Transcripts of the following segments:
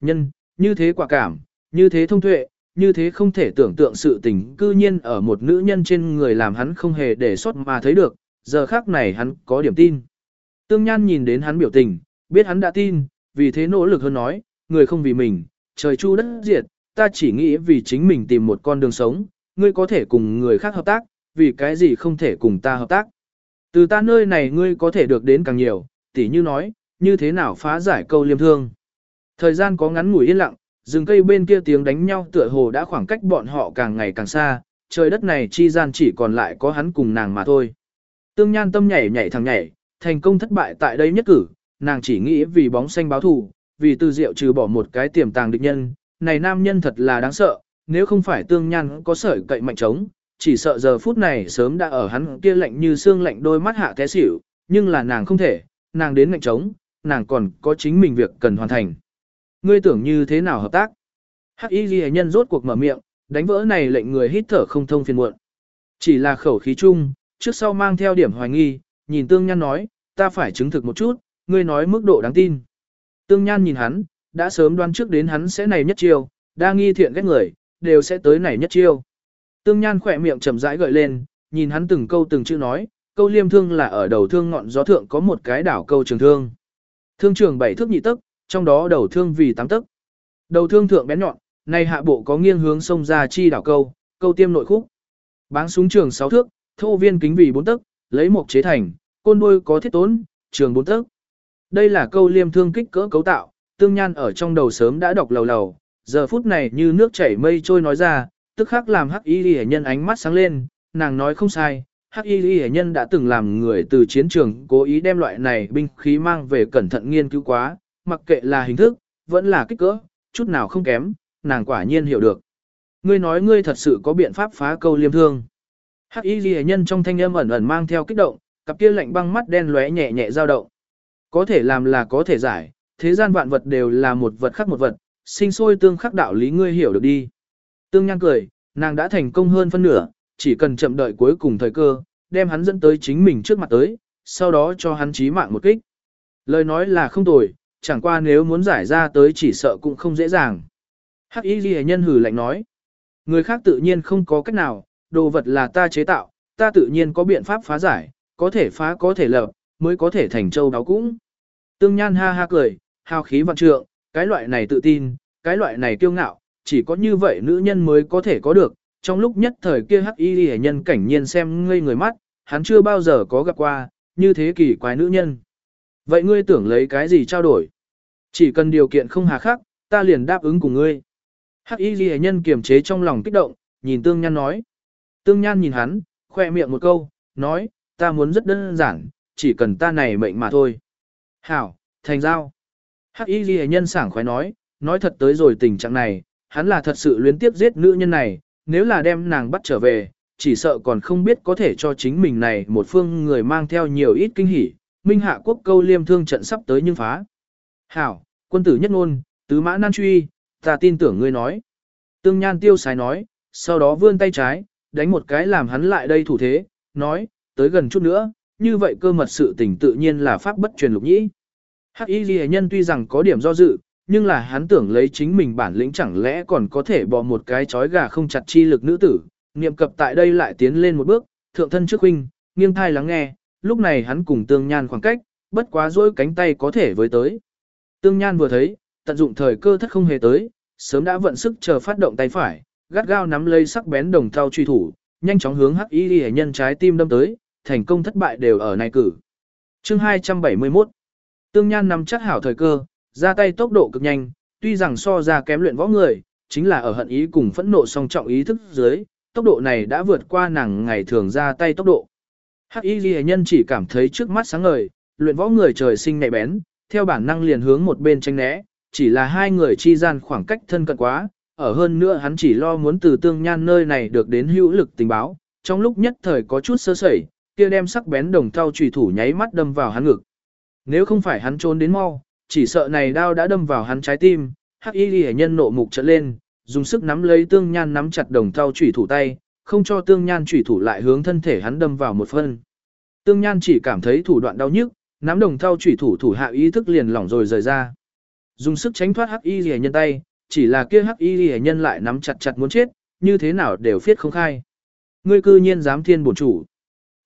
nhân, như thế quả cảm, như thế thông tuệ, như thế không thể tưởng tượng sự tình cư nhiên ở một nữ nhân trên người làm hắn không hề để sót mà thấy được, giờ khác này hắn có điểm tin. Tương Nhan nhìn đến hắn biểu tình, biết hắn đã tin, vì thế nỗ lực hơn nói, người không vì mình, trời chu đất diệt, ta chỉ nghĩ vì chính mình tìm một con đường sống, ngươi có thể cùng người khác hợp tác, vì cái gì không thể cùng ta hợp tác. Từ ta nơi này ngươi có thể được đến càng nhiều, tỉ như nói, như thế nào phá giải câu liêm thương. Thời gian có ngắn ngủi yên lặng, rừng cây bên kia tiếng đánh nhau tựa hồ đã khoảng cách bọn họ càng ngày càng xa, trời đất này chi gian chỉ còn lại có hắn cùng nàng mà thôi. Tương Nhan tâm nhảy nhảy thằng nhảy, thành công thất bại tại đây nhất cử, nàng chỉ nghĩ vì bóng xanh báo thù, vì từ diệu trừ bỏ một cái tiềm tàng địch nhân, này nam nhân thật là đáng sợ, nếu không phải Tương Nhan có sợi cậy mạnh trống, chỉ sợ giờ phút này sớm đã ở hắn kia lạnh như xương lạnh đôi mắt hạ té xỉu, nhưng là nàng không thể, nàng đến mạnh trống, nàng còn có chính mình việc cần hoàn thành. Ngươi tưởng như thế nào hợp tác? Hắc Y Ghi nhân rốt cuộc mở miệng, đánh vỡ này lệnh người hít thở không thông phiền muộn. Chỉ là khẩu khí chung, trước sau mang theo điểm hoài nghi, nhìn Tương Nhan nói, ta phải chứng thực một chút, ngươi nói mức độ đáng tin. Tương Nhan nhìn hắn, đã sớm đoán trước đến hắn sẽ này nhất chiêu, đa nghi thiện ghét người, đều sẽ tới này nhất chiêu. Tương Nhan khỏe miệng chậm rãi gợi lên, nhìn hắn từng câu từng chữ nói, câu liêm thương là ở đầu thương ngọn gió thượng có một cái đảo câu trường thương. Thương trường bảy thước nhị tức, trong đó đầu thương vì tám tức. Đầu thương thượng bén nhọn, nay hạ bộ có nghiêng hướng sông ra chi đảo câu, câu tiêm nội khúc. Báng súng trường 6 thước, thô viên kính vì 4 tấc, lấy một chế thành, côn đuôi có thiết tốn, trường 4 tấc. Đây là câu liêm thương kích cỡ cấu tạo, tương nhan ở trong đầu sớm đã đọc lầu lầu, giờ phút này như nước chảy mây trôi nói ra, tức khắc làm hắc y lì nhân ánh mắt sáng lên, nàng nói không sai, hắc y Lệ nhân đã từng làm người từ chiến trường cố ý đem loại này binh khí mang về cẩn thận nghiên cứu quá, mặc kệ là hình thức, vẫn là kích cỡ, chút nào không kém, nàng quả nhiên hiểu được. Ngươi nói ngươi thật sự có biện pháp phá câu liêm thương. Hắc y Lệ nhân trong thanh âm ẩn ẩn mang theo kích động, cặp kia lạnh băng mắt đen lóe nhẹ nhẹ dao động. Có thể làm là có thể giải, thế gian vạn vật đều là một vật khác một vật, sinh sôi tương khắc đạo lý ngươi hiểu được đi. Tương Nhan cười, nàng đã thành công hơn phân nửa, chỉ cần chậm đợi cuối cùng thời cơ, đem hắn dẫn tới chính mình trước mặt tới, sau đó cho hắn chí mạng một kích. Lời nói là không tồi, chẳng qua nếu muốn giải ra tới chỉ sợ cũng không dễ dàng. Hắc Y Ghi nhân hử lạnh nói, người khác tự nhiên không có cách nào, đồ vật là ta chế tạo, ta tự nhiên có biện pháp phá giải, có thể phá có thể lập, mới có thể thành châu đáo cũng. Tương Nhan ha ha cười, hào khí vạn trượng, cái loại này tự tin, cái loại này kiêu ngạo, chỉ có như vậy nữ nhân mới có thể có được. Trong lúc nhất thời kia hắc y ghi nhân cảnh nhiên xem ngây người mắt, hắn chưa bao giờ có gặp qua, như thế kỳ quái nữ nhân. Vậy ngươi tưởng lấy cái gì trao đổi? Chỉ cần điều kiện không hà khắc, ta liền đáp ứng cùng ngươi. Hắc y ghi nhân kiềm chế trong lòng kích động, nhìn tương nhan nói. Tương nhan nhìn hắn, khoe miệng một câu, nói, ta muốn rất đơn giản, chỉ cần ta này mệnh mà thôi. Hảo, thành giao. Hắc y ghi nhân sảng khoái nói, nói thật tới rồi tình trạng này, hắn là thật sự luyến tiếp giết nữ nhân này, nếu là đem nàng bắt trở về, chỉ sợ còn không biết có thể cho chính mình này một phương người mang theo nhiều ít kinh hỉ, minh hạ quốc câu liêm thương trận sắp tới nhưng phá. Hảo, quân tử nhất ngôn, tứ mã nan truy, ta tin tưởng ngươi nói. Tương Nhan tiêu sái nói, sau đó vươn tay trái, đánh một cái làm hắn lại đây thủ thế, nói, tới gần chút nữa, như vậy cơ mật sự tình tự nhiên là pháp bất truyền lục nhĩ. Hắc Y Ghi Nhân tuy rằng có điểm do dự, nhưng là hắn tưởng lấy chính mình bản lĩnh chẳng lẽ còn có thể bỏ một cái chói gà không chặt chi lực nữ tử, niệm cập tại đây lại tiến lên một bước, thượng thân trước huynh, nghiêng thai lắng nghe, lúc này hắn cùng tương nhan khoảng cách, bất quá dỗi cánh tay có thể với tới. Tương nhan vừa thấy, tận dụng thời cơ thất không hề tới, sớm đã vận sức chờ phát động tay phải, gắt gao nắm lấy sắc bén đồng thau truy thủ, nhanh chóng hướng hắc y hệ nhân trái tim đâm tới, thành công thất bại đều ở này cử. Chương 271 Tương Nhan nắm chắc hảo thời cơ, ra tay tốc độ cực nhanh, tuy rằng so ra kém luyện võ người, chính là ở hận ý cùng phẫn nộ song trọng ý thức dưới, tốc độ này đã vượt qua nàng ngày thường ra tay tốc độ. Hắc Y Ghi nhân chỉ cảm thấy trước mắt sáng ngời, luyện võ người trời sinh nhạy bén, theo bản năng liền hướng một bên tranh né, chỉ là hai người chi gian khoảng cách thân cận quá, ở hơn nữa hắn chỉ lo muốn từ tương nhan nơi này được đến hữu lực tình báo, trong lúc nhất thời có chút sơ sẩy, kia đem sắc bén đồng thau chủy thủ nháy mắt đâm vào hắn ngực. Nếu không phải hắn trốn đến mau, chỉ sợ này đao đã đâm vào hắn trái tim, hắc y ghi nhân nộ mục trợn lên, dùng sức nắm lấy tương nhan nắm chặt đồng thau chủy thủ tay, không cho tương nhan chủy thủ lại hướng thân thể hắn đâm vào một phân. Tương nhan chỉ cảm thấy thủ đoạn đau nhức, nắm đồng thau chủy thủ thủ hạ ý thức liền lỏng rồi rời ra. Dùng sức tránh thoát hắc y rìa nhân tay, chỉ là kia hắc y rìa nhân lại nắm chặt chặt muốn chết, như thế nào đều phiết không khai. Ngươi cư nhiên dám thiên bổn chủ.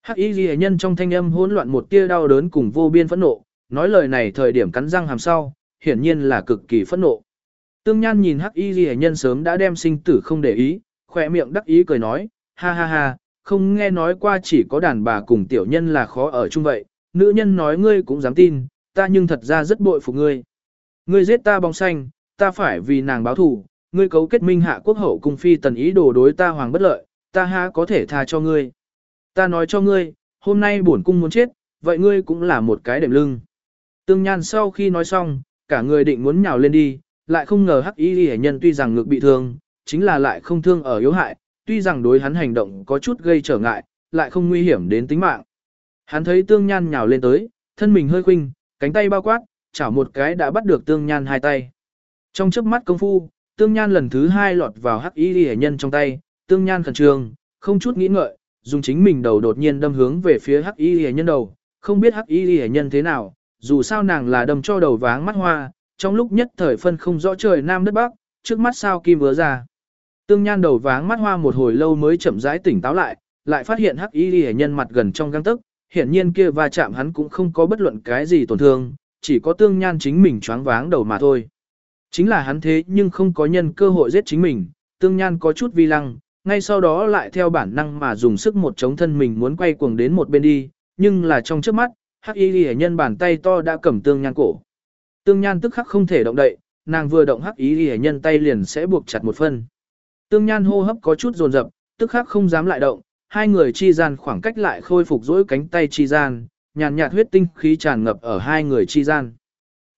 Hắc y rìa nhân trong thanh âm hỗn loạn một tia đau đớn cùng vô biên phẫn nộ, nói lời này thời điểm cắn răng hàm sau, hiển nhiên là cực kỳ phẫn nộ. Tương Nhan nhìn Hắc y ghi nhân sớm đã đem sinh tử không để ý, khỏe miệng đắc ý cười nói, ha ha ha, không nghe nói qua chỉ có đàn bà cùng tiểu nhân là khó ở chung vậy, nữ nhân nói ngươi cũng dám tin, ta nhưng thật ra rất bội phục ngươi. Ngươi giết ta bóng xanh, ta phải vì nàng báo thù, ngươi cấu kết minh hạ quốc hậu cùng phi tần ý đồ đối ta hoàng bất lợi, ta ha có thể tha cho ngươi. Ta nói cho ngươi, hôm nay bổn cung muốn chết, vậy ngươi cũng là một cái đệm lưng. Tương Nhan sau khi nói xong, cả người định muốn nhào lên đi, lại không ngờ hắc y ghi nhân tuy rằng ngực bị thương, chính là lại không thương ở yếu hại, tuy rằng đối hắn hành động có chút gây trở ngại, lại không nguy hiểm đến tính mạng. Hắn thấy Tương Nhan nhào lên tới, thân mình hơi khinh, cánh tay bao quát, chảo một cái đã bắt được Tương Nhan hai tay. Trong chớp mắt công phu, Tương Nhan lần thứ hai lọt vào hắc y hệ nhân trong tay, Tương Nhan khẩn trương, không chút nghĩ ngợi, dùng chính mình đầu đột nhiên đâm hướng về phía hắc y hệ nhân đầu, không biết hắc y hệ nhân thế nào, dù sao nàng là đâm cho đầu váng mắt hoa, trong lúc nhất thời phân không rõ trời nam đất bắc, trước mắt sao kim vừa ra. Tương Nhan đầu váng mắt hoa một hồi lâu mới chậm rãi tỉnh táo lại, lại phát hiện hắc y Lệ nhân mặt gần trong gang tức, hiển nhiên kia va chạm hắn cũng không có bất luận cái gì tổn thương, chỉ có Tương Nhan chính mình choáng váng đầu mà thôi. Chính là hắn thế nhưng không có nhân cơ hội giết chính mình, Tương Nhan có chút vi lăng, ngay sau đó lại theo bản năng mà dùng sức một chống thân mình muốn quay cuồng đến một bên đi, nhưng là trong trước mắt, hắc y Lệ nhân bàn tay to đã cầm tương nhan cổ. Tương nhan tức khắc không thể động đậy, nàng vừa động hắc y Lệ nhân tay liền sẽ buộc chặt một phân. Tương nhan hô hấp có chút dồn dập, tức khắc không dám lại động, hai người chi gian khoảng cách lại khôi phục dỗi cánh tay chi gian, nhàn nhạt huyết tinh khí tràn ngập ở hai người chi gian.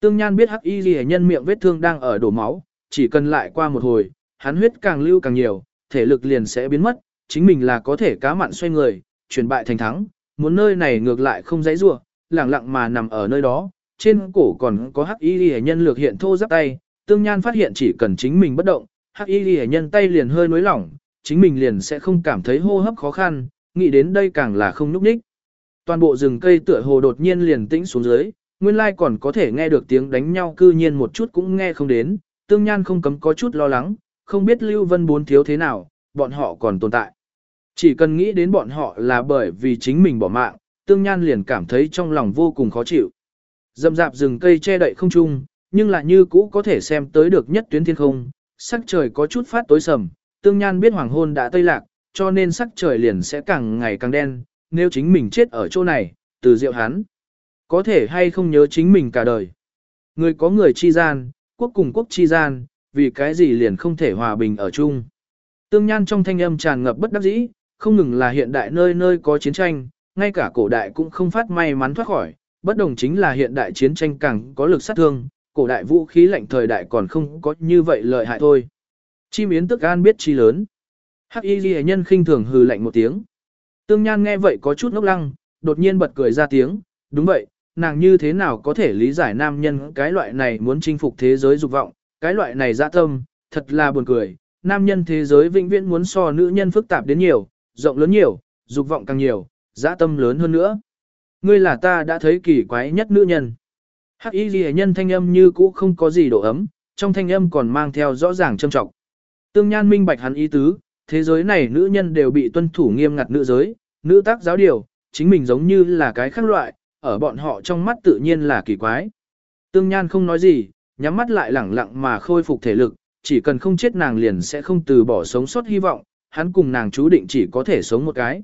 Tương nhan biết hắc y ghi nhân miệng vết thương đang ở đổ máu, chỉ cần lại qua một hồi, hắn huyết càng lưu càng nhiều, thể lực liền sẽ biến mất, chính mình là có thể cá mặn xoay người, chuyển bại thành thắng, muốn nơi này ngược lại không dãy rua, lẳng lặng mà nằm ở nơi đó, trên cổ còn có hắc y ghi nhân lược hiện thô giáp tay, tương nhan phát hiện chỉ cần chính mình bất động, hắc y ghi nhân tay liền hơi nối lỏng, chính mình liền sẽ không cảm thấy hô hấp khó khăn, nghĩ đến đây càng là không núp ních. Toàn bộ rừng cây tựa hồ đột nhiên liền tĩnh xuống dưới, nguyên lai còn có thể nghe được tiếng đánh nhau cư nhiên một chút cũng nghe không đến, tương nhan không cấm có chút lo lắng, không biết Lưu Vân bốn thiếu thế nào, bọn họ còn tồn tại. Chỉ cần nghĩ đến bọn họ là bởi vì chính mình bỏ mạng, tương nhan liền cảm thấy trong lòng vô cùng khó chịu. Dầm dạp rừng cây che đậy không trung, nhưng là như cũ có thể xem tới được nhất tuyến thiên không, sắc trời có chút phát tối sầm, tương nhan biết hoàng hôn đã tây lạc, cho nên sắc trời liền sẽ càng ngày càng đen, nếu chính mình chết ở chỗ này, từ diệu hắn. Có thể hay không nhớ chính mình cả đời. Người có người chi gian, quốc cùng quốc chi gian, vì cái gì liền không thể hòa bình ở chung. Tương nhan trong thanh âm tràn ngập bất đắc dĩ, không ngừng là hiện đại nơi nơi có chiến tranh, ngay cả cổ đại cũng không phát may mắn thoát khỏi, bất đồng chính là hiện đại chiến tranh càng có lực sát thương, cổ đại vũ khí lạnh thời đại còn không có như vậy lợi hại thôi. Chim yến tức an biết chi lớn. Hắc y ghi nhân khinh thường hừ lạnh một tiếng. Tương Nhan nghe vậy có chút ngốc lăng, đột nhiên bật cười ra tiếng, đúng vậy, nàng như thế nào có thể lý giải nam nhân cái loại này muốn chinh phục thế giới dục vọng, cái loại này dạ tâm, thật là buồn cười, nam nhân thế giới vĩnh viễn muốn so nữ nhân phức tạp đến nhiều, rộng lớn nhiều, dục vọng càng nhiều, dạ tâm lớn hơn nữa. Ngươi là ta đã thấy kỳ quái nhất nữ nhân. Hắc y ghi nhân thanh âm như cũ không có gì độ ấm, trong thanh âm còn mang theo rõ ràng châm trọng. Tương nhan minh bạch hắn ý tứ, thế giới này nữ nhân đều bị tuân thủ nghiêm ngặt nữ giới, nữ tác giáo điều, chính mình giống như là cái khác loại, ở bọn họ trong mắt tự nhiên là kỳ quái. Tương nhan không nói gì, nhắm mắt lại lẳng lặng mà khôi phục thể lực, chỉ cần không chết nàng liền sẽ không từ bỏ sống sót hy vọng, hắn cùng nàng chú định chỉ có thể sống một cái.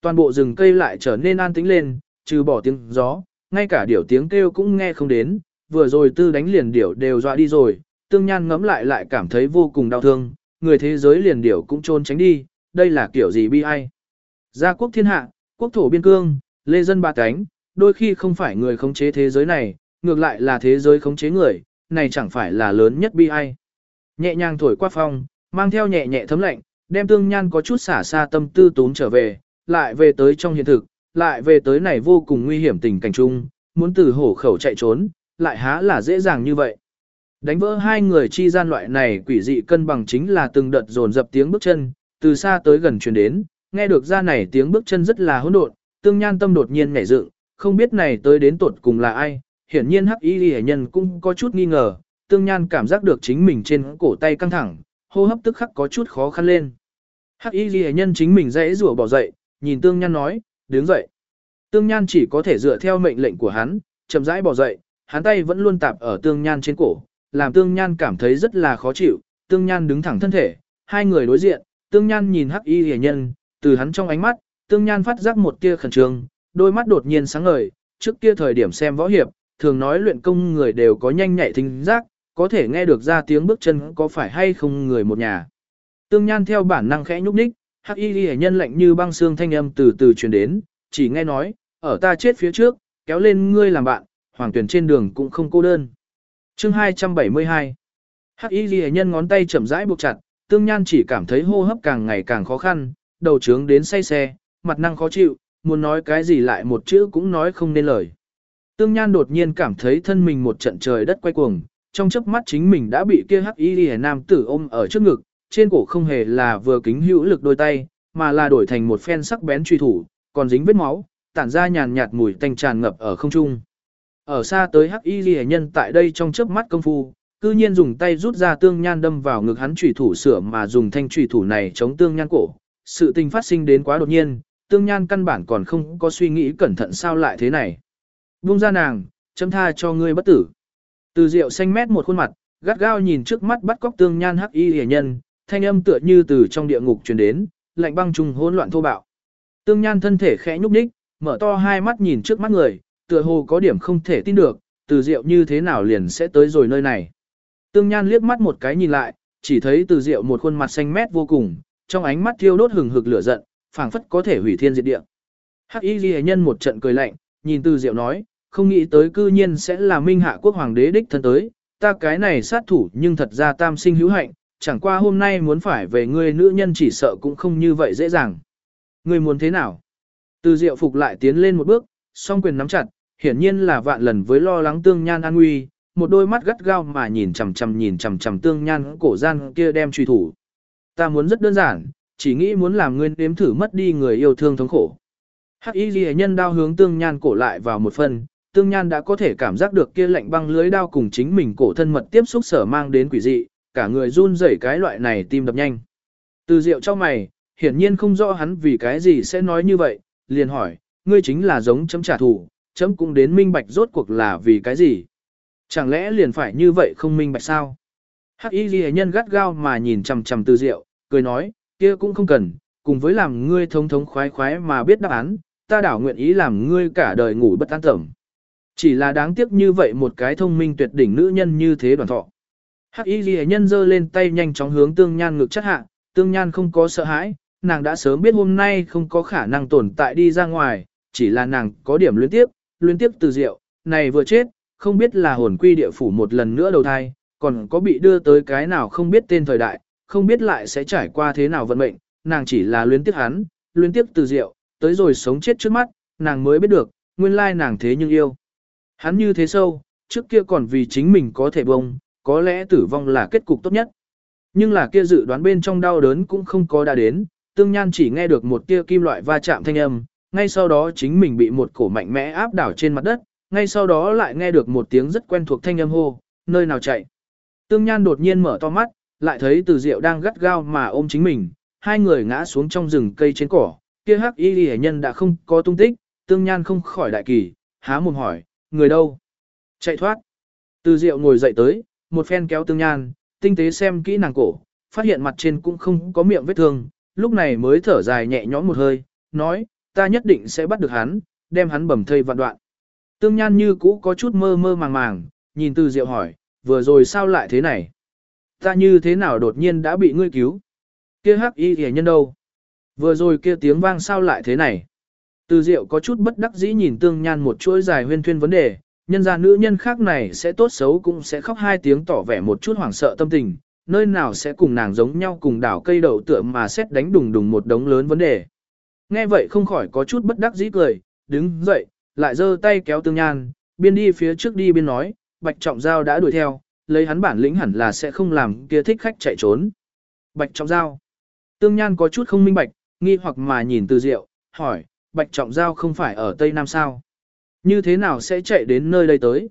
Toàn bộ rừng cây lại trở nên an tĩnh lên, trừ bỏ tiếng gió, ngay cả điểu tiếng kêu cũng nghe không đến, vừa rồi tư đánh liền điểu đều dọa đi rồi, tương nhan ngẫm lại lại cảm thấy vô cùng đau thương, người thế giới liền điểu cũng trôn tránh đi, đây là kiểu gì bi ai. Gia quốc thiên hạ, quốc thổ biên cương, lê dân ba cánh, đôi khi không phải người khống chế thế giới này, ngược lại là thế giới khống chế người, này chẳng phải là lớn nhất bi ai. Nhẹ nhàng thổi qua phong, mang theo nhẹ nhẹ thấm lạnh, đem tương nhan có chút xả xa tâm tư tốn trở về, lại về tới trong hiện thực, lại về tới này vô cùng nguy hiểm tình cảnh chung, muốn từ hổ khẩu chạy trốn, lại há là dễ dàng như vậy. Đánh vỡ hai người chi gian loại này quỷ dị cân bằng chính là từng đợt dồn dập tiếng bước chân, từ xa tới gần truyền đến, nghe được ra này tiếng bước chân rất là hỗn độn, tương nhan tâm đột nhiên nhảy dựng, không biết này tới đến tuột cùng là ai, hiển nhiên hắc y hệ nhân cũng có chút nghi ngờ, tương nhan cảm giác được chính mình trên cổ tay căng thẳng, hô hấp tức khắc có chút khó khăn lên. Hắc y ghi nhân chính mình dãy rủa bỏ dậy, nhìn tương nhan nói, đứng dậy. Tương nhan chỉ có thể dựa theo mệnh lệnh của hắn, chậm rãi bỏ dậy, hắn tay vẫn luôn tạp ở tương nhan trên cổ, làm tương nhan cảm thấy rất là khó chịu, tương nhan đứng thẳng thân thể, hai người đối diện, tương nhan nhìn hắc y ghi nhân, từ hắn trong ánh mắt, tương nhan phát giác một tia khẩn trương, đôi mắt đột nhiên sáng ngời, trước kia thời điểm xem võ hiệp, thường nói luyện công người đều có nhanh nhạy thính giác, có thể nghe được ra tiếng bước chân có phải hay không người một nhà. Tương Nhan theo bản năng khẽ nhúc nhích, Hắc Y ghi nhân lạnh như băng xương thanh âm từ từ truyền đến, chỉ nghe nói, ở ta chết phía trước, kéo lên ngươi làm bạn, hoàng tuyển trên đường cũng không cô đơn. Chương 272. Hắc Y ghi nhân ngón tay chậm rãi buộc chặt, Tương Nhan chỉ cảm thấy hô hấp càng ngày càng khó khăn, đầu trướng đến say xe, mặt năng khó chịu, muốn nói cái gì lại một chữ cũng nói không nên lời. Tương Nhan đột nhiên cảm thấy thân mình một trận trời đất quay cuồng, trong chớp mắt chính mình đã bị kia hắc y liễu nam tử ôm ở trước ngực, trên cổ không hề là vừa kính hữu lực đôi tay, mà là đổi thành một phen sắc bén truy thủ, còn dính vết máu, tản ra nhàn nhạt mùi tanh tràn ngập ở không trung. Ở xa tới hắc y liễu nhân tại đây trong chớp mắt công phu, cư nhiên dùng tay rút ra tương nhan đâm vào ngực hắn truy thủ sửa mà dùng thanh truy thủ này chống tương nhan cổ. Sự tình phát sinh đến quá đột nhiên, tương nhan căn bản còn không có suy nghĩ cẩn thận sao lại thế này. Buông ra nàng, chấm tha cho ngươi bất tử. Từ rượu xanh mét một khuôn mặt, gắt gao nhìn trước mắt bắt cóc tương nhan hắc y hề nhân, thanh âm tựa như từ trong địa ngục truyền đến, lạnh băng trùng hỗn loạn thô bạo. Tương nhan thân thể khẽ nhúc nhích, mở to hai mắt nhìn trước mắt người, tựa hồ có điểm không thể tin được, từ Diệu như thế nào liền sẽ tới rồi nơi này. Tương nhan liếc mắt một cái nhìn lại, chỉ thấy từ Diệu một khuôn mặt xanh mét vô cùng, trong ánh mắt thiêu đốt hừng hực lửa giận, phảng phất có thể hủy thiên diệt địa. Hắc y ghi nhân một trận cười lạnh, nhìn từ diệu nói, không nghĩ tới cư nhiên sẽ là minh hạ quốc hoàng đế đích thân tới, ta cái này sát thủ nhưng thật ra tam sinh hữu hạnh, chẳng qua hôm nay muốn phải về ngươi nữ nhân chỉ sợ cũng không như vậy dễ dàng. Ngươi muốn thế nào? Từ diệu phục lại tiến lên một bước, song quyền nắm chặt, hiển nhiên là vạn lần với lo lắng tương nhan an nguy, một đôi mắt gắt gao mà nhìn chằm chằm nhìn chằm chằm tương nhan cổ gian kia đem truy thủ. Ta muốn rất đơn giản, chỉ nghĩ muốn làm ngươi nếm thử mất đi người yêu thương thống khổ. Hắc y ghi nhân đao hướng tương nhan cổ lại vào một phần, tương nhan đã có thể cảm giác được kia lạnh băng lưới đao cùng chính mình cổ thân mật tiếp xúc sở mang đến quỷ dị, cả người run rẩy cái loại này tim đập nhanh. Từ rượu cho mày, hiển nhiên không rõ hắn vì cái gì sẽ nói như vậy, liền hỏi, ngươi chính là giống chấm trả thù, chấm cũng đến minh bạch rốt cuộc là vì cái gì. Chẳng lẽ liền phải như vậy không minh bạch sao? Hắc y ghi nhân gắt gao mà nhìn chằm chằm từ rượu, cười nói, kia cũng không cần, cùng với làm ngươi thống thống khoái khoái mà biết đáp án, ta đảo nguyện ý làm ngươi cả đời ngủ bất an tẩm. Chỉ là đáng tiếc như vậy một cái thông minh tuyệt đỉnh nữ nhân như thế đoàn thọ. Hắc y ghi nhân giơ lên tay nhanh chóng hướng tương nhan ngực chất hạ, tương nhan không có sợ hãi, nàng đã sớm biết hôm nay không có khả năng tồn tại đi ra ngoài, chỉ là nàng có điểm luyến tiếp, luyến tiếp từ rượu, này vừa chết, không biết là hồn quy địa phủ một lần nữa đầu thai, còn có bị đưa tới cái nào không biết tên thời đại, không biết lại sẽ trải qua thế nào vận mệnh, nàng chỉ là luyến tiếp hắn, luyến tiếp từ rượu, tới rồi sống chết trước mắt, nàng mới biết được, nguyên lai nàng thế nhưng yêu. Hắn như thế sâu, trước kia còn vì chính mình có thể bông, có lẽ tử vong là kết cục tốt nhất. Nhưng là kia dự đoán bên trong đau đớn cũng không có đã đến, tương nhan chỉ nghe được một tia kim loại va chạm thanh âm, ngay sau đó chính mình bị một cổ mạnh mẽ áp đảo trên mặt đất, ngay sau đó lại nghe được một tiếng rất quen thuộc thanh âm hô, nơi nào chạy. Tương nhan đột nhiên mở to mắt, lại thấy từ diệu đang gắt gao mà ôm chính mình, hai người ngã xuống trong rừng cây trên cỏ, kia hắc y ghi nhân đã không có tung tích, tương nhan không khỏi đại kỳ, há mồm hỏi, người đâu? Chạy thoát. Từ diệu ngồi dậy tới, một phen kéo tương nhan, tinh tế xem kỹ nàng cổ, phát hiện mặt trên cũng không có miệng vết thương, lúc này mới thở dài nhẹ nhõm một hơi, nói, ta nhất định sẽ bắt được hắn, đem hắn bầm thây vạn đoạn. Tương nhan như cũ có chút mơ mơ màng màng, nhìn từ diệu hỏi, vừa rồi sao lại thế này? Ta như thế nào đột nhiên đã bị ngươi cứu? Kia hắc y hề nhân đâu? Vừa rồi kia tiếng vang sao lại thế này? Từ diệu có chút bất đắc dĩ nhìn tương nhan một chuỗi dài huyên thuyên vấn đề, nhân ra nữ nhân khác này sẽ tốt xấu cũng sẽ khóc hai tiếng tỏ vẻ một chút hoảng sợ tâm tình, nơi nào sẽ cùng nàng giống nhau cùng đảo cây đậu tựa mà xét đánh đùng đùng một đống lớn vấn đề. Nghe vậy không khỏi có chút bất đắc dĩ cười, đứng dậy, lại giơ tay kéo tương nhan, biên đi phía trước đi biên nói, bạch trọng giao đã đuổi theo, lấy hắn bản lĩnh hẳn là sẽ không làm kia thích khách chạy trốn. Bạch trọng giao. Tương nhan có chút không minh bạch, nghi hoặc mà nhìn từ diệu, hỏi, bạch trọng giao không phải ở Tây Nam sao? Như thế nào sẽ chạy đến nơi đây tới?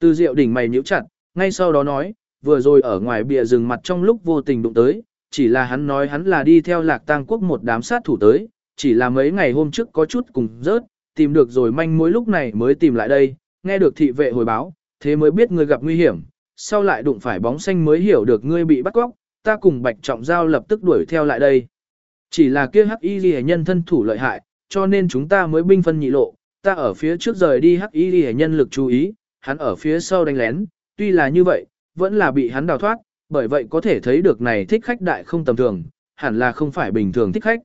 Từ diệu đỉnh mày nhíu chặt, ngay sau đó nói, vừa rồi ở ngoài bìa rừng mặt trong lúc vô tình đụng tới, chỉ là hắn nói hắn là đi theo lạc tang quốc một đám sát thủ tới, chỉ là mấy ngày hôm trước có chút cùng rớt, tìm được rồi manh mối lúc này mới tìm lại đây, nghe được thị vệ hồi báo, thế mới biết người gặp nguy hiểm, sau lại đụng phải bóng xanh mới hiểu được ngươi bị bắt cóc, ta cùng Bạch Trọng Giao lập tức đuổi theo lại đây. Chỉ là kia hắc y ghi nhân thân thủ lợi hại, cho nên chúng ta mới binh phân nhị lộ, ta ở phía trước rời đi hắc y ghi nhân lực chú ý, hắn ở phía sau đánh lén, tuy là như vậy, vẫn là bị hắn đào thoát, bởi vậy có thể thấy được này thích khách đại không tầm thường, hẳn là không phải bình thường thích khách.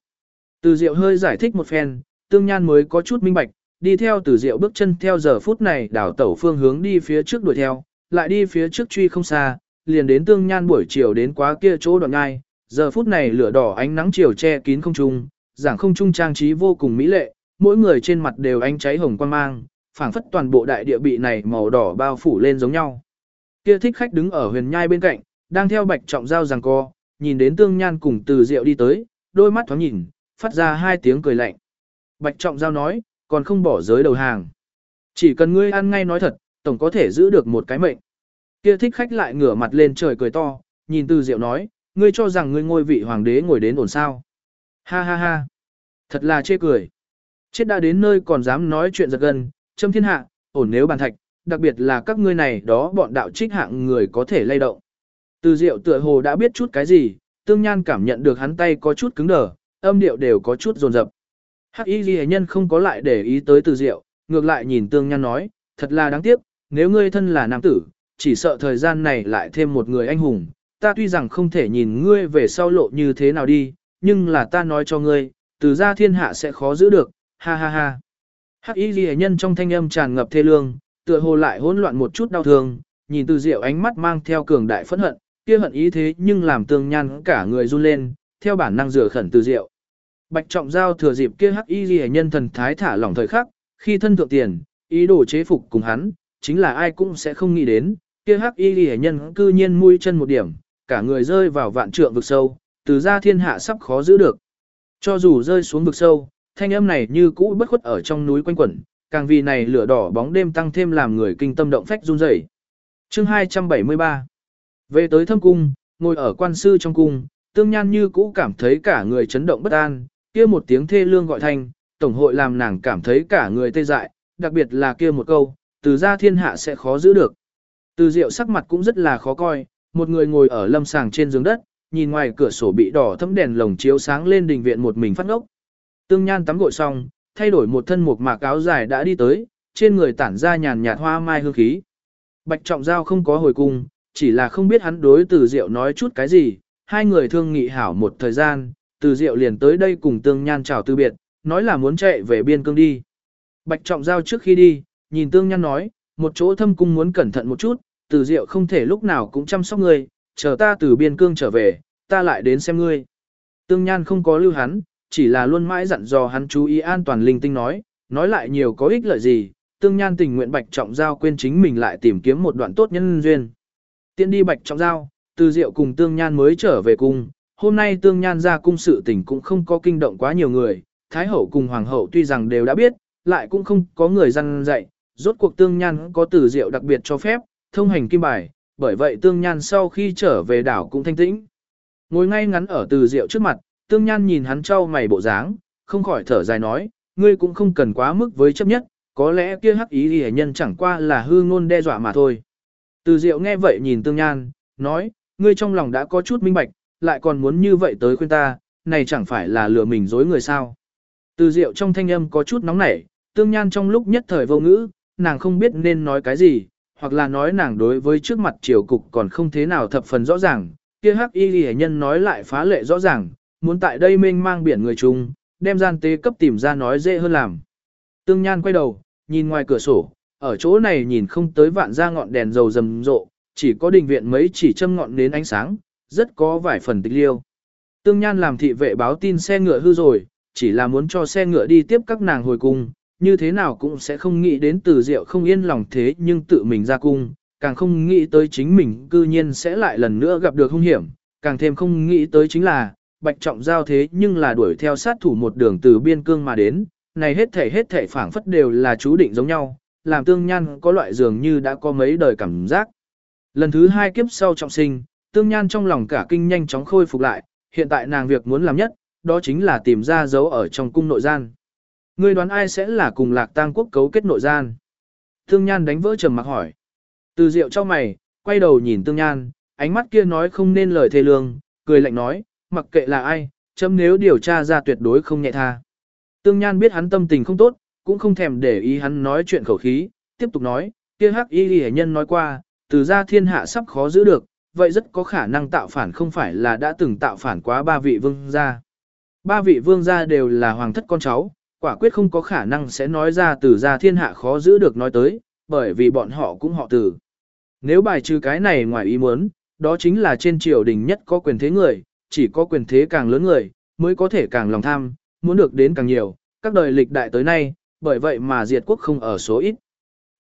Từ Diệu hơi giải thích một phen, Tương Nhan mới có chút minh bạch, đi theo Từ Diệu bước chân theo giờ phút này đảo tẩu phương hướng đi phía trước đuổi theo, lại đi phía trước truy không xa, liền đến Tương Nhan buổi chiều đến quá kia chỗ đoạn ngai, giờ phút này lửa đỏ ánh nắng chiều che kín không trung, giảng không trung trang trí vô cùng mỹ lệ, mỗi người trên mặt đều ánh cháy hồng quang mang, phảng phất toàn bộ đại địa bị này màu đỏ bao phủ lên giống nhau. Kia thích khách đứng ở huyền nhai bên cạnh, đang theo bạch trọng giao rằng co, nhìn đến tương nhan cùng từ rượu đi tới, đôi mắt thoáng nhìn, phát ra hai tiếng cười lạnh. Bạch trọng giao nói, còn không bỏ giới đầu hàng. Chỉ cần ngươi ăn ngay nói thật, tổng có thể giữ được một cái mệnh. Kia thích khách lại ngửa mặt lên trời cười to, nhìn từ rượu nói, ngươi cho rằng ngươi ngôi vị hoàng đế ngồi đến ổn sao. Ha ha ha. Thật là chê cười. Chết đã đến nơi còn dám nói chuyện giật gân, châm thiên hạ, ổn nếu bàn thạch, đặc biệt là các ngươi này đó bọn đạo trích hạng người có thể lay động. Từ diệu tựa hồ đã biết chút cái gì, tương nhan cảm nhận được hắn tay có chút cứng đờ, âm điệu đều có chút rồn rập. Hắc y ghi nhân không có lại để ý tới từ diệu, ngược lại nhìn tương nhan nói, thật là đáng tiếc, nếu ngươi thân là nam tử, chỉ sợ thời gian này lại thêm một người anh hùng, ta tuy rằng không thể nhìn ngươi về sau lộ như thế nào đi, nhưng là ta nói cho ngươi, từ ra thiên hạ sẽ khó giữ được, ha ha ha. Hắc y ghi nhân trong thanh âm tràn ngập thê lương, tựa hồ lại hỗn loạn một chút đau thương, nhìn từ diệu ánh mắt mang theo cường đại phẫn hận, kia hận ý thế nhưng làm tương nhan cả người run lên, theo bản năng rửa khẩn từ diệu. Bạch trọng giao thừa dịp kia hắc y ghi nhân thần thái thả lỏng thời khắc, khi thân thượng tiền, ý đồ chế phục cùng hắn, chính là ai cũng sẽ không nghĩ đến, kia hắc y ghi nhân cư nhiên mũi chân một điểm, cả người rơi vào vạn trượng vực sâu, từ ra thiên hạ sắp khó giữ được. Cho dù rơi xuống vực sâu, thanh âm này như cũ bất khuất ở trong núi quanh quẩn, càng vì này lửa đỏ bóng đêm tăng thêm làm người kinh tâm động phách run rẩy. Chương 273 Về tới thâm cung, ngồi ở quan sư trong cung, tương nhan như cũ cảm thấy cả người chấn động bất an, kia một tiếng thê lương gọi thanh, tổng hội làm nàng cảm thấy cả người tê dại, đặc biệt là kia một câu, từ gia thiên hạ sẽ khó giữ được. Từ diệu sắc mặt cũng rất là khó coi, một người ngồi ở lâm sàng trên giường đất, nhìn ngoài cửa sổ bị đỏ thấm đèn lồng chiếu sáng lên đình viện một mình phát ngốc. Tương Nhan tắm gội xong, thay đổi một thân một mạc áo dài đã đi tới, trên người tản ra nhàn nhạt hoa mai hương khí. Bạch Trọng Giao không có hồi cung, chỉ là không biết hắn đối từ Diệu nói chút cái gì, hai người thương nghị hảo một thời gian, từ Diệu liền tới đây cùng Tương Nhan chào từ biệt, nói là muốn chạy về biên cương đi. Bạch Trọng Giao trước khi đi, nhìn Tương Nhan nói, một chỗ thâm cung muốn cẩn thận một chút, từ Diệu không thể lúc nào cũng chăm sóc ngươi, chờ ta từ biên cương trở về, ta lại đến xem ngươi. Tương Nhan không có lưu hắn, chỉ là luôn mãi dặn dò hắn chú ý an toàn linh tinh nói, nói lại nhiều có ích lợi gì, Tương Nhan tình nguyện Bạch Trọng Giao quên chính mình lại tìm kiếm một đoạn tốt nhân duyên. Tiện đi Bạch Trọng Giao, từ Diệu cùng Tương Nhan mới trở về cung, hôm nay Tương Nhan ra cung sự tình cũng không có kinh động quá nhiều người, Thái Hậu cùng Hoàng Hậu tuy rằng đều đã biết, lại cũng không có người răn dạy, rốt cuộc Tương Nhan có từ Diệu đặc biệt cho phép, thông hành kim bài, bởi vậy Tương Nhan sau khi trở về đảo cũng thanh tĩnh. Ngồi ngay ngắn ở từ Diệu trước mặt, Tương Nhan nhìn hắn trao mày bộ dáng, không khỏi thở dài nói, ngươi cũng không cần quá mức với chấp nhất, có lẽ kia hắc ý hề nhân chẳng qua là hư ngôn đe dọa mà thôi. Từ Diệu nghe vậy nhìn Tương Nhan, nói, ngươi trong lòng đã có chút minh bạch, lại còn muốn như vậy tới khuyên ta, này chẳng phải là lừa mình dối người sao. Từ Diệu trong thanh âm có chút nóng nảy, Tương Nhan trong lúc nhất thời vô ngữ, nàng không biết nên nói cái gì, hoặc là nói nàng đối với trước mặt triều cục còn không thế nào thập phần rõ ràng, kia hắc y ghi nhân nói lại phá lệ rõ ràng, muốn tại đây mênh mang biển người chung, đem gian tế cấp tìm ra nói dễ hơn làm. Tương Nhan quay đầu, nhìn ngoài cửa sổ, ở chỗ này nhìn không tới vạn ra ngọn đèn dầu rầm rộ, chỉ có đình viện mấy chỉ châm ngọn đến ánh sáng, rất có vài phần tịch liêu. Tương Nhan làm thị vệ báo tin xe ngựa hư rồi, chỉ là muốn cho xe ngựa đi tiếp các nàng hồi cung, như thế nào cũng sẽ không nghĩ đến từ diệu không yên lòng thế nhưng tự mình ra cung, càng không nghĩ tới chính mình cư nhiên sẽ lại lần nữa gặp được hung hiểm, càng thêm không nghĩ tới chính là, bạch trọng giao thế nhưng là đuổi theo sát thủ một đường từ biên cương mà đến, này hết thể hết thể phảng phất đều là chú định giống nhau, làm tương nhan có loại dường như đã có mấy đời cảm giác. Lần thứ hai kiếp sau trọng sinh, tương nhan trong lòng cả kinh nhanh chóng khôi phục lại, hiện tại nàng việc muốn làm nhất, đó chính là tìm ra dấu ở trong cung nội gian. Ngươi đoán ai sẽ là cùng lạc tang quốc cấu kết nội gian? Tương nhan đánh vỡ trầm mặc hỏi. Từ rượu cho mày, quay đầu nhìn tương nhan, ánh mắt kia nói không nên lời thê lương, cười lạnh nói, mặc kệ là ai, chấm nếu điều tra ra tuyệt đối không nhẹ tha. Tương Nhan biết hắn tâm tình không tốt, cũng không thèm để ý hắn nói chuyện khẩu khí, tiếp tục nói, kia hắc y ghi nhân nói qua, từ gia thiên hạ sắp khó giữ được, vậy rất có khả năng tạo phản không phải là đã từng tạo phản quá ba vị vương gia. Ba vị vương gia đều là hoàng thất con cháu, quả quyết không có khả năng sẽ nói ra từ gia thiên hạ khó giữ được nói tới, bởi vì bọn họ cũng họ từ. Nếu bài trừ cái này ngoài ý muốn, đó chính là trên triều đình nhất có quyền thế người, chỉ có quyền thế càng lớn người, mới có thể càng lòng tham, muốn được đến càng nhiều, các đời lịch đại tới nay, bởi vậy mà diệt quốc không ở số ít.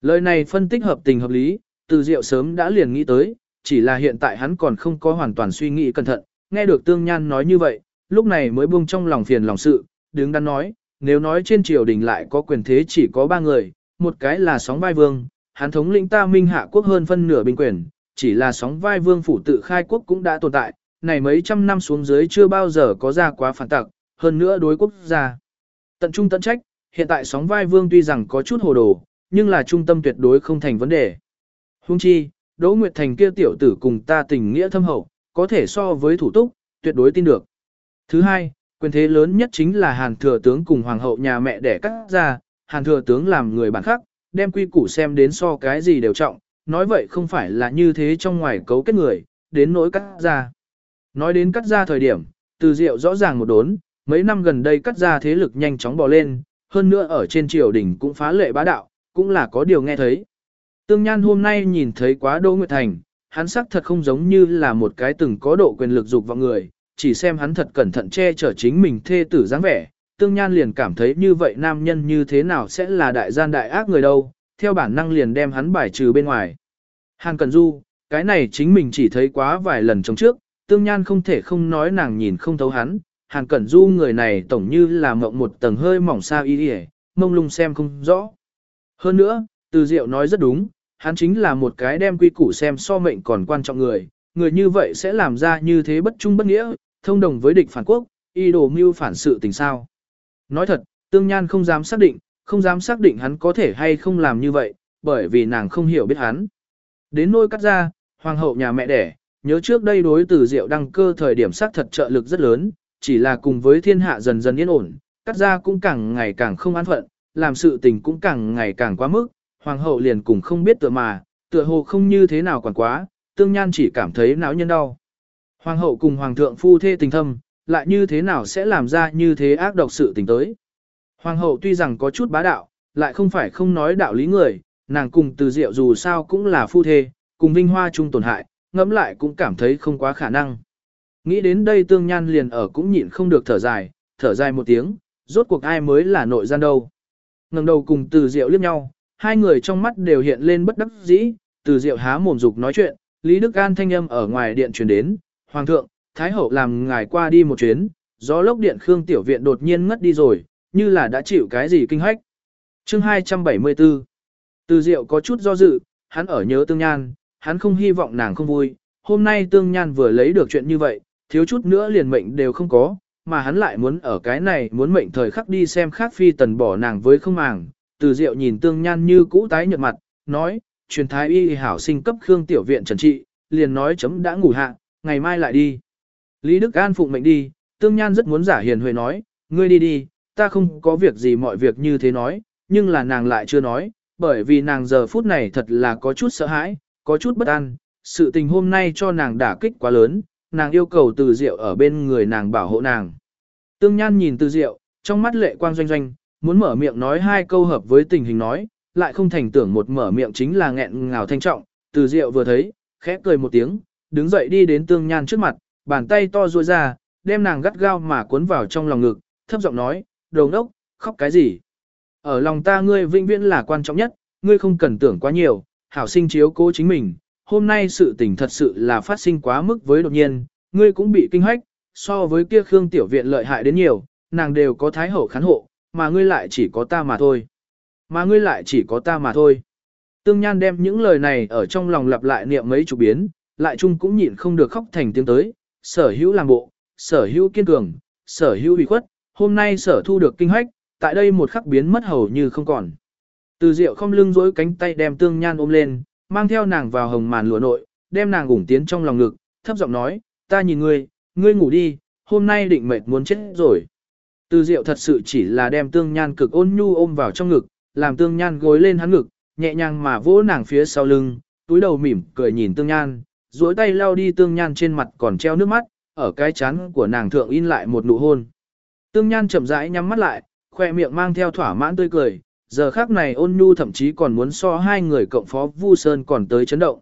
Lời này phân tích hợp tình hợp lý, từ diệu sớm đã liền nghĩ tới, chỉ là hiện tại hắn còn không có hoàn toàn suy nghĩ cẩn thận, nghe được tương nhan nói như vậy, lúc này mới buông trong lòng phiền lòng sự, đứng đắn nói, nếu nói trên triều đình lại có quyền thế chỉ có ba người, một cái là sóng vai vương, hắn thống lĩnh ta minh hạ quốc hơn phân nửa binh quyền, chỉ là sóng vai vương phủ tự khai quốc cũng đã tồn tại, này mấy trăm năm xuống dưới chưa bao giờ có ra quá phản tặc, hơn nữa đối quốc gia. Tận trung tận trách, hiện tại sóng vai vương tuy rằng có chút hồ đồ, nhưng là trung tâm tuyệt đối không thành vấn đề. Hung chi, Đỗ Nguyệt Thành kia tiểu tử cùng ta tình nghĩa thâm hậu, có thể so với thủ túc, tuyệt đối tin được. Thứ hai, quyền thế lớn nhất chính là Hàn Thừa Tướng cùng Hoàng hậu nhà mẹ đẻ cắt ra, Hàn Thừa Tướng làm người bản khắc, đem quy củ xem đến so cái gì đều trọng, nói vậy không phải là như thế trong ngoài cấu kết người, đến nỗi cắt ra. Nói đến cắt ra thời điểm, từ diệu rõ ràng một đốn, mấy năm gần đây cắt ra thế lực nhanh chóng bò lên, hơn nữa ở trên triều đình cũng phá lệ bá đạo, cũng là có điều nghe thấy. Tương Nhan hôm nay nhìn thấy quá Đỗ Nguyệt Thành, hắn sắc thật không giống như là một cái từng có độ quyền lực dục vào người, chỉ xem hắn thật cẩn thận che chở chính mình thê tử dáng vẻ. Tương Nhan liền cảm thấy như vậy nam nhân như thế nào sẽ là đại gian đại ác người đâu, theo bản năng liền đem hắn bài trừ bên ngoài. Hàng Cần Du, cái này chính mình chỉ thấy quá vài lần trong trước, Tương Nhan không thể không nói nàng nhìn không thấu hắn, Hàn Cẩn Du người này tổng như là mộng một tầng hơi mỏng xa y đi mông lung xem không rõ. Hơn nữa, từ diệu nói rất đúng, hắn chính là một cái đem quy củ xem so mệnh còn quan trọng người, người như vậy sẽ làm ra như thế bất trung bất nghĩa, thông đồng với địch phản quốc, y đồ mưu phản sự tình sao. Nói thật, tương nhan không dám xác định, không dám xác định hắn có thể hay không làm như vậy, bởi vì nàng không hiểu biết hắn. Đến nôi cắt ra, hoàng hậu nhà mẹ đẻ, nhớ trước đây đối từ diệu đăng cơ thời điểm xác thật trợ lực rất lớn, chỉ là cùng với thiên hạ dần dần yên ổn, cắt ra cũng càng ngày càng không an phận, làm sự tình cũng càng ngày càng quá mức, hoàng hậu liền cùng không biết tựa mà, tựa hồ không như thế nào quản quá, tương nhan chỉ cảm thấy não nhân đau. Hoàng hậu cùng hoàng thượng phu thê tình thâm, lại như thế nào sẽ làm ra như thế ác độc sự tình tới. Hoàng hậu tuy rằng có chút bá đạo, lại không phải không nói đạo lý người, nàng cùng từ diệu dù sao cũng là phu thê, cùng vinh hoa chung tổn hại, ngẫm lại cũng cảm thấy không quá khả năng. Nghĩ đến đây tương nhan liền ở cũng nhịn không được thở dài, thở dài một tiếng, rốt cuộc ai mới là nội gian đâu. ngẩng đầu cùng từ diệu liếc nhau, hai người trong mắt đều hiện lên bất đắc dĩ, từ diệu há mồm dục nói chuyện, Lý Đức An thanh âm ở ngoài điện truyền đến, Hoàng thượng, Thái hậu làm ngài qua đi một chuyến, gió lốc điện Khương Tiểu Viện đột nhiên ngất đi rồi, như là đã chịu cái gì kinh hách. Chương 274 Từ diệu có chút do dự, hắn ở nhớ tương nhan, hắn không hy vọng nàng không vui, hôm nay tương nhan vừa lấy được chuyện như vậy, thiếu chút nữa liền mệnh đều không có, mà hắn lại muốn ở cái này muốn mệnh thời khắc đi xem khác phi tần bỏ nàng với không màng. Từ diệu nhìn tương nhan như cũ tái nhợt mặt, nói, truyền thái y hảo sinh cấp khương tiểu viện trần trị, liền nói chấm đã ngủ hạ, ngày mai lại đi. Lý Đức An phụng mệnh đi, tương nhan rất muốn giả hiền huệ nói, ngươi đi đi, ta không có việc gì mọi việc như thế nói, nhưng là nàng lại chưa nói, bởi vì nàng giờ phút này thật là có chút sợ hãi, có chút bất an, sự tình hôm nay cho nàng đả kích quá lớn, nàng yêu cầu từ diệu ở bên người nàng bảo hộ nàng. Tương Nhan nhìn từ diệu, trong mắt lệ quang doanh doanh, muốn mở miệng nói hai câu hợp với tình hình nói, lại không thành tưởng một mở miệng chính là nghẹn ngào thanh trọng, từ diệu vừa thấy, khẽ cười một tiếng, đứng dậy đi đến Tương Nhan trước mặt, bàn tay to ruôi ra, đem nàng gắt gao mà cuốn vào trong lòng ngực, thấp giọng nói, đồ ngốc, khóc cái gì? Ở lòng ta ngươi vĩnh viễn là quan trọng nhất, ngươi không cần tưởng quá nhiều, hảo sinh chiếu cố chính mình, hôm nay sự tình thật sự là phát sinh quá mức với đột nhiên, ngươi cũng bị kinh hách, so với kia Khương Tiểu Viện lợi hại đến nhiều, nàng đều có thái hậu khán hộ, mà ngươi lại chỉ có ta mà thôi. Mà ngươi lại chỉ có ta mà thôi. Tương Nhan đem những lời này ở trong lòng lặp lại niệm mấy chục biến, lại chung cũng nhịn không được khóc thành tiếng tới, sở hữu làm bộ, sở hữu kiên cường, sở hữu ủy khuất, hôm nay sở thu được kinh hách, tại đây một khắc biến mất hầu như không còn. Từ Diệu không lưng dối cánh tay đem Tương Nhan ôm lên, mang theo nàng vào hồng màn lụa nội, đem nàng ủng tiến trong lòng ngực, thấp giọng nói, ta nhìn ngươi, ngươi ngủ đi, hôm nay định mệt muốn chết rồi. Từ Diệu thật sự chỉ là đem Tương Nhan cực ôn nhu ôm vào trong ngực, làm Tương Nhan gối lên hắn ngực, nhẹ nhàng mà vỗ nàng phía sau lưng, túi đầu mỉm cười nhìn Tương Nhan, duỗi tay lau đi Tương Nhan trên mặt còn treo nước mắt, ở cái chán của nàng thượng in lại một nụ hôn. Tương Nhan chậm rãi nhắm mắt lại, khoe miệng mang theo thỏa mãn tươi cười, giờ khác này ôn nhu thậm chí còn muốn so hai người cộng phó Vu Sơn còn tới chấn động.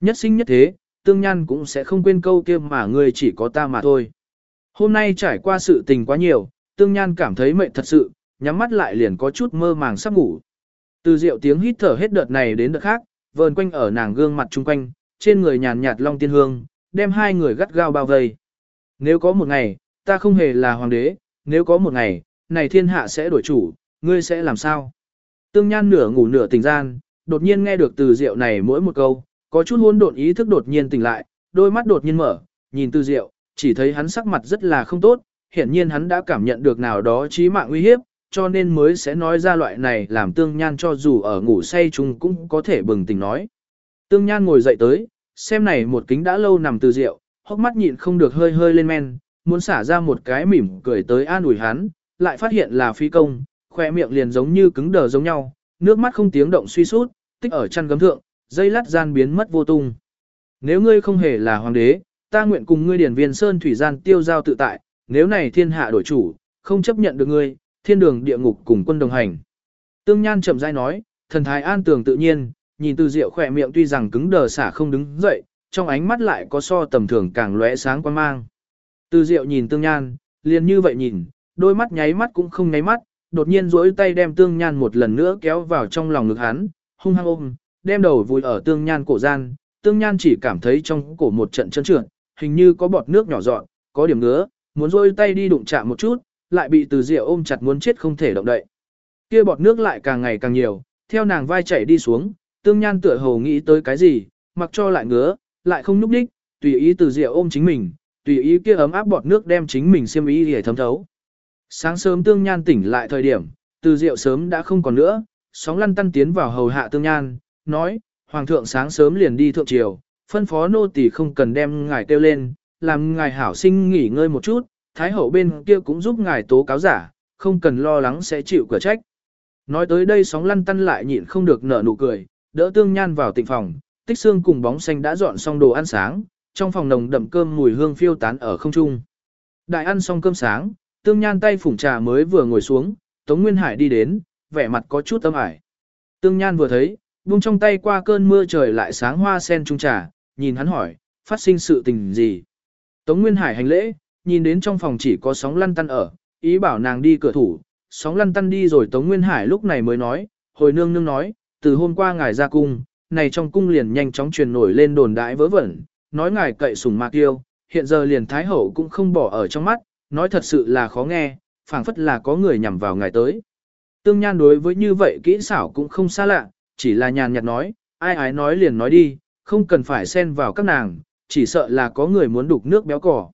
Nhất sinh nhất thế, Tương Nhan cũng sẽ không quên câu kia mà người chỉ có ta mà thôi. Hôm nay trải qua sự tình quá nhiều, Tương Nhan cảm thấy mệt thật sự, nhắm mắt lại liền có chút mơ màng sắp ngủ. Từ rượu tiếng hít thở hết đợt này đến đợt khác, vờn quanh ở nàng gương mặt chung quanh, trên người nhàn nhạt long tiên hương, đem hai người gắt gao bao vây. Nếu có một ngày, ta không hề là hoàng đế, nếu có một ngày, này thiên hạ sẽ đổi chủ, ngươi sẽ làm sao? Tương Nhan nửa ngủ nửa tỉnh gian, đột nhiên nghe được từ Diệu này mỗi một câu, có chút hỗn độn ý thức đột nhiên tỉnh lại, đôi mắt đột nhiên mở, nhìn từ Diệu, chỉ thấy hắn sắc mặt rất là không tốt, hiển nhiên hắn đã cảm nhận được nào đó chí mạng uy hiếp, cho nên mới sẽ nói ra loại này làm tương nhan cho dù ở ngủ say chung cũng có thể bừng tỉnh nói. Tương nhan ngồi dậy tới, xem này một kính đã lâu nằm từ Diệu, hốc mắt nhịn không được hơi hơi lên men, muốn xả ra một cái mỉm cười tới an ủi hắn, lại phát hiện là phi công, khoe miệng liền giống như cứng đờ giống nhau, nước mắt không tiếng động suy sút, tích ở chăn gấm thượng, dây lát gian biến mất vô tung. Nếu ngươi không hề là hoàng đế, ta nguyện cùng ngươi điển viên sơn thủy gian tiêu giao tự tại, nếu này thiên hạ đổi chủ, không chấp nhận được ngươi, thiên đường địa ngục cùng quân đồng hành. Tương Nhan chậm rãi nói, thần thái an tường tự nhiên, nhìn từ diệu khỏe miệng tuy rằng cứng đờ xả không đứng dậy, trong ánh mắt lại có so tầm thường càng lóe sáng quan mang. Từ diệu nhìn Tương Nhan, liền như vậy nhìn, đôi mắt nháy mắt cũng không nháy mắt, đột nhiên duỗi tay đem Tương Nhan một lần nữa kéo vào trong lòng ngực hắn, hung hăng ôm, đem đầu vùi ở Tương Nhan cổ gian, Tương Nhan chỉ cảm thấy trong cổ một trận chân trượt, hình như có bọt nước nhỏ dọn, có điểm ngứa, muốn duỗi tay đi đụng chạm một chút, lại bị từ diệu ôm chặt muốn chết không thể động đậy. Kia bọt nước lại càng ngày càng nhiều, theo nàng vai chảy đi xuống, tương nhan tựa hồ nghĩ tới cái gì, mặc cho lại ngứa, lại không núp đích, tùy ý từ diệu ôm chính mình, tùy ý kia ấm áp bọt nước đem chính mình xiêm ý để thấm thấu. Sáng sớm tương nhan tỉnh lại thời điểm, từ diệu sớm đã không còn nữa, sóng lăn tăn tiến vào hầu hạ tương nhan, nói, hoàng thượng sáng sớm liền đi thượng triều, phân phó nô tỳ không cần đem ngài kêu lên, làm ngài hảo sinh nghỉ ngơi một chút, Thái hậu bên kia cũng giúp ngài tố cáo giả, không cần lo lắng sẽ chịu cửa trách. Nói tới đây sóng lăn tăn lại nhịn không được nở nụ cười, đỡ tương nhan vào tịnh phòng, tích xương cùng bóng xanh đã dọn xong đồ ăn sáng, trong phòng nồng đậm cơm mùi hương phiêu tán ở không trung. Đại ăn xong cơm sáng, tương nhan tay phủng trà mới vừa ngồi xuống, Tống Nguyên Hải đi đến, vẻ mặt có chút tâm ải. Tương nhan vừa thấy, buông trong tay qua cơn mưa trời lại sáng hoa sen trung trà, nhìn hắn hỏi, phát sinh sự tình gì. Tống Nguyên Hải hành lễ, nhìn đến trong phòng chỉ có sóng lăn tăn ở, ý bảo nàng đi cửa thủ, sóng lăn tăn đi rồi Tống Nguyên Hải lúc này mới nói, hồi nương nương nói, từ hôm qua ngài ra cung, này trong cung liền nhanh chóng truyền nổi lên đồn đại vớ vẩn, nói ngài cậy sủng mạc tiêu, hiện giờ liền Thái Hậu cũng không bỏ ở trong mắt, nói thật sự là khó nghe, phảng phất là có người nhằm vào ngài tới. Tương Nhan đối với như vậy kỹ xảo cũng không xa lạ, chỉ là nhàn nhạt nói, ai ái nói liền nói đi, không cần phải xen vào các nàng, chỉ sợ là có người muốn đục nước béo cỏ.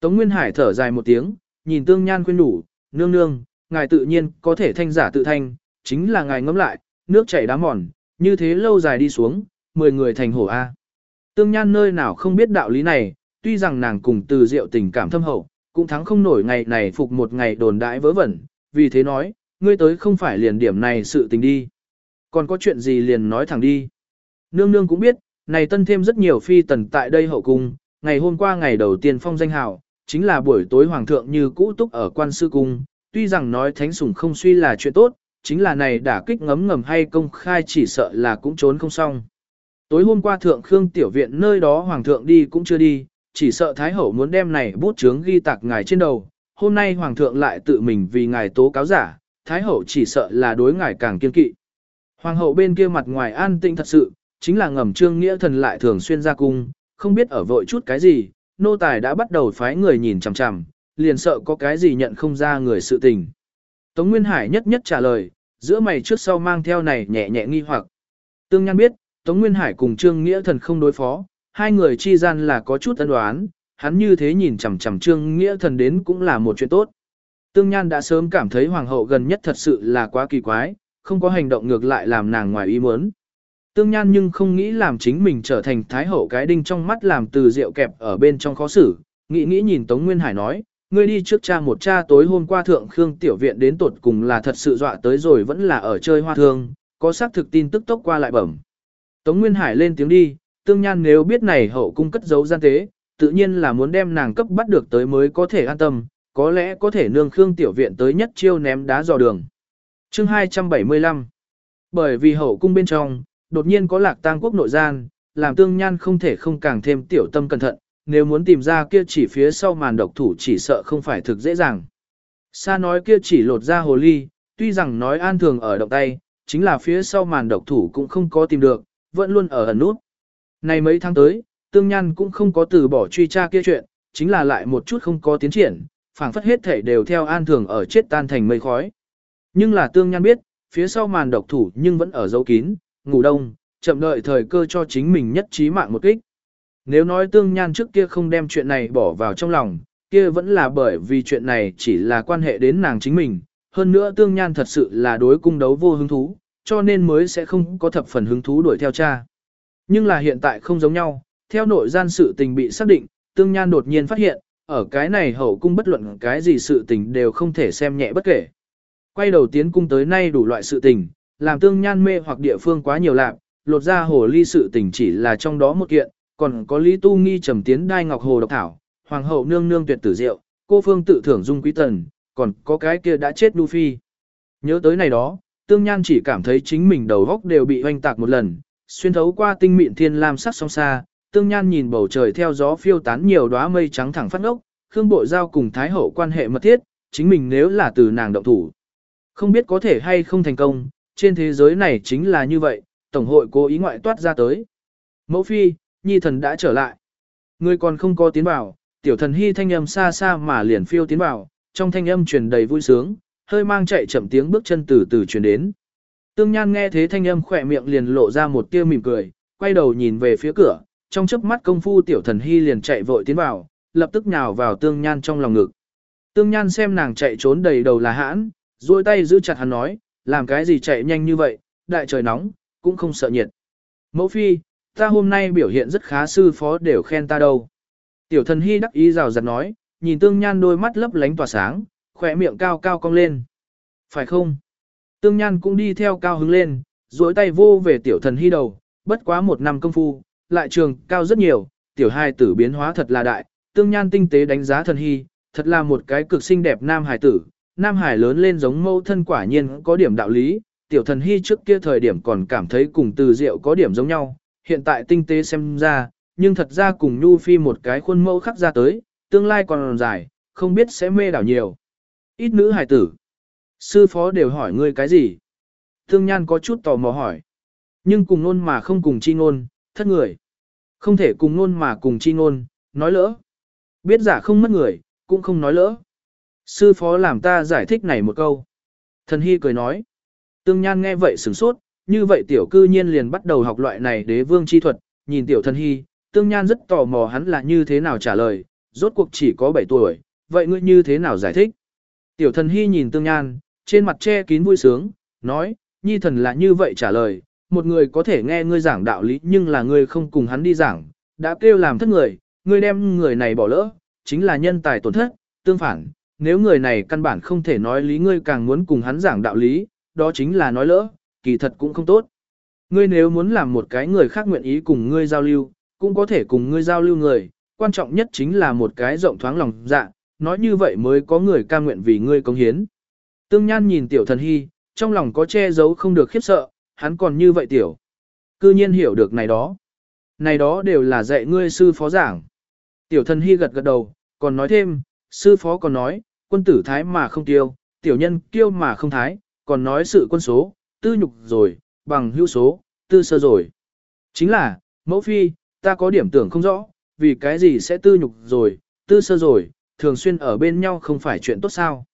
Tống Nguyên Hải thở dài một tiếng, nhìn Tương Nhan khuyên đủ, nương nương, ngài tự nhiên có thể thanh giả tự thanh, chính là ngài ngẫm lại, nước chảy đá mòn, như thế lâu dài đi xuống, 10 người thành hổ A. Tương Nhan nơi nào không biết đạo lý này, tuy rằng nàng cùng từ diệu tình cảm thâm hậu, cũng thắng không nổi ngày này phục một ngày đồn đãi vớ vẩn, vì thế nói, ngươi tới không phải liền điểm này sự tình đi. Còn có chuyện gì liền nói thẳng đi. Nương nương cũng biết, này tân thêm rất nhiều phi tần tại đây hậu cung, ngày hôm qua ngày đầu tiên phong danh hào, chính là buổi tối hoàng thượng như cũ túc ở quan sư cung, tuy rằng nói thánh sủng không suy là chuyện tốt, chính là này đã kích ngấm ngầm hay công khai chỉ sợ là cũng trốn không xong. Tối hôm qua thượng Khương tiểu viện nơi đó hoàng thượng đi cũng chưa đi, chỉ sợ thái hậu muốn đem này bút chướng ghi tạc ngài trên đầu, hôm nay hoàng thượng lại tự mình vì ngài tố cáo giả, thái hậu chỉ sợ là đối ngài càng kiên kỵ. Hoàng hậu bên kia mặt ngoài an tĩnh thật sự, chính là ngầm trương nghĩa thần lại thường xuyên ra cung, không biết ở vội chút cái gì, nô tài đã bắt đầu phái người nhìn chằm chằm, liền sợ có cái gì nhận không ra người sự tình. Tống Nguyên Hải nhất nhất trả lời, giữa mày trước sau mang theo này nhẹ nhẹ nghi hoặc. Tương Nhan biết, Tống Nguyên Hải cùng Trương Nghĩa Thần không đối phó, hai người chi gian là có chút ân đoán, hắn như thế nhìn chằm chằm Trương Nghĩa Thần đến cũng là một chuyện tốt. Tương Nhan đã sớm cảm thấy hoàng hậu gần nhất thật sự là quá kỳ quái, không có hành động ngược lại làm nàng ngoài ý muốn. Tương Nhan nhưng không nghĩ làm chính mình trở thành thái hậu cái đinh trong mắt làm từ rượu kẹp ở bên trong khó xử, nghĩ nghĩ nhìn Tống Nguyên Hải nói, ngươi đi trước cha một cha tối hôm qua thượng Khương tiểu viện đến tột cùng là thật sự dọa tới rồi vẫn là ở chơi hoa thương, có xác thực tin tức tốc qua lại bẩm. Tống Nguyên Hải lên tiếng đi, Tương Nhan nếu biết này hậu cung cất giấu gian tế, tự nhiên là muốn đem nàng cấp bắt được tới mới có thể an tâm, có lẽ có thể nương Khương tiểu viện tới nhất chiêu ném đá dò đường. Chương 275 Bởi vì hậu cung bên trong, đột nhiên có lạc tang quốc nội gian, làm tương nhan không thể không càng thêm tiểu tâm cẩn thận, nếu muốn tìm ra kia chỉ phía sau màn độc thủ chỉ sợ không phải thực dễ dàng. Sa nói kia chỉ lột ra hồ ly, tuy rằng nói an thường ở động tay, chính là phía sau màn độc thủ cũng không có tìm được, vẫn luôn ở ẩn nút. Này mấy tháng tới, tương nhan cũng không có từ bỏ truy tra kia chuyện, chính là lại một chút không có tiến triển, phảng phất hết thể đều theo an thường ở chết tan thành mây khói. Nhưng là tương nhan biết, phía sau màn độc thủ nhưng vẫn ở dấu kín, ngủ đông, chậm đợi thời cơ cho chính mình nhất trí mạng một kích. Nếu nói tương nhan trước kia không đem chuyện này bỏ vào trong lòng, kia vẫn là bởi vì chuyện này chỉ là quan hệ đến nàng chính mình, hơn nữa tương nhan thật sự là đối cung đấu vô hứng thú, cho nên mới sẽ không có thập phần hứng thú đuổi theo cha. Nhưng là hiện tại không giống nhau, theo nội gian sự tình bị xác định, tương nhan đột nhiên phát hiện, ở cái này hậu cung bất luận cái gì sự tình đều không thể xem nhẹ bất kể. Quay đầu tiến cung tới nay đủ loại sự tình, làm tương nhan mê hoặc địa phương quá nhiều lạc, lột ra hồ ly sự tình chỉ là trong đó một kiện, còn có lý tu nghi trầm tiến đai ngọc hồ độc thảo, hoàng hậu nương nương tuyệt tử diệu cô phương tự thưởng dung quý tần, còn có cái kia đã chết đu phi. Nhớ tới này đó, tương nhan chỉ cảm thấy chính mình đầu góc đều bị hoanh tạc một lần, xuyên thấu qua tinh mịn thiên lam sắc song xa, tương nhan nhìn bầu trời theo gió phiêu tán nhiều đóa mây trắng thẳng phát ngốc, Khương Bội Giao cùng Thái Hậu quan hệ mật thiết, chính mình nếu là từ nàng động thủ. Không biết có thể hay không thành công, trên thế giới này chính là như vậy, Tổng hội cố ý ngoại toát ra tới. Mẫu phi, nhi thần đã trở lại. Người còn không có tiến vào, tiểu thần hy thanh âm xa xa mà liền phiêu tiến vào, trong thanh âm truyền đầy vui sướng, hơi mang chạy chậm tiếng bước chân từ từ truyền đến. Tương Nhan nghe thế thanh âm khỏe miệng liền lộ ra một tia mỉm cười, quay đầu nhìn về phía cửa, trong chớp mắt công phu tiểu thần hy liền chạy vội tiến vào, lập tức nhào vào Tương Nhan trong lòng ngực. Tương Nhan xem nàng chạy trốn đầy đầu là hãn, duỗi tay giữ chặt hắn nói, làm cái gì chạy nhanh như vậy, đại trời nóng, cũng không sợ nhiệt. Mẫu phi, ta hôm nay biểu hiện rất khá sư phó đều khen ta đâu. Tiểu thần hy đắc ý rào rạt nói, nhìn tương nhan đôi mắt lấp lánh tỏa sáng, khỏe miệng cao cao cong lên. Phải không? Tương nhan cũng đi theo cao hứng lên, duỗi tay vô về tiểu thần hy đầu, bất quá một năm công phu, lại trường cao rất nhiều, tiểu hai tử biến hóa thật là đại, tương nhan tinh tế đánh giá thần hy, thật là một cái cực xinh đẹp nam hài tử, nam hải lớn lên giống mâu thân quả nhiên có điểm đạo lý, tiểu thần hy trước kia thời điểm còn cảm thấy cùng từ diệu có điểm giống nhau, hiện tại tinh tế xem ra, nhưng thật ra cùng Nhu Phi một cái khuôn mẫu khắc ra tới, tương lai còn dài, không biết sẽ mê đảo nhiều. Ít nữ hải tử. Sư phó đều hỏi ngươi cái gì? Thương Nhan có chút tò mò hỏi. Nhưng cùng nôn mà không cùng chi ngôn, thất người. Không thể cùng nôn mà cùng chi ngôn, nói lỡ. Biết giả không mất người, cũng không nói lỡ. Sư phó làm ta giải thích này một câu. Thần Hy cười nói. Tương Nhan nghe vậy sửng sốt, như vậy tiểu cư nhiên liền bắt đầu học loại này đế vương chi thuật, nhìn tiểu thần Hy, Tương Nhan rất tò mò hắn là như thế nào trả lời, rốt cuộc chỉ có 7 tuổi, vậy ngươi như thế nào giải thích? Tiểu thần Hy nhìn Tương Nhan, trên mặt che kín vui sướng, nói, nhi thần là như vậy trả lời, một người có thể nghe ngươi giảng đạo lý nhưng là ngươi không cùng hắn đi giảng, đã kêu làm thất người, ngươi đem người này bỏ lỡ, chính là nhân tài tổn thất, tương phản, nếu người này căn bản không thể nói lý ngươi càng muốn cùng hắn giảng đạo lý, đó chính là nói lỡ, kỳ thật cũng không tốt. Ngươi nếu muốn làm một cái người khác nguyện ý cùng ngươi giao lưu, cũng có thể cùng ngươi giao lưu người, quan trọng nhất chính là một cái rộng thoáng lòng dạ, nói như vậy mới có người ca nguyện vì ngươi công hiến. Tương Nhan nhìn tiểu thần hy, trong lòng có che giấu không được khiếp sợ, hắn còn như vậy tiểu. Cư nhiên hiểu được này đó. Này đó đều là dạy ngươi sư phó giảng. Tiểu thần hy gật gật đầu, còn nói thêm, sư phó còn nói, quân tử thái mà không tiêu, tiểu nhân kiêu mà không thái, còn nói sự quân số, tư nhục rồi, bằng hữu số, tư sơ rồi. Chính là, mẫu phi, ta có điểm tưởng không rõ, vì cái gì sẽ tư nhục rồi, tư sơ rồi, thường xuyên ở bên nhau không phải chuyện tốt sao.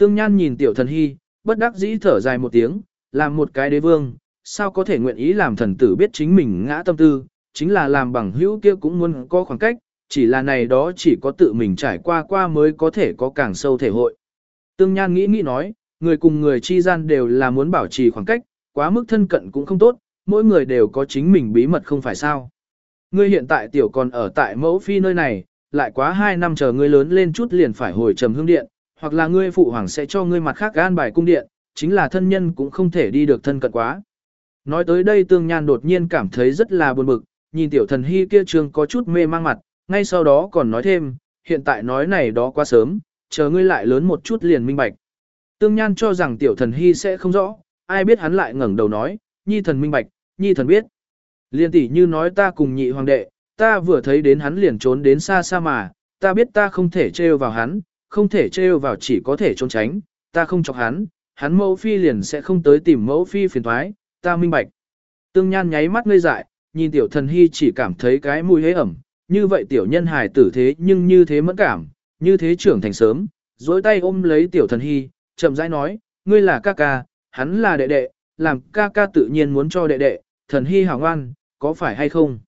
Tương Nhan nhìn tiểu thần hy, bất đắc dĩ thở dài một tiếng, làm một cái đế vương, sao có thể nguyện ý làm thần tử biết chính mình ngã tâm tư, chính là làm bằng hữu kia cũng muốn có khoảng cách, chỉ là này đó chỉ có tự mình trải qua qua mới có thể có càng sâu thể hội. Tương Nhan nghĩ nghĩ nói, người cùng người chi gian đều là muốn bảo trì khoảng cách, quá mức thân cận cũng không tốt, mỗi người đều có chính mình bí mật không phải sao. Ngươi hiện tại tiểu còn ở tại mẫu phi nơi này, lại quá 2 năm chờ ngươi lớn lên chút liền phải hồi trầm hương điện, hoặc là ngươi phụ hoàng sẽ cho ngươi mặt khác gan bài cung điện, chính là thân nhân cũng không thể đi được thân cận quá. Nói tới đây tương nhan đột nhiên cảm thấy rất là buồn bực, nhìn tiểu thần hy kia trường có chút mê mang mặt, ngay sau đó còn nói thêm, hiện tại nói này đó quá sớm, chờ ngươi lại lớn một chút liền minh bạch. Tương Nhan cho rằng tiểu thần hy sẽ không rõ, ai biết hắn lại ngẩng đầu nói, nhi thần minh bạch, nhi thần biết. Liên tỷ như nói ta cùng nhị hoàng đệ, ta vừa thấy đến hắn liền trốn đến xa xa mà, ta biết ta không thể trêu vào hắn, không thể trêu vào chỉ có thể trốn tránh, ta không chọc hắn, hắn mẫu phi liền sẽ không tới tìm mẫu phi phiền thoái, ta minh bạch. Tương Nhan nháy mắt ngây dại, nhìn tiểu thần hy chỉ cảm thấy cái mùi hế ẩm, như vậy tiểu nhân hài tử thế nhưng như thế mẫn cảm, như thế trưởng thành sớm, dối tay ôm lấy tiểu thần hy, chậm rãi nói, ngươi là ca ca, hắn là đệ đệ, làm ca ca tự nhiên muốn cho đệ đệ, thần hy hảo ngoan, có phải hay không?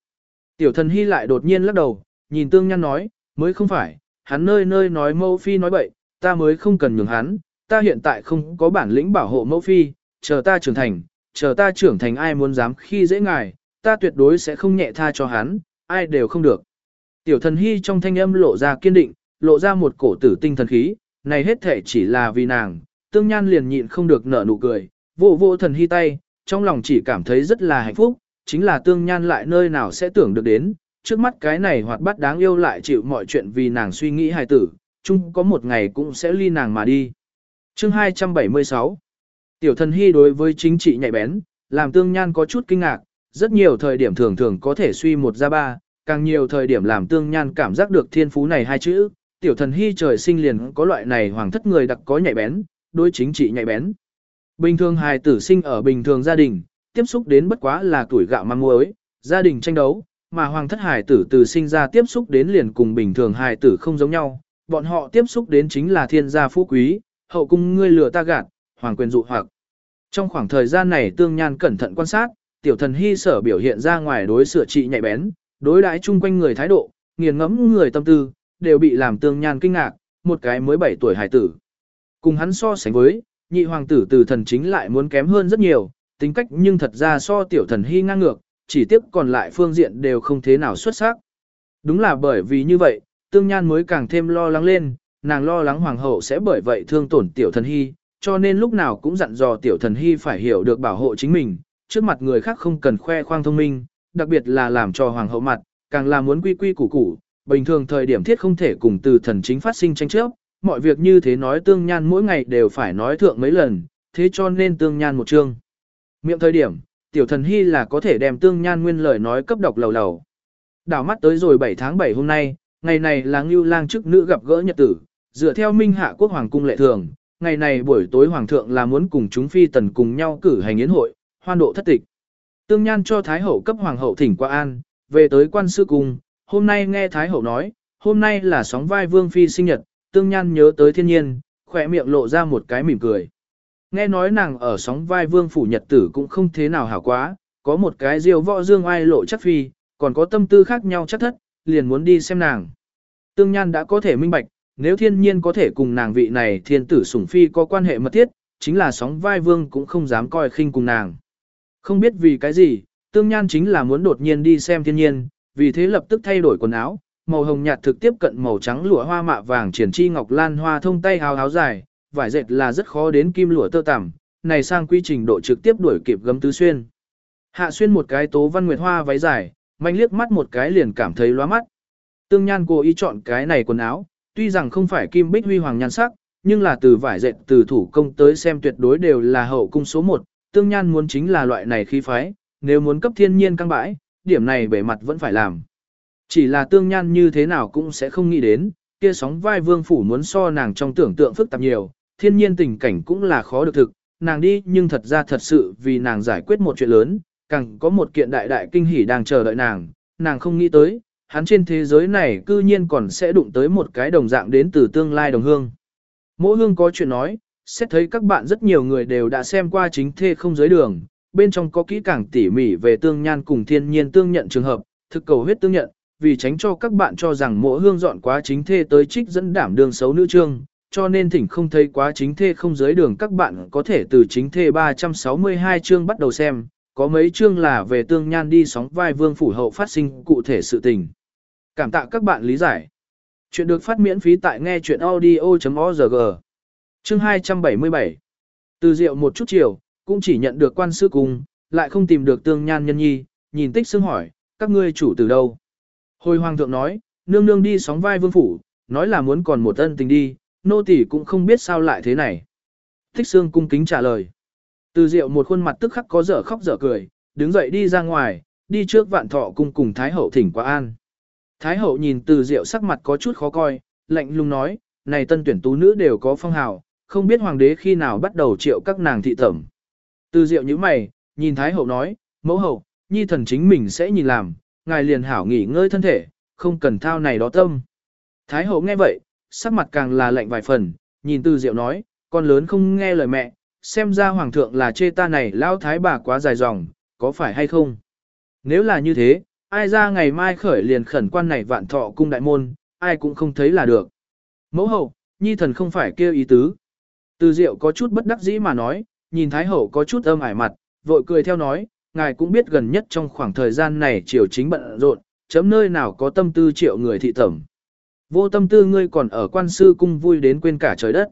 Tiểu thần hy lại đột nhiên lắc đầu, nhìn tương nhăn nói, mới không phải, hắn nơi nơi nói mẫu phi nói bậy, ta mới không cần nhường hắn, ta hiện tại không có bản lĩnh bảo hộ mẫu phi, chờ ta trưởng thành, chờ ta trưởng thành ai muốn dám khi dễ ngài, ta tuyệt đối sẽ không nhẹ tha cho hắn, ai đều không được. Tiểu thần hy trong thanh âm lộ ra kiên định, lộ ra một cổ tử tinh thần khí, này hết thể chỉ là vì nàng, tương nhan liền nhịn không được nở nụ cười, vô vô thần hy tay, trong lòng chỉ cảm thấy rất là hạnh phúc, chính là tương nhan lại nơi nào sẽ tưởng được đến, trước mắt cái này hoạt bát đáng yêu lại chịu mọi chuyện vì nàng suy nghĩ hài tử, chung có một ngày cũng sẽ ly nàng mà đi. Chương 276 Tiểu thần hy đối với chính trị nhạy bén, làm tương nhan có chút kinh ngạc, rất nhiều thời điểm thường thường có thể suy một ra ba, càng nhiều thời điểm làm tương nhan cảm giác được thiên phú này hai chữ, tiểu thần hy trời sinh liền có loại này hoàng thất người đặc có nhạy bén, đối chính trị nhạy bén. Bình thường hài tử sinh ở bình thường gia đình, tiếp xúc đến bất quá là tuổi gạo măng muối, gia đình tranh đấu, mà hoàng thất hải tử từ sinh ra tiếp xúc đến liền cùng bình thường hải tử không giống nhau, bọn họ tiếp xúc đến chính là thiên gia phú quý, hậu cung ngươi lừa ta gạt, hoàng quyền dụ hoặc. Trong khoảng thời gian này tương nhan cẩn thận quan sát, tiểu thần hy sở biểu hiện ra ngoài đối sửa trị nhạy bén, đối đãi chung quanh người thái độ, nghiền ngẫm người tâm tư, đều bị làm tương nhan kinh ngạc, một cái mới 7 tuổi hải tử. Cùng hắn so sánh với, nhị hoàng tử từ thần chính lại muốn kém hơn rất nhiều, tính cách nhưng thật ra so tiểu thần hy ngang ngược, chỉ tiếc còn lại phương diện đều không thế nào xuất sắc. Đúng là bởi vì như vậy, tương nhan mới càng thêm lo lắng lên, nàng lo lắng hoàng hậu sẽ bởi vậy thương tổn tiểu thần hy, cho nên lúc nào cũng dặn dò tiểu thần hy phải hiểu được bảo hộ chính mình, trước mặt người khác không cần khoe khoang thông minh, đặc biệt là làm cho hoàng hậu mặt, càng là muốn quy quy củ củ, bình thường thời điểm thiết không thể cùng từ thần chính phát sinh tranh chấp, mọi việc như thế nói tương nhan mỗi ngày đều phải nói thượng mấy lần, thế cho nên tương nhan một chương. Miệng thời điểm, tiểu thần hy là có thể đem tương nhan nguyên lời nói cấp độc lầu lầu. Đảo mắt tới rồi 7 tháng 7 hôm nay, ngày này là ngưu lang chức nữ gặp gỡ nhật tử, dựa theo minh hạ quốc hoàng cung lệ thường, ngày này buổi tối hoàng thượng là muốn cùng chúng phi tần cùng nhau cử hành yến hội, hoan độ thất tịch. Tương Nhan cho Thái Hậu cấp Hoàng hậu thỉnh qua an, về tới quan sư cung, hôm nay nghe Thái Hậu nói, hôm nay là sóng vai Vương Phi sinh nhật, Tương Nhan nhớ tới thiên nhiên, khỏe miệng lộ ra một cái mỉm cười. Nghe nói nàng ở sóng vai Vương Phủ Nhật Tử cũng không thế nào hảo quá, có một cái diêu võ dương ai lộ chắc phi, còn có tâm tư khác nhau chắc thất, liền muốn đi xem nàng. Tương Nhan đã có thể minh bạch, nếu thiên nhiên có thể cùng nàng vị này thiên tử sủng phi có quan hệ mật thiết, chính là sóng vai vương cũng không dám coi khinh cùng nàng. Không biết vì cái gì, tương nhan chính là muốn đột nhiên đi xem thiên nhiên, vì thế lập tức thay đổi quần áo, màu hồng nhạt thực tiếp cận màu trắng lụa hoa mạ vàng triển chi ngọc lan hoa thông tay hào áo dài, vải dệt là rất khó đến kim lụa tơ tằm, này sang quy trình độ trực tiếp đuổi kịp gấm tứ xuyên. Hạ xuyên một cái tố văn nguyệt hoa váy dài, manh liếc mắt một cái liền cảm thấy lóa mắt. Tương Nhan cố ý chọn cái này quần áo, tuy rằng không phải kim bích huy hoàng nhan sắc, nhưng là từ vải dệt từ thủ công tới xem tuyệt đối đều là hậu cung số 1, tương nhan muốn chính là loại này khí phái, nếu muốn cấp thiên nhiên căng bãi, điểm này bề mặt vẫn phải làm. Chỉ là tương nhan như thế nào cũng sẽ không nghĩ đến, kia sóng vai vương phủ muốn so nàng trong tưởng tượng phức tạp nhiều, thiên nhiên tình cảnh cũng là khó được thực, nàng đi nhưng thật ra thật sự vì nàng giải quyết một chuyện lớn, càng có một kiện đại đại kinh hỉ đang chờ đợi nàng, nàng không nghĩ tới, hắn trên thế giới này cư nhiên còn sẽ đụng tới một cái đồng dạng đến từ tương lai đồng hương. Mỗi hương có chuyện nói, xét thấy các bạn rất nhiều người đều đã xem qua chính thê không giới đường, bên trong có kỹ càng tỉ mỉ về tương nhan cùng thiên nhiên tương nhận trường hợp, thực cầu huyết tương nhận, vì tránh cho các bạn cho rằng mỗi hương dọn quá chính thê tới trích dẫn đảm đường xấu nữ trương, cho nên thỉnh không thấy quá chính thê không giới đường các bạn có thể từ chính thê 362 chương bắt đầu xem, có mấy chương là về tương nhan đi sóng vai vương phủ hậu phát sinh cụ thể sự tình. Cảm tạ các bạn lý giải. Chuyện được phát miễn phí tại nghe chuyện audio.org. Chương 277 Từ rượu một chút chiều, cũng chỉ nhận được quan sư cùng, lại không tìm được tương nhan nhân nhi, nhìn tích xương hỏi, các ngươi chủ từ đâu? Hồi hoàng thượng nói, nương nương đi sóng vai vương phủ, nói là muốn còn một ân tình đi, nô tỳ cũng không biết sao lại thế này. Thích xương cung kính trả lời. Từ Diệu một khuôn mặt tức khắc có dở khóc dở cười, đứng dậy đi ra ngoài, đi trước vạn thọ cung cùng Thái hậu thỉnh qua an. Thái hậu nhìn từ Diệu sắc mặt có chút khó coi, lạnh lùng nói, này tân tuyển tú nữ đều có phong hào, không biết hoàng đế khi nào bắt đầu triệu các nàng thị tẩm. Từ Diệu như mày, nhìn Thái hậu nói, mẫu hậu, nhi thần chính mình sẽ nhìn làm, ngài liền hảo nghỉ ngơi thân thể, không cần thao này đó tâm. Thái hậu nghe vậy, sắc mặt càng là lạnh vài phần, nhìn từ diệu nói, con lớn không nghe lời mẹ, xem ra hoàng thượng là chê ta này lao thái bà quá dài dòng, có phải hay không? Nếu là như thế, ai ra ngày mai khởi liền khẩn quan này vạn thọ cung đại môn, ai cũng không thấy là được. Mẫu hậu, nhi thần không phải kêu ý tứ. Từ diệu có chút bất đắc dĩ mà nói, nhìn thái hậu có chút âm ải mặt, vội cười theo nói, ngài cũng biết gần nhất trong khoảng thời gian này triều chính bận rộn, chấm nơi nào có tâm tư triệu người thị tẩm. Vô tâm tư ngươi còn ở quan sư cung vui đến quên cả trời đất.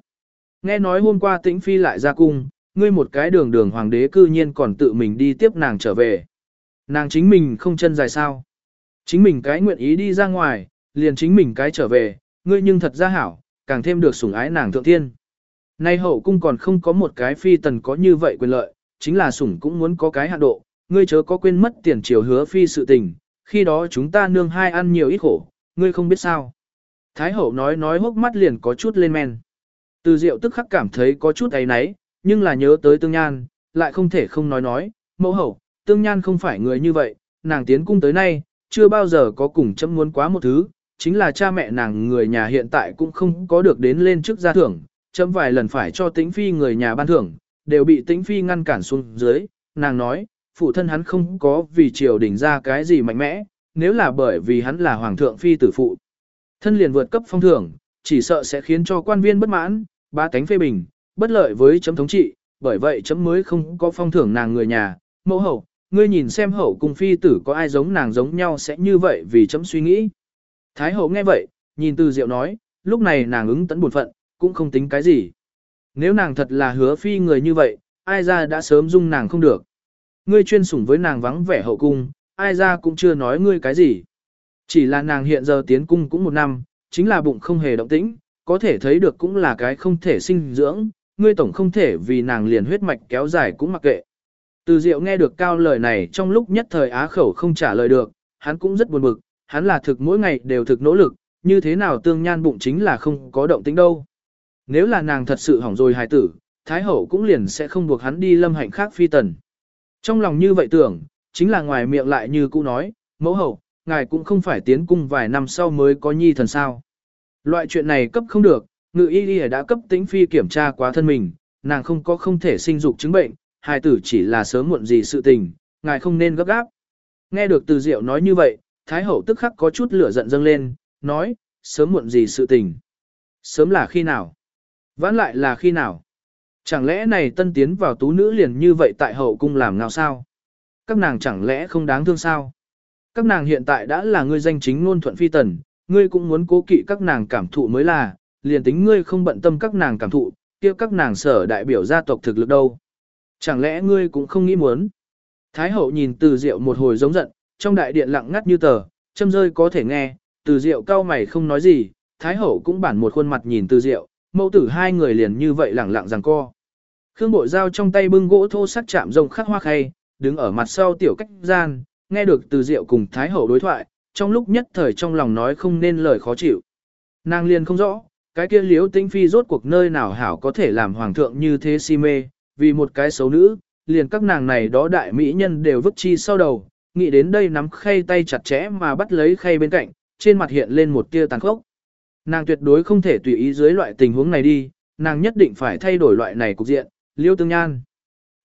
Nghe nói hôm qua tĩnh phi lại ra cung, ngươi một cái đường đường hoàng đế cư nhiên còn tự mình đi tiếp nàng trở về. Nàng chính mình không chân dài sao. Chính mình cái nguyện ý đi ra ngoài, liền chính mình cái trở về, ngươi nhưng thật ra hảo, càng thêm được sủng ái nàng thượng thiên. Nay hậu cung còn không có một cái phi tần có như vậy quyền lợi, chính là sủng cũng muốn có cái hạn độ, ngươi chớ có quên mất tiền triều hứa phi sự tình, khi đó chúng ta nương hai ăn nhiều ít khổ, ngươi không biết sao. Thái hậu nói nói hốc mắt liền có chút lên men. Từ diệu tức khắc cảm thấy có chút ấy náy, nhưng là nhớ tới tương nhan, lại không thể không nói nói, mẫu hậu, tương nhan không phải người như vậy, nàng tiến cung tới nay, chưa bao giờ có cùng chấm muốn quá một thứ, chính là cha mẹ nàng người nhà hiện tại cũng không có được đến lên trước gia thưởng, chấm vài lần phải cho tĩnh phi người nhà ban thưởng, đều bị tĩnh phi ngăn cản xuống dưới, nàng nói, phụ thân hắn không có vì triều đình ra cái gì mạnh mẽ, nếu là bởi vì hắn là hoàng thượng phi tử phụ. Thân liền vượt cấp phong thưởng, chỉ sợ sẽ khiến cho quan viên bất mãn, ba cánh phê bình, bất lợi với chấm thống trị, bởi vậy chấm mới không có phong thưởng nàng người nhà, mẫu hậu, ngươi nhìn xem hậu cùng phi tử có ai giống nàng giống nhau sẽ như vậy vì chấm suy nghĩ. Thái hậu nghe vậy, nhìn từ diệu nói, lúc này nàng ứng tấn buồn phận, cũng không tính cái gì. Nếu nàng thật là hứa phi người như vậy, ai ra đã sớm dung nàng không được. Ngươi chuyên sủng với nàng vắng vẻ hậu cung, ai ra cũng chưa nói ngươi cái gì. Chỉ là nàng hiện giờ tiến cung cũng một năm, chính là bụng không hề động tĩnh, có thể thấy được cũng là cái không thể sinh dưỡng, ngươi tổng không thể vì nàng liền huyết mạch kéo dài cũng mặc kệ. Từ Diệu nghe được cao lời này trong lúc nhất thời á khẩu không trả lời được, hắn cũng rất buồn bực, hắn là thực mỗi ngày đều thực nỗ lực, như thế nào tương nhan bụng chính là không có động tĩnh đâu. Nếu là nàng thật sự hỏng rồi hài tử, Thái Hậu cũng liền sẽ không buộc hắn đi lâm hạnh khác phi tần. Trong lòng như vậy tưởng, chính là ngoài miệng lại như cũ nói, mẫu hậu, ngài cũng không phải tiến cung vài năm sau mới có nhi thần sao. Loại chuyện này cấp không được, ngự y y đã cấp tính phi kiểm tra quá thân mình, nàng không có không thể sinh dục chứng bệnh, hài tử chỉ là sớm muộn gì sự tình, ngài không nên gấp gáp. Nghe được từ diệu nói như vậy, Thái hậu tức khắc có chút lửa giận dâng lên, nói, sớm muộn gì sự tình. Sớm là khi nào? Vãn lại là khi nào? Chẳng lẽ này tân tiến vào tú nữ liền như vậy tại hậu cung làm ngao sao? Các nàng chẳng lẽ không đáng thương sao? Các nàng hiện tại đã là ngươi danh chính ngôn thuận phi tần, ngươi cũng muốn cố kỵ các nàng cảm thụ mới là, liền tính ngươi không bận tâm các nàng cảm thụ, kia các nàng sở đại biểu gia tộc thực lực đâu. Chẳng lẽ ngươi cũng không nghĩ muốn? Thái hậu nhìn từ diệu một hồi giống giận, trong đại điện lặng ngắt như tờ, châm rơi có thể nghe, từ diệu cao mày không nói gì, thái hậu cũng bản một khuôn mặt nhìn từ diệu, mẫu tử hai người liền như vậy lẳng lặng rằng co. Khương bội dao trong tay bưng gỗ thô sắc chạm rồng khắc hoa khay, đứng ở mặt sau tiểu cách gian, nghe được từ diệu cùng thái hậu đối thoại, trong lúc nhất thời trong lòng nói không nên lời khó chịu. Nàng liền không rõ, cái kia liếu tinh phi rốt cuộc nơi nào hảo có thể làm hoàng thượng như thế si mê, vì một cái xấu nữ, liền các nàng này đó đại mỹ nhân đều vứt chi sau đầu, nghĩ đến đây nắm khay tay chặt chẽ mà bắt lấy khay bên cạnh, trên mặt hiện lên một tia tàn khốc. Nàng tuyệt đối không thể tùy ý dưới loại tình huống này đi, nàng nhất định phải thay đổi loại này cục diện, liêu tương nhan.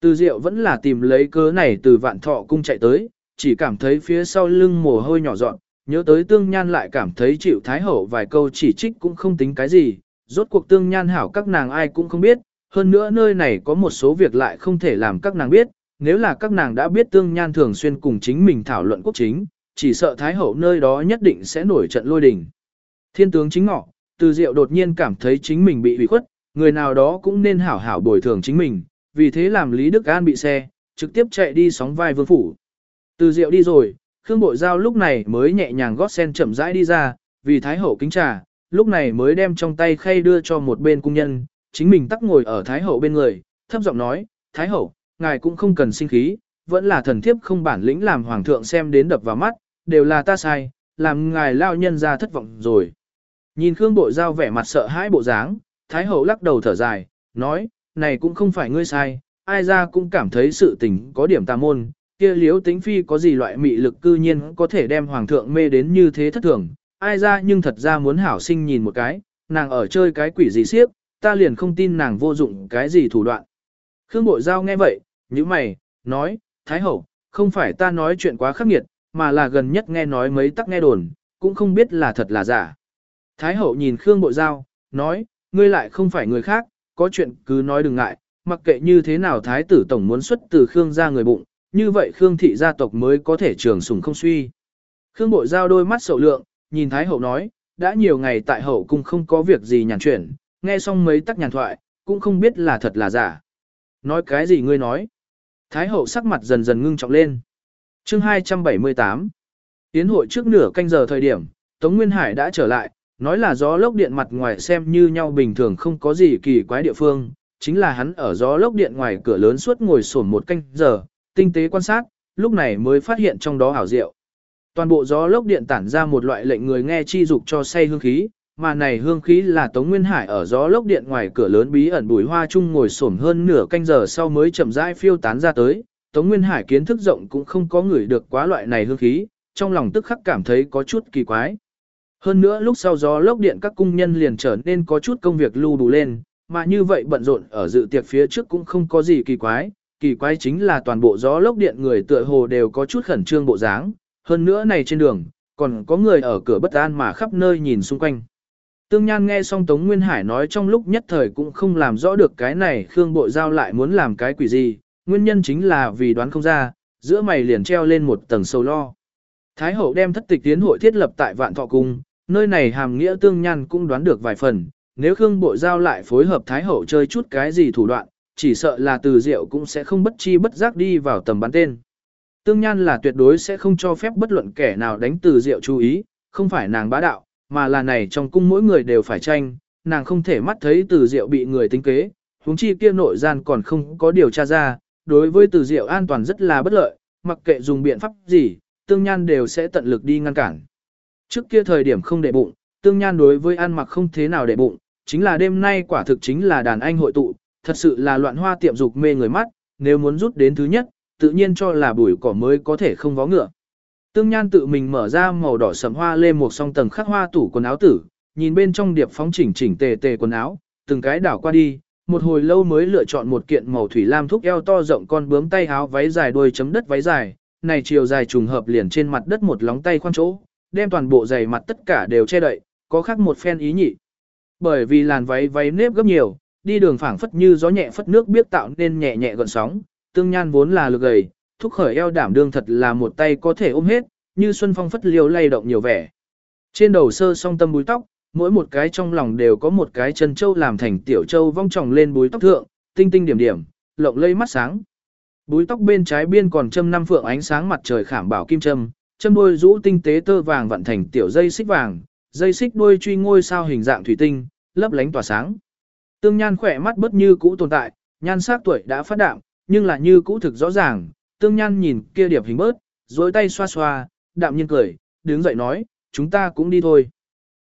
Từ Diệu vẫn là tìm lấy cớ này từ vạn thọ cung chạy tới, chỉ cảm thấy phía sau lưng mồ hôi nhỏ dọn, nhớ tới tương nhan lại cảm thấy chịu thái hậu vài câu chỉ trích cũng không tính cái gì, rốt cuộc tương nhan hảo các nàng ai cũng không biết, hơn nữa nơi này có một số việc lại không thể làm các nàng biết, nếu là các nàng đã biết tương nhan thường xuyên cùng chính mình thảo luận quốc chính, chỉ sợ thái hậu nơi đó nhất định sẽ nổi trận lôi đình. Thiên tướng chính ngọ, từ diệu đột nhiên cảm thấy chính mình bị ủy khuất, người nào đó cũng nên hảo hảo bồi thường chính mình, vì thế làm Lý Đức An bị xe, trực tiếp chạy đi sóng vai vương phủ. Từ rượu đi rồi, Khương Bội Giao lúc này mới nhẹ nhàng gót sen chậm rãi đi ra, vì Thái Hậu kính trà, lúc này mới đem trong tay khay đưa cho một bên cung nhân, chính mình tắc ngồi ở Thái Hậu bên người, thấp giọng nói, Thái Hậu, ngài cũng không cần sinh khí, vẫn là thần thiếp không bản lĩnh làm Hoàng thượng xem đến đập vào mắt, đều là ta sai, làm ngài lao nhân ra thất vọng rồi. Nhìn Khương Bội Giao vẻ mặt sợ hãi bộ dáng, Thái Hậu lắc đầu thở dài, nói, này cũng không phải ngươi sai, ai ra cũng cảm thấy sự tình có điểm tà môn, kia liếu tính phi có gì loại mị lực cư nhiên có thể đem hoàng thượng mê đến như thế thất thường, ai ra nhưng thật ra muốn hảo sinh nhìn một cái, nàng ở chơi cái quỷ gì siếp, ta liền không tin nàng vô dụng cái gì thủ đoạn. Khương Bội Giao nghe vậy, như mày, nói, Thái Hậu, không phải ta nói chuyện quá khắc nghiệt, mà là gần nhất nghe nói mấy tắc nghe đồn, cũng không biết là thật là giả. Thái Hậu nhìn Khương Bội Giao, nói, ngươi lại không phải người khác, có chuyện cứ nói đừng ngại, mặc kệ như thế nào Thái tử Tổng muốn xuất từ Khương ra người bụng, như vậy Khương thị gia tộc mới có thể trường sủng không suy. Khương Bội Giao đôi mắt sầu lượng, nhìn Thái Hậu nói, đã nhiều ngày tại hậu cung không có việc gì nhàn chuyển, nghe xong mấy tắc nhàn thoại, cũng không biết là thật là giả. Nói cái gì ngươi nói? Thái Hậu sắc mặt dần dần ngưng trọng lên. chương 278 Tiến hội trước nửa canh giờ thời điểm, Tống Nguyên Hải đã trở lại, nói là gió lốc điện mặt ngoài xem như nhau bình thường không có gì kỳ quái địa phương, chính là hắn ở gió lốc điện ngoài cửa lớn suốt ngồi sổn một canh giờ, tinh tế quan sát, lúc này mới phát hiện trong đó ảo diệu. Toàn bộ gió lốc điện tản ra một loại lệnh người nghe chi dục cho say hương khí, mà này hương khí là Tống Nguyên Hải ở gió lốc điện ngoài cửa lớn bí ẩn bùi hoa chung ngồi xổm hơn nửa canh giờ sau mới chậm rãi phiêu tán ra tới. Tống Nguyên Hải kiến thức rộng cũng không có người được quá loại này hương khí, trong lòng tức khắc cảm thấy có chút kỳ quái. Hơn nữa lúc sau gió lốc điện các cung nhân liền trở nên có chút công việc lưu đủ lên, mà như vậy bận rộn ở dự tiệc phía trước cũng không có gì kỳ quái, kỳ quái chính là toàn bộ gió lốc điện người tựa hồ đều có chút khẩn trương bộ dáng, hơn nữa này trên đường, còn có người ở cửa bất an mà khắp nơi nhìn xung quanh. Tương Nhan nghe xong Tống Nguyên Hải nói trong lúc nhất thời cũng không làm rõ được cái này Khương Bộ Giao lại muốn làm cái quỷ gì, nguyên nhân chính là vì đoán không ra, giữa mày liền treo lên một tầng sâu lo. Thái hậu đem thất tịch tiến hội thiết lập tại Vạn Thọ Cung, nơi này hàm nghĩa Tương Nhan cũng đoán được vài phần, nếu Khương Bộ Giao lại phối hợp Thái hậu chơi chút cái gì thủ đoạn, chỉ sợ là từ diệu cũng sẽ không bất chi bất giác đi vào tầm bắn tên. Tương Nhan là tuyệt đối sẽ không cho phép bất luận kẻ nào đánh từ diệu chú ý, không phải nàng bá đạo, mà là này trong cung mỗi người đều phải tranh, nàng không thể mắt thấy từ diệu bị người tính kế, huống chi kia nội gian còn không có điều tra ra, đối với từ diệu an toàn rất là bất lợi, mặc kệ dùng biện pháp gì, Tương Nhan đều sẽ tận lực đi ngăn cản. Trước kia thời điểm không để bụng, Tương Nhan đối với ăn mặc không thế nào để bụng, chính là đêm nay quả thực chính là đàn anh hội tụ, thật sự là loạn hoa tiệm dục mê người mắt, nếu muốn rút đến thứ nhất, tự nhiên cho là bùi cỏ mới có thể không vó ngựa. Tương Nhan tự mình mở ra màu đỏ sẫm hoa lê một song tầng khắc hoa tủ quần áo tử, nhìn bên trong điệp phóng chỉnh chỉnh tề tề quần áo, từng cái đảo qua đi, một hồi lâu mới lựa chọn một kiện màu thủy lam thúc eo to rộng con bướm tay áo váy dài đuôi chấm đất váy dài, này chiều dài trùng hợp liền trên mặt đất một lóng tay khoan chỗ, đem toàn bộ giày mặt tất cả đều che đậy, có khác một phen ý nhị. Bởi vì làn váy váy nếp gấp nhiều, đi đường phảng phất như gió nhẹ phất nước biết tạo nên nhẹ nhẹ gợn sóng, tương nhan vốn là lực gầy, thúc khởi eo đảm đương thật là một tay có thể ôm hết, như xuân phong phất liêu lay động nhiều vẻ. Trên đầu sơ song tâm búi tóc, mỗi một cái trong lòng đều có một cái chân châu làm thành tiểu châu vong tròng lên búi tóc thượng, tinh tinh điểm điểm, lộng lây mắt sáng. Búi tóc bên trái biên còn châm năm phượng ánh sáng mặt trời khảm bảo kim châm, châm đôi rũ tinh tế tơ vàng vặn thành tiểu dây xích vàng, dây xích đuôi truy ngôi sao hình dạng thủy tinh, lấp lánh tỏa sáng. Tương Nhan khỏe mắt bất như cũ tồn tại, nhan sắc tuổi đã phát đạm, nhưng là như cũ thực rõ ràng. Tương Nhan nhìn kia điệp hình bớt, dối tay xoa xoa, đạm nhiên cười, đứng dậy nói, chúng ta cũng đi thôi.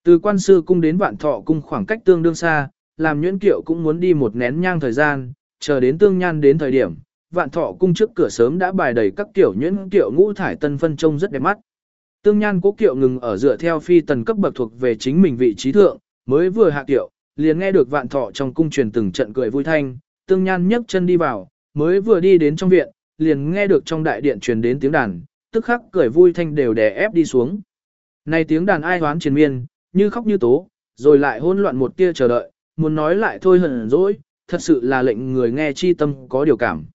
Từ quan sư cung đến vạn thọ cung khoảng cách tương đương xa, làm nhuyễn kiệu cũng muốn đi một nén nhang thời gian, chờ đến tương nhan đến thời điểm, vạn thọ cung trước cửa sớm đã bài đầy các kiểu nhuyễn kiệu ngũ thải tân phân trông rất đẹp mắt. Tương nhan cố kiệu ngừng ở dựa theo phi tần cấp bậc thuộc về chính mình vị trí thượng, mới vừa hạ kiệu, liền nghe được vạn thọ trong cung truyền từng trận cười vui thanh, tương nhan nhấc chân đi vào, mới vừa đi đến trong viện, liền nghe được trong đại điện truyền đến tiếng đàn, tức khắc cười vui thanh đều đè ép đi xuống. Này tiếng đàn ai hoán triền miên, như khóc như tố, rồi lại hỗn loạn một tia chờ đợi, muốn nói lại thôi hận dỗi, thật sự là lệnh người nghe chi tâm có điều cảm.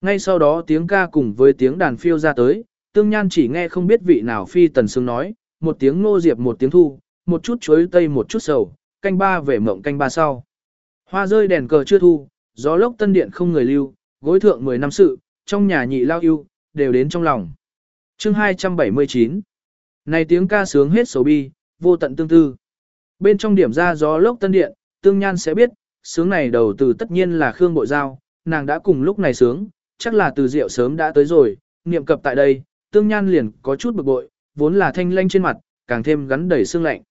Ngay sau đó tiếng ca cùng với tiếng đàn phiêu ra tới, tương nhan chỉ nghe không biết vị nào phi tần sương nói, một tiếng nô diệp một tiếng thu, một chút chuối tây một chút sầu, canh ba về mộng canh ba sau. Hoa rơi đèn cờ chưa thu, gió lốc tân điện không người lưu, gối thượng 10 năm sự, trong nhà nhị lao yêu, đều đến trong lòng. chương 279 Này tiếng ca sướng hết sầu bi, vô tận tương tư. Bên trong điểm ra gió lốc tân điện, tương nhan sẽ biết, sướng này đầu từ tất nhiên là Khương Bội Giao, nàng đã cùng lúc này sướng, chắc là từ rượu sớm đã tới rồi, niệm cập tại đây, tương nhan liền có chút bực bội, vốn là thanh lanh trên mặt, càng thêm gắn đầy xương lạnh.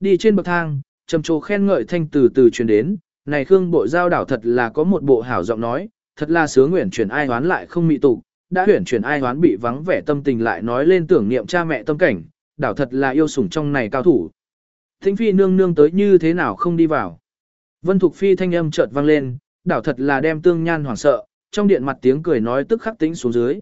Đi trên bậc thang, trầm trồ khen ngợi thanh từ từ truyền đến, này Khương Bội Giao đảo thật là có một bộ hảo giọng nói, thật là sướng nguyện chuyển ai hoán lại không mị tụ, đã huyển chuyển ai hoán bị vắng vẻ tâm tình lại nói lên tưởng niệm cha mẹ tâm cảnh, đảo thật là yêu sủng trong này cao thủ. Thính phi nương nương tới như thế nào không đi vào. Vân Thục Phi thanh âm chợt vang lên, đảo thật là đem tương nhan hoảng sợ, trong điện mặt tiếng cười nói tức khắc tính xuống dưới.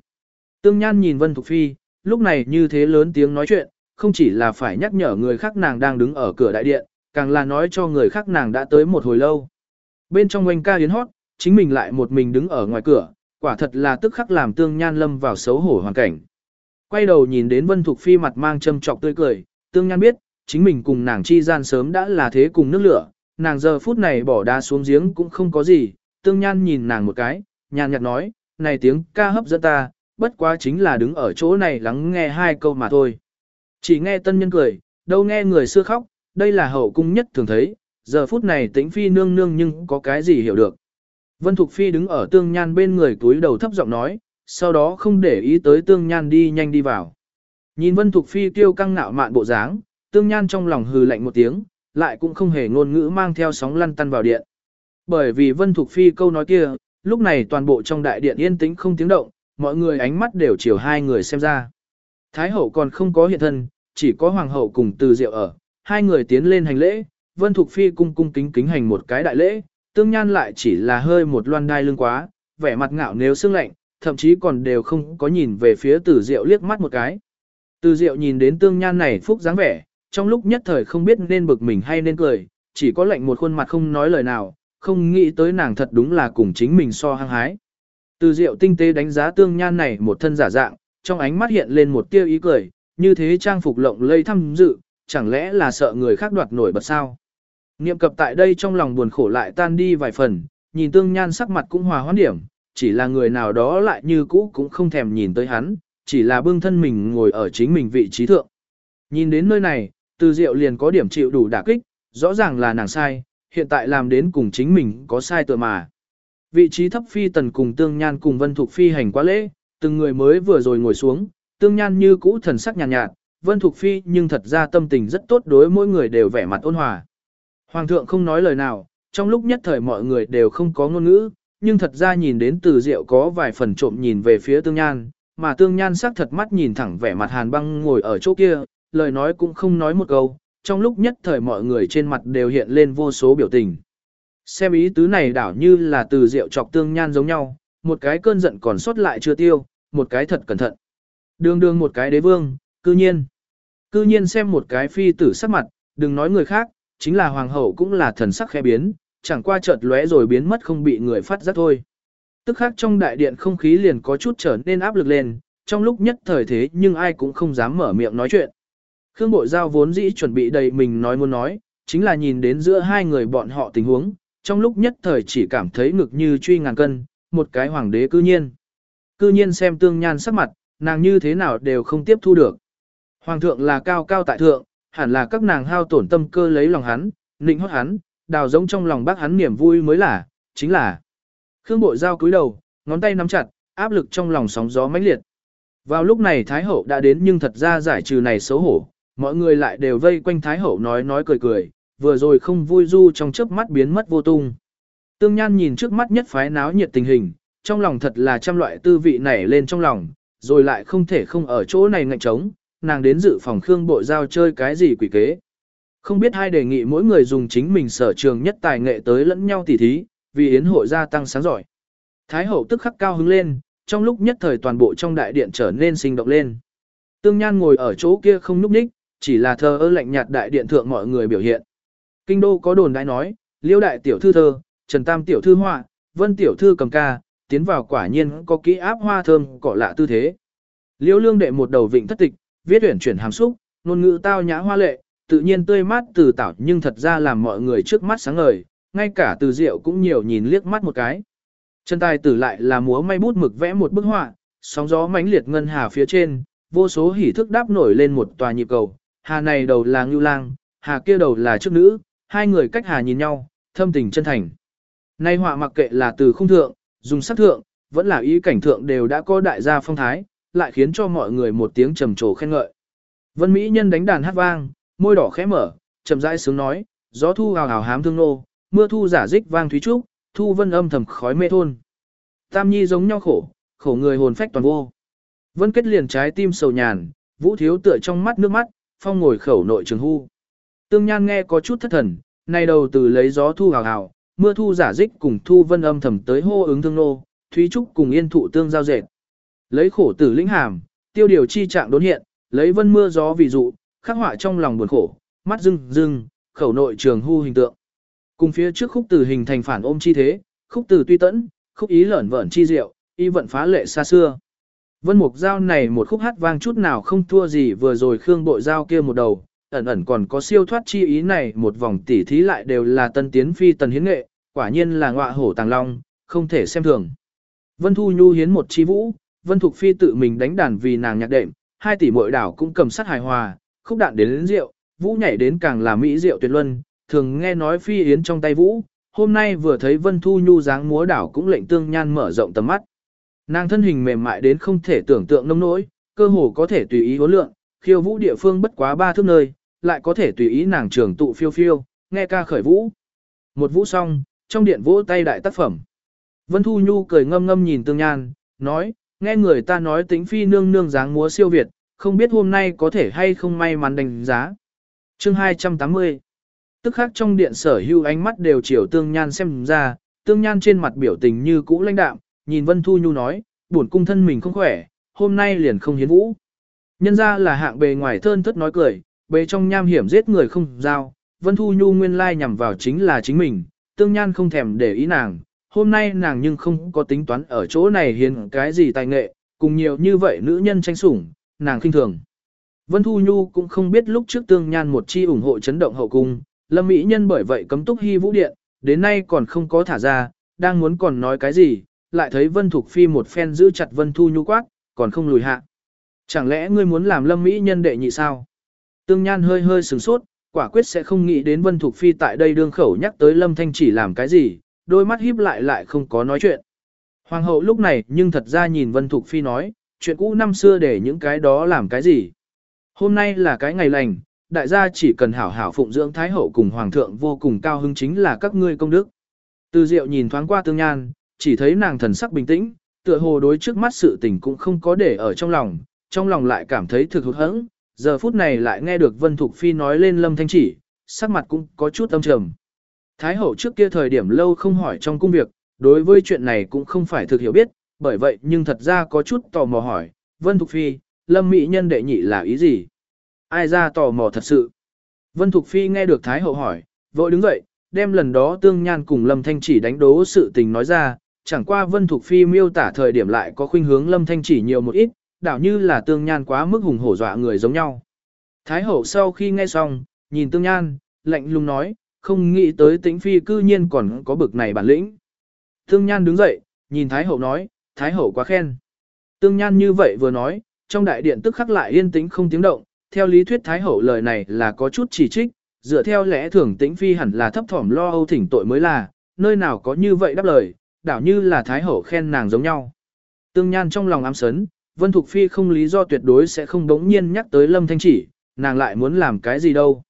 Tương nhan nhìn Vân Thục Phi, lúc này như thế lớn tiếng nói chuyện, không chỉ là phải nhắc nhở người khác nàng đang đứng ở cửa đại điện, càng là nói cho người khác nàng đã tới một hồi lâu. Bên trong oanh ca yến hót, chính mình lại một mình đứng ở ngoài cửa, quả thật là tức khắc làm tương nhan lâm vào xấu hổ hoàn cảnh. Quay đầu nhìn đến Vân Thục Phi mặt mang châm trọc tươi cười, tương nhan biết, chính mình cùng nàng chi gian sớm đã là thế cùng nước lửa, nàng giờ phút này bỏ đá xuống giếng cũng không có gì, tương nhan nhìn nàng một cái, nhàn nhạt nói, này tiếng ca hấp dẫn ta, bất quá chính là đứng ở chỗ này lắng nghe hai câu mà thôi. Chỉ nghe tân nhân cười, đâu nghe người xưa khóc, đây là hậu cung nhất thường thấy, giờ phút này tĩnh phi nương nương nhưng có cái gì hiểu được. Vân Thục Phi đứng ở tương nhan bên người túi đầu thấp giọng nói, sau đó không để ý tới tương nhan đi nhanh đi vào. Nhìn Vân Thục Phi tiêu căng nạo mạn bộ dáng, tương nhan trong lòng hừ lạnh một tiếng, lại cũng không hề ngôn ngữ mang theo sóng lăn tăn vào điện. Bởi vì Vân Thục Phi câu nói kia, lúc này toàn bộ trong đại điện yên tĩnh không tiếng động, mọi người ánh mắt đều chiều hai người xem ra. Thái hậu còn không có hiện thân, chỉ có hoàng hậu cùng từ diệu ở, hai người tiến lên hành lễ, Vân Thục Phi cung cung kính kính hành một cái đại lễ, tương nhan lại chỉ là hơi một loan đai lưng quá, vẻ mặt ngạo nếu sương lạnh, thậm chí còn đều không có nhìn về phía từ diệu liếc mắt một cái. Từ diệu nhìn đến tương nhan này phúc dáng vẻ, trong lúc nhất thời không biết nên bực mình hay nên cười, chỉ có lệnh một khuôn mặt không nói lời nào, không nghĩ tới nàng thật đúng là cùng chính mình so hăng hái. Từ diệu tinh tế đánh giá tương nhan này một thân giả dạng, trong ánh mắt hiện lên một tia ý cười, như thế trang phục lộng lây thăm dự, chẳng lẽ là sợ người khác đoạt nổi bật sao. Niệm cập tại đây trong lòng buồn khổ lại tan đi vài phần, nhìn tương nhan sắc mặt cũng hòa hoãn điểm, chỉ là người nào đó lại như cũ cũng không thèm nhìn tới hắn, chỉ là bưng thân mình ngồi ở chính mình vị trí thượng. Nhìn đến nơi này, từ diệu liền có điểm chịu đủ đả kích, rõ ràng là nàng sai, hiện tại làm đến cùng chính mình có sai tựa mà. Vị trí thấp phi tần cùng tương nhan cùng vân thục phi hành quá lễ, từng người mới vừa rồi ngồi xuống, tương nhan như cũ thần sắc nhàn nhạt, nhạt, vân thục phi nhưng thật ra tâm tình rất tốt đối mỗi người đều vẻ mặt ôn hòa. Hoàng thượng không nói lời nào, trong lúc nhất thời mọi người đều không có ngôn ngữ, nhưng thật ra nhìn đến từ diệu có vài phần trộm nhìn về phía tương nhan, mà tương nhan sắc thật mắt nhìn thẳng vẻ mặt hàn băng ngồi ở chỗ kia, lời nói cũng không nói một câu, trong lúc nhất thời mọi người trên mặt đều hiện lên vô số biểu tình. Xem ý tứ này đảo như là từ rượu chọc tương nhan giống nhau, một cái cơn giận còn sót lại chưa tiêu, một cái thật cẩn thận. Đường đường một cái đế vương, cư nhiên. Cư nhiên xem một cái phi tử sắc mặt, đừng nói người khác, chính là hoàng hậu cũng là thần sắc khẽ biến, chẳng qua chợt lóe rồi biến mất không bị người phát giác thôi. Tức khác trong đại điện không khí liền có chút trở nên áp lực lên, trong lúc nhất thời thế nhưng ai cũng không dám mở miệng nói chuyện. Khương Bội Giao vốn dĩ chuẩn bị đầy mình nói muốn nói, chính là nhìn đến giữa hai người bọn họ tình huống, trong lúc nhất thời chỉ cảm thấy ngực như truy ngàn cân, một cái hoàng đế cư nhiên. Cư nhiên xem tương nhan sắc mặt, nàng như thế nào đều không tiếp thu được. Hoàng thượng là cao cao tại thượng, hẳn là các nàng hao tổn tâm cơ lấy lòng hắn, nịnh hót hắn, đào giống trong lòng bác hắn niềm vui mới là, chính là. Khương Bội Giao cúi đầu, ngón tay nắm chặt, áp lực trong lòng sóng gió mãnh liệt. Vào lúc này Thái Hậu đã đến nhưng thật ra giải trừ này xấu hổ, mọi người lại đều vây quanh Thái Hậu nói nói cười cười, vừa rồi không vui du trong chớp mắt biến mất vô tung. Tương Nhan nhìn trước mắt nhất phái náo nhiệt tình hình, trong lòng thật là trăm loại tư vị nảy lên trong lòng, rồi lại không thể không ở chỗ này ngạnh trống, nàng đến dự phòng Khương Bộ Giao chơi cái gì quỷ kế. Không biết hai đề nghị mỗi người dùng chính mình sở trường nhất tài nghệ tới lẫn nhau tỉ thí, vì yến hội gia tăng sáng giỏi. Thái hậu tức khắc cao hứng lên, trong lúc nhất thời toàn bộ trong đại điện trở nên sinh động lên. Tương Nhan ngồi ở chỗ kia không nhúc nhích, chỉ là thờ ơ lạnh nhạt đại điện thượng mọi người biểu hiện. Kinh đô có đồn đại nói, Liêu đại tiểu thư thơ, Trần Tam tiểu thư họa, Vân tiểu thư cầm ca, tiến vào quả nhiên có kỹ áp hoa thơm cỏ lạ tư thế. Liêu lương đệ một đầu vịnh thất tịch, viết tuyển chuyển hàm xúc, ngôn ngữ tao nhã hoa lệ, tự nhiên tươi mát từ tảo nhưng thật ra làm mọi người trước mắt sáng ngời, ngay cả từ diệu cũng nhiều nhìn liếc mắt một cái. Chân tài tử lại là múa may bút mực vẽ một bức họa, sóng gió mãnh liệt ngân hà phía trên, vô số hỉ thức đáp nổi lên một tòa nhịp cầu, hà này đầu là ngưu lang, hà kia đầu là trước nữ, hai người cách hà nhìn nhau, thâm tình chân thành. Nay họa mặc kệ là từ khung thượng, dùng sắc thượng, vẫn là ý cảnh thượng đều đã có đại gia phong thái, lại khiến cho mọi người một tiếng trầm trồ khen ngợi. Vân Mỹ nhân đánh đàn hát vang, môi đỏ khẽ mở, chậm rãi sướng nói, gió thu hào hào hám thương nô, mưa thu giả dích vang thúy trúc, thu vân âm thầm khói mê thôn. Tam nhi giống nhau khổ, khổ người hồn phách toàn vô. Vân kết liền trái tim sầu nhàn, vũ thiếu tựa trong mắt nước mắt, phong ngồi khẩu nội trường hu. Tương Nhan nghe có chút thất thần, nay đầu từ lấy gió thu hào hào, mưa thu giả dích cùng thu vân âm thầm tới hô ứng thương nô, thúy trúc cùng yên thụ tương giao dệt. Lấy khổ tử lĩnh hàm, tiêu điều chi trạng đốn hiện, lấy vân mưa gió ví dụ, khắc họa trong lòng buồn khổ, mắt rưng rưng, khẩu nội trường hu hình tượng. Cùng phía trước khúc tử hình thành phản ôm chi thế, khúc tử tuy tẫn, khúc ý lởn vởn chi diệu, y vận phá lệ xa xưa. Vân Mục Giao này một khúc hát vang chút nào không thua gì vừa rồi Khương Bội Giao kia một đầu, ẩn ẩn còn có siêu thoát chi ý này một vòng tỉ thí lại đều là tân tiến phi tần hiến nghệ, quả nhiên là ngọa hổ tàng long, không thể xem thường. Vân Thu Nhu hiến một chi vũ, Vân Thục Phi tự mình đánh đàn vì nàng nhạc đệm, hai tỷ muội đảo cũng cầm sát hài hòa, khúc đạn đến, đến rượu, vũ nhảy đến càng là mỹ rượu tuyệt luân, thường nghe nói Phi Yến trong tay vũ, hôm nay vừa thấy Vân Thu Nhu dáng múa đảo cũng lệnh tương nhan mở rộng tầm mắt. Nàng thân hình mềm mại đến không thể tưởng tượng nông nỗi, cơ hồ có thể tùy ý huấn lượng, khiêu vũ địa phương bất quá ba thước nơi, lại có thể tùy ý nàng trường tụ phiêu phiêu, nghe ca khởi vũ. Một vũ xong, trong điện vỗ tay đại tác phẩm. Vân Thu Nhu cười ngâm ngâm nhìn Tương Nhan, nói, nghe người ta nói tính phi nương nương dáng múa siêu Việt, không biết hôm nay có thể hay không may mắn đánh giá. Chương 280 Tức khác trong điện sở hưu ánh mắt đều chiều Tương Nhan xem ra, Tương Nhan trên mặt biểu tình như cũ lãnh đạm, nhìn Vân Thu Nhu nói, buồn cung thân mình không khỏe, hôm nay liền không hiến vũ. Nhân ra là hạng bề ngoài thơn thất nói cười, bề trong nham hiểm giết người không giao, Vân Thu Nhu nguyên lai nhằm vào chính là chính mình, tương nhan không thèm để ý nàng, hôm nay nàng nhưng không có tính toán ở chỗ này hiến cái gì tài nghệ, cùng nhiều như vậy nữ nhân tranh sủng, nàng khinh thường. Vân Thu Nhu cũng không biết lúc trước tương nhan một chi ủng hộ chấn động hậu cung, lâm mỹ nhân bởi vậy cấm túc hy vũ điện, đến nay còn không có thả ra, đang muốn còn nói cái gì, lại thấy Vân Thục Phi một phen giữ chặt Vân Thu Nhu quát, còn không lùi hạ. Chẳng lẽ ngươi muốn làm lâm mỹ nhân đệ nhị sao? Tương Nhan hơi hơi sửng sốt, quả quyết sẽ không nghĩ đến Vân Thục Phi tại đây đương khẩu nhắc tới Lâm Thanh chỉ làm cái gì, đôi mắt híp lại lại không có nói chuyện. Hoàng hậu lúc này nhưng thật ra nhìn Vân Thục Phi nói, chuyện cũ năm xưa để những cái đó làm cái gì. Hôm nay là cái ngày lành, đại gia chỉ cần hảo hảo phụng dưỡng Thái hậu cùng Hoàng thượng vô cùng cao hứng chính là các ngươi công đức. Từ diệu nhìn thoáng qua tương nhan, chỉ thấy nàng thần sắc bình tĩnh, tựa hồ đối trước mắt sự tình cũng không có để ở trong lòng, trong lòng lại cảm thấy thực hụt hẫng, giờ phút này lại nghe được Vân Thục Phi nói lên Lâm Thanh chỉ, sắc mặt cũng có chút âm trầm. Thái hậu trước kia thời điểm lâu không hỏi trong công việc, đối với chuyện này cũng không phải thực hiểu biết, bởi vậy nhưng thật ra có chút tò mò hỏi, Vân Thục Phi, Lâm Mỹ Nhân đệ nhị là ý gì? Ai ra tò mò thật sự? Vân Thục Phi nghe được Thái hậu hỏi, vội đứng dậy, đem lần đó tương nhan cùng Lâm Thanh chỉ đánh đố sự tình nói ra, chẳng qua Vân Thục Phi miêu tả thời điểm lại có khuynh hướng Lâm Thanh chỉ nhiều một ít, đảo như là tương nhan quá mức hùng hổ dọa người giống nhau. Thái hậu sau khi nghe xong, nhìn tương nhan, lạnh lùng nói, không nghĩ tới tĩnh phi cư nhiên còn có bực này bản lĩnh. Tương nhan đứng dậy, nhìn Thái hậu nói, Thái hậu quá khen. Tương nhan như vậy vừa nói, trong đại điện tức khắc lại yên tĩnh không tiếng động, theo lý thuyết Thái hậu lời này là có chút chỉ trích, dựa theo lẽ thường tĩnh phi hẳn là thấp thỏm lo âu thỉnh tội mới là, nơi nào có như vậy đáp lời, đảo như là Thái hậu khen nàng giống nhau. Tương nhan trong lòng ám sấn, Vân Thục Phi không lý do tuyệt đối sẽ không đống nhiên nhắc tới Lâm Thanh chỉ, nàng lại muốn làm cái gì đâu.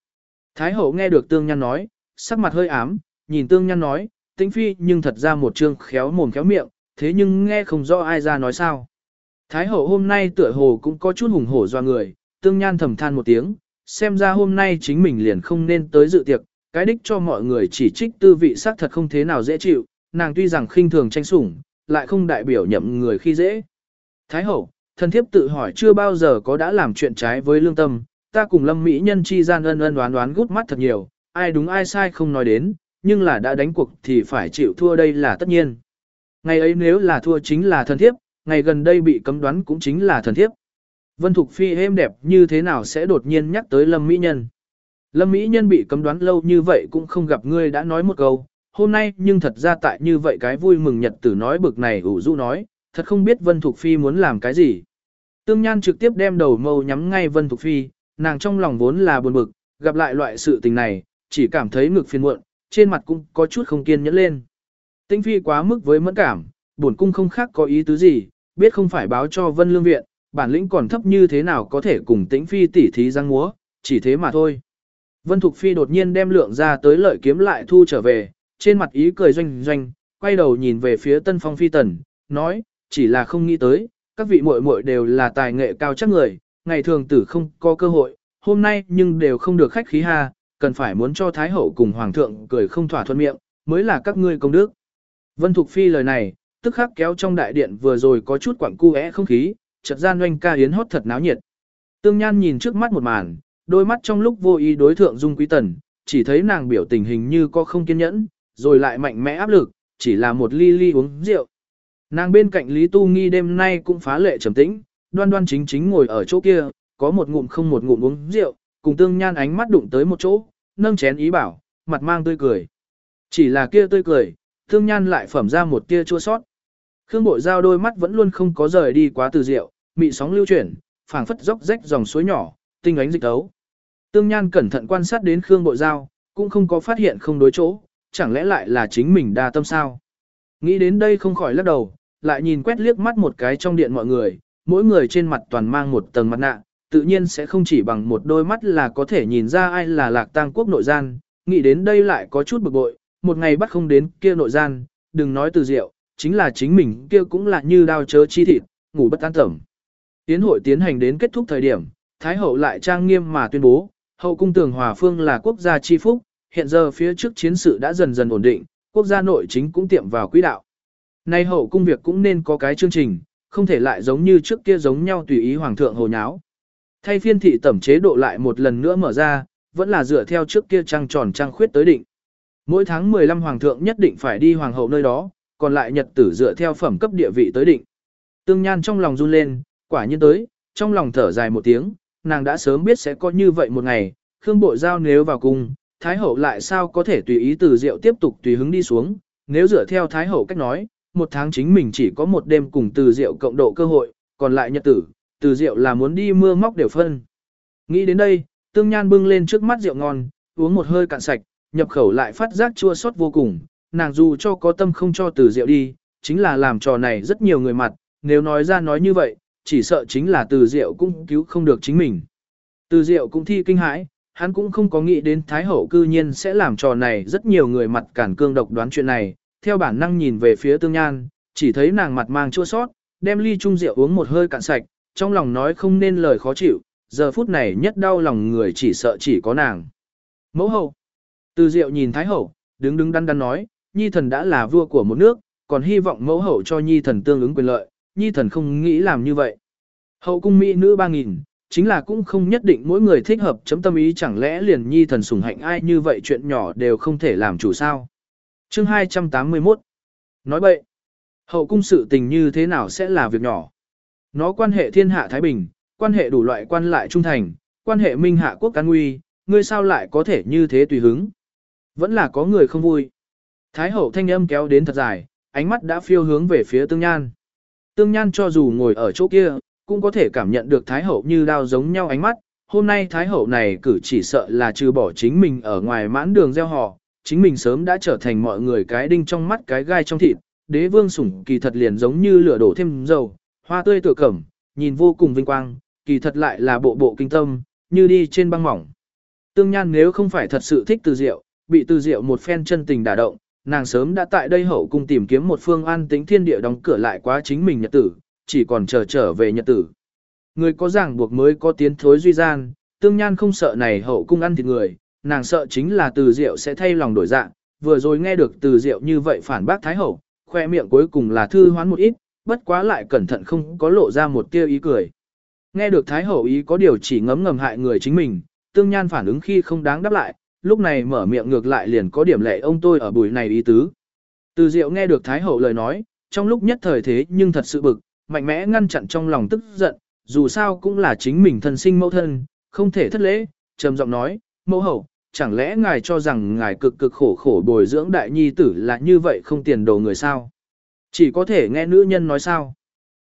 Thái hậu nghe được Tương Nhan nói, sắc mặt hơi ám, nhìn Tương Nhan nói, Tĩnh Phi nhưng thật ra một chương khéo mồm khéo miệng, thế nhưng nghe không rõ ai ra nói sao. Thái hậu hôm nay tựa hồ cũng có chút hùng hổ do người, Tương Nhan thầm than một tiếng, xem ra hôm nay chính mình liền không nên tới dự tiệc, cái đích cho mọi người chỉ trích tư vị sắc thật không thế nào dễ chịu, nàng tuy rằng khinh thường tranh sủng, lại không đại biểu nhậm người khi dễ. Thái hậu, thần thiếp tự hỏi chưa bao giờ có đã làm chuyện trái với lương tâm, ta cùng lâm mỹ nhân chi gian ân ân đoán đoán gút mắt thật nhiều, ai đúng ai sai không nói đến, nhưng là đã đánh cuộc thì phải chịu thua đây là tất nhiên. Ngày ấy nếu là thua chính là thần thiếp, ngày gần đây bị cấm đoán cũng chính là thần thiếp. Vân Thục Phi êm đẹp như thế nào sẽ đột nhiên nhắc tới Lâm Mỹ Nhân. Lâm Mỹ Nhân bị cấm đoán lâu như vậy cũng không gặp ngươi đã nói một câu, hôm nay nhưng thật ra tại như vậy cái vui mừng nhật tử nói bực này ủ rũ nói, thật không biết Vân Thục Phi muốn làm cái gì. Tương Nhan trực tiếp đem đầu mâu nhắm ngay Vân Thục Phi, nàng trong lòng vốn là buồn bực, gặp lại loại sự tình này, chỉ cảm thấy ngực phiền muộn, trên mặt cũng có chút không kiên nhẫn lên. Tinh Phi quá mức với mẫn cảm, buồn cung không khác có ý tứ gì, biết không phải báo cho Vân Lương Viện, bản lĩnh còn thấp như thế nào có thể cùng Tĩnh Phi tỉ thí răng múa, chỉ thế mà thôi. Vân Thục Phi đột nhiên đem lượng ra tới lợi kiếm lại thu trở về, trên mặt ý cười doanh doanh, quay đầu nhìn về phía Tân Phong Phi Tần, nói, chỉ là không nghĩ tới, các vị muội muội đều là tài nghệ cao chắc người, ngày thường tử không có cơ hội, hôm nay nhưng đều không được khách khí ha, cần phải muốn cho Thái Hậu cùng Hoàng thượng cười không thỏa thuận miệng, mới là các ngươi công đức. Vân Thục Phi lời này, tức khắc kéo trong đại điện vừa rồi có chút quặng cu không khí, chợt gian doanh ca yến hót thật náo nhiệt. Tương Nhan nhìn trước mắt một màn, đôi mắt trong lúc vô ý đối thượng Dung Quý Tần, chỉ thấy nàng biểu tình hình như có không kiên nhẫn, rồi lại mạnh mẽ áp lực, chỉ là một ly ly uống rượu. Nàng bên cạnh Lý Tu Nghi đêm nay cũng phá lệ trầm tĩnh, đoan đoan chính chính ngồi ở chỗ kia, có một ngụm không một ngụm uống rượu, cùng Tương Nhan ánh mắt đụng tới một chỗ, nâng chén ý bảo, mặt mang tươi cười. Chỉ là kia tươi cười, Tương Nhan lại phẩm ra một tia chua sót. Khương Bội Giao đôi mắt vẫn luôn không có rời đi quá từ rượu, mị sóng lưu chuyển, phảng phất dốc rách dòng suối nhỏ, tinh ánh dịch tấu. Tương Nhan cẩn thận quan sát đến Khương Bội Giao, cũng không có phát hiện không đối chỗ, chẳng lẽ lại là chính mình đa tâm sao? Nghĩ đến đây không khỏi lắc đầu, lại nhìn quét liếc mắt một cái trong điện mọi người, mỗi người trên mặt toàn mang một tầng mặt nạ, tự nhiên sẽ không chỉ bằng một đôi mắt là có thể nhìn ra ai là lạc tang quốc nội gian, nghĩ đến đây lại có chút bực bội, một ngày bắt không đến kia nội gian, đừng nói từ rượu, chính là chính mình kia cũng là như đao chớ chi thịt, ngủ bất an tẩm. Tiến hội tiến hành đến kết thúc thời điểm, Thái hậu lại trang nghiêm mà tuyên bố, hậu cung tường hòa phương là quốc gia chi phúc, hiện giờ phía trước chiến sự đã dần dần ổn định, quốc gia nội chính cũng tiệm vào quỹ đạo. Nay hậu cung việc cũng nên có cái chương trình, không thể lại giống như trước kia giống nhau tùy ý hoàng thượng hồ nháo. Thay phiên thị tẩm chế độ lại một lần nữa mở ra, vẫn là dựa theo trước kia trăng tròn trăng khuyết tới định. Mỗi tháng 15 hoàng thượng nhất định phải đi hoàng hậu nơi đó, còn lại nhật tử dựa theo phẩm cấp địa vị tới định. Tương Nhan trong lòng run lên, quả nhiên tới, trong lòng thở dài một tiếng, nàng đã sớm biết sẽ có như vậy một ngày, Khương bộ Giao nếu vào cung, Thái Hậu lại sao có thể tùy ý từ rượu tiếp tục tùy hứng đi xuống, nếu dựa theo Thái Hậu cách nói, một tháng chính mình chỉ có một đêm cùng từ rượu cộng độ cơ hội, còn lại nhật tử, từ rượu là muốn đi mưa móc đều phân. Nghĩ đến đây, Tương Nhan bưng lên trước mắt rượu ngon, uống một hơi cạn sạch, nhập khẩu lại phát giác chua xót vô cùng, nàng dù cho có tâm không cho từ rượu đi, chính là làm trò này rất nhiều người mặt, nếu nói ra nói như vậy, chỉ sợ chính là từ diệu cũng cứu không được chính mình. Từ diệu cũng thi kinh hãi, hắn cũng không có nghĩ đến Thái Hậu cư nhiên sẽ làm trò này rất nhiều người mặt cản cương độc đoán chuyện này, theo bản năng nhìn về phía tương nhan, chỉ thấy nàng mặt mang chua sót, đem ly chung rượu uống một hơi cạn sạch, trong lòng nói không nên lời khó chịu, giờ phút này nhất đau lòng người chỉ sợ chỉ có nàng. Mẫu hậu. Từ diệu nhìn Thái Hậu, đứng đứng đắn đắn nói, Nhi thần đã là vua của một nước, còn hy vọng mẫu hậu cho Nhi thần tương ứng quyền lợi, nhi thần không nghĩ làm như vậy. Hậu cung mỹ nữ ba nghìn chính là cũng không nhất định mỗi người thích hợp chấm tâm ý chẳng lẽ liền nhi thần sủng hạnh ai như vậy chuyện nhỏ đều không thể làm chủ sao. Chương 281 Nói bậy, hậu cung sự tình như thế nào sẽ là việc nhỏ. Nó quan hệ thiên hạ Thái Bình, quan hệ đủ loại quan lại trung thành, quan hệ minh hạ quốc cán nguy, ngươi sao lại có thể như thế tùy hứng. Vẫn là có người không vui. Thái hậu thanh âm kéo đến thật dài, ánh mắt đã phiêu hướng về phía tương nhan. Tương Nhan cho dù ngồi ở chỗ kia, cũng có thể cảm nhận được Thái Hậu như đao giống nhau ánh mắt. Hôm nay Thái Hậu này cử chỉ sợ là trừ bỏ chính mình ở ngoài mãn đường gieo họ, chính mình sớm đã trở thành mọi người cái đinh trong mắt cái gai trong thịt. Đế vương sủng kỳ thật liền giống như lửa đổ thêm dầu, hoa tươi tựa cẩm, nhìn vô cùng vinh quang, kỳ thật lại là bộ bộ kinh tâm, như đi trên băng mỏng. Tương Nhan nếu không phải thật sự thích từ diệu, bị từ diệu một phen chân tình đả động, nàng sớm đã tại đây hậu cung tìm kiếm một phương an tính thiên địa đóng cửa lại quá chính mình nhật tử, chỉ còn chờ trở về nhật tử. Người có ràng buộc mới có tiến thối duy gian, tương nhan không sợ này hậu cung ăn thịt người, nàng sợ chính là từ diệu sẽ thay lòng đổi dạng, vừa rồi nghe được từ diệu như vậy phản bác thái hậu, khoe miệng cuối cùng là thư hoán một ít, bất quá lại cẩn thận không có lộ ra một tia ý cười. Nghe được Thái Hậu ý có điều chỉ ngấm ngầm hại người chính mình, tương nhan phản ứng khi không đáng đáp lại, lúc này mở miệng ngược lại liền có điểm lệ ông tôi ở buổi này ý tứ. Từ Diệu nghe được Thái Hậu lời nói, trong lúc nhất thời thế nhưng thật sự bực, mạnh mẽ ngăn chặn trong lòng tức giận, dù sao cũng là chính mình thân sinh mẫu thân, không thể thất lễ, trầm giọng nói, mẫu hậu, chẳng lẽ ngài cho rằng ngài cực cực khổ khổ bồi dưỡng đại nhi tử là như vậy không tiền đồ người sao? Chỉ có thể nghe nữ nhân nói sao?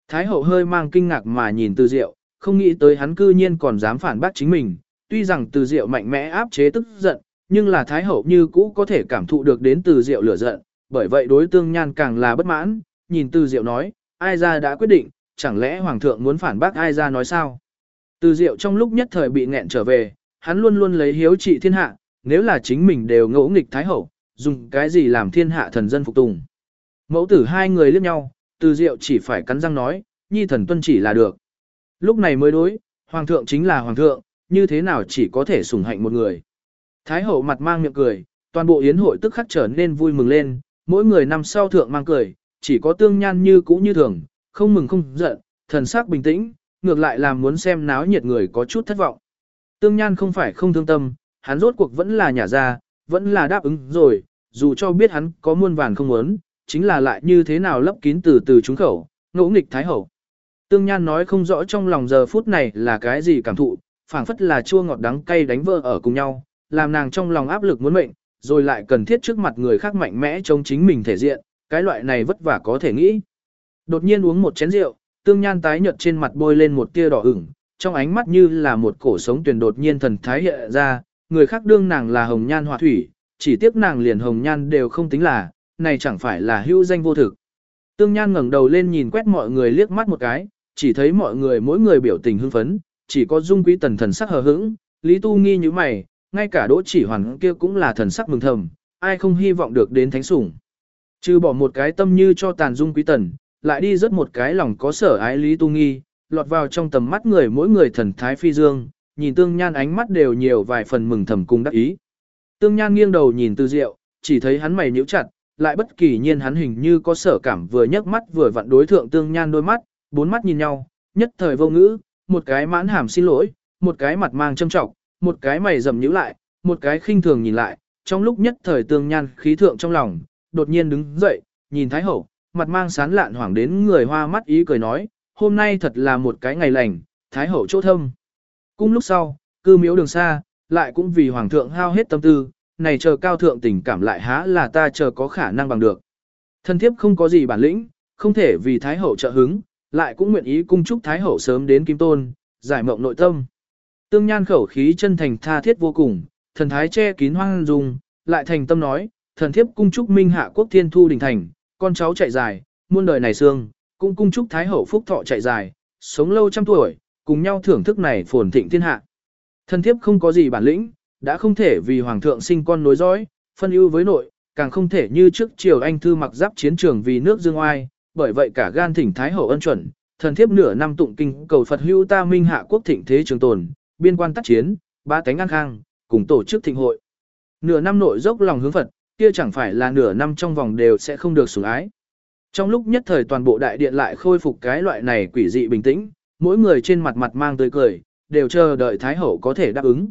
Thái hậu hơi mang kinh ngạc mà nhìn từ diệu, không nghĩ tới hắn cư nhiên còn dám phản bác chính mình, tuy rằng từ diệu mạnh mẽ áp chế tức giận, nhưng là thái hậu như cũ có thể cảm thụ được đến từ diệu lửa giận, bởi vậy đối tương nhan càng là bất mãn, nhìn từ diệu nói, ai ra đã quyết định, chẳng lẽ hoàng thượng muốn phản bác ai ra nói sao? Từ diệu trong lúc nhất thời bị nghẹn trở về, hắn luôn luôn lấy hiếu trị thiên hạ, nếu là chính mình đều ngỗ nghịch thái hậu, dùng cái gì làm thiên hạ thần dân phục tùng. Mẫu tử hai người liếc nhau, từ diệu chỉ phải cắn răng nói, nhi thần tuân chỉ là được. Lúc này mới đối, hoàng thượng chính là hoàng thượng, như thế nào chỉ có thể sủng hạnh một người. Thái hậu mặt mang miệng cười, toàn bộ yến hội tức khắc trở nên vui mừng lên, mỗi người nằm sau thượng mang cười, chỉ có tương nhan như cũ như thường, không mừng không giận, thần sắc bình tĩnh, ngược lại làm muốn xem náo nhiệt người có chút thất vọng. Tương nhan không phải không thương tâm, hắn rốt cuộc vẫn là nhà ra, vẫn là đáp ứng rồi, dù cho biết hắn có muôn vàn không muốn, chính là lại như thế nào lấp kín từ từ trúng khẩu, ngỗ nghịch thái hậu. Tương Nhan nói không rõ trong lòng giờ phút này là cái gì cảm thụ, phảng phất là chua ngọt đắng cay đánh vỡ ở cùng nhau, làm nàng trong lòng áp lực muốn mệnh, rồi lại cần thiết trước mặt người khác mạnh mẽ chống chính mình thể diện, cái loại này vất vả có thể nghĩ. Đột nhiên uống một chén rượu, Tương Nhan tái nhợt trên mặt bôi lên một tia đỏ ửng, trong ánh mắt như là một cổ sống tuyển đột nhiên thần thái hiện ra, người khác đương nàng là hồng nhan họa thủy, chỉ tiếc nàng liền hồng nhan đều không tính là, này chẳng phải là hữu danh vô thực. Tương Nhan ngẩng đầu lên nhìn quét mọi người liếc mắt một cái, chỉ thấy mọi người mỗi người biểu tình hưng phấn, chỉ có Dung Quý Tần thần sắc hờ hững, Lý Tu nghi như mày, ngay cả Đỗ Chỉ Hoàn kia cũng là thần sắc mừng thầm, ai không hy vọng được đến thánh sủng. Trừ bỏ một cái tâm như cho tàn Dung Quý Tần, lại đi rất một cái lòng có sở ái Lý Tu nghi, lọt vào trong tầm mắt người mỗi người thần thái phi dương, nhìn Tương Nhan ánh mắt đều nhiều vài phần mừng thầm cùng đắc ý. Tương Nhan nghiêng đầu nhìn Từ Diệu, chỉ thấy hắn mày nhíu chặt, lại bất kỳ nhiên hắn hình như có sở cảm vừa nhấc mắt vừa vặn đối thượng Tương Nhan đôi mắt, bốn mắt nhìn nhau, nhất thời vô ngữ, một cái mãn hàm xin lỗi, một cái mặt mang châm trọng, một cái mày rậm nhíu lại, một cái khinh thường nhìn lại, trong lúc nhất thời Tương Nhan khí thượng trong lòng, đột nhiên đứng dậy, nhìn Thái Hậu, mặt mang sán lạn hoảng đến người hoa mắt ý cười nói, hôm nay thật là một cái ngày lành, Thái Hậu chỗ thâm. Cung lúc sau, cư miếu đường xa, lại cũng vì Hoàng thượng hao hết tâm tư, này chờ cao thượng tình cảm lại há là ta chờ có khả năng bằng được. Thân thiếp không có gì bản lĩnh, không thể vì Thái Hậu trợ hứng, lại cũng nguyện ý cung chúc Thái Hậu sớm đến Kim Tôn, giải mộng nội tâm. Tương nhan khẩu khí chân thành tha thiết vô cùng, thần thái che kín hoang dung, lại thành tâm nói, thần thiếp cung chúc minh hạ quốc thiên thu đình thành, con cháu chạy dài, muôn đời này xương, cũng cung chúc Thái Hậu phúc thọ chạy dài, sống lâu trăm tuổi, cùng nhau thưởng thức này phồn thịnh thiên hạ. Thần thiếp không có gì bản lĩnh, đã không thể vì hoàng thượng sinh con nối dõi, phân ưu với nội, càng không thể như trước triều anh thư mặc giáp chiến trường vì nước dương oai, bởi vậy cả gan thỉnh thái hậu ân chuẩn, thần thiếp nửa năm tụng kinh cầu Phật hưu ta minh hạ quốc thịnh thế trường tồn, biên quan tác chiến, ba cánh an khang, cùng tổ chức thịnh hội. Nửa năm nội dốc lòng hướng Phật, kia chẳng phải là nửa năm trong vòng đều sẽ không được sủng ái. Trong lúc nhất thời toàn bộ đại điện lại khôi phục cái loại này quỷ dị bình tĩnh, mỗi người trên mặt mặt mang tươi cười, đều chờ đợi Thái Hậu có thể đáp ứng.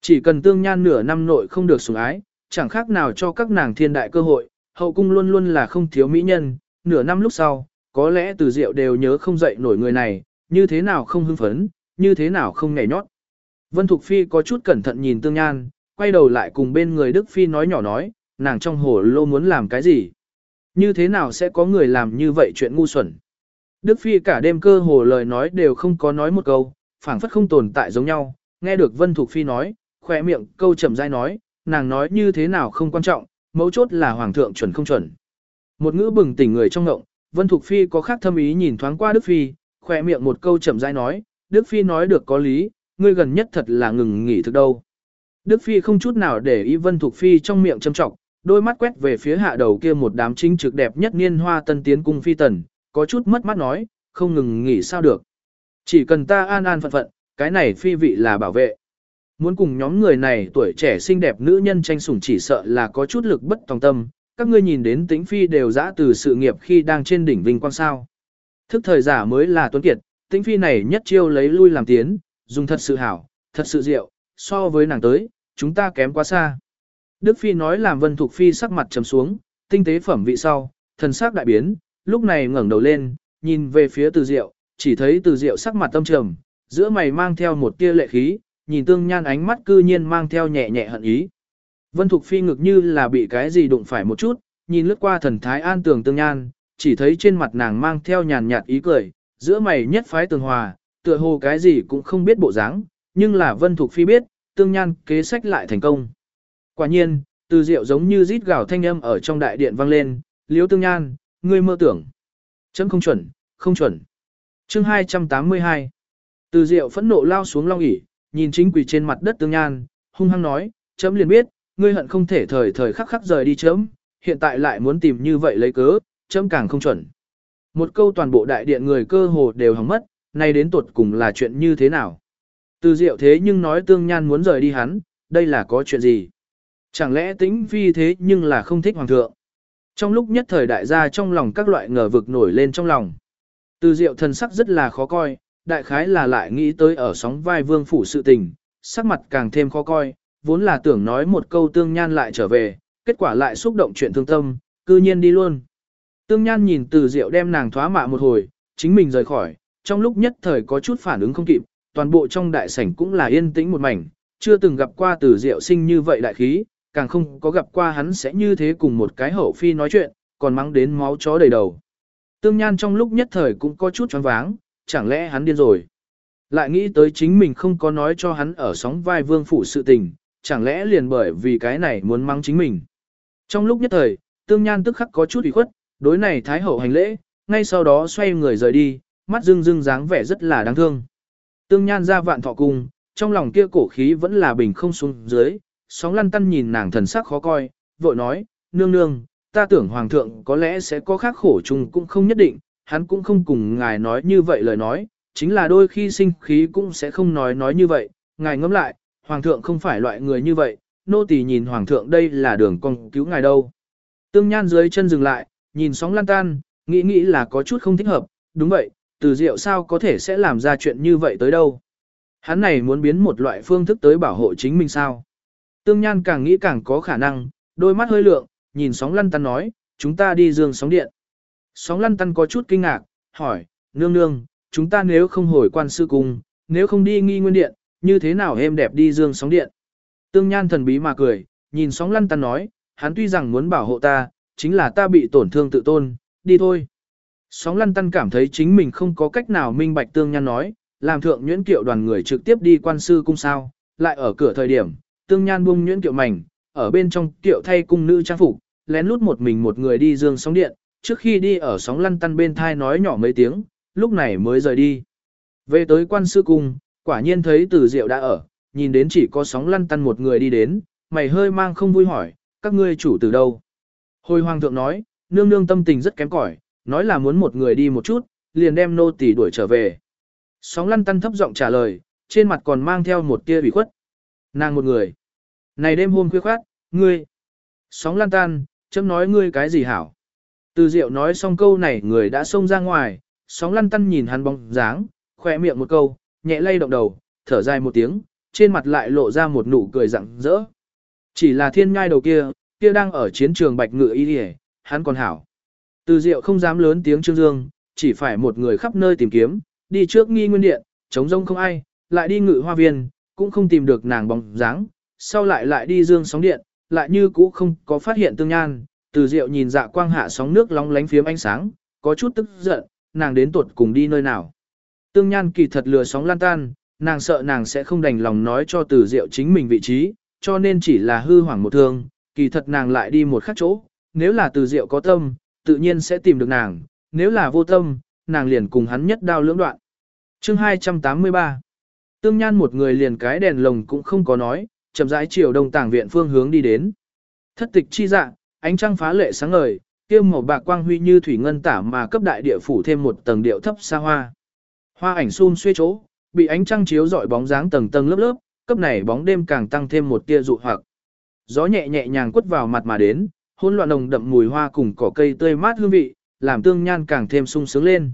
Chỉ cần tương nhan nửa năm nội không được sủng ái, chẳng khác nào cho các nàng thiên đại cơ hội, hậu cung luôn luôn là không thiếu mỹ nhân, nửa năm lúc sau, có lẽ từ diệu đều nhớ không dậy nổi người này, như thế nào không hưng phấn, như thế nào không nhảy nhót. Vân Thục Phi có chút cẩn thận nhìn tương nhan, quay đầu lại cùng bên người Đức Phi nói nhỏ nói, nàng trong hồ lô muốn làm cái gì. Như thế nào sẽ có người làm như vậy chuyện ngu xuẩn. Đức Phi cả đêm cơ hồ lời nói đều không có nói một câu, phảng phất không tồn tại giống nhau, nghe được Vân Thục Phi nói, khỏe miệng câu chậm rãi nói, nàng nói như thế nào không quan trọng, mấu chốt là hoàng thượng chuẩn không chuẩn. Một ngữ bừng tỉnh người trong ngộng, Vân Thục Phi có khác thâm ý nhìn thoáng qua Đức Phi, khỏe miệng một câu chậm rãi nói, Đức Phi nói được có lý, ngươi gần nhất thật là ngừng nghỉ thực đâu. Đức Phi không chút nào để ý Vân Thục Phi trong miệng châm trọng, đôi mắt quét về phía hạ đầu kia một đám chính trực đẹp nhất niên hoa tân tiến cung phi tần, có chút mất mắt nói, không ngừng nghỉ sao được. Chỉ cần ta an an phận phận, cái này phi vị là bảo vệ. Muốn cùng nhóm người này tuổi trẻ xinh đẹp nữ nhân tranh sủng chỉ sợ là có chút lực bất tòng tâm, các ngươi nhìn đến tĩnh phi đều dã từ sự nghiệp khi đang trên đỉnh vinh quang sao. Thức thời giả mới là tuấn kiệt, tĩnh phi này nhất chiêu lấy lui làm tiến, dùng thật sự hảo, thật sự diệu, so với nàng tới, chúng ta kém quá xa. Đức phi nói làm vân thục phi sắc mặt trầm xuống, tinh tế phẩm vị sau, thần sắc đại biến, lúc này ngẩng đầu lên, nhìn về phía từ diệu, chỉ thấy từ diệu sắc mặt tâm trầm, giữa mày mang theo một tia lệ khí, nhìn tương nhan ánh mắt cư nhiên mang theo nhẹ nhẹ hận ý. Vân Thục Phi ngực như là bị cái gì đụng phải một chút, nhìn lướt qua thần thái an tường tương nhan, chỉ thấy trên mặt nàng mang theo nhàn nhạt ý cười, giữa mày nhất phái tường hòa, tựa hồ cái gì cũng không biết bộ dáng, nhưng là Vân Thục Phi biết, tương nhan kế sách lại thành công. Quả nhiên, từ diệu giống như rít gào thanh âm ở trong đại điện vang lên, liếu tương nhan, ngươi mơ tưởng. Chấm không chuẩn, không chuẩn. chương 282. Từ diệu phẫn nộ lao xuống long ỉ, nhìn chính quỷ trên mặt đất tương nhan, hung hăng nói, chấm liền biết, ngươi hận không thể thời thời khắc khắc rời đi chấm, hiện tại lại muốn tìm như vậy lấy cớ, chấm càng không chuẩn. Một câu toàn bộ đại điện người cơ hồ đều hỏng mất, nay đến tuột cùng là chuyện như thế nào. Từ diệu thế nhưng nói tương nhan muốn rời đi hắn, đây là có chuyện gì? Chẳng lẽ tính phi thế nhưng là không thích hoàng thượng? Trong lúc nhất thời đại gia trong lòng các loại ngờ vực nổi lên trong lòng. Từ diệu thần sắc rất là khó coi, đại khái là lại nghĩ tới ở sóng vai vương phủ sự tình, sắc mặt càng thêm khó coi, vốn là tưởng nói một câu tương nhan lại trở về, kết quả lại xúc động chuyện thương tâm, cư nhiên đi luôn. Tương nhan nhìn từ diệu đem nàng thoá mạ một hồi, chính mình rời khỏi, trong lúc nhất thời có chút phản ứng không kịp, toàn bộ trong đại sảnh cũng là yên tĩnh một mảnh, chưa từng gặp qua từ diệu sinh như vậy đại khí, càng không có gặp qua hắn sẽ như thế cùng một cái hậu phi nói chuyện, còn mắng đến máu chó đầy đầu. Tương Nhan trong lúc nhất thời cũng có chút choáng váng, chẳng lẽ hắn điên rồi. Lại nghĩ tới chính mình không có nói cho hắn ở sóng vai vương phủ sự tình, chẳng lẽ liền bởi vì cái này muốn mắng chính mình. Trong lúc nhất thời, Tương Nhan tức khắc có chút ủy khuất, đối này Thái Hậu hành lễ, ngay sau đó xoay người rời đi, mắt dưng dưng dáng vẻ rất là đáng thương. Tương Nhan ra vạn thọ cung, trong lòng kia cổ khí vẫn là bình không xuống dưới, sóng lăn tăn nhìn nàng thần sắc khó coi, vội nói, nương nương, ta tưởng hoàng thượng có lẽ sẽ có khác khổ chung cũng không nhất định, hắn cũng không cùng ngài nói như vậy lời nói, chính là đôi khi sinh khí cũng sẽ không nói nói như vậy, ngài ngẫm lại, hoàng thượng không phải loại người như vậy, nô tỳ nhìn hoàng thượng đây là đường con cứu ngài đâu. Tương Nhan dưới chân dừng lại, nhìn sóng lan tan, nghĩ nghĩ là có chút không thích hợp, đúng vậy, từ diệu sao có thể sẽ làm ra chuyện như vậy tới đâu. Hắn này muốn biến một loại phương thức tới bảo hộ chính mình sao. Tương Nhan càng nghĩ càng có khả năng, đôi mắt hơi lượng, nhìn sóng lăn tan nói, chúng ta đi dương sóng điện. Sóng lăn tăn có chút kinh ngạc, hỏi, nương nương, chúng ta nếu không hồi quan sư cung, nếu không đi nghi nguyên điện, như thế nào em đẹp đi dương sóng điện. Tương Nhan thần bí mà cười, nhìn sóng lăn tăn nói, hắn tuy rằng muốn bảo hộ ta, chính là ta bị tổn thương tự tôn, đi thôi. Sóng lăn tăn cảm thấy chính mình không có cách nào minh bạch Tương Nhan nói, làm thượng nhuyễn kiệu đoàn người trực tiếp đi quan sư cung sao, lại ở cửa thời điểm, tương nhan buông nhuyễn kiệu mảnh, ở bên trong kiệu thay cung nữ trang phục, lén lút một mình một người đi dương sóng điện, trước khi đi ở sóng lăn tăn bên thai nói nhỏ mấy tiếng, lúc này mới rời đi. Về tới quan sư cung, quả nhiên thấy từ diệu đã ở, nhìn đến chỉ có sóng lăn tăn một người đi đến, mày hơi mang không vui hỏi, các ngươi chủ từ đâu. Hồi hoàng thượng nói, nương nương tâm tình rất kém cỏi, nói là muốn một người đi một chút, liền đem nô tỳ đuổi trở về. Sóng lăn tăn thấp giọng trả lời, trên mặt còn mang theo một tia ủy khuất. Nàng một người. Này đêm hôm khuya khoát, ngươi. Sóng lăn tan, chấm nói ngươi cái gì hảo. Từ diệu nói xong câu này người đã xông ra ngoài, sóng lăn tăn nhìn hắn bóng dáng, khỏe miệng một câu, nhẹ lay động đầu, thở dài một tiếng, trên mặt lại lộ ra một nụ cười rặng rỡ. Chỉ là thiên ngai đầu kia, kia đang ở chiến trường bạch ngựa y đi hắn còn hảo. Từ diệu không dám lớn tiếng trương dương, chỉ phải một người khắp nơi tìm kiếm, đi trước nghi nguyên điện, chống rông không ai, lại đi ngự hoa viên, cũng không tìm được nàng bóng dáng, sau lại lại đi dương sóng điện, lại như cũ không có phát hiện tương nhan, từ Diệu nhìn dạ quang hạ sóng nước long lánh phiếm ánh sáng, có chút tức giận, nàng đến tuột cùng đi nơi nào. Tương nhan kỳ thật lừa sóng lan tan, nàng sợ nàng sẽ không đành lòng nói cho từ Diệu chính mình vị trí, cho nên chỉ là hư hoảng một thương, kỳ thật nàng lại đi một khác chỗ, nếu là từ Diệu có tâm, tự nhiên sẽ tìm được nàng, nếu là vô tâm, nàng liền cùng hắn nhất đao lưỡng đoạn. Chương 283 Tương Nhan một người liền cái đèn lồng cũng không có nói, chậm rãi chiều đông tàng viện phương hướng đi đến. Thất tịch chi dạ, ánh trăng phá lệ sáng ngời, kia màu bạc quang huy như thủy ngân tả mà cấp đại địa phủ thêm một tầng điệu thấp xa hoa. Hoa ảnh sum xuê chỗ, bị ánh trăng chiếu rọi bóng dáng tầng tầng lớp lớp, cấp này bóng đêm càng tăng thêm một tia dụ hoặc. Gió nhẹ nhẹ nhàng quất vào mặt mà đến, hỗn loạn nồng đậm mùi hoa cùng cỏ cây tươi mát hương vị, làm tương nhan càng thêm sung sướng lên.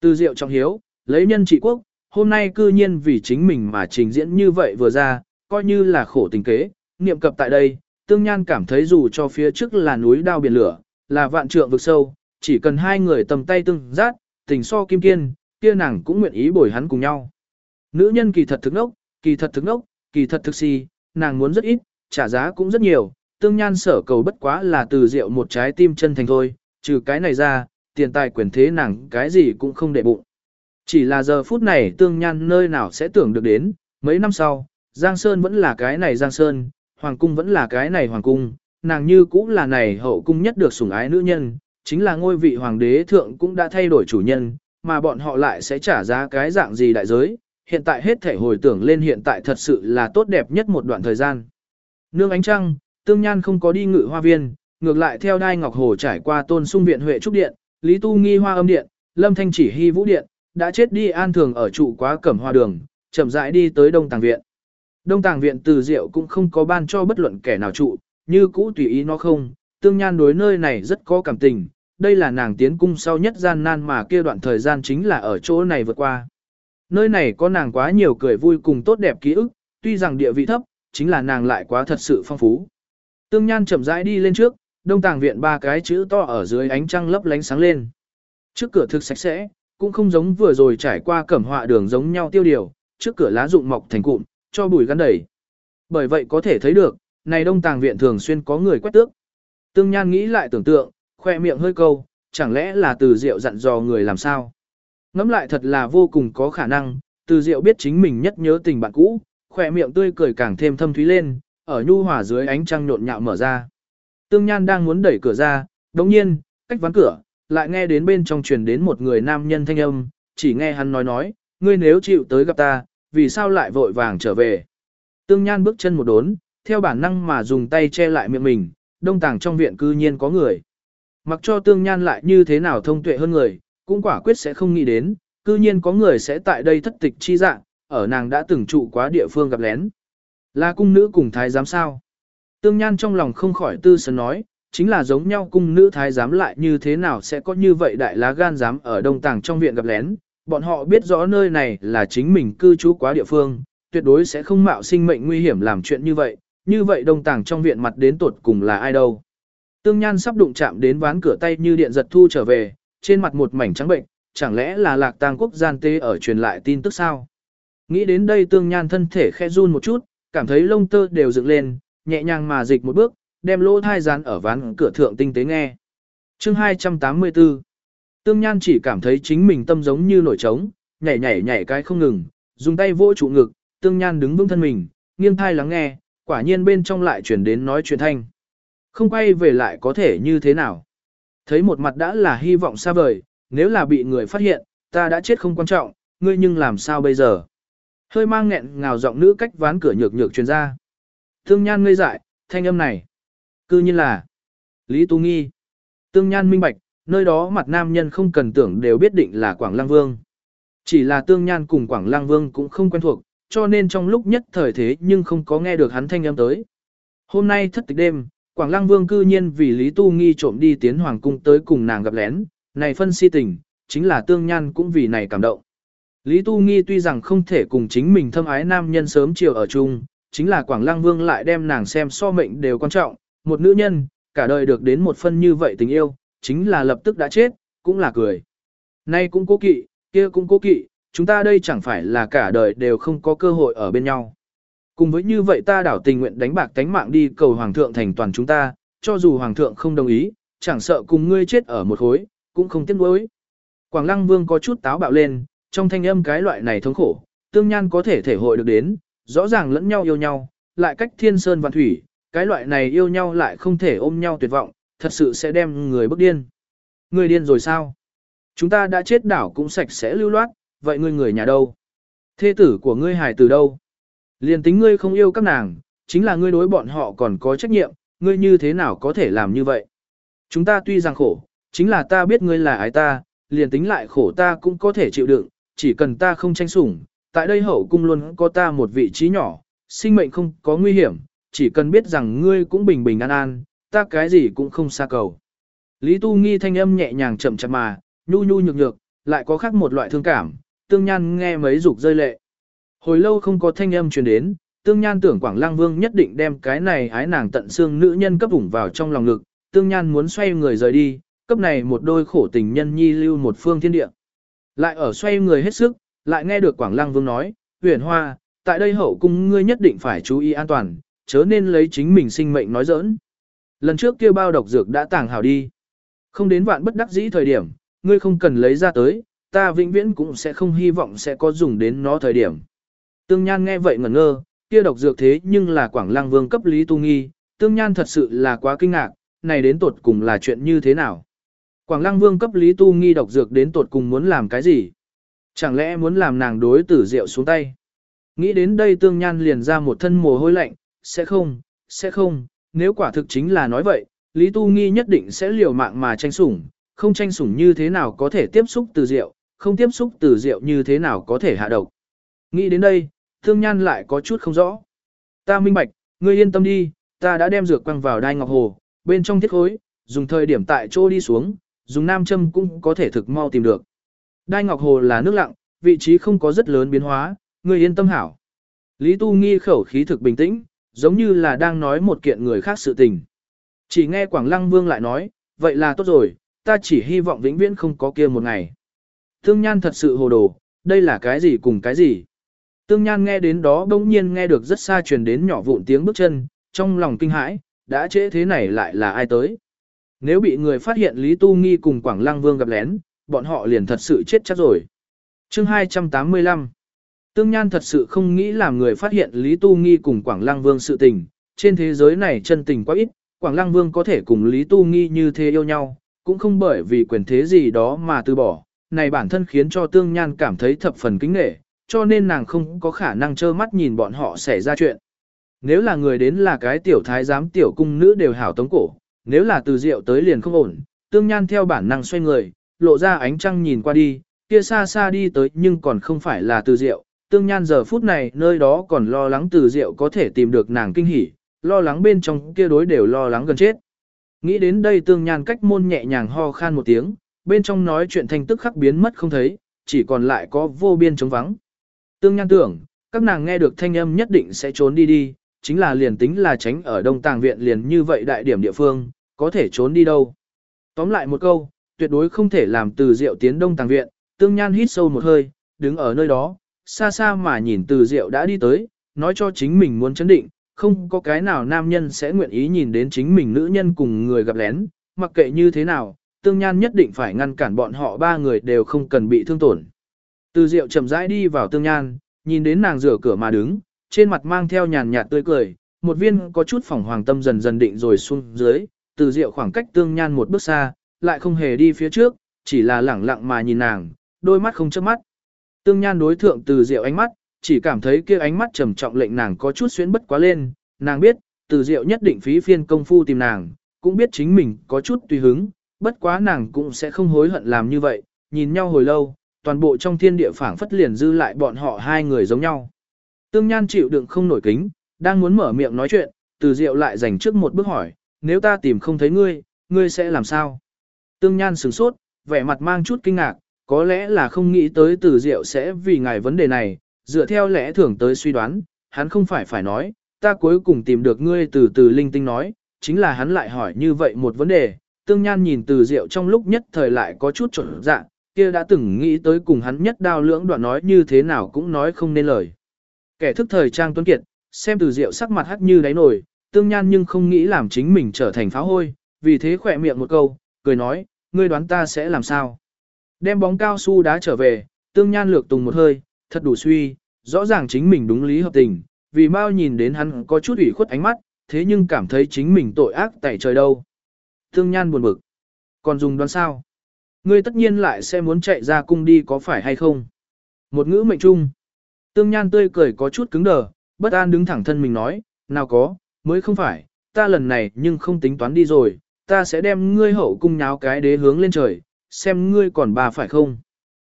Từ Diệu trọng hiếu, lấy nhân trị quốc, hôm nay cư nhiên vì chính mình mà trình diễn như vậy vừa ra, coi như là khổ tình kế, niệm cập tại đây, tương nhan cảm thấy dù cho phía trước là núi đao biển lửa, là vạn trượng vực sâu, chỉ cần hai người tầm tay tương giác, tình so kim kiên, kia nàng cũng nguyện ý bồi hắn cùng nhau. Nữ nhân kỳ thật thức nốc, kỳ thật thức nốc, kỳ thật thực si, nàng muốn rất ít, trả giá cũng rất nhiều, tương nhan sở cầu bất quá là từ rượu một trái tim chân thành thôi, trừ cái này ra, tiền tài quyền thế nàng cái gì cũng không để bụng. Chỉ là giờ phút này tương nhan nơi nào sẽ tưởng được đến, mấy năm sau, Giang Sơn vẫn là cái này Giang Sơn, Hoàng Cung vẫn là cái này Hoàng Cung, nàng như cũng là này hậu cung nhất được sủng ái nữ nhân, chính là ngôi vị Hoàng đế thượng cũng đã thay đổi chủ nhân, mà bọn họ lại sẽ trả giá cái dạng gì đại giới, hiện tại hết thể hồi tưởng lên hiện tại thật sự là tốt đẹp nhất một đoạn thời gian. Nương ánh trăng, tương nhan không có đi ngự hoa viên, ngược lại theo đai ngọc hồ trải qua tôn sung viện huệ trúc điện, lý tu nghi hoa âm điện, lâm thanh chỉ hy vũ điện, đã chết đi an thường ở trụ quá cẩm hoa đường, chậm rãi đi tới đông tàng viện. Đông tàng viện từ diệu cũng không có ban cho bất luận kẻ nào trụ, như cũ tùy ý nó không, tương nhan đối nơi này rất có cảm tình, đây là nàng tiến cung sau nhất gian nan mà kia đoạn thời gian chính là ở chỗ này vượt qua. Nơi này có nàng quá nhiều cười vui cùng tốt đẹp ký ức, tuy rằng địa vị thấp, chính là nàng lại quá thật sự phong phú. Tương Nhan chậm rãi đi lên trước, đông tàng viện ba cái chữ to ở dưới ánh trăng lấp lánh sáng lên. Trước cửa thực sạch sẽ, cũng không giống vừa rồi trải qua cẩm họa đường giống nhau tiêu điều, trước cửa lá rụng mọc thành cụm, cho bùi gắn đẩy. Bởi vậy có thể thấy được, này đông tàng viện thường xuyên có người quét tước. Tương Nhan nghĩ lại tưởng tượng, khoe miệng hơi câu, chẳng lẽ là từ Diệu dặn dò người làm sao? Ngắm lại thật là vô cùng có khả năng, từ diệu biết chính mình nhất nhớ tình bạn cũ, khoe miệng tươi cười càng thêm thâm thúy lên, ở nhu hòa dưới ánh trăng nhộn nhạo mở ra. Tương Nhan đang muốn đẩy cửa ra, đồng nhiên, cách ván cửa, lại nghe đến bên trong truyền đến một người nam nhân thanh âm, chỉ nghe hắn nói nói, ngươi nếu chịu tới gặp ta, vì sao lại vội vàng trở về. Tương Nhan bước chân một đốn, theo bản năng mà dùng tay che lại miệng mình, đông tàng trong viện cư nhiên có người. Mặc cho Tương Nhan lại như thế nào thông tuệ hơn người, cũng quả quyết sẽ không nghĩ đến, cư nhiên có người sẽ tại đây thất tịch chi dạng, ở nàng đã từng trụ quá địa phương gặp lén. Là cung nữ cùng thái giám sao? Tương Nhan trong lòng không khỏi tư sấn nói, chính là giống nhau cung nữ thái giám lại như thế nào sẽ có như vậy đại lá gan dám ở đông tàng trong viện gặp lén, bọn họ biết rõ nơi này là chính mình cư trú quá địa phương, tuyệt đối sẽ không mạo sinh mệnh nguy hiểm làm chuyện như vậy, như vậy đông tàng trong viện mặt đến tuột cùng là ai đâu. Tương Nhan sắp đụng chạm đến ván cửa tay như điện giật thu trở về, trên mặt một mảnh trắng bệnh, chẳng lẽ là lạc tang quốc gian tê ở truyền lại tin tức sao? Nghĩ đến đây tương nhan thân thể khe run một chút, cảm thấy lông tơ đều dựng lên, nhẹ nhàng mà dịch một bước, đem lỗ thai dán ở ván cửa thượng tinh tế nghe. chương 284 Tương nhan chỉ cảm thấy chính mình tâm giống như nổi trống, nhảy nhảy nhảy cái không ngừng, dùng tay vỗ trụ ngực, tương nhan đứng vững thân mình, nghiêng thai lắng nghe, quả nhiên bên trong lại chuyển đến nói chuyện thanh. Không quay về lại có thể như thế nào? Thấy một mặt đã là hy vọng xa vời, nếu là bị người phát hiện, ta đã chết không quan trọng, ngươi nhưng làm sao bây giờ? Hơi mang nghẹn ngào giọng nữ cách ván cửa nhược nhược truyền ra. Tương Nhan ngây dại, thanh âm này. Cư nhiên là Lý Tu Nghi. Tương Nhan minh bạch, nơi đó mặt nam nhân không cần tưởng đều biết định là Quảng Lăng Vương. Chỉ là Tương Nhan cùng Quảng Lăng Vương cũng không quen thuộc, cho nên trong lúc nhất thời thế nhưng không có nghe được hắn thanh âm tới. Hôm nay thất tịch đêm, Quảng Lăng Vương cư nhiên vì Lý Tu Nghi trộm đi tiến hoàng cung tới cùng nàng gặp lén, này phân si tình, chính là tương nhan cũng vì này cảm động. Lý Tu Nghi tuy rằng không thể cùng chính mình thâm ái nam nhân sớm chiều ở chung, chính là Quảng Lăng Vương lại đem nàng xem so mệnh đều quan trọng, một nữ nhân, cả đời được đến một phân như vậy tình yêu, chính là lập tức đã chết, cũng là cười. Nay cũng cố kỵ, kia cũng cố kỵ, chúng ta đây chẳng phải là cả đời đều không có cơ hội ở bên nhau. Cùng với như vậy ta đảo tình nguyện đánh bạc tánh mạng đi cầu Hoàng thượng thành toàn chúng ta, cho dù Hoàng thượng không đồng ý, chẳng sợ cùng ngươi chết ở một khối, cũng không tiếc nuối. Quảng Lăng Vương có chút táo bạo lên, trong thanh âm cái loại này thống khổ, tương nhan có thể thể hội được đến, rõ ràng lẫn nhau yêu nhau, lại cách thiên sơn và thủy, cái loại này yêu nhau lại không thể ôm nhau tuyệt vọng, thật sự sẽ đem người bức điên. Người điên rồi sao? Chúng ta đã chết đảo cũng sạch sẽ lưu loát, vậy ngươi người nhà đâu? Thê tử của ngươi hài từ đâu? Liền tính ngươi không yêu các nàng, chính là ngươi đối bọn họ còn có trách nhiệm, ngươi như thế nào có thể làm như vậy? Chúng ta tuy rằng khổ, chính là ta biết ngươi là ái ta, liền tính lại khổ ta cũng có thể chịu đựng, chỉ cần ta không tranh sủng, tại đây hậu cung luôn có ta một vị trí nhỏ, sinh mệnh không có nguy hiểm, chỉ cần biết rằng ngươi cũng bình bình an an, ta cái gì cũng không xa cầu. Lý Tu Nghi thanh âm nhẹ nhàng chậm chậm mà, nhu nhu nhược nhược, lại có khác một loại thương cảm, tương nhan nghe mấy dục rơi lệ. Hồi lâu không có thanh âm truyền đến, tương nhan tưởng Quảng Lăng Vương nhất định đem cái này ái nàng tận xương nữ nhân cấp ủng vào trong lòng ngực, tương nhan muốn xoay người rời đi, cấp này một đôi khổ tình nhân nhi lưu một phương thiên địa. Lại ở xoay người hết sức, lại nghe được Quảng Lăng Vương nói, huyền hoa, tại đây hậu cung ngươi nhất định phải chú ý an toàn, chớ nên lấy chính mình sinh mệnh nói giỡn. Lần trước kia bao độc dược đã tàng hảo đi. Không đến vạn bất đắc dĩ thời điểm, ngươi không cần lấy ra tới, ta vĩnh viễn cũng sẽ không hy vọng sẽ có dùng đến nó thời điểm. Tương Nhan nghe vậy ngẩn ngơ, kia độc dược thế nhưng là Quảng Lăng Vương cấp Lý Tu Nghi, Tương Nhan thật sự là quá kinh ngạc, này đến tột cùng là chuyện như thế nào? Quảng Lăng Vương cấp Lý Tu Nghi độc dược đến tột cùng muốn làm cái gì? Chẳng lẽ muốn làm nàng đối tử rượu xuống tay? Nghĩ đến đây Tương Nhan liền ra một thân mồ hôi lạnh, sẽ không, sẽ không, nếu quả thực chính là nói vậy, Lý Tu Nghi nhất định sẽ liều mạng mà tranh sủng, không tranh sủng như thế nào có thể tiếp xúc từ rượu, không tiếp xúc từ rượu như thế nào có thể hạ độc. Nghĩ đến đây, Thương Nhan lại có chút không rõ. Ta minh bạch, ngươi yên tâm đi, ta đã đem dược quăng vào đai ngọc hồ, bên trong thiết khối, dùng thời điểm tại chỗ đi xuống, dùng nam châm cũng có thể thực mau tìm được. Đai ngọc hồ là nước lặng, vị trí không có rất lớn biến hóa, ngươi yên tâm hảo. Lý Tu Nghi khẩu khí thực bình tĩnh, giống như là đang nói một kiện người khác sự tình. Chỉ nghe Quảng Lăng Vương lại nói, vậy là tốt rồi, ta chỉ hy vọng vĩnh viễn không có kia một ngày. tương Nhan thật sự hồ đồ, đây là cái gì cùng cái gì. Tương Nhan nghe đến đó bỗng nhiên nghe được rất xa truyền đến nhỏ vụn tiếng bước chân, trong lòng kinh hãi, đã trễ thế này lại là ai tới. Nếu bị người phát hiện Lý Tu Nghi cùng Quảng Lăng Vương gặp lén, bọn họ liền thật sự chết chắc rồi. Chương 285 Tương Nhan thật sự không nghĩ làm người phát hiện Lý Tu Nghi cùng Quảng Lăng Vương sự tình, trên thế giới này chân tình quá ít, Quảng Lăng Vương có thể cùng Lý Tu Nghi như thế yêu nhau, cũng không bởi vì quyền thế gì đó mà từ bỏ, này bản thân khiến cho Tương Nhan cảm thấy thập phần kính nể, cho nên nàng không có khả năng trơ mắt nhìn bọn họ xảy ra chuyện. Nếu là người đến là cái tiểu thái giám tiểu cung nữ đều hảo tống cổ, nếu là từ rượu tới liền không ổn, Tương Nhan theo bản năng xoay người, lộ ra ánh trăng nhìn qua đi, kia xa xa đi tới nhưng còn không phải là từ rượu, tương nhan giờ phút này nơi đó còn lo lắng từ diệu có thể tìm được nàng kinh hỉ, lo lắng bên trong kia đối đều lo lắng gần chết. Nghĩ đến đây tương nhan cách môn nhẹ nhàng ho khan một tiếng, bên trong nói chuyện thanh tức khắc biến mất không thấy, chỉ còn lại có vô biên trống vắng. Tương nhan tưởng, các nàng nghe được thanh âm nhất định sẽ trốn đi đi, chính là liền tính là tránh ở đông tàng viện liền như vậy đại điểm địa phương, có thể trốn đi đâu. Tóm lại một câu, tuyệt đối không thể làm từ diệu tiến đông tàng viện, tương nhan hít sâu một hơi, đứng ở nơi đó, xa xa mà nhìn từ diệu đã đi tới, nói cho chính mình muốn chấn định, không có cái nào nam nhân sẽ nguyện ý nhìn đến chính mình nữ nhân cùng người gặp lén, mặc kệ như thế nào, tương nhan nhất định phải ngăn cản bọn họ ba người đều không cần bị thương tổn. Từ diệu chậm rãi đi vào tương nhan, nhìn đến nàng rửa cửa mà đứng, trên mặt mang theo nhàn nhạt tươi cười, một viên có chút phỏng hoàng tâm dần dần định rồi xuống dưới, từ diệu khoảng cách tương nhan một bước xa, lại không hề đi phía trước, chỉ là lẳng lặng mà nhìn nàng, đôi mắt không chớp mắt. Tương Nhan đối thượng từ Diệu ánh mắt, chỉ cảm thấy kia ánh mắt trầm trọng lệnh nàng có chút xuyến bất quá lên, nàng biết, từ Diệu nhất định phí phiên công phu tìm nàng, cũng biết chính mình có chút tùy hứng, bất quá nàng cũng sẽ không hối hận làm như vậy, nhìn nhau hồi lâu, toàn bộ trong thiên địa phảng phất liền dư lại bọn họ hai người giống nhau. Tương Nhan chịu đựng không nổi kính, đang muốn mở miệng nói chuyện, từ Diệu lại dành trước một bước hỏi, nếu ta tìm không thấy ngươi, ngươi sẽ làm sao? Tương Nhan sửng sốt, vẻ mặt mang chút kinh ngạc, có lẽ là không nghĩ tới từ diệu sẽ vì ngài vấn đề này, dựa theo lẽ thường tới suy đoán, hắn không phải phải nói, ta cuối cùng tìm được ngươi từ từ linh tinh nói, chính là hắn lại hỏi như vậy một vấn đề, tương nhan nhìn từ diệu trong lúc nhất thời lại có chút trộn dạng, kia đã từng nghĩ tới cùng hắn nhất đao lưỡng đoạn nói như thế nào cũng nói không nên lời. Kẻ thức thời trang tuấn kiệt, xem từ diệu sắc mặt hắt như đáy nổi, tương nhan nhưng không nghĩ làm chính mình trở thành phá hôi, vì thế khỏe miệng một câu, cười nói, ngươi đoán ta sẽ làm sao. Đem bóng cao su đá trở về, tương nhan lược tùng một hơi, thật đủ suy, rõ ràng chính mình đúng lý hợp tình, vì mau nhìn đến hắn có chút ủy khuất ánh mắt, thế nhưng cảm thấy chính mình tội ác tại trời đâu. Tương nhan buồn bực. Còn dùng đoán sao? Ngươi tất nhiên lại sẽ muốn chạy ra cung đi có phải hay không? Một ngữ mệnh trung. Tương nhan tươi cười có chút cứng đờ, bất an đứng thẳng thân mình nói, nào có, mới không phải, ta lần này nhưng không tính toán đi rồi, ta sẽ đem ngươi hậu cung nháo cái đế hướng lên trời, xem ngươi còn bà phải không.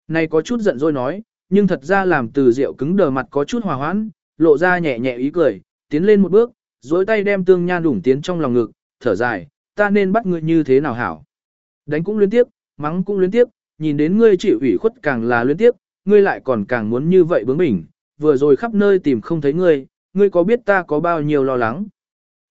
Này có chút giận dỗi nói, nhưng thật ra làm từ rượu cứng đờ mặt có chút hòa hoãn, lộ ra nhẹ nhẹ ý cười, tiến lên một bước, dối tay đem tương nhan đủng tiến trong lòng ngực, thở dài, ta nên bắt ngươi như thế nào hảo. Đánh cũng liên tiếp, mắng cũng liên tiếp, nhìn đến ngươi chịu ủy khuất càng là liên tiếp, ngươi lại còn càng muốn như vậy bướng bỉnh, vừa rồi khắp nơi tìm không thấy ngươi, ngươi có biết ta có bao nhiêu lo lắng.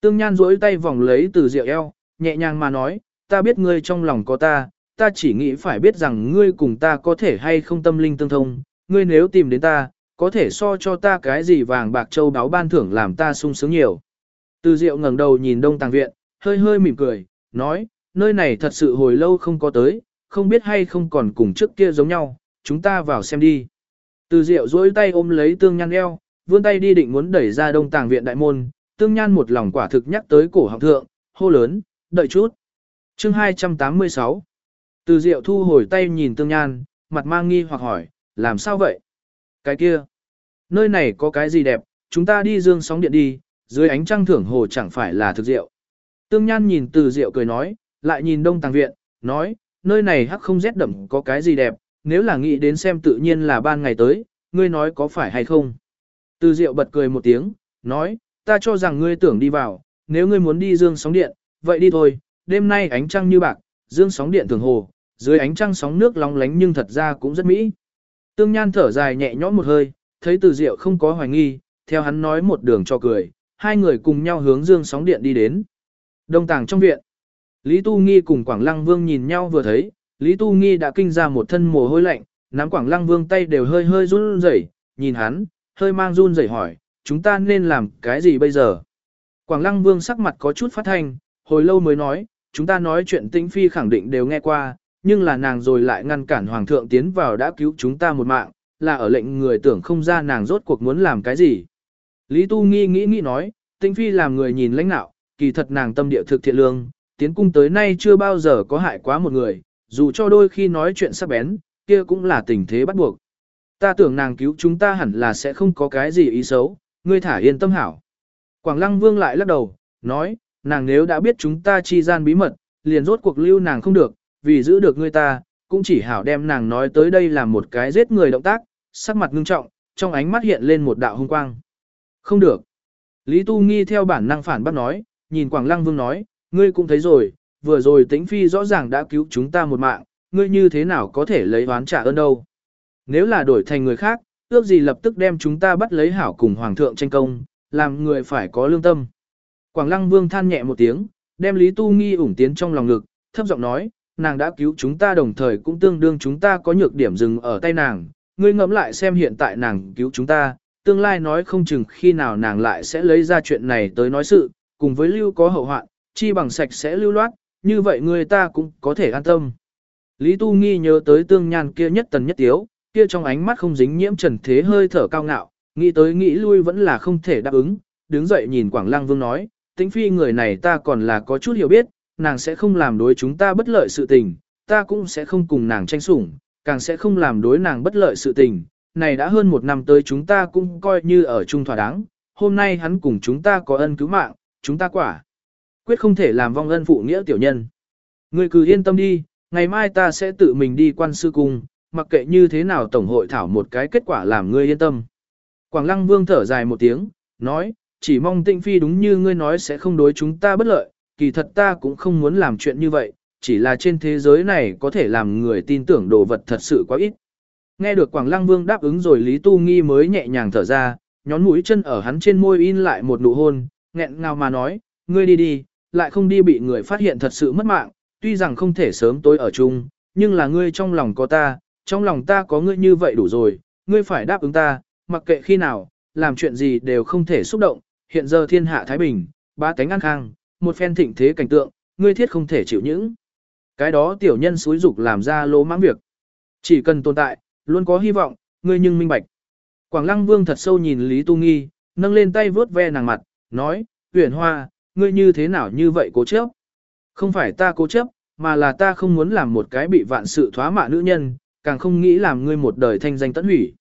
Tương Nhan duỗi tay vòng lấy từ rượu eo, nhẹ nhàng mà nói, ta biết ngươi trong lòng có ta, ta chỉ nghĩ phải biết rằng ngươi cùng ta có thể hay không tâm linh tương thông, ngươi nếu tìm đến ta, có thể so cho ta cái gì vàng bạc châu đáo ban thưởng làm ta sung sướng nhiều. Từ Diệu ngẩng đầu nhìn Đông Tàng Viện, hơi hơi mỉm cười, nói, nơi này thật sự hồi lâu không có tới, không biết hay không còn cùng trước kia giống nhau, chúng ta vào xem đi. Từ Diệu duỗi tay ôm lấy Tương Nhan eo, vươn tay đi định muốn đẩy ra Đông Tàng Viện đại môn, Tương Nhan một lòng quả thực nhắc tới cổ học thượng, hô lớn, đợi chút. Chương 286 từ Diệu thu hồi tay nhìn Tương Nhan, mặt mang nghi hoặc hỏi, làm sao vậy? Cái kia, nơi này có cái gì đẹp, chúng ta đi dương sóng điện đi, dưới ánh trăng thưởng hồ chẳng phải là thực diệu. Tương Nhan nhìn từ diệu cười nói, lại nhìn đông tàng viện, nói, nơi này hắc không rét đậm có cái gì đẹp, nếu là nghĩ đến xem tự nhiên là ban ngày tới, ngươi nói có phải hay không. Từ diệu bật cười một tiếng, nói, ta cho rằng ngươi tưởng đi vào, nếu ngươi muốn đi dương sóng điện, vậy đi thôi, đêm nay ánh trăng như bạc, dương sóng điện thường hồ, dưới ánh trăng sóng nước long lánh nhưng thật ra cũng rất mỹ. Tương Nhan thở dài nhẹ nhõm một hơi, thấy từ diệu không có hoài nghi, theo hắn nói một đường cho cười, hai người cùng nhau hướng dương sóng điện đi đến. Đông tàng trong viện, Lý Tu Nghi cùng Quảng Lăng Vương nhìn nhau vừa thấy, Lý Tu Nghi đã kinh ra một thân mồ hôi lạnh, nắm Quảng Lăng Vương tay đều hơi hơi run rẩy, nhìn hắn, hơi mang run rẩy hỏi, chúng ta nên làm cái gì bây giờ? Quảng Lăng Vương sắc mặt có chút phát thanh, hồi lâu mới nói, chúng ta nói chuyện tĩnh phi khẳng định đều nghe qua, nhưng là nàng rồi lại ngăn cản Hoàng thượng tiến vào đã cứu chúng ta một mạng, là ở lệnh người tưởng không ra nàng rốt cuộc muốn làm cái gì. Lý Tu Nghi nghĩ nghĩ nói, tinh Phi làm người nhìn lãnh nạo, kỳ thật nàng tâm địa thực thiện lương, tiến cung tới nay chưa bao giờ có hại quá một người, dù cho đôi khi nói chuyện sắc bén, kia cũng là tình thế bắt buộc. Ta tưởng nàng cứu chúng ta hẳn là sẽ không có cái gì ý xấu, ngươi thả yên tâm hảo. Quảng Lăng Vương lại lắc đầu, nói, nàng nếu đã biết chúng ta chi gian bí mật, liền rốt cuộc lưu nàng không được, vì giữ được ngươi ta, cũng chỉ hảo đem nàng nói tới đây là một cái giết người động tác, sắc mặt ngưng trọng, trong ánh mắt hiện lên một đạo hung quang. Không được. Lý Tu Nghi theo bản năng phản bác nói, nhìn Quảng Lăng Vương nói, ngươi cũng thấy rồi, vừa rồi tính phi rõ ràng đã cứu chúng ta một mạng, ngươi như thế nào có thể lấy oán trả ơn đâu. Nếu là đổi thành người khác, ước gì lập tức đem chúng ta bắt lấy hảo cùng Hoàng thượng tranh công, làm người phải có lương tâm. Quảng Lăng Vương than nhẹ một tiếng, đem Lý Tu Nghi ủng tiến trong lòng ngực, thấp giọng nói, nàng đã cứu chúng ta đồng thời cũng tương đương chúng ta có nhược điểm dừng ở tay nàng, ngươi ngẫm lại xem hiện tại nàng cứu chúng ta, tương lai nói không chừng khi nào nàng lại sẽ lấy ra chuyện này tới nói sự, cùng với lưu có hậu hoạn, chi bằng sạch sẽ lưu loát, như vậy người ta cũng có thể an tâm. Lý Tu Nghi nhớ tới tương nhan kia nhất tần nhất tiếu, kia trong ánh mắt không dính nhiễm trần thế hơi thở cao ngạo, nghĩ tới nghĩ lui vẫn là không thể đáp ứng, đứng dậy nhìn Quảng Lăng Vương nói, tính phi người này ta còn là có chút hiểu biết, nàng sẽ không làm đối chúng ta bất lợi sự tình, ta cũng sẽ không cùng nàng tranh sủng, càng sẽ không làm đối nàng bất lợi sự tình. Này đã hơn một năm tới chúng ta cũng coi như ở chung thỏa đáng, hôm nay hắn cùng chúng ta có ân cứu mạng, chúng ta quả. Quyết không thể làm vong ân phụ nghĩa tiểu nhân. Ngươi cứ yên tâm đi, ngày mai ta sẽ tự mình đi quan sư cung, mặc kệ như thế nào tổng hội thảo một cái kết quả làm ngươi yên tâm. Quảng Lăng Vương thở dài một tiếng, nói, chỉ mong tịnh phi đúng như ngươi nói sẽ không đối chúng ta bất lợi, kỳ thật ta cũng không muốn làm chuyện như vậy, chỉ là trên thế giới này có thể làm người tin tưởng đồ vật thật sự quá ít. Nghe được Quảng Lăng Vương đáp ứng rồi Lý Tu Nghi mới nhẹ nhàng thở ra, nhón mũi chân ở hắn trên môi in lại một nụ hôn, nghẹn ngào mà nói, ngươi đi đi, lại không đi bị người phát hiện thật sự mất mạng, tuy rằng không thể sớm tối ở chung, nhưng là ngươi trong lòng có ta, trong lòng ta có ngươi như vậy đủ rồi, ngươi phải đáp ứng ta, mặc kệ khi nào, làm chuyện gì đều không thể xúc động, hiện giờ thiên hạ Thái Bình, ba cánh an khang, một phen thịnh thế cảnh tượng, ngươi thiết không thể chịu những. Cái đó tiểu nhân xúi dục làm ra lỗ mãng việc. Chỉ cần tồn tại, luôn có hy vọng, ngươi nhưng minh bạch. Quảng Lăng Vương thật sâu nhìn Lý Tu Nghi, nâng lên tay vướt ve nàng mặt, nói, Uyển Hoa, ngươi như thế nào như vậy cố chấp? Không phải ta cố chấp, mà là ta không muốn làm một cái bị vạn sự thoá mạ nữ nhân, càng không nghĩ làm ngươi một đời thanh danh tận hủy.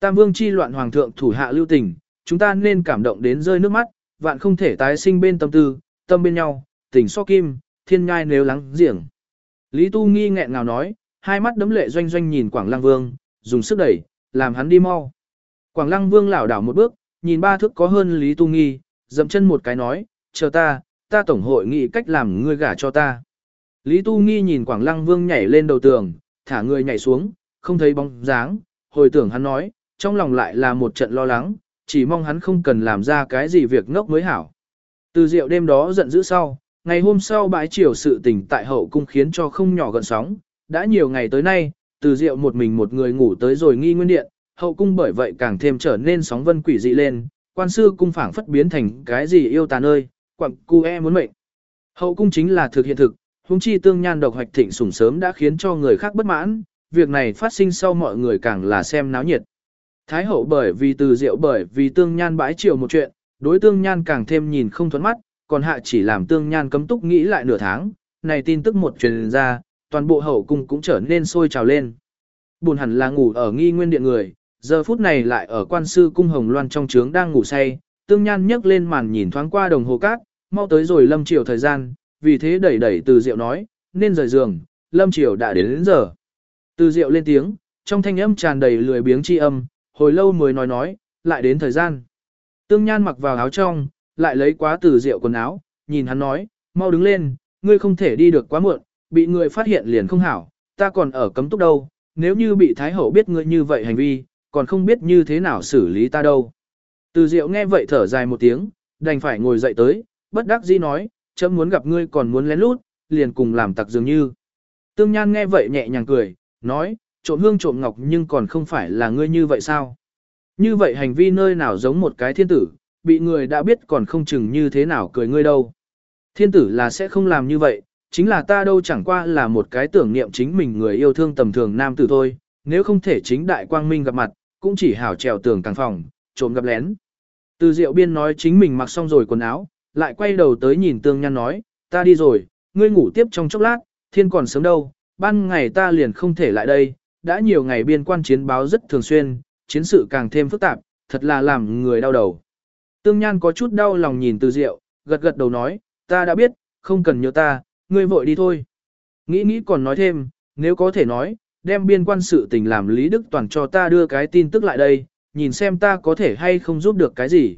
Tam Vương chi loạn hoàng thượng thủ hạ lưu tình, chúng ta nên cảm động đến rơi nước mắt, vạn không thể tái sinh bên tâm tư, tâm bên nhau, tình so kim, thiên ngai nếu lắng giềng. Lý Tu Nghi nghẹn ngào nói, hai mắt đấm lệ doanh doanh nhìn Quảng Lăng Vương, dùng sức đẩy, làm hắn đi mau. Quảng Lăng Vương lảo đảo một bước, nhìn ba thước có hơn Lý Tu Nghi, dậm chân một cái nói, chờ ta, ta tổng hội nghị cách làm ngươi gả cho ta. Lý Tu Nghi nhìn Quảng Lăng Vương nhảy lên đầu tường, thả người nhảy xuống, không thấy bóng dáng, hồi tưởng hắn nói, trong lòng lại là một trận lo lắng, chỉ mong hắn không cần làm ra cái gì việc ngốc mới hảo. Từ rượu đêm đó giận dữ sau, ngày hôm sau bãi chiều sự tình tại hậu cung khiến cho không nhỏ gần sóng, đã nhiều ngày tới nay, từ rượu một mình một người ngủ tới rồi nghi nguyên điện, hậu cung bởi vậy càng thêm trở nên sóng vân quỷ dị lên, quan sư cung phảng phất biến thành cái gì yêu tàn nơi, quặng cu e muốn mệnh. Hậu cung chính là thực hiện thực, huống chi tương nhan độc hoạch thịnh sủng sớm đã khiến cho người khác bất mãn, việc này phát sinh sau mọi người càng là xem náo nhiệt. Thái hậu bởi vì từ rượu bởi vì tương nhan bãi chiều một chuyện, đối tương nhan càng thêm nhìn không thuẫn mắt, còn hạ chỉ làm tương nhan cấm túc nghĩ lại nửa tháng, này tin tức một truyền ra, toàn bộ hậu cung cũng trở nên sôi trào lên. Buồn hẳn là ngủ ở nghi nguyên điện người, giờ phút này lại ở quan sư cung hồng loan trong trướng đang ngủ say, tương nhan nhấc lên màn nhìn thoáng qua đồng hồ cát, mau tới rồi lâm chiều thời gian, vì thế đẩy đẩy từ diệu nói, nên rời giường, lâm chiều đã đến đến giờ. Từ diệu lên tiếng, trong thanh âm tràn đầy lười biếng chi âm, hồi lâu mới nói nói, lại đến thời gian. Tương Nhan mặc vào áo trong, lại lấy quá từ rượu quần áo, nhìn hắn nói, mau đứng lên, ngươi không thể đi được quá muộn, bị người phát hiện liền không hảo, ta còn ở cấm túc đâu, nếu như bị Thái Hậu biết ngươi như vậy hành vi, còn không biết như thế nào xử lý ta đâu. Từ Diệu nghe vậy thở dài một tiếng, đành phải ngồi dậy tới, bất đắc dĩ nói, chấm muốn gặp ngươi còn muốn lén lút, liền cùng làm tặc dường như. Tương Nhan nghe vậy nhẹ nhàng cười, nói, trộm hương trộm ngọc nhưng còn không phải là ngươi như vậy sao? Như vậy hành vi nơi nào giống một cái thiên tử, bị người đã biết còn không chừng như thế nào cười ngươi đâu. Thiên tử là sẽ không làm như vậy, chính là ta đâu chẳng qua là một cái tưởng niệm chính mình người yêu thương tầm thường nam tử thôi, nếu không thể chính đại quang minh gặp mặt, cũng chỉ hảo trèo tường càng phòng, trộm gặp lén. Từ diệu biên nói chính mình mặc xong rồi quần áo, lại quay đầu tới nhìn tương nhan nói, ta đi rồi, ngươi ngủ tiếp trong chốc lát, thiên còn sớm đâu, ban ngày ta liền không thể lại đây, đã nhiều ngày biên quan chiến báo rất thường xuyên, chiến sự càng thêm phức tạp, thật là làm người đau đầu. Tương Nhan có chút đau lòng nhìn Từ Diệu, gật gật đầu nói, ta đã biết, không cần nhớ ta, ngươi vội đi thôi. Nghĩ nghĩ còn nói thêm, nếu có thể nói, đem biên quan sự tình làm Lý Đức Toàn cho ta đưa cái tin tức lại đây, nhìn xem ta có thể hay không giúp được cái gì.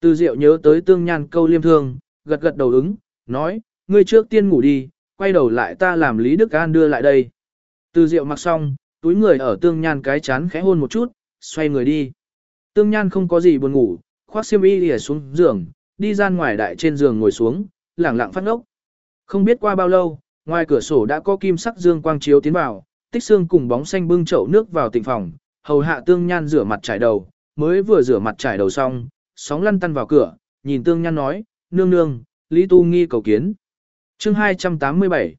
Từ Diệu nhớ tới Tương Nhan câu liêm thương, gật gật đầu ứng, nói, ngươi trước tiên ngủ đi, quay đầu lại ta làm Lý Đức An đưa lại đây. Từ Diệu mặc xong, túi người ở Tương Nhan cái chán khẽ hôn một chút, xoay người đi. Tương Nhan không có gì buồn ngủ, khoác xiêm y lìa xuống giường, đi ra ngoài đại trên giường ngồi xuống, lẳng lặng phát ngốc. Không biết qua bao lâu, ngoài cửa sổ đã có kim sắc dương quang chiếu tiến vào, tích xương cùng bóng xanh bưng chậu nước vào tịnh phòng, hầu hạ Tương Nhan rửa mặt trải đầu, mới vừa rửa mặt trải đầu xong, sóng lăn tăn vào cửa, nhìn Tương Nhan nói, nương nương, Lý Tu Nghi cầu kiến. Chương 287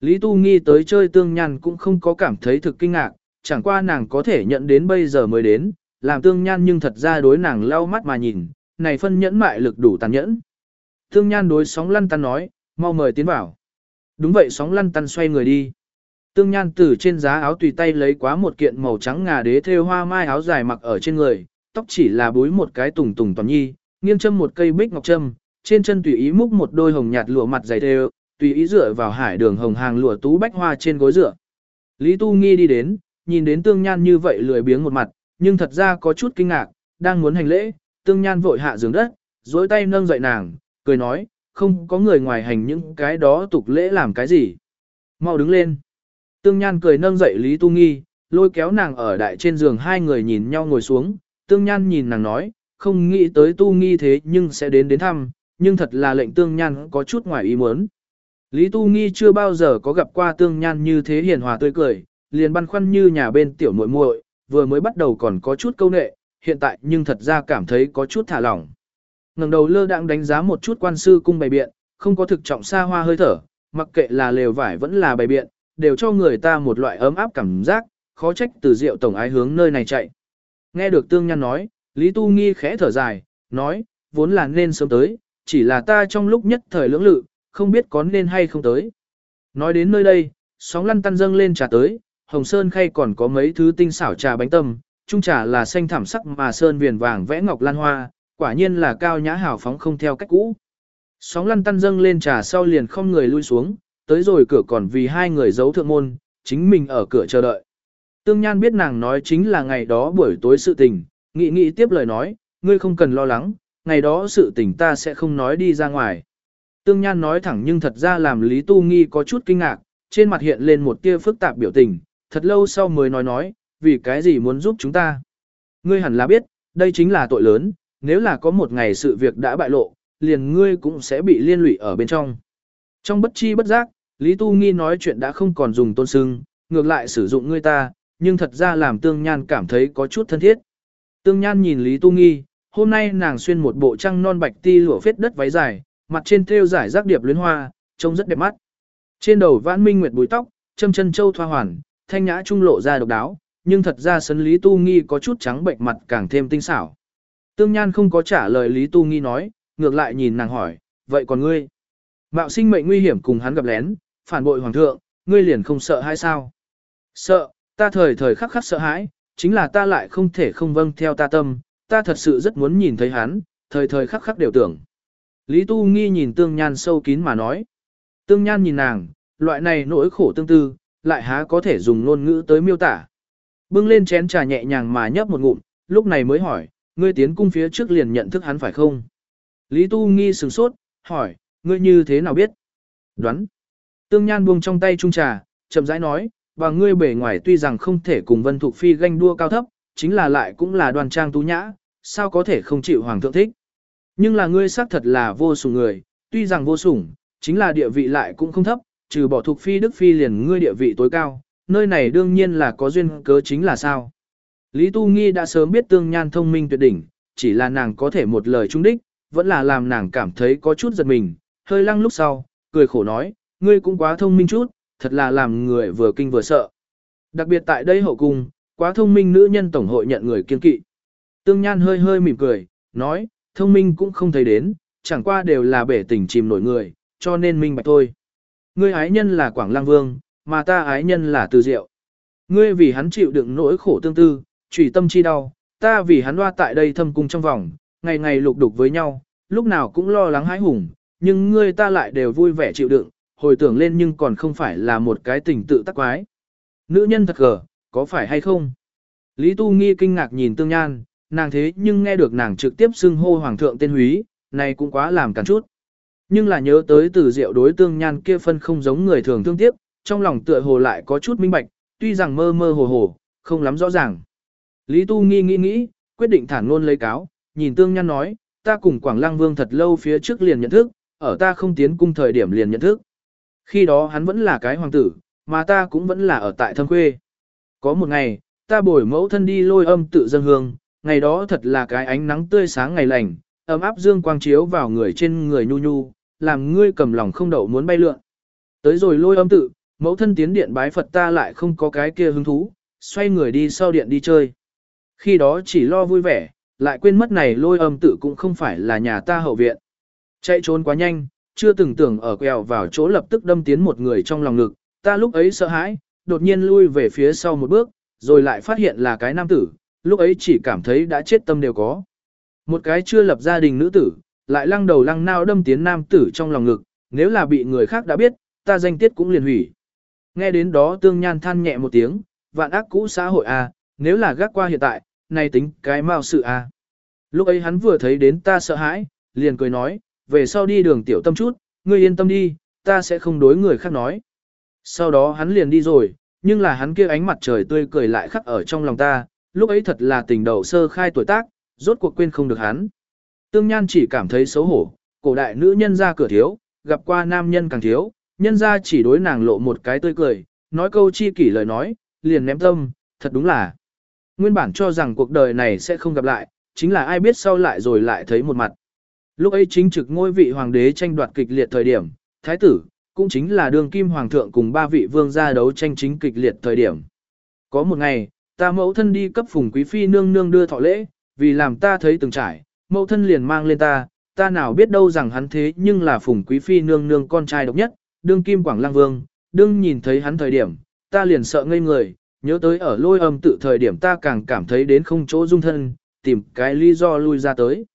Lý Tu Nghi tới chơi Tương Nhan cũng không có cảm thấy thực kinh ngạc, chẳng qua nàng có thể nhận đến bây giờ mới đến, làm tương nhan nhưng thật ra đối nàng lau mắt mà nhìn, này phân nhẫn mại lực đủ tàn nhẫn. Tương nhan đối sóng lăn tăn nói, mau mời tiến vào. Đúng vậy sóng lăn tăn xoay người đi. Tương nhan từ trên giá áo tùy tay lấy quá một kiện màu trắng ngà đế thêu hoa mai áo dài mặc ở trên người, tóc chỉ là búi một cái tùng tùng toàn nhi, nghiêng châm một cây bích ngọc châm, trên chân tùy ý múc một đôi hồng nhạt lụa mặt dày thêu, tùy ý dựa vào hải đường hồng hàng lụa tú bách hoa trên gối dựa. Lý Tu Nghi đi đến, nhìn đến tương nhan như vậy lười biếng một mặt, nhưng thật ra có chút kinh ngạc, đang muốn hành lễ, tương nhan vội hạ giường đất, dối tay nâng dậy nàng, cười nói, không có người ngoài hành những cái đó tục lễ làm cái gì. Mau đứng lên. Tương nhan cười nâng dậy Lý Tu Nghi, lôi kéo nàng ở đại trên giường hai người nhìn nhau ngồi xuống, tương nhan nhìn nàng nói, không nghĩ tới Tu Nghi thế nhưng sẽ đến đến thăm, nhưng thật là lệnh tương nhan có chút ngoài ý muốn. Lý Tu Nghi chưa bao giờ có gặp qua tương nhan như thế hiền hòa tươi cười, liền băn khoăn như nhà bên tiểu muội muội, vừa mới bắt đầu còn có chút câu nệ, hiện tại nhưng thật ra cảm thấy có chút thả lỏng. Ngẩng đầu lơ đãng đánh giá một chút quan sư cung bày biện, không có thực trọng xa hoa hơi thở, mặc kệ là lều vải vẫn là bày biện, đều cho người ta một loại ấm áp cảm giác, khó trách từ rượu tổng ái hướng nơi này chạy. Nghe được tương nhan nói, Lý Tu Nghi khẽ thở dài, nói, vốn là nên sớm tới, chỉ là ta trong lúc nhất thời lưỡng lự, không biết có nên hay không tới. Nói đến nơi đây, sóng lăn tăn dâng lên trà tới, hồng sơn khay còn có mấy thứ tinh xảo trà bánh tâm, trung trà là xanh thảm sắc mà sơn viền vàng vẽ ngọc lan hoa, quả nhiên là cao nhã hào phóng không theo cách cũ. Sóng lăn tăn dâng lên trà sau liền không người lui xuống, tới rồi cửa còn vì hai người giấu thượng môn, chính mình ở cửa chờ đợi. Tương Nhan biết nàng nói chính là ngày đó buổi tối sự tình, nghị nghị tiếp lời nói, ngươi không cần lo lắng, ngày đó sự tình ta sẽ không nói đi ra ngoài. Tương Nhan nói thẳng nhưng thật ra làm Lý Tu Nghi có chút kinh ngạc, trên mặt hiện lên một tia phức tạp biểu tình, thật lâu sau mới nói nói, vì cái gì muốn giúp chúng ta. Ngươi hẳn là biết, đây chính là tội lớn, nếu là có một ngày sự việc đã bại lộ, liền ngươi cũng sẽ bị liên lụy ở bên trong. Trong bất chi bất giác, Lý Tu Nghi nói chuyện đã không còn dùng tôn sưng, ngược lại sử dụng ngươi ta, nhưng thật ra làm Tương Nhan cảm thấy có chút thân thiết. Tương Nhan nhìn Lý Tu Nghi, hôm nay nàng xuyên một bộ trăng non bạch ti lụa phết đất váy dài, mặt trên thêu giải rác điệp luyến hoa, trông rất đẹp mắt. Trên đầu vãn minh nguyệt búi tóc, châm chân châu thoa hoàn, thanh nhã trung lộ ra độc đáo, nhưng thật ra sấn Lý Tu Nghi có chút trắng bệnh mặt càng thêm tinh xảo. Tương Nhan không có trả lời Lý Tu Nghi nói, ngược lại nhìn nàng hỏi, vậy còn ngươi? Mạo sinh mệnh nguy hiểm cùng hắn gặp lén, phản bội hoàng thượng, ngươi liền không sợ hay sao? Sợ, ta thời thời khắc khắc sợ hãi, chính là ta lại không thể không vâng theo ta tâm, ta thật sự rất muốn nhìn thấy hắn, thời thời khắc khắc đều tưởng. Lý Tu Nghi nhìn Tương Nhan sâu kín mà nói. Tương Nhan nhìn nàng, loại này nỗi khổ tương tư, lại há có thể dùng ngôn ngữ tới miêu tả. Bưng lên chén trà nhẹ nhàng mà nhấp một ngụm, lúc này mới hỏi, ngươi tiến cung phía trước liền nhận thức hắn phải không? Lý Tu Nghi sửng sốt, hỏi, ngươi như thế nào biết? Đoán. Tương Nhan buông trong tay chung trà, chậm rãi nói, và ngươi bề ngoài tuy rằng không thể cùng Vân Thục Phi ganh đua cao thấp, chính là lại cũng là đoàn trang tú nhã, sao có thể không chịu hoàng thượng thích. Nhưng là ngươi xác thật là vô sủng người, tuy rằng vô sủng, chính là địa vị lại cũng không thấp, trừ bỏ thuộc Phi Đức Phi liền ngươi địa vị tối cao, nơi này đương nhiên là có duyên cớ chính là sao. Lý Tu Nghi đã sớm biết tương nhan thông minh tuyệt đỉnh, chỉ là nàng có thể một lời trung đích, vẫn là làm nàng cảm thấy có chút giật mình, hơi lăng lúc sau, cười khổ nói, ngươi cũng quá thông minh chút, thật là làm người vừa kinh vừa sợ. Đặc biệt tại đây hậu cung, quá thông minh nữ nhân tổng hội nhận người kiên kỵ. Tương Nhan hơi hơi mỉm cười, nói, thông minh cũng không thấy đến, chẳng qua đều là bể tình chìm nổi người, cho nên minh bạch thôi. Ngươi ái nhân là Quảng Lăng Vương, mà ta ái nhân là Từ Diệu. Ngươi vì hắn chịu đựng nỗi khổ tương tư, trùy tâm chi đau, ta vì hắn loa tại đây thâm cung trong vòng, ngày ngày lục đục với nhau, lúc nào cũng lo lắng hãi hùng, nhưng ngươi ta lại đều vui vẻ chịu đựng, hồi tưởng lên nhưng còn không phải là một cái tình tự tắc quái. Nữ nhân thật gở, có phải hay không? Lý Tu Nghi kinh ngạc nhìn Tương Nhan, nàng thế nhưng nghe được nàng trực tiếp xưng hô Hoàng thượng tên húy, này cũng quá làm cản chút. Nhưng là nhớ tới từ diệu đối Tương Nhan kia phân không giống người thường thương tiếc, trong lòng tựa hồ lại có chút minh bạch, tuy rằng mơ mơ hồ hồ, không lắm rõ ràng. Lý Tu Nghi nghĩ nghĩ, quyết định thản luôn lấy cáo, nhìn Tương Nhan nói, ta cùng Quảng Lăng Vương thật lâu phía trước liền nhận thức, ở ta không tiến cung thời điểm liền nhận thức. Khi đó hắn vẫn là cái hoàng tử, mà ta cũng vẫn là ở tại thâm quê. Có một ngày, ta bồi mẫu thân đi lôi âm tự dân hương, ngày đó thật là cái ánh nắng tươi sáng ngày lành, ấm áp dương quang chiếu vào người trên người nhu nhu, làm ngươi cầm lòng không đậu muốn bay lượn. Tới rồi lôi âm tự, mẫu thân tiến điện bái Phật ta lại không có cái kia hứng thú, xoay người đi sau điện đi chơi. Khi đó chỉ lo vui vẻ, lại quên mất này lôi âm tự cũng không phải là nhà ta hậu viện. Chạy trốn quá nhanh, chưa từng tưởng ở quẹo vào chỗ lập tức đâm tiến một người trong lòng ngực, ta lúc ấy sợ hãi, đột nhiên lui về phía sau một bước, rồi lại phát hiện là cái nam tử, lúc ấy chỉ cảm thấy đã chết tâm đều có. Một cái chưa lập gia đình nữ tử, lại lăng đầu lăng nao đâm tiến nam tử trong lòng ngực, nếu là bị người khác đã biết, ta danh tiết cũng liền hủy. Nghe đến đó tương nhan than nhẹ một tiếng, vạn ác cũ xã hội A, nếu là gác qua hiện tại, này tính cái mau sự A. Lúc ấy hắn vừa thấy đến ta sợ hãi, liền cười nói, về sau đi đường tiểu tâm chút, ngươi yên tâm đi, ta sẽ không đối người khác nói. Sau đó hắn liền đi rồi, nhưng là hắn kia ánh mặt trời tươi cười lại khắc ở trong lòng ta, lúc ấy thật là tình đầu sơ khai tuổi tác, rốt cuộc quên không được hắn. Tương Nhan chỉ cảm thấy xấu hổ, cổ đại nữ nhân ra cửa thiếu, gặp qua nam nhân càng thiếu, nhân ra chỉ đối nàng lộ một cái tươi cười, nói câu chi kỷ lời nói, liền ném tâm, thật đúng là. Nguyên bản cho rằng cuộc đời này sẽ không gặp lại, chính là ai biết sau lại rồi lại thấy một mặt. Lúc ấy chính trực ngôi vị hoàng đế tranh đoạt kịch liệt thời điểm, thái tử, cũng chính là đường kim hoàng thượng cùng ba vị vương gia đấu tranh chính kịch liệt thời điểm. Có một ngày, ta mẫu thân đi cấp phùng quý phi nương nương đưa thọ lễ, vì làm ta thấy từng trải, mẫu thân liền mang lên ta, ta nào biết đâu rằng hắn thế nhưng là phùng quý phi nương nương con trai độc nhất, đương kim quảng lang vương, đương nhìn thấy hắn thời điểm, ta liền sợ ngây người, nhớ tới ở lôi âm tự thời điểm ta càng cảm thấy đến không chỗ dung thân, tìm cái lý do lui ra tới.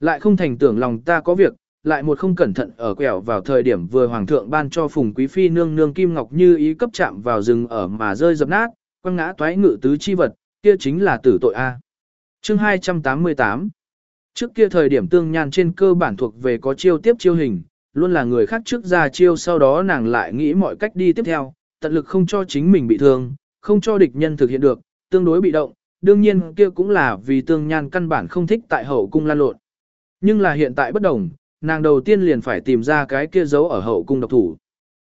Lại không thành tưởng lòng ta có việc, lại một không cẩn thận ở quẹo vào thời điểm vừa hoàng thượng ban cho phùng quý phi nương nương kim ngọc như ý cấp chạm vào rừng ở mà rơi dập nát, quăng ngã toái ngự tứ chi vật, kia chính là tử tội A. Chương 288 Trước kia thời điểm tương nhan trên cơ bản thuộc về có chiêu tiếp chiêu hình, luôn là người khác trước ra chiêu sau đó nàng lại nghĩ mọi cách đi tiếp theo, tận lực không cho chính mình bị thương, không cho địch nhân thực hiện được, tương đối bị động, đương nhiên kia cũng là vì tương nhan căn bản không thích tại hậu cung lan lộn. Nhưng là hiện tại bất đồng, nàng đầu tiên liền phải tìm ra cái kia giấu ở hậu cung độc thủ.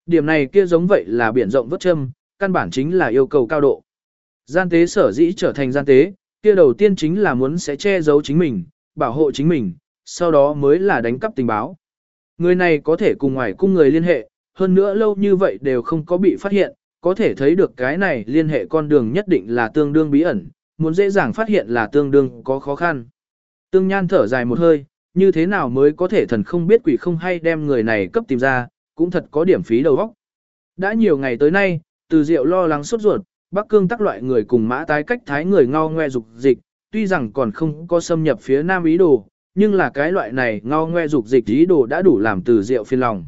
Điểm này kia giống vậy là biển rộng vất châm, căn bản chính là yêu cầu cao độ. Gian tế sở dĩ trở thành gian tế, kia đầu tiên chính là muốn sẽ che giấu chính mình, bảo hộ chính mình, sau đó mới là đánh cắp tình báo. Người này có thể cùng ngoài cung người liên hệ, hơn nữa lâu như vậy đều không có bị phát hiện, có thể thấy được cái này liên hệ con đường nhất định là tương đương bí ẩn, muốn dễ dàng phát hiện là tương đương có khó khăn. Tương Nhan thở dài một hơi, như thế nào mới có thể thần không biết quỷ không hay đem người này cấp tìm ra, cũng thật có điểm phí đầu óc. Đã nhiều ngày tới nay, từ Diệu lo lắng sốt ruột, Bắc Cương tắc loại người cùng mã tái cách thái người ngao ngoe dục dịch, tuy rằng còn không có xâm nhập phía Nam ý đồ, nhưng là cái loại này ngao ngoe dục dịch ý đồ đã đủ làm từ Diệu phiền lòng.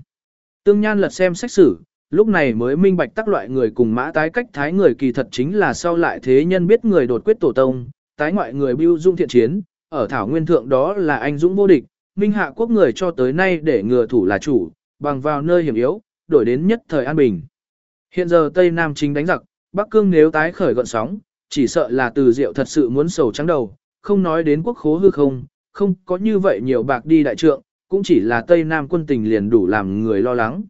Tương Nhan lật xem sách sử, lúc này mới minh bạch tác loại người cùng mã tái cách thái người kỳ thật chính là sau lại thế nhân biết người đột quyết tổ tông, tái ngoại người bưu dung thiện chiến, ở Thảo Nguyên Thượng đó là anh dũng vô địch, minh hạ quốc người cho tới nay để ngừa thủ là chủ, bằng vào nơi hiểm yếu, đổi đến nhất thời an bình. Hiện giờ Tây Nam chính đánh giặc, Bắc Cương nếu tái khởi gọn sóng, chỉ sợ là từ diệu thật sự muốn sầu trắng đầu, không nói đến quốc khố hư không, không có như vậy nhiều bạc đi đại trượng, cũng chỉ là Tây Nam quân tình liền đủ làm người lo lắng.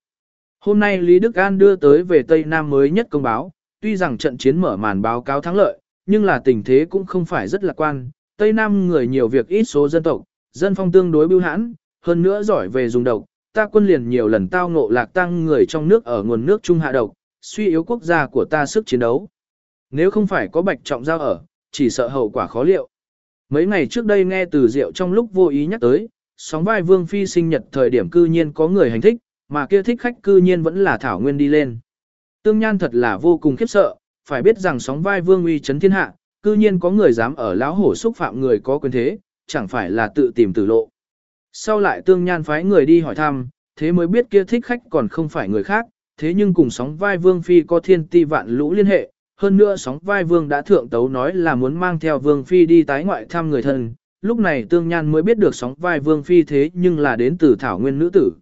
Hôm nay Lý Đức An đưa tới về Tây Nam mới nhất công báo, tuy rằng trận chiến mở màn báo cáo thắng lợi, nhưng là tình thế cũng không phải rất lạc quan. Tây Nam người nhiều việc ít số dân tộc, dân phong tương đối bưu hãn, hơn nữa giỏi về dùng độc, ta quân liền nhiều lần tao ngộ lạc tăng người trong nước ở nguồn nước trung hạ độc, suy yếu quốc gia của ta sức chiến đấu. Nếu không phải có bạch trọng giao ở, chỉ sợ hậu quả khó liệu. Mấy ngày trước đây nghe từ Diệu trong lúc vô ý nhắc tới, sóng vai vương phi sinh nhật thời điểm cư nhiên có người hành thích, mà kia thích khách cư nhiên vẫn là Thảo Nguyên đi lên. Tương Nhan thật là vô cùng khiếp sợ, phải biết rằng sóng vai vương uy chấn thiên hạ, cư nhiên có người dám ở lão hổ xúc phạm người có quyền thế, chẳng phải là tự tìm tử lộ. Sau lại Tương Nhan phái người đi hỏi thăm, thế mới biết kia thích khách còn không phải người khác, thế nhưng cùng sóng vai vương phi có thiên ti vạn lũ liên hệ, hơn nữa sóng vai vương đã thượng tấu nói là muốn mang theo vương phi đi tái ngoại thăm người thân, lúc này tương nhan mới biết được sóng vai vương phi thế nhưng là đến từ thảo nguyên nữ tử.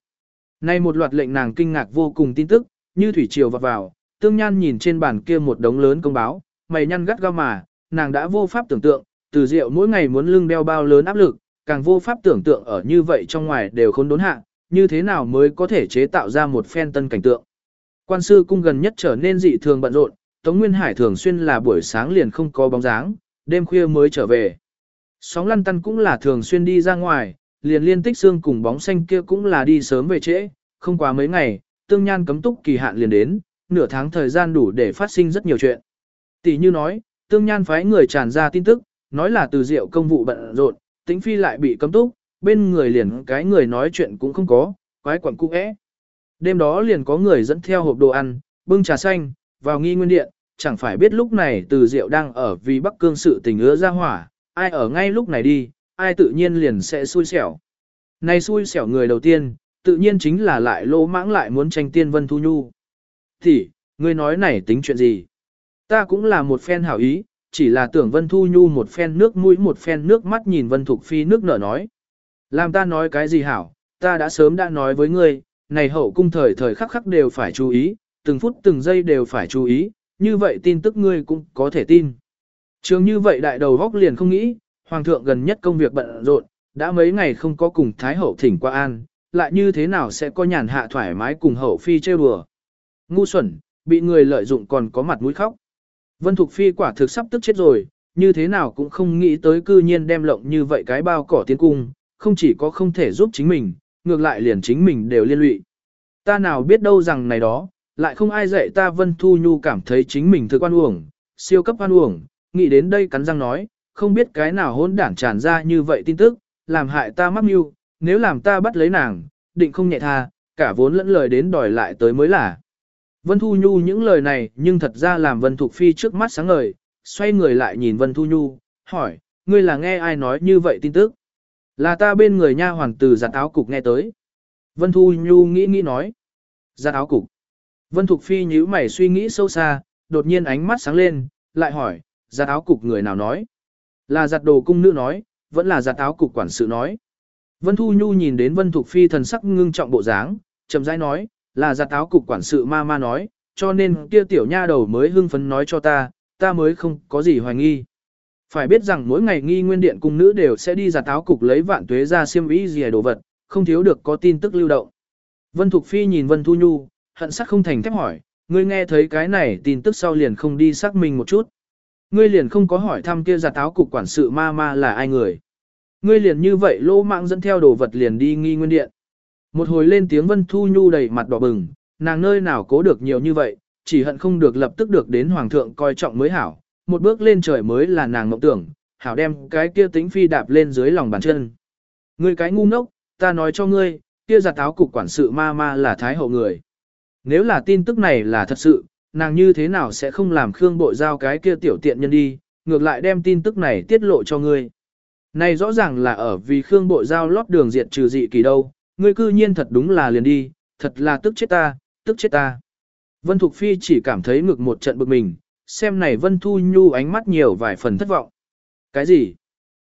Nay một loạt lệnh nàng kinh ngạc vô cùng tin tức, như thủy triều vọt vào, tương nhan nhìn trên bàn kia một đống lớn công báo, mày nhăn gắt gao mà, nàng đã vô pháp tưởng tượng, từ rượu mỗi ngày muốn lưng đeo bao lớn áp lực, càng vô pháp tưởng tượng ở như vậy trong ngoài đều khốn đốn hạ, như thế nào mới có thể chế tạo ra một phen tân cảnh tượng. Quan sư cung gần nhất trở nên dị thường bận rộn, Tống Nguyên Hải thường xuyên là buổi sáng liền không có bóng dáng, đêm khuya mới trở về. Sóng lăn tăn cũng là thường xuyên đi ra ngoài, liền liên tích xương cùng bóng xanh kia cũng là đi sớm về trễ, không quá mấy ngày, tương nhan cấm túc kỳ hạn liền đến, nửa tháng thời gian đủ để phát sinh rất nhiều chuyện. Tỷ như nói, tương nhan phái người tràn ra tin tức, nói là từ diệu công vụ bận rộn, tính phi lại bị cấm túc, bên người liền cái người nói chuyện cũng không có, quái quẩn cung é. Đêm đó liền có người dẫn theo hộp đồ ăn, bưng trà xanh, vào nghi nguyên điện, chẳng phải biết lúc này từ diệu đang ở vì Bắc Cương sự tình ứa ra hỏa, ai ở ngay lúc này đi, ai tự nhiên liền sẽ xui xẻo. Này xui xẻo người đầu tiên, tự nhiên chính là lại lỗ mãng lại muốn tranh tiên Vân Thu Nhu. Thì, ngươi nói này tính chuyện gì? Ta cũng là một phen hảo ý, chỉ là tưởng Vân Thu Nhu một phen nước mũi một phen nước mắt nhìn Vân Thục Phi nước nở nói. Làm ta nói cái gì hảo, ta đã sớm đã nói với ngươi, này hậu cung thời thời khắc khắc đều phải chú ý, từng phút từng giây đều phải chú ý, như vậy tin tức ngươi cũng có thể tin. Trường như vậy đại đầu góc liền không nghĩ, hoàng thượng gần nhất công việc bận rộn, đã mấy ngày không có cùng thái hậu thỉnh qua an, lại như thế nào sẽ có nhàn hạ thoải mái cùng hậu phi trêu đùa. Ngu xuẩn, bị người lợi dụng còn có mặt mũi khóc. Vân Thục Phi quả thực sắp tức chết rồi, như thế nào cũng không nghĩ tới cư nhiên đem lộng như vậy cái bao cỏ tiến cung, không chỉ có không thể giúp chính mình, ngược lại liền chính mình đều liên lụy. Ta nào biết đâu rằng này đó, lại không ai dạy ta Vân Thu Nhu cảm thấy chính mình thực quan uổng, siêu cấp quan uổng, nghĩ đến đây cắn răng nói, không biết cái nào hỗn đản tràn ra như vậy tin tức, làm hại ta mắc mưu, nếu làm ta bắt lấy nàng, định không nhẹ tha, cả vốn lẫn lời đến đòi lại tới mới là. Vân Thu Nhu những lời này nhưng thật ra làm Vân Thục Phi trước mắt sáng ngời, xoay người lại nhìn Vân Thu Nhu, hỏi, ngươi là nghe ai nói như vậy tin tức? Là ta bên người nha hoàng từ giặt áo cục nghe tới. Vân Thu Nhu nghĩ nghĩ nói. Giặt áo cục. Vân Thục Phi nhíu mày suy nghĩ sâu xa, đột nhiên ánh mắt sáng lên, lại hỏi, giặt áo cục người nào nói? Là giặt đồ cung nữ nói, vẫn là giặt áo cục quản sự nói. Vân Thu Nhu nhìn đến Vân Thục Phi thần sắc ngưng trọng bộ dáng, chậm rãi nói, là giặt áo cục quản sự ma ma nói, cho nên kia tiểu nha đầu mới hưng phấn nói cho ta, ta mới không có gì hoài nghi. Phải biết rằng mỗi ngày nghi nguyên điện cung nữ đều sẽ đi giặt áo cục lấy vạn tuế ra xiêm ý gì đồ vật, không thiếu được có tin tức lưu động. Vân Thục Phi nhìn Vân Thu Nhu, hận sắc không thành thép hỏi, ngươi nghe thấy cái này tin tức sau liền không đi xác minh một chút. Ngươi liền không có hỏi thăm kia giả táo cục quản sự ma ma là ai người. Ngươi liền như vậy lô mạng dẫn theo đồ vật liền đi nghi nguyên điện. Một hồi lên tiếng Vân Thu Nhu đầy mặt đỏ bừng, nàng nơi nào cố được nhiều như vậy, chỉ hận không được lập tức được đến hoàng thượng coi trọng mới hảo, một bước lên trời mới là nàng mộng tưởng, hảo đem cái kia tính phi đạp lên dưới lòng bàn chân. Ngươi cái ngu ngốc, ta nói cho ngươi, kia giặt áo cục quản sự ma ma là thái hậu người. Nếu là tin tức này là thật sự, nàng như thế nào sẽ không làm Khương Bội Giao cái kia tiểu tiện nhân đi, ngược lại đem tin tức này tiết lộ cho ngươi. Này rõ ràng là ở vì Khương Bội Giao lót đường diệt trừ dị kỳ đâu, ngươi cư nhiên thật đúng là liền đi, thật là tức chết ta, tức chết ta. Vân Thục Phi chỉ cảm thấy ngực một trận bực mình, xem này Vân Thu Nhu ánh mắt nhiều vài phần thất vọng. Cái gì?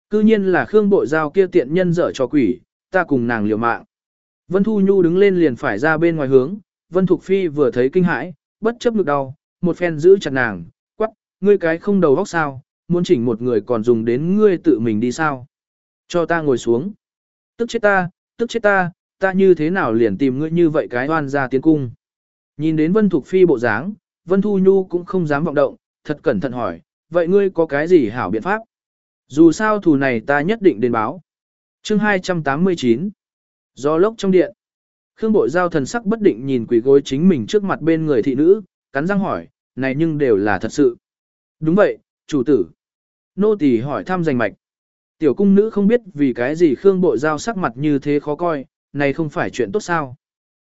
Cư nhiên là Khương Bội Giao kia tiện nhân dở cho quỷ, ta cùng nàng liều mạng. Vân Thu Nhu đứng lên liền phải ra bên ngoài hướng, Vân Thục Phi vừa thấy kinh hãi, bất chấp ngực đau, một phen giữ chặt nàng, quắc, ngươi cái không đầu óc sao, muốn chỉnh một người còn dùng đến ngươi tự mình đi sao. Cho ta ngồi xuống. Tức chết ta, tức chết ta, ta như thế nào liền tìm ngươi như vậy cái oan ra tiến cung. Nhìn đến Vân Thục Phi bộ dáng, Vân Thu Nhu cũng không dám vọng động, thật cẩn thận hỏi, vậy ngươi có cái gì hảo biện pháp? Dù sao thù này ta nhất định đến báo. chương 289 Do lốc trong điện Khương Bội Giao thần sắc bất định nhìn quỷ gối chính mình trước mặt bên người thị nữ, cắn răng hỏi, này nhưng đều là thật sự. Đúng vậy, chủ tử. Nô tỳ hỏi thăm danh mạch. Tiểu cung nữ không biết vì cái gì Khương Bội Giao sắc mặt như thế khó coi, này không phải chuyện tốt sao.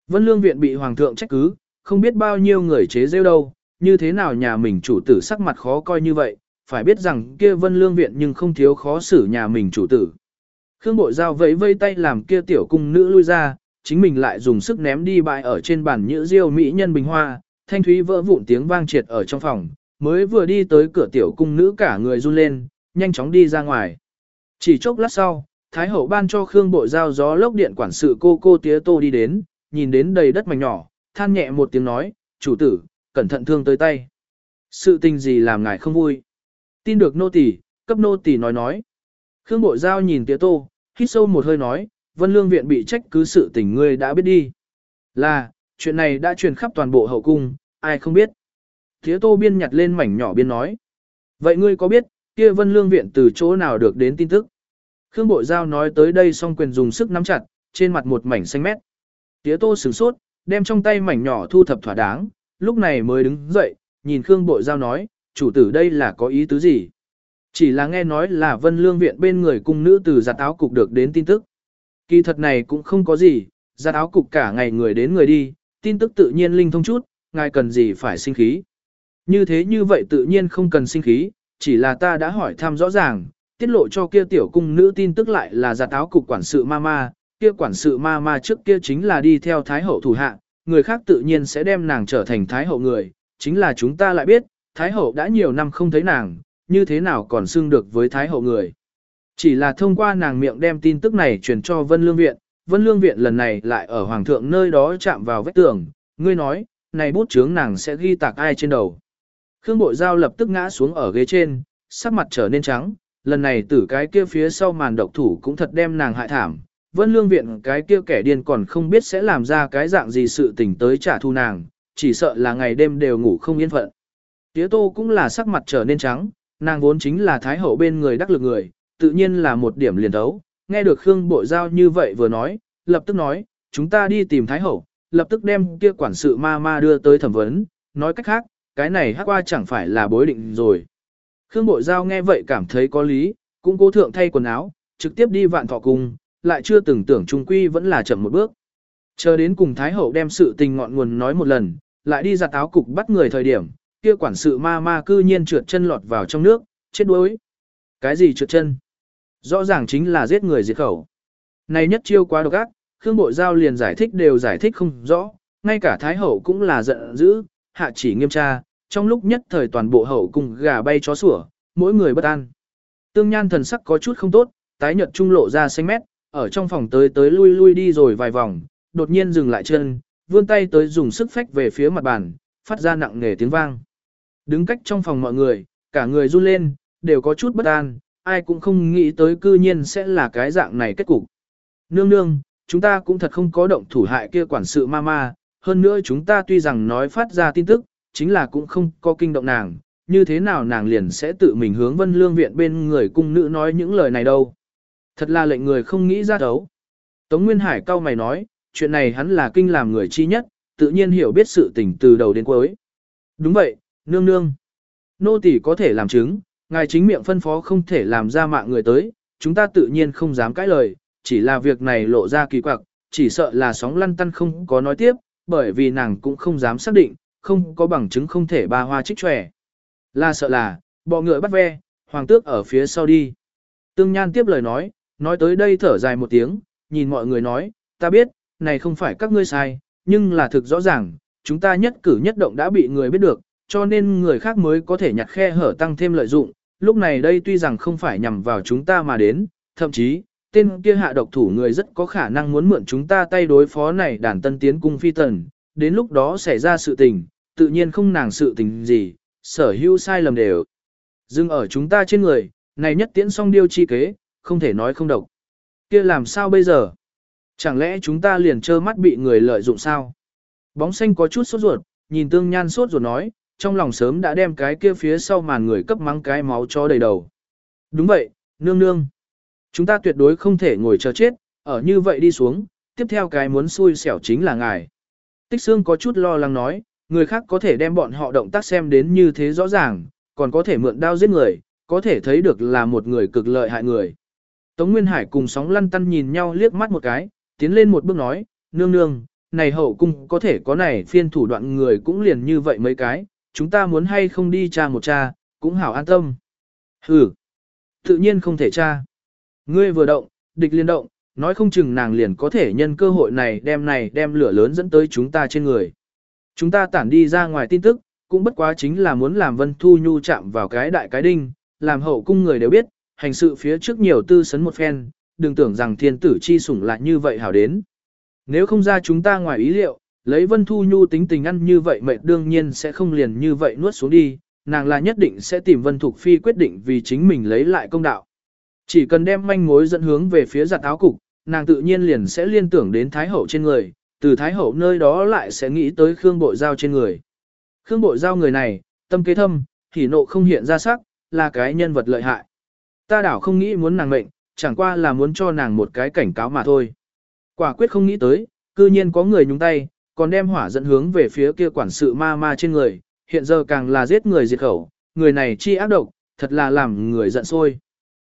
Vân Lương Viện bị Hoàng thượng trách cứ, không biết bao nhiêu người chế rêu đâu, như thế nào nhà mình chủ tử sắc mặt khó coi như vậy, phải biết rằng kia Vân Lương Viện nhưng không thiếu khó xử nhà mình chủ tử. Khương Bội Giao vẫy vây tay làm kia tiểu cung nữ lui ra, chính mình lại dùng sức ném đi bại ở trên bàn nhữ diêu mỹ nhân bình hoa, thanh thúy vỡ vụn tiếng vang triệt ở trong phòng, mới vừa đi tới cửa tiểu cung nữ cả người run lên, nhanh chóng đi ra ngoài. Chỉ chốc lát sau, Thái hậu ban cho Khương Bội Giao gió lốc điện quản sự cô cô tía tô đi đến, nhìn đến đầy đất mảnh nhỏ, than nhẹ một tiếng nói, chủ tử, cẩn thận thương tới tay. Sự tình gì làm ngài không vui? Tin được nô tỳ, cấp nô tỳ nói nói. Khương Bội Giao nhìn tía tô, hít sâu một hơi nói, Vân Lương Viện bị trách cứ sự tình ngươi đã biết đi. Là, chuyện này đã truyền khắp toàn bộ hậu cung, ai không biết. Tía tô biên nhặt lên mảnh nhỏ biên nói. Vậy ngươi có biết, kia Vân Lương Viện từ chỗ nào được đến tin tức? Khương Bội Giao nói tới đây xong quyền dùng sức nắm chặt, trên mặt một mảnh xanh mét. Tía tô sửng sốt, đem trong tay mảnh nhỏ thu thập thỏa đáng, lúc này mới đứng dậy, nhìn Khương Bội Giao nói, chủ tử đây là có ý tứ gì? Chỉ là nghe nói là Vân Lương Viện bên người cung nữ từ giặt áo cục được đến tin tức. Kỳ thật này cũng không có gì, ra áo cục cả ngày người đến người đi, tin tức tự nhiên linh thông chút, ngài cần gì phải sinh khí. Như thế như vậy tự nhiên không cần sinh khí, chỉ là ta đã hỏi thăm rõ ràng, tiết lộ cho kia tiểu cung nữ tin tức lại là giặt áo cục quản sự mama, kia quản sự mama trước kia chính là đi theo thái hậu thủ hạ, người khác tự nhiên sẽ đem nàng trở thành thái hậu người, chính là chúng ta lại biết, thái hậu đã nhiều năm không thấy nàng, như thế nào còn xưng được với thái hậu người. Chỉ là thông qua nàng miệng đem tin tức này truyền cho Vân Lương Viện, Vân Lương Viện lần này lại ở Hoàng thượng nơi đó chạm vào vết tường, ngươi nói, này bút chướng nàng sẽ ghi tạc ai trên đầu. Khương Bội Giao lập tức ngã xuống ở ghế trên, sắc mặt trở nên trắng, lần này tử cái kia phía sau màn độc thủ cũng thật đem nàng hại thảm. Vân Lương Viện cái kia kẻ điên còn không biết sẽ làm ra cái dạng gì sự tình tới trả thù nàng, chỉ sợ là ngày đêm đều ngủ không yên phận. Tiế Tô cũng là sắc mặt trở nên trắng, nàng vốn chính là Thái Hậu bên người đắc lực người, tự nhiên là một điểm liền thấu. Nghe được Khương Bội Giao như vậy vừa nói, lập tức nói, chúng ta đi tìm Thái Hậu, lập tức đem kia quản sự ma ma đưa tới thẩm vấn, nói cách khác, cái này hắc qua chẳng phải là bối định rồi. Khương Bội Giao nghe vậy cảm thấy có lý, cũng cố thượng thay quần áo, trực tiếp đi vạn thọ cung, lại chưa từng tưởng trung quy vẫn là chậm một bước. Chờ đến cùng Thái Hậu đem sự tình ngọn nguồn nói một lần, lại đi giặt áo cục bắt người thời điểm, kia quản sự ma ma cư nhiên trượt chân lọt vào trong nước, chết đuối. Cái gì trượt chân? Rõ ràng chính là giết người diệt khẩu. Này nhất chiêu quá độc ác, Khương Bội Giao liền giải thích đều giải thích không rõ, ngay cả Thái Hậu cũng là giận dữ, hạ chỉ nghiêm tra, trong lúc nhất thời toàn bộ hậu cùng gà bay chó sủa, mỗi người bất an. Tương Nhan thần sắc có chút không tốt, tái nhợt trung lộ ra xanh mét, ở trong phòng tới tới lui lui đi rồi vài vòng, đột nhiên dừng lại chân, vươn tay tới dùng sức phách về phía mặt bàn, phát ra nặng nề tiếng vang. Đứng cách trong phòng mọi người, cả người run lên, đều có chút bất an, ai cũng không nghĩ tới cư nhiên sẽ là cái dạng này kết cục. Nương nương, chúng ta cũng thật không có động thủ hại kia quản sự ma ma, hơn nữa chúng ta tuy rằng nói phát ra tin tức, chính là cũng không có kinh động nàng, như thế nào nàng liền sẽ tự mình hướng vân lương viện bên người cung nữ nói những lời này đâu. Thật là lệnh người không nghĩ ra đấu. Tống Nguyên Hải cao mày nói, chuyện này hắn là kinh làm người chi nhất, tự nhiên hiểu biết sự tình từ đầu đến cuối. Đúng vậy, nương nương. Nô tỳ có thể làm chứng, ngài chính miệng phân phó không thể làm ra mạng người tới, chúng ta tự nhiên không dám cãi lời, chỉ là việc này lộ ra kỳ quặc, chỉ sợ là sóng lăn tăn không có nói tiếp, bởi vì nàng cũng không dám xác định, không có bằng chứng không thể ba hoa trích tròe. Là sợ là, bọ ngựa bắt ve, hoàng tước ở phía sau đi. Tương Nhan tiếp lời nói, nói tới đây thở dài một tiếng, nhìn mọi người nói, ta biết, này không phải các ngươi sai, nhưng là thực rõ ràng, chúng ta nhất cử nhất động đã bị người biết được, cho nên người khác mới có thể nhặt khe hở tăng thêm lợi dụng. Lúc này đây tuy rằng không phải nhằm vào chúng ta mà đến, thậm chí, tên kia hạ độc thủ người rất có khả năng muốn mượn chúng ta tay đối phó này đàn tân tiến cung phi tần, đến lúc đó xảy ra sự tình, tự nhiên không nàng sự tình gì, sở hữu sai lầm đều. dưng ở chúng ta trên người, này nhất tiễn song điêu chi kế, không thể nói không độc. kia làm sao bây giờ? Chẳng lẽ chúng ta liền trơ mắt bị người lợi dụng sao? Bóng xanh có chút sốt ruột, nhìn tương nhan sốt ruột nói, trong lòng sớm đã đem cái kia phía sau màn người cấp mắng cái máu cho đầy đầu. Đúng vậy, nương nương. Chúng ta tuyệt đối không thể ngồi chờ chết, ở như vậy đi xuống, tiếp theo cái muốn xui xẻo chính là ngài. Tích xương có chút lo lắng nói, người khác có thể đem bọn họ động tác xem đến như thế rõ ràng, còn có thể mượn đao giết người, có thể thấy được là một người cực lợi hại người. Tống Nguyên Hải cùng sóng lăn tăn nhìn nhau liếc mắt một cái, tiến lên một bước nói, nương nương, này hậu cung có thể có này phiên thủ đoạn người cũng liền như vậy mấy cái, chúng ta muốn hay không đi tra một tra, cũng hảo an tâm. Ừ, tự nhiên không thể tra. Ngươi vừa động, địch liên động, nói không chừng nàng liền có thể nhân cơ hội này đem này đem lửa lớn dẫn tới chúng ta trên người. Chúng ta tản đi ra ngoài tin tức, cũng bất quá chính là muốn làm Vân Thu Nhu chạm vào cái đại cái đinh, làm hậu cung người đều biết, hành sự phía trước nhiều tư sấn một phen, đừng tưởng rằng thiên tử chi sủng lại như vậy hảo đến. Nếu không ra chúng ta ngoài ý liệu, lấy Vân Thu Nhu tính tình ăn như vậy mệt đương nhiên sẽ không liền như vậy nuốt xuống đi, nàng là nhất định sẽ tìm Vân Thục Phi quyết định vì chính mình lấy lại công đạo. Chỉ cần đem manh mối dẫn hướng về phía giặt áo cục, nàng tự nhiên liền sẽ liên tưởng đến Thái Hậu trên người, từ Thái Hậu nơi đó lại sẽ nghĩ tới Khương Bội Giao trên người. Khương Bội Giao người này, tâm kế thâm, thì nộ không hiện ra sắc, là cái nhân vật lợi hại. Ta đảo không nghĩ muốn nàng mệnh, chẳng qua là muốn cho nàng một cái cảnh cáo mà thôi. Quả quyết không nghĩ tới, cư nhiên có người nhúng tay, còn đem hỏa dẫn hướng về phía kia quản sự ma ma trên người, hiện giờ càng là giết người diệt khẩu, người này chi ác độc, thật là làm người giận sôi.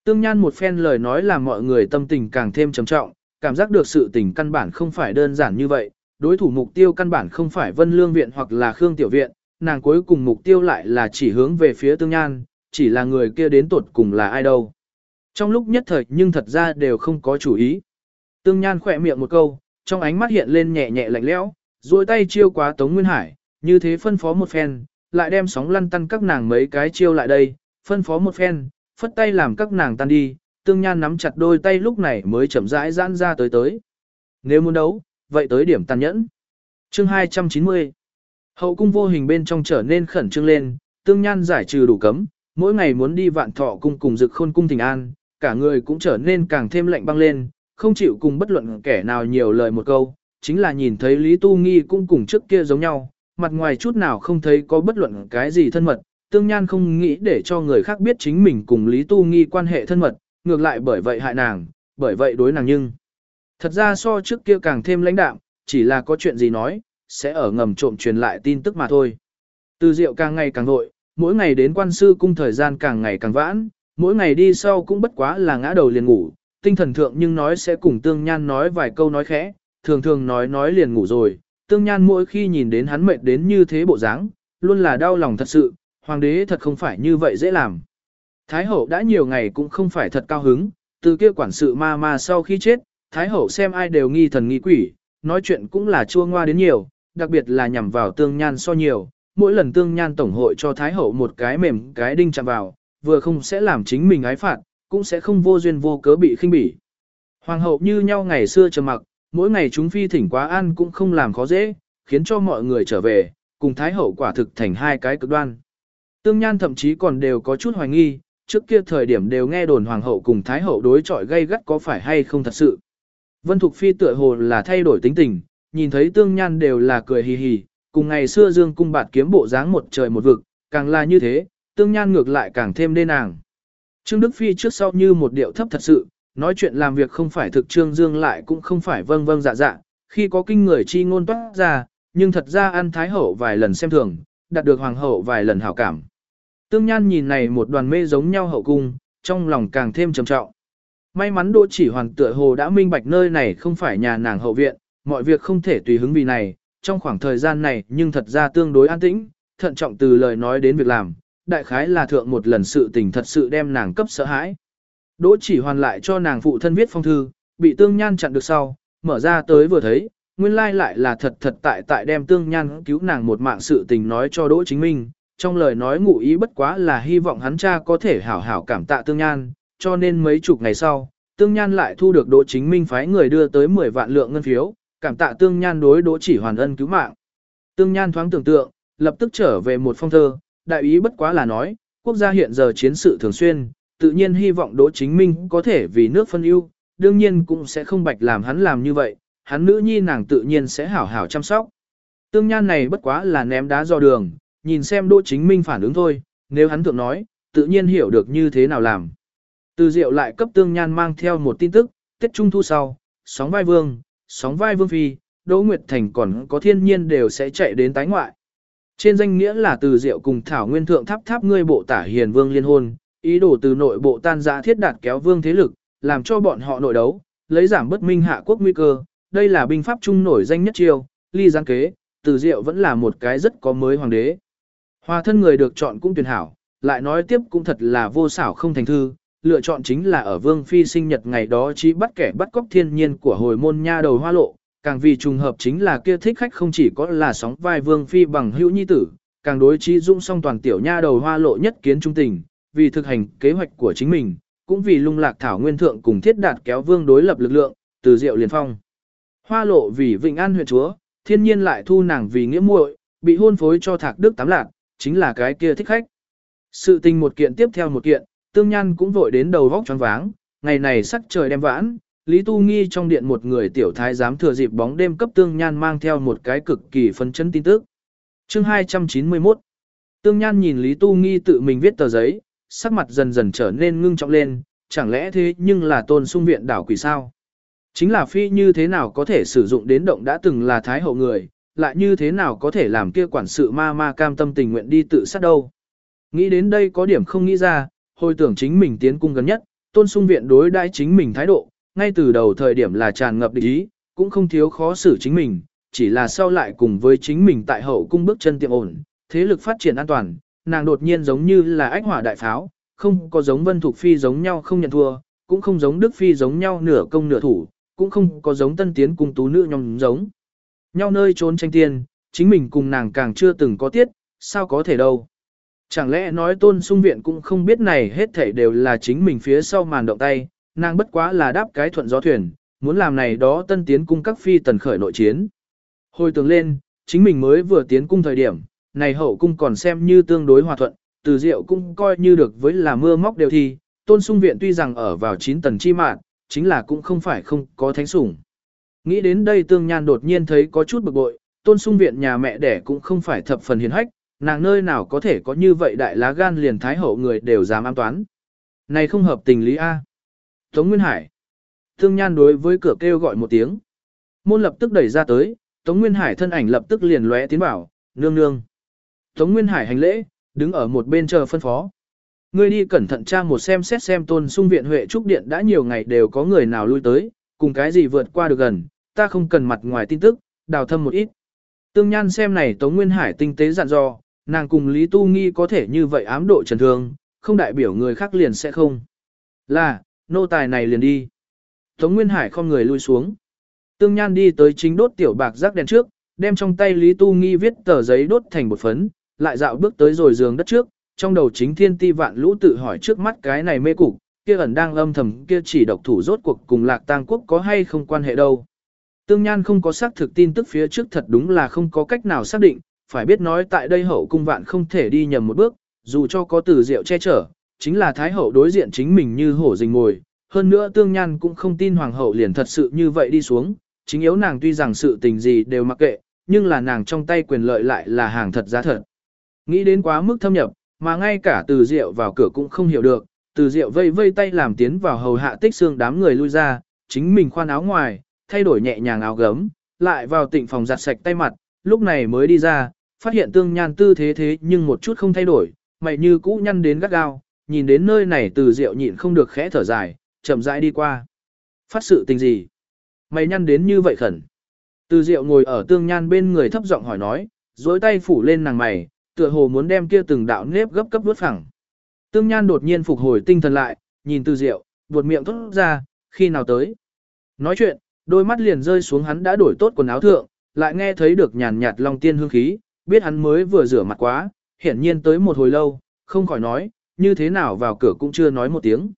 Tương Nhan một phen lời nói làm mọi người tâm tình càng thêm trầm trọng, cảm giác được sự tình căn bản không phải đơn giản như vậy, đối thủ mục tiêu căn bản không phải Vân Lương Viện hoặc là Khương Tiểu Viện, nàng cuối cùng mục tiêu lại là chỉ hướng về phía Tương Nhan, chỉ là người kia đến tuột cùng là ai đâu. Trong lúc nhất thời nhưng thật ra đều không có chủ ý. Tương Nhan khỏe miệng một câu, trong ánh mắt hiện lên nhẹ nhẹ lạnh lẽo, duỗi tay chiêu quá Tống Nguyên Hải, như thế phân phó một phen, lại đem sóng lăn tăn các nàng mấy cái chiêu lại đây, phân phó một phen, phất tay làm các nàng tan đi, Tương Nhan nắm chặt đôi tay lúc này mới chậm rãi giãn ra tới tới. Nếu muốn đấu, vậy tới điểm tàn nhẫn. Chương 290 Hậu cung vô hình bên trong trở nên khẩn trương lên, Tương Nhan giải trừ đủ cấm, mỗi ngày muốn đi vạn thọ cung cùng dực khôn cung thỉnh an, cả người cũng trở nên càng thêm lạnh băng lên, không chịu cùng bất luận kẻ nào nhiều lời một câu, chính là nhìn thấy Lý Tu Nghi cũng cùng trước kia giống nhau, mặt ngoài chút nào không thấy có bất luận cái gì thân mật, tương nhan không nghĩ để cho người khác biết chính mình cùng Lý Tu Nghi quan hệ thân mật, ngược lại bởi vậy hại nàng, bởi vậy đối nàng nhưng. Thật ra so trước kia càng thêm lãnh đạm, chỉ là có chuyện gì nói, sẽ ở ngầm trộm truyền lại tin tức mà thôi. Từ rượu càng ngày càng vội, mỗi ngày đến quan sư cung thời gian càng ngày càng vãn, mỗi ngày đi sau cũng bất quá là ngã đầu liền ngủ, tinh thần thượng nhưng nói sẽ cùng tương nhan nói vài câu nói khẽ, thường thường nói nói liền ngủ rồi, tương nhan mỗi khi nhìn đến hắn mệt đến như thế bộ dáng, luôn là đau lòng thật sự, hoàng đế thật không phải như vậy dễ làm. Thái hậu đã nhiều ngày cũng không phải thật cao hứng, từ kia quản sự ma ma sau khi chết, Thái hậu xem ai đều nghi thần nghi quỷ, nói chuyện cũng là chua ngoa đến nhiều, đặc biệt là nhằm vào tương nhan so nhiều, mỗi lần tương nhan tổng hội cho Thái hậu một cái mềm cái đinh chạm vào, vừa không sẽ làm chính mình ái phạt, cũng sẽ không vô duyên vô cớ bị khinh bỉ. Hoàng hậu như nhau ngày xưa trầm mặc, mỗi ngày chúng phi thỉnh quá ăn cũng không làm khó dễ, khiến cho mọi người trở về, cùng thái hậu quả thực thành hai cái cực đoan. Tương Nhan thậm chí còn đều có chút hoài nghi, trước kia thời điểm đều nghe đồn hoàng hậu cùng thái hậu đối chọi gây gắt có phải hay không thật sự. Vân Thục Phi tựa hồ là thay đổi tính tình, nhìn thấy Tương Nhan đều là cười hì hì, cùng ngày xưa Dương cung bạt kiếm bộ dáng một trời một vực, càng là như thế, Tương Nhan ngược lại càng thêm đê nàng. Trương Đức Phi trước sau như một điệu thấp thật sự, nói chuyện làm việc không phải thực Trương Dương lại cũng không phải vâng vâng dạ dạ, khi có kinh người chi ngôn toát ra, nhưng thật ra ăn Thái Hậu vài lần xem thường, đạt được Hoàng Hậu vài lần hảo cảm. Tương Nhan nhìn này một đoàn mê giống nhau hậu cung, trong lòng càng thêm trầm trọng. May mắn Đỗ Chỉ Hoàn tựa hồ đã minh bạch nơi này không phải nhà nàng hậu viện, mọi việc không thể tùy hứng vì này, trong khoảng thời gian này nhưng thật ra tương đối an tĩnh, thận trọng từ lời nói đến việc làm, đại khái là thượng một lần sự tình thật sự đem nàng cấp sợ hãi. Đỗ Chỉ Hoàn lại cho nàng phụ thân viết phong thư, bị Tương Nhan chặn được sau, mở ra tới vừa thấy, nguyên lai lại là thật thật tại tại đem Tương Nhan cứu nàng một mạng sự tình nói cho Đỗ Chính Minh, trong lời nói ngụ ý bất quá là hy vọng hắn cha có thể hảo hảo cảm tạ Tương Nhan, cho nên mấy chục ngày sau, Tương Nhan lại thu được Đỗ Chính Minh phái người đưa tới 10 vạn lượng ngân phiếu, cảm tạ Tương Nhan đối Đỗ Chỉ Hoàn ân cứu mạng. Tương Nhan thoáng tưởng tượng, lập tức trở về một phong thơ, đại ý bất quá là nói, quốc gia hiện giờ chiến sự thường xuyên, tự nhiên hy vọng Đỗ Chính Minh có thể vì nước phân ưu, đương nhiên cũng sẽ không bạch làm hắn làm như vậy, hắn nữ nhi nàng tự nhiên sẽ hảo hảo chăm sóc. Tương Nhan này bất quá là ném đá do đường, nhìn xem Đỗ Chính Minh phản ứng thôi, nếu hắn thượng nói, tự nhiên hiểu được như thế nào làm. Từ Diệu lại cấp Tương Nhan mang theo một tin tức, Tết Trung Thu sau, sóng vai vương, sóng vai vương phi, Đỗ Nguyệt Thành còn có thiên nhiên đều sẽ chạy đến tái ngoại. Trên danh nghĩa là từ Diệu cùng Thảo Nguyên Thượng tháp tháp ngươi bộ tả hiền vương liên hôn, ý đồ từ nội bộ tan ra thiết đạt kéo vương thế lực, làm cho bọn họ nội đấu, lấy giảm bất minh hạ quốc nguy cơ. Đây là binh pháp trung nổi danh nhất chiêu, ly gián kế, từ Diệu vẫn là một cái rất có mới hoàng đế. Hòa thân người được chọn cũng tuyển hảo, lại nói tiếp cũng thật là vô xảo không thành thư, lựa chọn chính là ở Vương Phi sinh nhật ngày đó chỉ bắt kẻ bắt cóc thiên nhiên của hồi môn nha đầu hoa lộ, càng vì trùng hợp chính là kia thích khách không chỉ có là sóng vai Vương Phi bằng hữu nhi tử, càng đối trí dung song toàn tiểu nha đầu hoa lộ nhất kiến trung tình, vì thực hành kế hoạch của chính mình, cũng vì lung lạc thảo nguyên thượng cùng thiết đạt kéo Vương đối lập lực lượng, từ diệu liền phong. Hoa lộ vì Vịnh An huyện chúa, thiên nhiên lại thu nàng vì nghĩa muội, bị hôn phối cho Thạc Đức tám lạc, chính là cái kia thích khách. Sự tình một kiện tiếp theo một kiện, tương nhan cũng vội đến đầu vóc choáng váng, ngày này sắc trời đem vãn, Lý Tu Nghi trong điện một người tiểu thái giám thừa dịp bóng đêm cấp tương nhan mang theo một cái cực kỳ phấn chấn tin tức. Chương 291 Tương nhan nhìn Lý Tu Nghi tự mình viết tờ giấy, sắc mặt dần dần trở nên ngưng trọng lên, chẳng lẽ thế nhưng là tôn sung viện đảo quỷ sao? Chính là phi như thế nào có thể sử dụng đến động đã từng là thái hậu người, lại như thế nào có thể làm kia quản sự ma ma cam tâm tình nguyện đi tự sát đâu. Nghĩ đến đây có điểm không nghĩ ra, hồi tưởng chính mình tiến cung gần nhất, tôn sung viện đối đãi chính mình thái độ, ngay từ đầu thời điểm là tràn ngập địch ý, cũng không thiếu khó xử chính mình, chỉ là sau lại cùng với chính mình tại hậu cung bước chân tiệm ổn, thế lực phát triển an toàn, nàng đột nhiên giống như là ách hỏa đại pháo, không có giống Vân Thục Phi giống nhau không nhận thua, cũng không giống Đức Phi giống nhau nửa công nửa thủ, cũng không có giống tân tiến cung tú nữ nhóm giống. Nhau nơi trốn tranh tiền, chính mình cùng nàng càng chưa từng có tiết, sao có thể đâu. Chẳng lẽ nói tôn sung viện cũng không biết này hết thảy đều là chính mình phía sau màn động tay, nàng bất quá là đáp cái thuận gió thuyền, muốn làm này đó tân tiến cung các phi tần khởi nội chiến. Hồi tưởng lên, chính mình mới vừa tiến cung thời điểm, này hậu cung còn xem như tương đối hòa thuận, từ diệu cung coi như được với là mưa móc đều thi, tôn sung viện tuy rằng ở vào 9 tầng chi mạng, chính là cũng không phải không có thánh sủng. Nghĩ đến đây tương nhan đột nhiên thấy có chút bực bội, tôn sung viện nhà mẹ đẻ cũng không phải thập phần hiền hách, nàng nơi nào có thể có như vậy đại lá gan liền thái hậu người đều dám am toán. Này không hợp tình lý A. Tống Nguyên Hải. Tương nhan đối với cửa kêu gọi một tiếng. Môn lập tức đẩy ra tới, Tống Nguyên Hải thân ảnh lập tức liền lóe tiến bảo, nương nương. Tống Nguyên Hải hành lễ, đứng ở một bên chờ phân phó. Ngươi đi cẩn thận tra một xem xét xem tôn sung viện Huệ Trúc Điện đã nhiều ngày đều có người nào lui tới, cùng cái gì vượt qua được gần, ta không cần mặt ngoài tin tức, đào thâm một ít. Tương Nhan xem này Tống Nguyên Hải tinh tế dặn dò, nàng cùng Lý Tu Nghi có thể như vậy ám độ trần thương, không đại biểu người khác liền sẽ không. Là, nô tài này liền đi. Tống Nguyên Hải không người lui xuống. Tương Nhan đi tới chính đốt tiểu bạc rác đèn trước, đem trong tay Lý Tu Nghi viết tờ giấy đốt thành một phấn, lại dạo bước tới rồi giường đất trước, trong đầu chính thiên ti vạn lũ tự hỏi trước mắt cái này mê cục, kia ẩn đang âm thầm kia chỉ độc thủ rốt cuộc cùng lạc tang quốc có hay không quan hệ đâu. Tương Nhan không có xác thực tin tức phía trước thật đúng là không có cách nào xác định, phải biết nói tại đây hậu cung vạn không thể đi nhầm một bước, dù cho có từ diệu che chở, chính là thái hậu đối diện chính mình như hổ rình ngồi. Hơn nữa Tương Nhan cũng không tin hoàng hậu liền thật sự như vậy đi xuống, chính yếu nàng tuy rằng sự tình gì đều mặc kệ, nhưng là nàng trong tay quyền lợi lại là hàng thật giá thật. Nghĩ đến quá mức thâm nhập, mà ngay cả từ diệu vào cửa cũng không hiểu được, từ diệu vây vây tay làm tiến vào hầu hạ tích xương đám người lui ra, chính mình khoan áo ngoài, thay đổi nhẹ nhàng áo gấm, lại vào tịnh phòng giặt sạch tay mặt, lúc này mới đi ra, phát hiện tương nhan tư thế thế nhưng một chút không thay đổi, mày như cũ nhăn đến gắt gao, nhìn đến nơi này từ diệu nhịn không được khẽ thở dài, chậm rãi đi qua. Phát sự tình gì? Mày nhăn đến như vậy khẩn. Từ diệu ngồi ở tương nhan bên người thấp giọng hỏi nói, dối tay phủ lên nàng mày, tựa hồ muốn đem kia từng đạo nếp gấp cấp vút phẳng. Tương nhan đột nhiên phục hồi tinh thần lại, nhìn từ diệu, buột miệng thốt ra, khi nào tới. Nói chuyện, đôi mắt liền rơi xuống hắn đã đổi tốt quần áo thượng, lại nghe thấy được nhàn nhạt long tiên hương khí, biết hắn mới vừa rửa mặt quá, hiển nhiên tới một hồi lâu, không khỏi nói, như thế nào vào cửa cũng chưa nói một tiếng.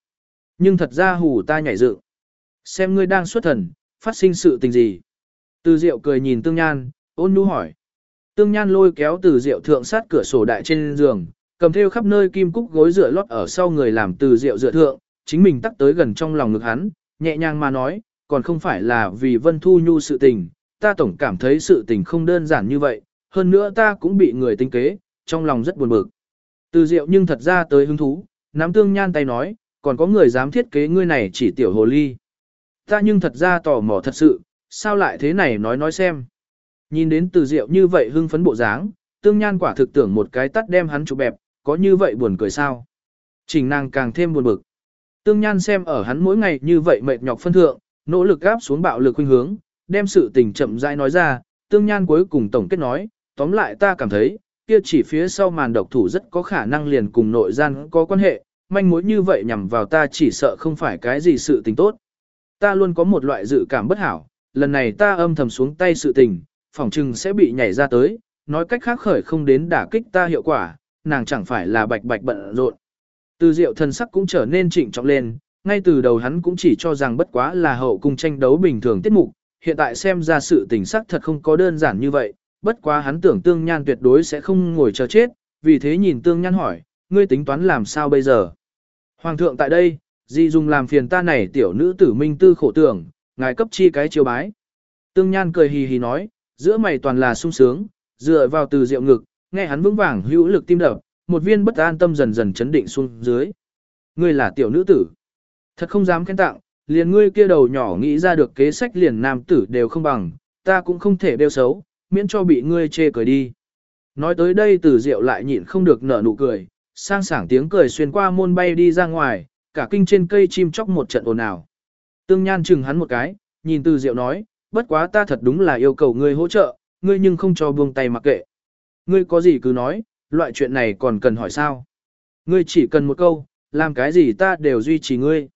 Nhưng thật ra hù ta nhảy dựng. Xem ngươi đang xuất thần, phát sinh sự tình gì. Từ Diệu cười nhìn Tương Nhan, ôn nhu hỏi. Tương Nhan lôi kéo Từ Diệu thượng sát cửa sổ đại trên giường, cầm theo khắp nơi kim cúc gối rửa lót ở sau người làm Từ Diệu dựa thượng, chính mình tắt tới gần trong lòng ngực hắn, nhẹ nhàng mà nói, còn không phải là vì Vân Thu Nhu sự tình, ta tổng cảm thấy sự tình không đơn giản như vậy, hơn nữa ta cũng bị người tinh kế, trong lòng rất buồn bực. Từ Diệu nhưng thật ra tới hứng thú, nắm Tương Nhan tay nói, còn có người dám thiết kế ngươi này chỉ tiểu hồ ly. Ta nhưng thật ra tò mò thật sự, sao lại thế này nói nói xem. Nhìn đến từ diệu như vậy hưng phấn bộ dáng, tương nhan quả thực tưởng một cái tắt đem hắn chụp bẹp, có như vậy buồn cười sao. Trình nàng càng thêm buồn bực. Tương nhan xem ở hắn mỗi ngày như vậy mệt nhọc phân thượng, nỗ lực gáp xuống bạo lực khuynh hướng, đem sự tình chậm rãi nói ra, tương nhan cuối cùng tổng kết nói, tóm lại ta cảm thấy, kia chỉ phía sau màn độc thủ rất có khả năng liền cùng nội gian có quan hệ, manh mối như vậy nhằm vào ta chỉ sợ không phải cái gì sự tình tốt. Ta luôn có một loại dự cảm bất hảo, lần này ta âm thầm xuống tay sự tình, phỏng chừng sẽ bị nhảy ra tới, nói cách khác khởi không đến đả kích ta hiệu quả, nàng chẳng phải là bạch bạch bận rộn. Từ diệu thần sắc cũng trở nên trịnh trọng lên, ngay từ đầu hắn cũng chỉ cho rằng bất quá là hậu cung tranh đấu bình thường tiết mục, hiện tại xem ra sự tình sắc thật không có đơn giản như vậy, bất quá hắn tưởng tương nhan tuyệt đối sẽ không ngồi chờ chết, vì thế nhìn tương nhan hỏi, ngươi tính toán làm sao bây giờ? Hoàng thượng tại đây, Di dùng làm phiền ta này tiểu nữ tử minh tư khổ tưởng, ngài cấp chi cái chiêu bái. Tương Nhan cười hì hì nói, giữa mày toàn là sung sướng, dựa vào từ rượu ngực, nghe hắn vững vàng hữu lực tim đập, một viên bất an tâm dần dần chấn định xuống dưới. Ngươi là tiểu nữ tử. Thật không dám khen tặng, liền ngươi kia đầu nhỏ nghĩ ra được kế sách liền nam tử đều không bằng, ta cũng không thể đeo xấu, miễn cho bị ngươi chê cười đi. Nói tới đây từ rượu lại nhịn không được nở nụ cười, sang sảng tiếng cười xuyên qua môn bay đi ra ngoài, cả kinh trên cây chim chóc một trận ồn ào. Tương Nhan chừng hắn một cái, nhìn Từ Diệu nói, bất quá ta thật đúng là yêu cầu ngươi hỗ trợ, ngươi nhưng không cho buông tay mặc kệ. Ngươi có gì cứ nói, loại chuyện này còn cần hỏi sao. Ngươi chỉ cần một câu, làm cái gì ta đều duy trì ngươi.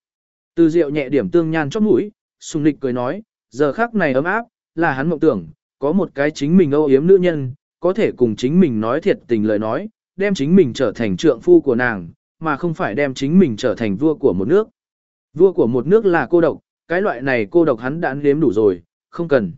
Từ rượu nhẹ điểm Tương Nhan chót mũi, sùng lịch cười nói, giờ khắc này ấm áp, là hắn mộng tưởng, có một cái chính mình âu yếm nữ nhân, có thể cùng chính mình nói thiệt tình lời nói, đem chính mình trở thành trượng phu của nàng, mà không phải đem chính mình trở thành vua của một nước. Vua của một nước là cô độc, cái loại này cô độc hắn đã nếm đủ rồi, không cần.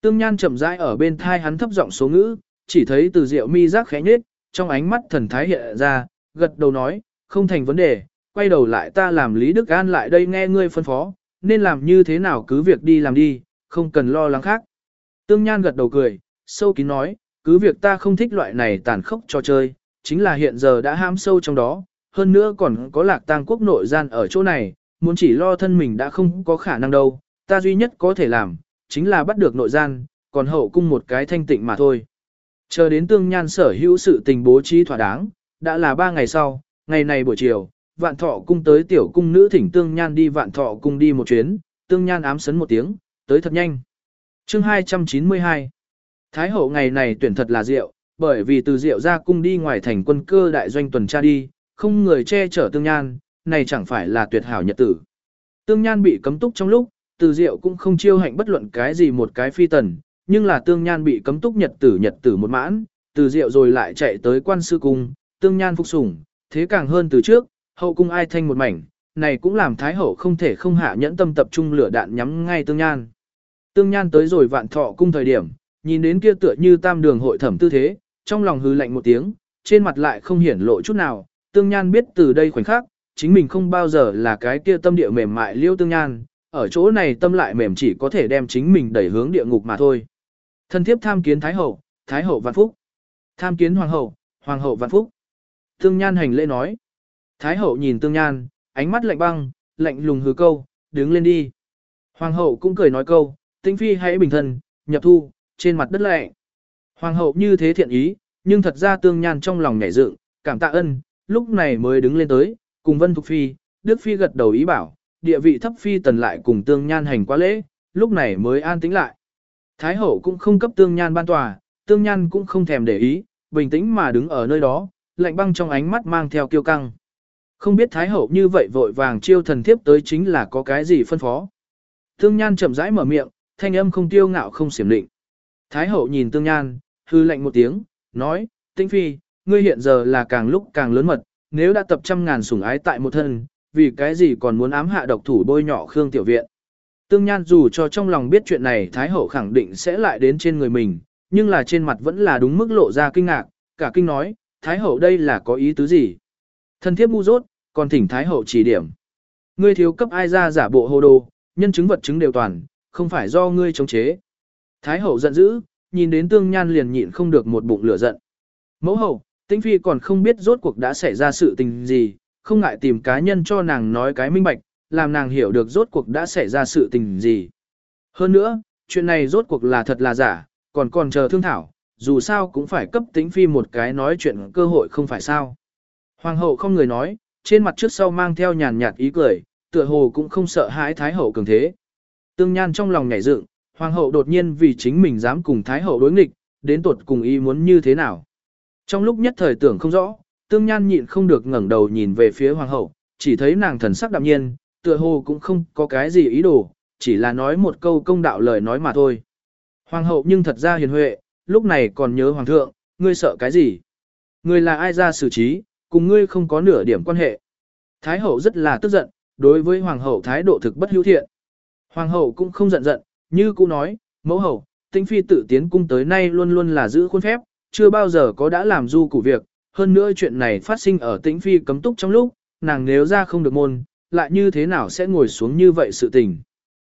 Tương Nhan chậm rãi ở bên thai hắn thấp giọng số ngữ, chỉ thấy từ rượu mi giác khẽ nhếch, trong ánh mắt thần thái hiện ra, gật đầu nói, không thành vấn đề, quay đầu lại ta làm Lý Đức An lại đây nghe ngươi phân phó, nên làm như thế nào cứ việc đi làm đi, không cần lo lắng khác. Tương Nhan gật đầu cười, sâu kín nói, cứ việc ta không thích loại này tàn khốc cho chơi, chính là hiện giờ đã ham sâu trong đó, hơn nữa còn có lạc tang quốc nội gian ở chỗ này, muốn chỉ lo thân mình đã không có khả năng đâu, ta duy nhất có thể làm, chính là bắt được nội gian, còn hậu cung một cái thanh tịnh mà thôi. Chờ đến tương nhan sở hữu sự tình bố trí thỏa đáng, đã là ba ngày sau, ngày này buổi chiều, vạn thọ cung tới tiểu cung nữ thỉnh tương nhan đi vạn thọ cung đi một chuyến, tương nhan ám sấn một tiếng, tới thật nhanh. chương 292 Thái hậu ngày này tuyển thật là rượu, bởi vì từ rượu ra cung đi ngoài thành quân cơ đại doanh tuần tra đi, không người che chở tương nhan, này chẳng phải là tuyệt hảo nhật tử. Tương nhan bị cấm túc trong lúc, từ diệu cũng không chiêu hạnh bất luận cái gì một cái phi tần, nhưng là tương nhan bị cấm túc nhật tử nhật tử một mãn, từ diệu rồi lại chạy tới quan sư cung, tương nhan phục sủng, thế càng hơn từ trước, hậu cung ai thanh một mảnh, này cũng làm Thái Hậu không thể không hạ nhẫn tâm tập trung lửa đạn nhắm ngay Tương Nhan. Tương Nhan tới rồi vạn thọ cung thời điểm, nhìn đến kia tựa như tam đường hội thẩm tư thế, trong lòng hư lạnh một tiếng, trên mặt lại không hiển lộ chút nào, Tương Nhan biết từ đây khoảnh khắc, chính mình không bao giờ là cái kia tâm địa mềm mại liêu Tương Nhan, ở chỗ này tâm lại mềm chỉ có thể đem chính mình đẩy hướng địa ngục mà thôi. Thân thiếp tham kiến Thái Hậu, Thái Hậu vạn phúc. Tham kiến Hoàng Hậu, Hoàng Hậu vạn phúc. Tương Nhan hành lễ nói. Thái Hậu nhìn Tương Nhan, ánh mắt lạnh băng, lạnh lùng hứ câu, đứng lên đi. Hoàng Hậu cũng cười nói câu, Tĩnh Phi hãy bình thân, nhập thu, trên mặt đất lệ. Hoàng Hậu như thế thiện ý, nhưng thật ra Tương Nhan trong lòng nhảy dựng, cảm tạ ân, lúc này mới đứng lên tới, cùng Vân Thục Phi, Đức Phi gật đầu ý bảo, địa vị thấp Phi tần lại cùng Tương Nhan hành quá lễ, lúc này mới an tĩnh lại. Thái Hậu cũng không cấp Tương Nhan ban tòa, Tương Nhan cũng không thèm để ý, bình tĩnh mà đứng ở nơi đó, lạnh băng trong ánh mắt mang theo kiêu căng. Không biết Thái Hậu như vậy vội vàng chiêu thần thiếp tới chính là có cái gì phân phó. Tương Nhan chậm rãi mở miệng, thanh âm không tiêu ngạo không xiểm định. Thái Hậu nhìn Tương Nhan, hư lạnh một tiếng, nói, Tĩnh Phi, ngươi hiện giờ là càng lúc càng lớn mật, nếu đã tập trăm ngàn sủng ái tại một thân, vì cái gì còn muốn ám hạ độc thủ bôi nhỏ Khương Tiểu Viện. Tương Nhan dù cho trong lòng biết chuyện này Thái Hậu khẳng định sẽ lại đến trên người mình, nhưng là trên mặt vẫn là đúng mức lộ ra kinh ngạc, cả kinh nói, Thái Hậu đây là có ý tứ gì? Thân thiếp ngu dốt, còn thỉnh Thái Hậu chỉ điểm. Ngươi thiếu cấp ai ra giả bộ hồ đồ, nhân chứng vật chứng đều toàn, không phải do ngươi chống chế. Thái Hậu giận dữ, nhìn đến Tương Nhan liền nhịn không được một bụng lửa giận. Mẫu hậu, Tĩnh Phi còn không biết rốt cuộc đã xảy ra sự tình gì, không ngại tìm cá nhân cho nàng nói cái minh bạch, làm nàng hiểu được rốt cuộc đã xảy ra sự tình gì. Hơn nữa, chuyện này rốt cuộc là thật là giả, còn còn chờ thương thảo, dù sao cũng phải cấp tính Phi một cái nói chuyện cơ hội không phải sao. Hoàng hậu không người nói, trên mặt trước sau mang theo nhàn nhạt ý cười, tựa hồ cũng không sợ hãi Thái hậu cường thế. Tương Nhan trong lòng nhảy dựng, Hoàng hậu đột nhiên vì chính mình dám cùng Thái hậu đối nghịch, đến tuột cùng ý muốn như thế nào. Trong lúc nhất thời tưởng không rõ, Tương Nhan nhịn không được ngẩng đầu nhìn về phía Hoàng hậu, chỉ thấy nàng thần sắc đạm nhiên, tựa hồ cũng không có cái gì ý đồ, chỉ là nói một câu công đạo lời nói mà thôi. Hoàng hậu nhưng thật ra hiền huệ, lúc này còn nhớ Hoàng thượng, ngươi sợ cái gì? Ngươi là ai ra xử trí, cùng ngươi không có nửa điểm quan hệ. Thái hậu rất là tức giận, đối với Hoàng hậu thái độ thực bất hữu thiện. Hoàng hậu cũng không giận giận, như cũ nói, mẫu hậu, tinh phi tự tiến cung tới nay luôn luôn là giữ khuôn phép, chưa bao giờ có đã làm du củ việc, hơn nữa chuyện này phát sinh ở tĩnh phi cấm túc trong lúc, nàng nếu ra không được môn, lại như thế nào sẽ ngồi xuống như vậy sự tình.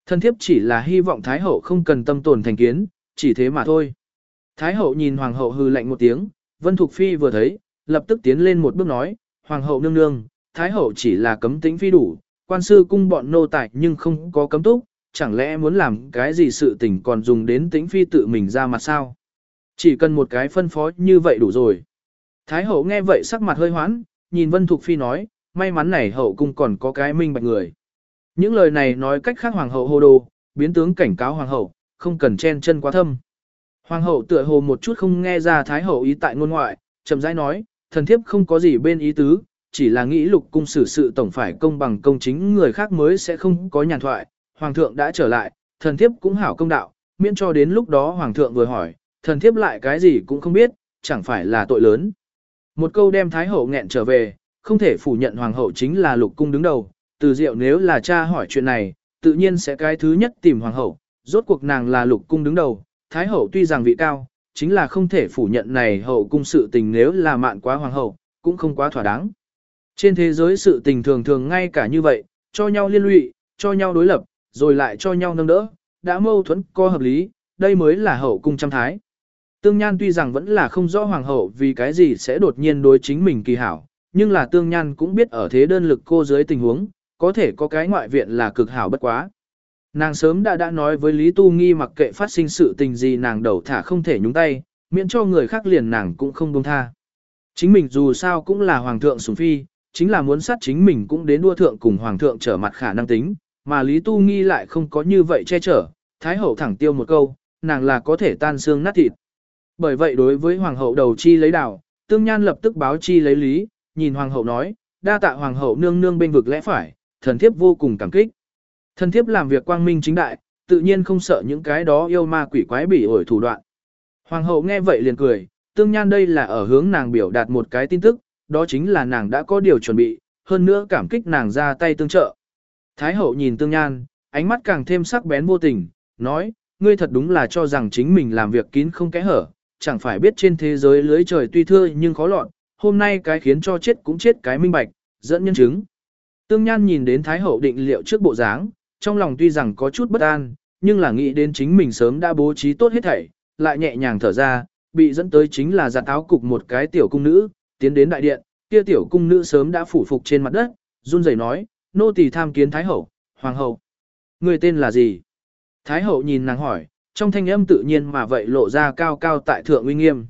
Thân thiếp chỉ là hy vọng Thái hậu không cần tâm tồn thành kiến, chỉ thế mà thôi. Thái hậu nhìn Hoàng hậu hư lạnh một tiếng, Vân Thục Phi vừa thấy, lập tức tiến lên một bước nói, Hoàng hậu nương nương, Thái hậu chỉ là cấm tĩnh phi đủ, quan sư cung bọn nô tài nhưng không có cấm túc, chẳng lẽ muốn làm cái gì sự tình còn dùng đến tĩnh phi tự mình ra mặt sao? Chỉ cần một cái phân phó như vậy đủ rồi. Thái hậu nghe vậy sắc mặt hơi hoán, nhìn Vân Thục Phi nói, may mắn này hậu cung còn có cái minh bạch người. Những lời này nói cách khác hoàng hậu hồ đồ, biến tướng cảnh cáo hoàng hậu, không cần chen chân quá thâm. Hoàng hậu tựa hồ một chút không nghe ra thái hậu ý tại ngôn ngoại, chậm rãi nói, thần thiếp không có gì bên ý tứ, chỉ là nghĩ lục cung xử sự tổng phải công bằng công chính người khác mới sẽ không có nhàn thoại. Hoàng thượng đã trở lại, thần thiếp cũng hảo công đạo, miễn cho đến lúc đó hoàng thượng vừa hỏi, thần thiếp lại cái gì cũng không biết, chẳng phải là tội lớn. Một câu đem thái hậu nghẹn trở về, không thể phủ nhận hoàng hậu chính là lục cung đứng đầu, từ diệu nếu là cha hỏi chuyện này, tự nhiên sẽ cái thứ nhất tìm hoàng hậu, rốt cuộc nàng là lục cung đứng đầu, thái hậu tuy rằng vị cao, chính là không thể phủ nhận này hậu cung sự tình nếu là mạn quá hoàng hậu, cũng không quá thỏa đáng. Trên thế giới sự tình thường thường ngay cả như vậy, cho nhau liên lụy, cho nhau đối lập, rồi lại cho nhau nâng đỡ, đã mâu thuẫn co hợp lý, đây mới là hậu cung trăm thái. Tương Nhan tuy rằng vẫn là không rõ hoàng hậu vì cái gì sẽ đột nhiên đối chính mình kỳ hảo, nhưng là Tương Nhan cũng biết ở thế đơn lực cô dưới tình huống, có thể có cái ngoại viện là cực hảo bất quá. Nàng sớm đã đã nói với Lý Tu Nghi mặc kệ phát sinh sự tình gì nàng đầu thả không thể nhúng tay, miễn cho người khác liền nàng cũng không buông tha. Chính mình dù sao cũng là hoàng thượng sủng phi, chính là muốn sát chính mình cũng đến đua thượng cùng hoàng thượng trở mặt khả năng tính, mà Lý Tu Nghi lại không có như vậy che chở, Thái hậu thẳng tiêu một câu, nàng là có thể tan xương nát thịt. Bởi vậy đối với hoàng hậu đầu chi lấy đảo, tương nhan lập tức báo chi lấy lý, nhìn hoàng hậu nói, đa tạ hoàng hậu nương nương bên vực lẽ phải, thần thiếp vô cùng cảm kích. Thần thiếp làm việc quang minh chính đại, tự nhiên không sợ những cái đó yêu ma quỷ quái bị ổi thủ đoạn. Hoàng hậu nghe vậy liền cười, tương nhan đây là ở hướng nàng biểu đạt một cái tin tức, đó chính là nàng đã có điều chuẩn bị, hơn nữa cảm kích nàng ra tay tương trợ. Thái hậu nhìn tương nhan, ánh mắt càng thêm sắc bén vô tình, nói, ngươi thật đúng là cho rằng chính mình làm việc kín không kẽ hở, chẳng phải biết trên thế giới lưới trời tuy thưa nhưng khó lọt, hôm nay cái khiến cho chết cũng chết cái minh bạch, dẫn nhân chứng. Tương Nhan nhìn đến Thái Hậu định liệu trước bộ dáng, trong lòng tuy rằng có chút bất an, nhưng là nghĩ đến chính mình sớm đã bố trí tốt hết thảy, lại nhẹ nhàng thở ra, bị dẫn tới chính là giặt áo cục một cái tiểu cung nữ, tiến đến đại điện, kia tiểu cung nữ sớm đã phủ phục trên mặt đất, run rẩy nói, nô tỳ tham kiến Thái Hậu, Hoàng Hậu. Người tên là gì? Thái Hậu nhìn nàng hỏi, trong thanh âm tự nhiên mà vậy lộ ra cao cao tại thượng uy nghiêm.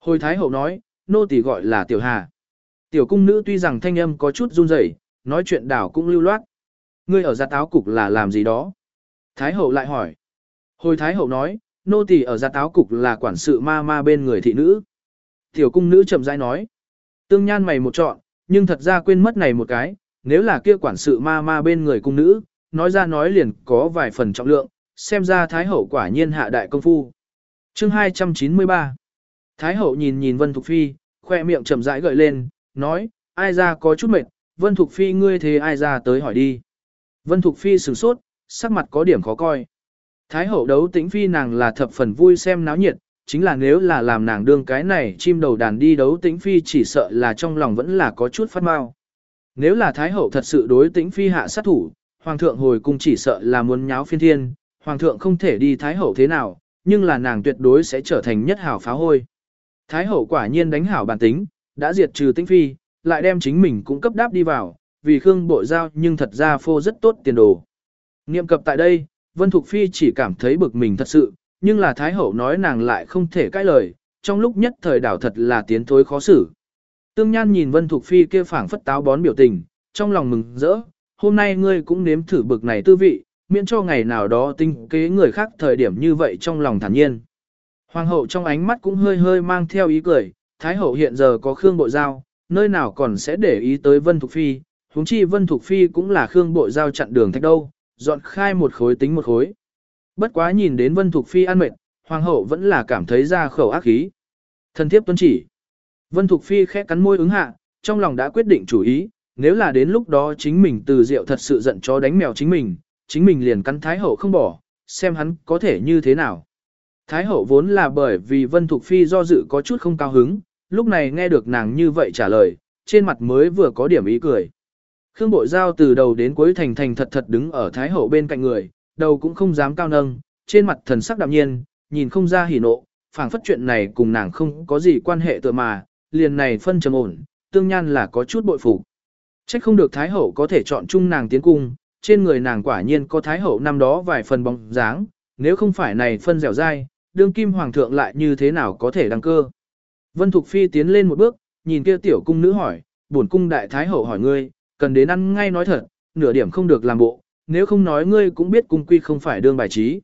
Hồi Thái Hậu nói, nô tỳ gọi là Tiểu Hà. Tiểu cung nữ tuy rằng thanh âm có chút run rẩy, nói chuyện đảo cũng lưu loát. Ngươi ở giặt áo cục là làm gì đó? Thái hậu lại hỏi. Hồi Thái hậu nói, nô tỳ ở giặt áo cục là quản sự ma ma bên người thị nữ. Tiểu cung nữ chậm rãi nói. Tương nhan mày một chọn, nhưng thật ra quên mất này một cái, nếu là kia quản sự ma ma bên người cung nữ, nói ra nói liền có vài phần trọng lượng, xem ra Thái hậu quả nhiên hạ đại công phu. Chương 293 Thái hậu nhìn nhìn Vân Thục Phi, khoe miệng chậm rãi gợi lên, nói, ai ra có chút mệt, Vân Thục Phi ngươi thế ai ra tới hỏi đi. Vân Thục Phi sửng sốt, sắc mặt có điểm khó coi. Thái hậu đấu tĩnh Phi nàng là thập phần vui xem náo nhiệt, chính là nếu là làm nàng đương cái này chim đầu đàn đi đấu tĩnh Phi chỉ sợ là trong lòng vẫn là có chút phát mau. Nếu là Thái hậu thật sự đối tĩnh Phi hạ sát thủ, Hoàng thượng hồi cung chỉ sợ là muốn nháo phiên thiên, Hoàng thượng không thể đi Thái hậu thế nào, nhưng là nàng tuyệt đối sẽ trở thành nhất hảo phá hôi. Thái hậu quả nhiên đánh hảo bản tính, đã diệt trừ tinh Phi, lại đem chính mình cũng cấp đáp đi vào, vì Khương Bội Giao nhưng thật ra phô rất tốt tiền đồ. Niệm cập tại đây, Vân Thục Phi chỉ cảm thấy bực mình thật sự, nhưng là Thái Hậu nói nàng lại không thể cãi lời, trong lúc nhất thời đảo thật là tiến thối khó xử. Tương Nhan nhìn Vân Thục Phi kia phảng phất táo bón biểu tình, trong lòng mừng rỡ, hôm nay ngươi cũng nếm thử bực này tư vị, miễn cho ngày nào đó tinh kế người khác thời điểm như vậy trong lòng thản nhiên. Hoàng hậu trong ánh mắt cũng hơi hơi mang theo ý cười, Thái hậu hiện giờ có Khương Bộ Giao, nơi nào còn sẽ để ý tới Vân Thục Phi, huống chi Vân Thục Phi cũng là Khương Bộ Giao chặn đường thạch đâu, dọn khai một khối tính một khối. Bất quá nhìn đến Vân Thục Phi ăn mệt, Hoàng hậu vẫn là cảm thấy ra khẩu ác khí. Thần thiếp tuân chỉ. Vân Thục Phi khẽ cắn môi ứng hạ, trong lòng đã quyết định chủ ý, nếu là đến lúc đó chính mình từ rượu thật sự giận chó đánh mèo chính mình, chính mình liền cắn Thái hậu không bỏ, xem hắn có thể như thế nào. Thái hậu vốn là bởi vì Vân Thục Phi do dự có chút không cao hứng, lúc này nghe được nàng như vậy trả lời, trên mặt mới vừa có điểm ý cười. Khương Bội Giao từ đầu đến cuối thành thành thật thật đứng ở Thái Hậu bên cạnh người, đầu cũng không dám cao nâng, trên mặt thần sắc đạm nhiên, nhìn không ra hỉ nộ, phảng phất chuyện này cùng nàng không có gì quan hệ tựa mà, liền này phân trầm ổn, tương nhan là có chút bội phục. Trách không được Thái Hậu có thể chọn chung nàng tiến cung, trên người nàng quả nhiên có Thái Hậu năm đó vài phần bóng dáng, nếu không phải này phân dẻo dai, đương kim hoàng thượng lại như thế nào có thể đăng cơ. Vân Thục Phi tiến lên một bước, nhìn kia tiểu cung nữ hỏi, bổn cung đại thái hậu hỏi ngươi, cần đến ăn ngay nói thật, nửa điểm không được làm bộ, nếu không nói ngươi cũng biết cung quy không phải đương bài trí.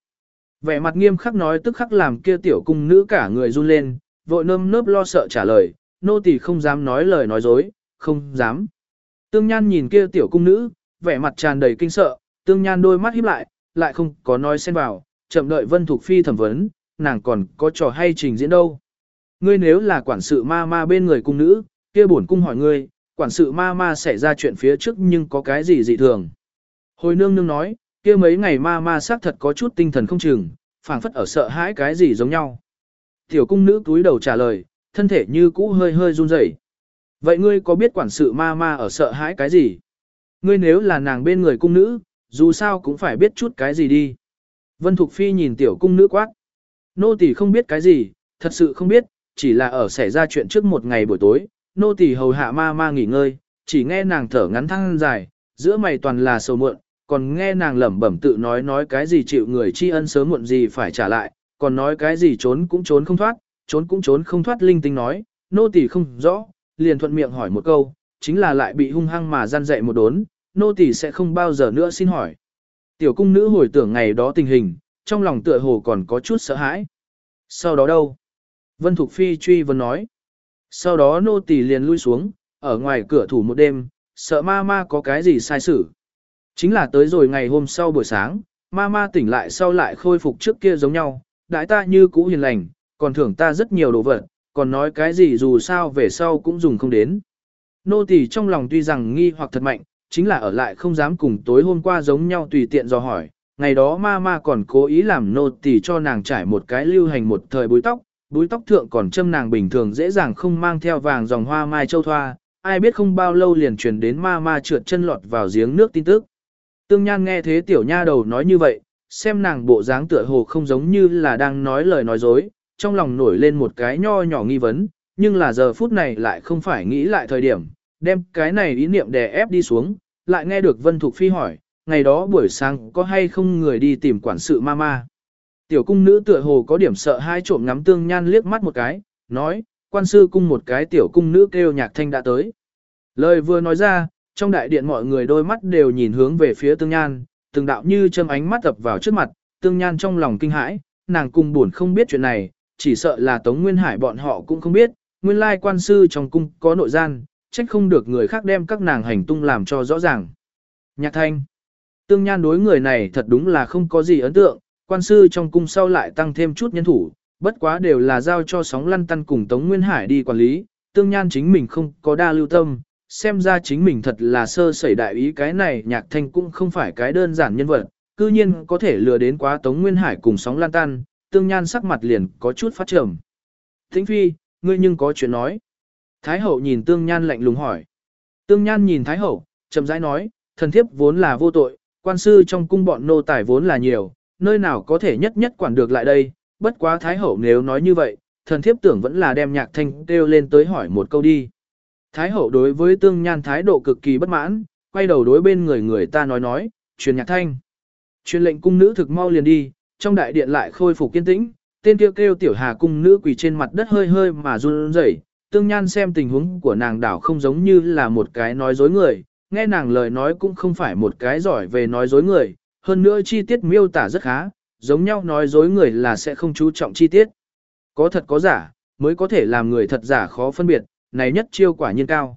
Vẻ mặt nghiêm khắc nói tức khắc làm kia tiểu cung nữ cả người run lên, vội nơm nớp lo sợ trả lời, nô tỳ không dám nói lời nói dối, không dám. Tương Nhan nhìn kia tiểu cung nữ, vẻ mặt tràn đầy kinh sợ, Tương Nhan đôi mắt híp lại, lại không có nói xen vào, chậm đợi Vân Thục Phi thẩm vấn, nàng còn có trò hay trình diễn đâu. Ngươi nếu là quản sự ma ma bên người cung nữ, kia bổn cung hỏi ngươi, quản sự ma ma xảy ra chuyện phía trước nhưng có cái gì dị thường. Hồi nương nương nói, kia mấy ngày ma ma xác thật có chút tinh thần không chừng, phảng phất ở sợ hãi cái gì giống nhau. Tiểu cung nữ túi đầu trả lời, thân thể như cũ hơi hơi run rẩy. Vậy ngươi có biết quản sự ma ma ở sợ hãi cái gì? Ngươi nếu là nàng bên người cung nữ, dù sao cũng phải biết chút cái gì đi. Vân Thục Phi nhìn tiểu cung nữ quát. Nô tỳ không biết cái gì, thật sự không biết, chỉ là ở xảy ra chuyện trước một ngày buổi tối, nô tỳ hầu hạ ma ma nghỉ ngơi, chỉ nghe nàng thở ngắn thăng dài, giữa mày toàn là sầu muộn, còn nghe nàng lẩm bẩm tự nói nói cái gì chịu người tri ân sớm muộn gì phải trả lại, còn nói cái gì trốn cũng trốn không thoát, trốn cũng trốn không thoát linh tinh nói, nô tỳ không rõ, liền thuận miệng hỏi một câu, chính là lại bị hung hăng mà gian dạy một đốn, nô tỳ sẽ không bao giờ nữa xin hỏi. Tiểu cung nữ hồi tưởng ngày đó tình hình, trong lòng tựa hồ còn có chút sợ hãi. Sau đó đâu? Vân Thục Phi truy vấn nói. Sau đó nô tỳ liền lui xuống, ở ngoài cửa thủ một đêm, sợ ma ma có cái gì sai xử. Chính là tới rồi ngày hôm sau buổi sáng, ma ma tỉnh lại sau lại khôi phục trước kia giống nhau, đại ta như cũ hiền lành, còn thưởng ta rất nhiều đồ vật, còn nói cái gì dù sao về sau cũng dùng không đến nô tỳ trong lòng tuy rằng nghi hoặc thật mạnh, chính là ở lại không dám cùng tối hôm qua giống nhau tùy tiện dò hỏi. Ngày đó ma ma còn cố ý làm nô tỳ cho nàng trải một cái lưu hành một thời búi tóc, búi tóc thượng còn châm nàng bình thường dễ dàng không mang theo vàng dòng hoa mai châu thoa, ai biết không bao lâu liền truyền đến ma ma trượt chân lọt vào giếng nước tin tức. Tương Nhan nghe thế tiểu nha đầu nói như vậy, xem nàng bộ dáng tựa hồ không giống như là đang nói lời nói dối, trong lòng nổi lên một cái nho nhỏ nghi vấn, nhưng là giờ phút này lại không phải nghĩ lại thời điểm, đem cái này ý niệm đè ép đi xuống, lại nghe được Vân Thục Phi hỏi, ngày đó buổi sáng có hay không người đi tìm quản sự mama. Tiểu cung nữ tựa hồ có điểm sợ hai trộm ngắm tương nhan liếc mắt một cái, nói, quan sư cung một cái tiểu cung nữ kêu nhạc thanh đã tới. Lời vừa nói ra, trong đại điện mọi người đôi mắt đều nhìn hướng về phía tương nhan, từng đạo như châm ánh mắt tập vào trước mặt, tương nhan trong lòng kinh hãi, nàng cung buồn không biết chuyện này, chỉ sợ là Tống Nguyên Hải bọn họ cũng không biết, nguyên lai quan sư trong cung có nội gian, trách không được người khác đem các nàng hành tung làm cho rõ ràng. Nhạc thanh, tương nhan đối người này thật đúng là không có gì ấn tượng, quan sư trong cung sau lại tăng thêm chút nhân thủ, bất quá đều là giao cho sóng lăn tăn cùng Tống Nguyên Hải đi quản lý, tương nhan chính mình không có đa lưu tâm, xem ra chính mình thật là sơ sẩy đại ý cái này nhạc thanh cũng không phải cái đơn giản nhân vật, cư nhiên có thể lừa đến quá Tống Nguyên Hải cùng sóng lan tan, tương nhan sắc mặt liền có chút phát trầm. Thính phi, ngươi nhưng có chuyện nói. Thái hậu nhìn tương nhan lạnh lùng hỏi. Tương nhan nhìn thái hậu, chậm rãi nói, thần thiếp vốn là vô tội, quan sư trong cung bọn nô tài vốn là nhiều, nơi nào có thể nhất nhất quản được lại đây, bất quá thái hậu nếu nói như vậy, thần thiếp tưởng vẫn là đem nhạc thanh kêu lên tới hỏi một câu đi. Thái hậu đối với tương nhan thái độ cực kỳ bất mãn, quay đầu đối bên người người ta nói nói, truyền nhạc thanh. Truyền lệnh cung nữ thực mau liền đi, trong đại điện lại khôi phục kiên tĩnh, tên kêu kêu tiểu hà cung nữ quỳ trên mặt đất hơi hơi mà run rẩy. Tương Nhan xem tình huống của nàng đảo không giống như là một cái nói dối người, nghe nàng lời nói cũng không phải một cái giỏi về nói dối người, hơn nữa chi tiết miêu tả rất khá, giống nhau nói dối người là sẽ không chú trọng chi tiết. Có thật có giả, mới có thể làm người thật giả khó phân biệt, này nhất chiêu quả nhiên cao.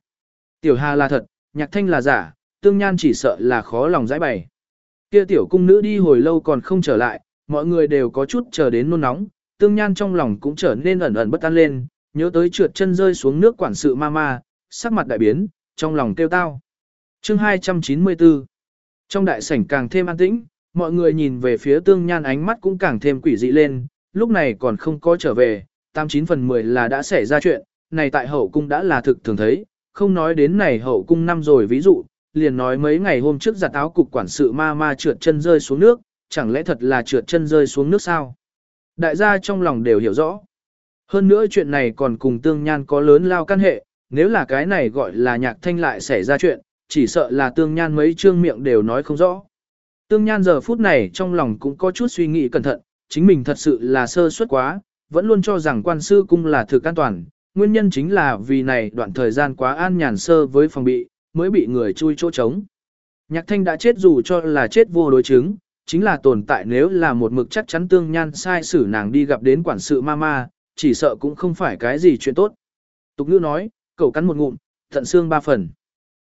Tiểu Hà là thật, Nhạc Thanh là giả, Tương Nhan chỉ sợ là khó lòng giải bày. Kia tiểu cung nữ đi hồi lâu còn không trở lại, mọi người đều có chút chờ đến nôn nóng, Tương Nhan trong lòng cũng trở nên ẩn ẩn bất an lên, nhớ tới trượt chân rơi xuống nước quản sự mama, sắc mặt đại biến, trong lòng kêu tao. Chương 294 Trong đại sảnh càng thêm an tĩnh, mọi người nhìn về phía Tương Nhan ánh mắt cũng càng thêm quỷ dị lên, lúc này còn không có trở về, 89 phần 10 là đã xảy ra chuyện, này tại hậu cung đã là thực thường thấy, không nói đến này hậu cung năm rồi ví dụ, liền nói mấy ngày hôm trước giặt áo cục quản sự ma ma trượt chân rơi xuống nước, chẳng lẽ thật là trượt chân rơi xuống nước sao? Đại gia trong lòng đều hiểu rõ. Hơn nữa chuyện này còn cùng tương nhan có lớn lao căn hệ, nếu là cái này gọi là nhạc thanh lại xảy ra chuyện, chỉ sợ là tương nhan mấy trương miệng đều nói không rõ. Tương nhan giờ phút này trong lòng cũng có chút suy nghĩ cẩn thận, chính mình thật sự là sơ suất quá, vẫn luôn cho rằng quan sư cung là thực an toàn, nguyên nhân chính là vì này đoạn thời gian quá an nhàn sơ với phòng bị, mới bị người chui chỗ trống. Nhạc thanh đã chết dù cho là chết vô đối chứng, chính là tồn tại nếu là một mực chắc chắn tương nhan sai xử nàng đi gặp đến quản sự mama, chỉ sợ cũng không phải cái gì chuyện tốt. Tục ngữ nói, cậu cắn một ngụm, thận xương ba phần.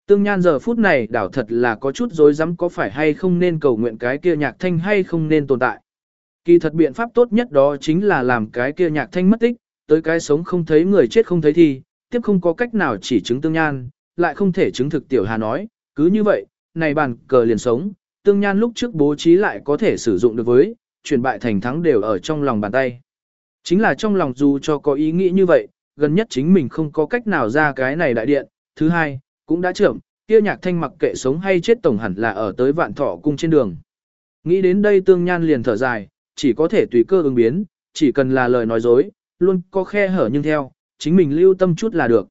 Tương nhan giờ phút này đảo thật là có chút dối rắm có phải hay không nên cầu nguyện cái kia nhạc thanh hay không nên tồn tại. Kỳ thật biện pháp tốt nhất đó chính là làm cái kia nhạc thanh mất tích, tới cái sống không thấy người chết không thấy thì, tiếp không có cách nào chỉ chứng tương nhan, lại không thể chứng thực tiểu hà nói, cứ như vậy, này bàn cờ liền sống, tương nhan lúc trước bố trí lại có thể sử dụng được với, chuyển bại thành thắng đều ở trong lòng bàn tay. Chính là trong lòng dù cho có ý nghĩ như vậy, gần nhất chính mình không có cách nào ra cái này đại điện, thứ hai, cũng đã trưởng, kia nhạc thanh mặc kệ sống hay chết tổng hẳn là ở tới vạn thọ cung trên đường. Nghĩ đến đây tương nhan liền thở dài, chỉ có thể tùy cơ ứng biến, chỉ cần là lời nói dối, luôn có khe hở nhưng theo, chính mình lưu tâm chút là được.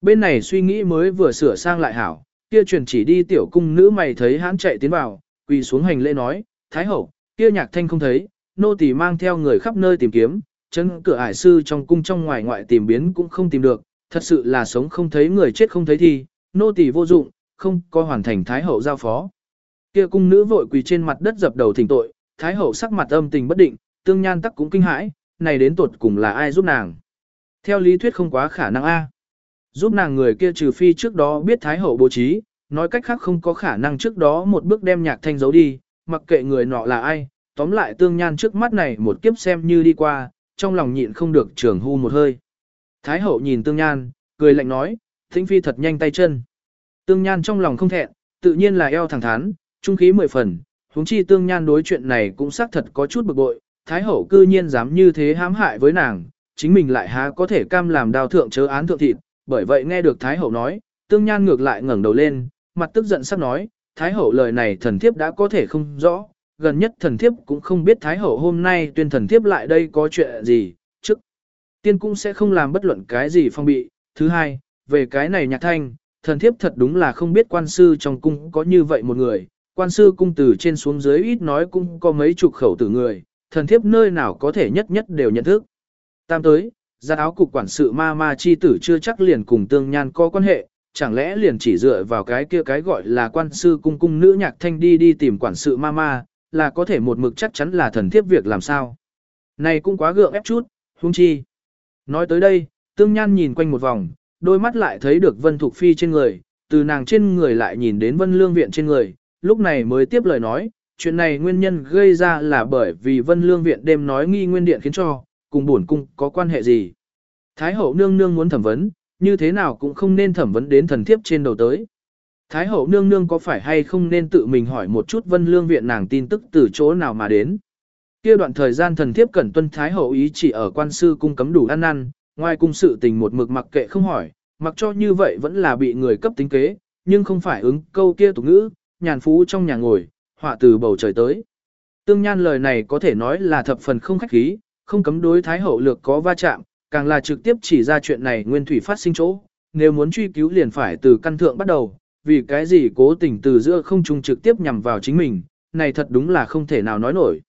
Bên này suy nghĩ mới vừa sửa sang lại hảo, kia truyền chỉ đi tiểu cung nữ mày thấy hắn chạy tiến vào, quỳ xuống hành lễ nói, Thái hậu, kia nhạc thanh không thấy, nô tỳ mang theo người khắp nơi tìm kiếm, chân cửa ải sư trong cung trong ngoài ngoại tìm biến cũng không tìm được, thật sự là sống không thấy người chết không thấy thì, nô tỳ vô dụng, không có hoàn thành Thái hậu giao phó. Kia cung nữ vội quỳ trên mặt đất dập đầu thỉnh tội, Thái hậu sắc mặt âm tình bất định, tương nhan tắc cũng kinh hãi, này đến tuột cùng là ai giúp nàng. Theo lý thuyết không quá khả năng A. Giúp nàng người kia trừ phi trước đó biết Thái Hậu bố trí, nói cách khác không có khả năng trước đó một bước đem nhạc thanh giấu đi, mặc kệ người nọ là ai, tóm lại tương nhan trước mắt này một kiếp xem như đi qua, trong lòng nhịn không được trường hu một hơi. Thái Hậu nhìn tương nhan, cười lạnh nói, thính phi thật nhanh tay chân. Tương Nhan trong lòng không thẹn, tự nhiên là eo thẳng thắn, trung khí mười phần, huống chi Tương Nhan đối chuyện này cũng xác thật có chút bực bội, Thái hậu cư nhiên dám như thế hãm hại với nàng, chính mình lại há có thể cam làm đào thượng chớ án thượng thịt, bởi vậy nghe được Thái hậu nói, Tương Nhan ngược lại ngẩng đầu lên, mặt tức giận sắp nói, Thái hậu lời này thần thiếp đã có thể không rõ, gần nhất thần thiếp cũng không biết Thái hậu hôm nay tuyên thần thiếp lại đây có chuyện gì, trước tiên cũng sẽ không làm bất luận cái gì phong bị. Thứ hai, về cái này nhạc thanh, thần thiếp thật đúng là không biết quan sư trong cung có như vậy một người, quan sư cung từ trên xuống dưới ít nói cũng có mấy chục khẩu tử người, thần thiếp nơi nào có thể nhất nhất đều nhận thức. Tam tới, gia áo cục quản sự ma ma chi tử chưa chắc liền cùng tương nhan có quan hệ, chẳng lẽ liền chỉ dựa vào cái kia cái gọi là quan sư cung cung nữ nhạc thanh đi đi tìm quản sự ma ma, là có thể một mực chắc chắn là thần thiếp việc làm sao. Này cũng quá gượng ép chút, hung chi. Nói tới đây, tương nhan nhìn quanh một vòng, đôi mắt lại thấy được vân thục phi trên người, từ nàng trên người lại nhìn đến vân lương viện trên người, lúc này mới tiếp lời nói, chuyện này nguyên nhân gây ra là bởi vì vân lương viện đêm nói nghi nguyên điện khiến cho, cùng buồn cung có quan hệ gì. Thái hậu nương nương muốn thẩm vấn, như thế nào cũng không nên thẩm vấn đến thần thiếp trên đầu tới. Thái hậu nương nương có phải hay không nên tự mình hỏi một chút vân lương viện nàng tin tức từ chỗ nào mà đến. Kia đoạn thời gian thần thiếp cẩn tuân Thái hậu ý chỉ ở quan sư cung cấm đủ ăn năn, ngoài cung sự tình một mực mặc kệ không hỏi, mặc cho như vậy vẫn là bị người cấp tính kế, nhưng không phải ứng câu kia tục ngữ, nhàn phú trong nhà ngồi, họa từ bầu trời tới. Tương Nhan lời này có thể nói là thập phần không khách khí, không cấm đối Thái hậu lược có va chạm, càng là trực tiếp chỉ ra chuyện này nguyên thủy phát sinh chỗ, nếu muốn truy cứu liền phải từ căn thượng bắt đầu, vì cái gì cố tình từ giữa không trung trực tiếp nhằm vào chính mình, này thật đúng là không thể nào nói nổi.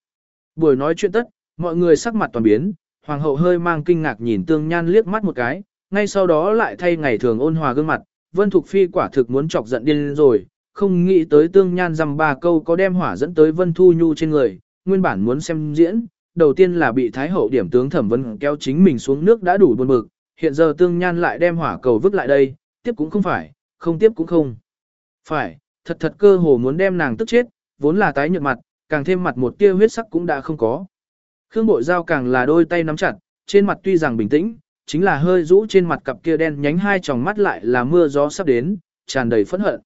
Buổi nói chuyện tất, mọi người sắc mặt toàn biến, hoàng hậu hơi mang kinh ngạc nhìn tương nhan liếc mắt một cái, ngay sau đó lại thay ngày thường ôn hòa gương mặt, vân thục phi quả thực muốn chọc giận điên rồi, không nghĩ tới tương nhan dăm ba câu có đem hỏa dẫn tới vân thu nhu trên người, nguyên bản muốn xem diễn, đầu tiên là bị thái hậu điểm tướng thẩm vấn kéo chính mình xuống nước đã đủ buồn bực, hiện giờ tương nhan lại đem hỏa cầu vứt lại đây, tiếp cũng không phải, không tiếp cũng không. Phải, thật thật cơ hồ muốn đem nàng tức chết, vốn là tái nhợt mặt, càng thêm mặt một tia huyết sắc cũng đã không có. Khương Bội Giao càng là đôi tay nắm chặt, trên mặt tuy rằng bình tĩnh, chính là hơi rũ trên mặt cặp kia đen nhánh hai tròng mắt lại là mưa gió sắp đến, tràn đầy phẫn hận.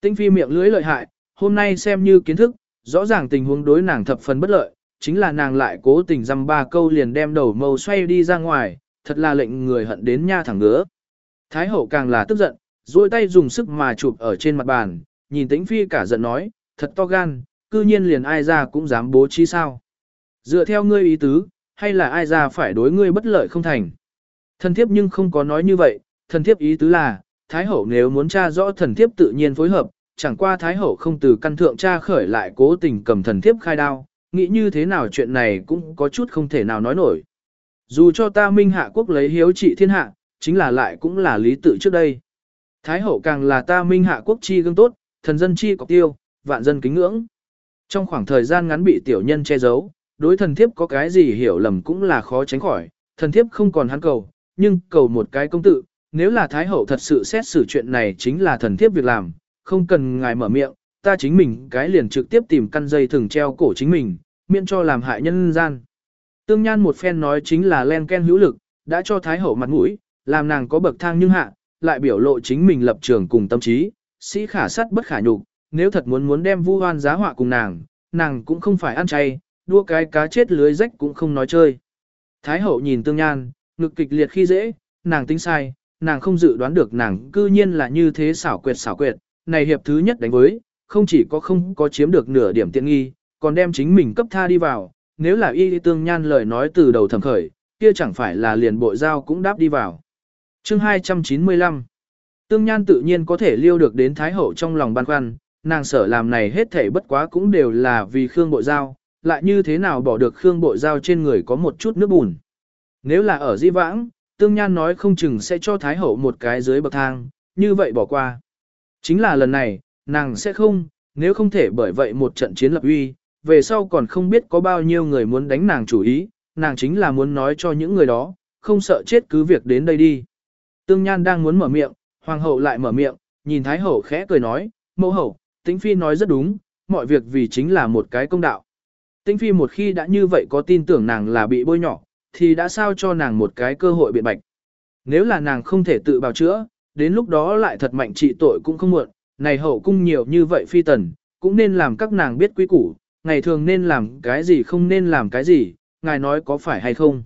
Tinh phi miệng lưỡi lợi hại, hôm nay xem như kiến thức, rõ ràng tình huống đối nàng thập phần bất lợi, chính là nàng lại cố tình dăm ba câu liền đem đầu mâu xoay đi ra ngoài, thật là lệnh người hận đến nha thẳng ngứa. Thái hậu càng là tức giận, duỗi tay dùng sức mà chụp ở trên mặt bàn, nhìn tĩnh phi cả giận nói, thật to gan, cư nhiên liền ai ra cũng dám bố trí sao. Dựa theo ngươi ý tứ, hay là ai ra phải đối ngươi bất lợi không thành. Thần thiếp nhưng không có nói như vậy, thần thiếp ý tứ là, Thái hậu nếu muốn tra rõ thần thiếp tự nhiên phối hợp, chẳng qua Thái hậu không từ căn thượng tra khởi lại cố tình cầm thần thiếp khai đao, nghĩ như thế nào chuyện này cũng có chút không thể nào nói nổi. Dù cho ta minh hạ quốc lấy hiếu trị thiên hạ, chính là lại cũng là lý tự trước đây. Thái hậu càng là ta minh hạ quốc chi gương tốt, thần dân chi cọc tiêu, vạn dân kính ngưỡng. Trong khoảng thời gian ngắn bị tiểu nhân che giấu, đối thần thiếp có cái gì hiểu lầm cũng là khó tránh khỏi, thần thiếp không còn hắn cầu, nhưng cầu một cái công tự, nếu là Thái hậu thật sự xét xử chuyện này chính là thần thiếp việc làm, không cần ngài mở miệng, ta chính mình cái liền trực tiếp tìm căn dây thừng treo cổ chính mình, miễn cho làm hại nhân gian. Tương Nhan một phen nói chính là len ken hữu lực, đã cho Thái hậu mặt mũi, làm nàng có bậc thang nhưng hạ, lại biểu lộ chính mình lập trường cùng tâm trí, sĩ khả sắt bất khả nhục, nếu thật muốn muốn đem vu hoan giá họa cùng nàng, nàng cũng không phải ăn chay, đua cái cá chết lưới rách cũng không nói chơi. Thái hậu nhìn Tương Nhan, ngực kịch liệt khi dễ, nàng tính sai, nàng không dự đoán được nàng cư nhiên là như thế xảo quyệt xảo quyệt, này hiệp thứ nhất đánh với, không chỉ có không có chiếm được nửa điểm tiện nghi, còn đem chính mình cấp tha đi vào, nếu là y tương nhan lời nói từ đầu thầm khởi, kia chẳng phải là liền bội giao cũng đáp đi vào. chương 295 Tương nhan tự nhiên có thể liêu được đến Thái Hậu trong lòng băn khoăn, nàng sở làm này hết thể bất quá cũng đều là vì Khương Bội Giao, lại như thế nào bỏ được Khương Bội Giao trên người có một chút nước bùn. Nếu là ở di vãng, Tương Nhan nói không chừng sẽ cho Thái Hậu một cái dưới bậc thang, như vậy bỏ qua. Chính là lần này, nàng sẽ không, nếu không thể bởi vậy một trận chiến lập uy, về sau còn không biết có bao nhiêu người muốn đánh nàng chủ ý, nàng chính là muốn nói cho những người đó, không sợ chết cứ việc đến đây đi. Tương Nhan đang muốn mở miệng, Hoàng hậu lại mở miệng, nhìn Thái hậu khẽ cười nói, mẫu hậu, Tĩnh Phi nói rất đúng, mọi việc vì chính là một cái công đạo. Tĩnh Phi một khi đã như vậy có tin tưởng nàng là bị bôi nhỏ, thì đã sao cho nàng một cái cơ hội biện bạch. Nếu là nàng không thể tự bào chữa, đến lúc đó lại thật mạnh trị tội cũng không muộn, này hậu cung nhiều như vậy phi tần, cũng nên làm các nàng biết quý củ, ngày thường nên làm cái gì không nên làm cái gì, ngài nói có phải hay không.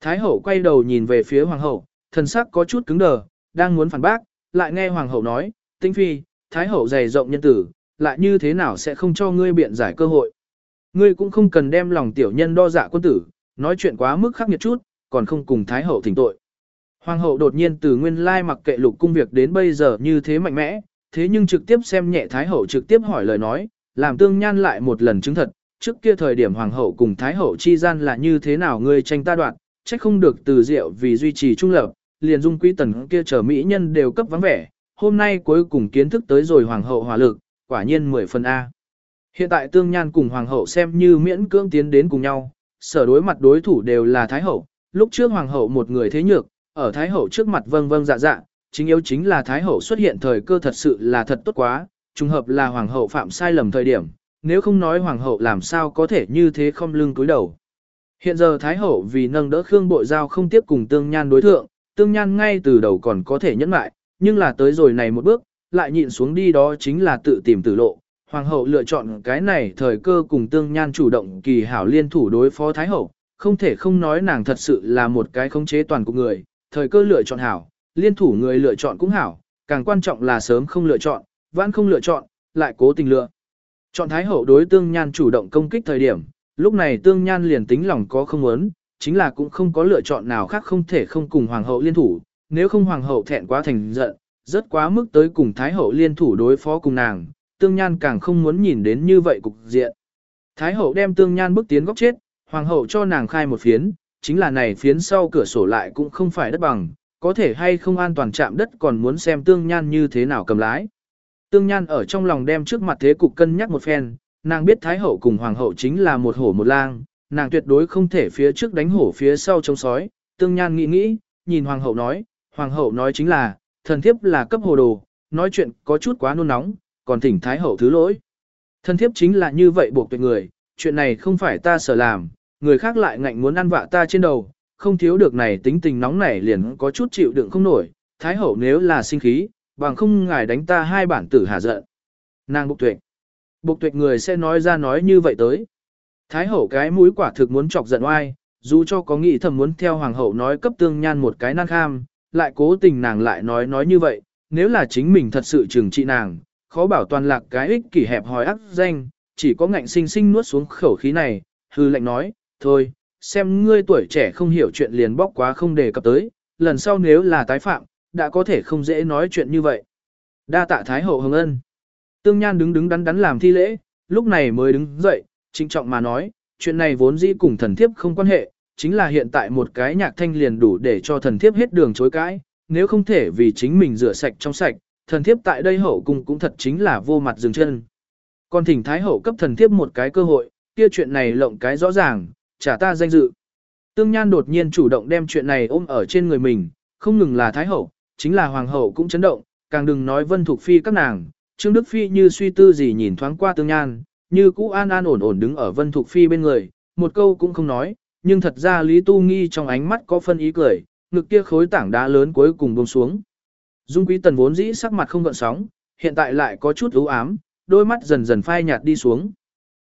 Thái hậu quay đầu nhìn về phía hoàng hậu, thần sắc có chút cứng đờ, đang muốn phản bác, lại nghe hoàng hậu nói, tinh phi, thái hậu dày rộng nhân tử, lại như thế nào sẽ không cho ngươi biện giải cơ hội. Ngươi cũng không cần đem lòng tiểu nhân đo dạ quân tử, nói chuyện quá mức khắc nghiệt chút, còn không cùng thái hậu thỉnh tội. Hoàng hậu đột nhiên từ nguyên lai mặc kệ lục cung việc đến bây giờ như thế mạnh mẽ, thế nhưng trực tiếp xem nhẹ thái hậu trực tiếp hỏi lời nói, làm tương nhan lại một lần chứng thật, trước kia thời điểm hoàng hậu cùng thái hậu chi gian là như thế nào ngươi tranh ta đoạn, trách không được từ diệu vì duy trì trung lập, liền dung quý tần kia trở mỹ nhân đều cấp vắng vẻ, hôm nay cuối cùng kiến thức tới rồi hoàng hậu hòa lực, quả nhiên 10 phần A. Hiện tại tương nhan cùng hoàng hậu xem như miễn cưỡng tiến đến cùng nhau, sở đối mặt đối thủ đều là thái hậu, lúc trước hoàng hậu một người thế nhược, ở thái hậu trước mặt vâng vâng dạ dạ, chính yếu chính là thái hậu xuất hiện thời cơ thật sự là thật tốt quá, trùng hợp là hoàng hậu phạm sai lầm thời điểm, nếu không nói hoàng hậu làm sao có thể như thế không lưng cúi đầu. Hiện giờ thái hậu vì nâng đỡ Khương Bội Giao không tiếp cùng tương nhan đối thượng, tương nhan ngay từ đầu còn có thể nhẫn lại, nhưng là tới rồi này một bước, lại nhịn xuống đi đó chính là tự tìm tử lộ. Hoàng hậu lựa chọn cái này thời cơ cùng tương nhan chủ động kỳ hảo liên thủ đối phó thái hậu, không thể không nói nàng thật sự là một cái khống chế toàn của người, thời cơ lựa chọn hảo, liên thủ người lựa chọn cũng hảo, càng quan trọng là sớm không lựa chọn, vãn không lựa chọn, lại cố tình lựa. Chọn thái hậu đối tương nhan chủ động công kích thời điểm, lúc này tương nhan liền tính lòng có không muốn, chính là cũng không có lựa chọn nào khác không thể không cùng hoàng hậu liên thủ, nếu không hoàng hậu thẹn quá thành giận, rất quá mức tới cùng thái hậu liên thủ đối phó cùng nàng, tương nhan càng không muốn nhìn đến như vậy cục diện. Thái hậu đem tương nhan bước tiến góc chết, hoàng hậu cho nàng khai một phiến, chính là này phiến sau cửa sổ lại cũng không phải đất bằng, có thể hay không an toàn chạm đất còn muốn xem tương nhan như thế nào cầm lái. Tương nhan ở trong lòng đem trước mặt thế cục cân nhắc một phen, nàng biết thái hậu cùng hoàng hậu chính là một hổ một lang, nàng tuyệt đối không thể phía trước đánh hổ phía sau trông sói. Tương nhan nghĩ nghĩ, nhìn hoàng hậu nói, hoàng hậu nói chính là, thần thiếp là cấp hồ đồ, nói chuyện có chút quá nôn nóng, còn thỉnh thái hậu thứ lỗi. Thần thiếp chính là như vậy buộc tuyệt người, chuyện này không phải ta sở làm, người khác lại ngạnh muốn ăn vạ ta trên đầu, không thiếu được này tính tình nóng nảy liền có chút chịu đựng không nổi, thái hậu nếu là sinh khí, bằng không ngài đánh ta hai bản tử hà giận. Nàng bục tuệ. Bục tuệ người sẽ nói ra nói như vậy tới. Thái hậu cái mũi quả thực muốn chọc giận oai, dù cho có nghĩ thầm muốn theo hoàng hậu nói cấp tương nhan một cái năng kham, lại cố tình nàng lại nói nói như vậy, nếu là chính mình thật sự trừng trị nàng, khó bảo toàn lạc cái ích kỷ hẹp hòi ác danh, chỉ có ngạnh sinh sinh nuốt xuống khẩu khí này, hư lệnh nói, thôi, xem ngươi tuổi trẻ không hiểu chuyện liền bóc quá không đề cập tới, lần sau nếu là tái phạm, đã có thể không dễ nói chuyện như vậy. Đa tạ Thái Hậu Hồng Ân. Tương Nhan đứng đứng đắn đắn làm thi lễ, lúc này mới đứng dậy, trinh trọng mà nói, chuyện này vốn dĩ cùng thần thiếp không quan hệ, chính là hiện tại một cái nhạc thanh liền đủ để cho thần thiếp hết đường chối cãi, nếu không thể vì chính mình rửa sạch trong sạch, thần thiếp tại đây hậu cung cũng thật chính là vô mặt dừng chân. Còn thỉnh Thái Hậu cấp thần thiếp một cái cơ hội, kia chuyện này lộng cái rõ ràng, trả ta danh dự. Tương Nhan đột nhiên chủ động đem chuyện này ôm ở trên người mình, không ngừng là Thái Hậu, chính là Hoàng Hậu cũng chấn động, càng đừng nói Vân Thục Phi các nàng. Trương Đức Phi như suy tư gì nhìn thoáng qua Tương Nhan, như cũ an an ổn ổn đứng ở Vân Thục Phi bên người, một câu cũng không nói, nhưng thật ra Lý Tu Nghi trong ánh mắt có phân ý cười, ngực kia khối tảng đá lớn cuối cùng buông xuống. Dung Quý Tần vốn dĩ sắc mặt không gợn sóng, hiện tại lại có chút u ám, đôi mắt dần dần phai nhạt đi xuống.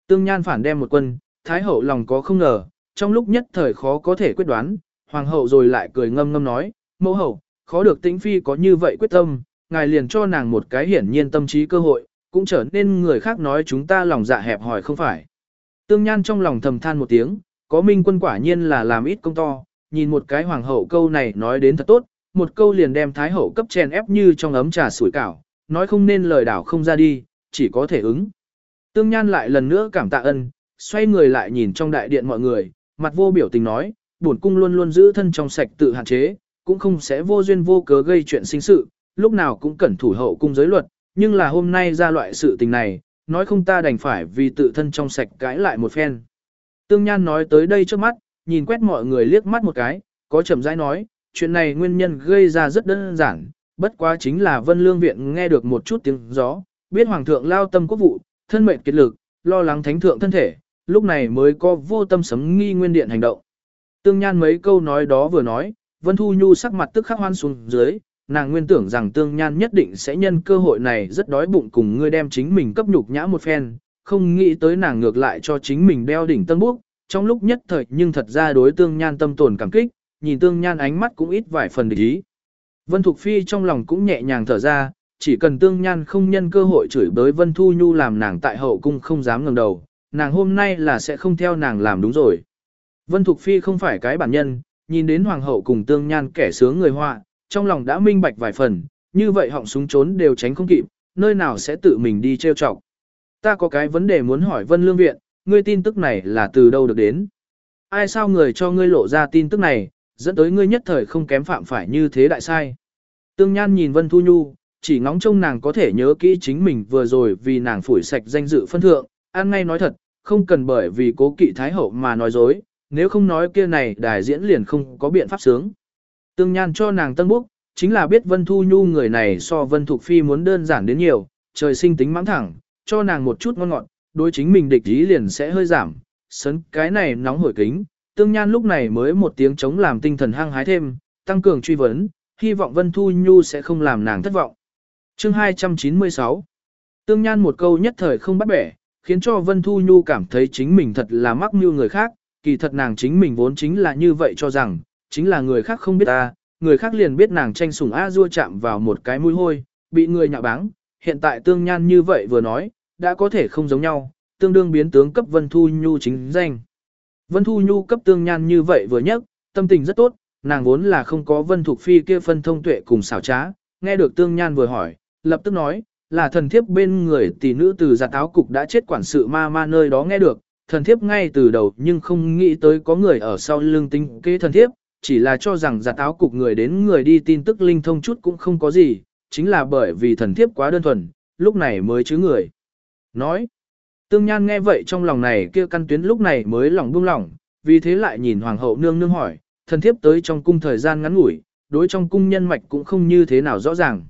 Tương Nhan phản đem một quân, Thái hậu lòng có không ngờ, trong lúc nhất thời khó có thể quyết đoán, hoàng hậu rồi lại cười ngâm ngâm nói, mẫu hậu, khó được tĩnh phi có như vậy quyết tâm, ngài liền cho nàng một cái hiển nhiên tâm trí cơ hội, cũng trở nên người khác nói chúng ta lòng dạ hẹp hỏi không phải. Tương Nhan trong lòng thầm than một tiếng, có minh quân quả nhiên là làm ít công to, nhìn một cái hoàng hậu câu này nói đến thật tốt, một câu liền đem thái hậu cấp chèn ép như trong ấm trà sủi cảo, nói không nên lời đảo không ra đi, chỉ có thể ứng. Tương Nhan lại lần nữa cảm tạ ân, xoay người lại nhìn trong đại điện mọi người, mặt vô biểu tình nói, bổn cung luôn luôn giữ thân trong sạch tự hạn chế, cũng không sẽ vô duyên vô cớ gây chuyện sinh sự, lúc nào cũng cẩn thủ hậu cung giới luật, nhưng là hôm nay ra loại sự tình này, nói không ta đành phải vì tự thân trong sạch cãi lại một phen. Tương Nhan nói tới đây trước mắt, nhìn quét mọi người liếc mắt một cái, có chậm rãi nói, chuyện này nguyên nhân gây ra rất đơn giản, bất quá chính là Vân Lương Viện nghe được một chút tiếng gió, biết Hoàng thượng lao tâm quốc vụ, thân mệnh kiệt lực, lo lắng thánh thượng thân thể, lúc này mới có vô tâm sấm nghi nguyên điện hành động. Tương Nhan mấy câu nói đó vừa nói, Vân Thu Nhu sắc mặt tức khắc hoan xuống dưới, nàng nguyên tưởng rằng tương nhan nhất định sẽ nhân cơ hội này rất đói bụng cùng ngươi đem chính mình cấp nhục nhã một phen, không nghĩ tới nàng ngược lại cho chính mình đeo đỉnh tân bút trong lúc nhất thời nhưng thật ra đối tương nhan tâm tồn cảm kích, nhìn tương nhan ánh mắt cũng ít vài phần để ý. Vân Thục Phi trong lòng cũng nhẹ nhàng thở ra, chỉ cần tương nhan không nhân cơ hội chửi bới Vân Thu Nhu làm nàng tại hậu cung không dám ngẩng đầu, nàng hôm nay là sẽ không theo nàng làm đúng rồi. Vân Thục Phi không phải cái bản nhân, nhìn đến hoàng hậu cùng tương nhan kẻ sướng người họa, trong lòng đã minh bạch vài phần, như vậy họng súng trốn đều tránh không kịp, nơi nào sẽ tự mình đi trêu chọc. Ta có cái vấn đề muốn hỏi Vân Lương Viện, ngươi tin tức này là từ đâu được đến? Ai sao người cho ngươi lộ ra tin tức này, dẫn tới ngươi nhất thời không kém phạm phải như thế đại sai. Tương Nhan nhìn Vân Thu Nhu, chỉ ngóng trông nàng có thể nhớ kỹ chính mình vừa rồi vì nàng phủi sạch danh dự phân thượng, an ngay nói thật, không cần bởi vì cố kỵ thái hậu mà nói dối, nếu không nói kia này đài diễn liền không có biện pháp sướng. Tương Nhan cho nàng tân bốc, chính là biết Vân Thu Nhu người này so Vân Thục Phi muốn đơn giản đến nhiều, trời sinh tính mắng thẳng, cho nàng một chút ngon ngọt, đối chính mình địch ý liền sẽ hơi giảm, sấn cái này nóng hổi kính, Tương Nhan lúc này mới một tiếng chống làm tinh thần hăng hái thêm, tăng cường truy vấn, hy vọng Vân Thu Nhu sẽ không làm nàng thất vọng. Chương 296 Tương Nhan một câu nhất thời không bắt bẻ, khiến cho Vân Thu Nhu cảm thấy chính mình thật là mắc mưu người khác, kỳ thật nàng chính mình vốn chính là như vậy cho rằng, chính là người khác không biết ta, người khác liền biết nàng tranh sủng A Dua chạm vào một cái mũi hôi, bị người nhạ báng, hiện tại Tương Nhan như vậy vừa nói, đã có thể không giống nhau, tương đương biến tướng cấp Vân Thu Nhu chính danh. Vân Thu Nhu cấp Tương Nhan như vậy vừa nhất, tâm tình rất tốt, nàng vốn là không có Vân Thục Phi kia phân thông tuệ cùng xảo trá, nghe được Tương Nhan vừa hỏi, lập tức nói, là thần thiếp bên người tỷ nữ từ giặt áo cục đã chết quản sự ma ma nơi đó nghe được, thần thiếp ngay từ đầu nhưng không nghĩ tới có người ở sau lưng tính kế thần thiếp, chỉ là cho rằng giặt áo cục người đến người đi tin tức linh thông chút cũng không có gì, chính là bởi vì thần thiếp quá đơn thuần, lúc này mới chứ người. Nói, tương nhan nghe vậy trong lòng này kia căn tuyến lúc này mới lòng buông lỏng, vì thế lại nhìn hoàng hậu nương nương hỏi, thần thiếp tới trong cung thời gian ngắn ngủi, đối trong cung nhân mạch cũng không như thế nào rõ ràng.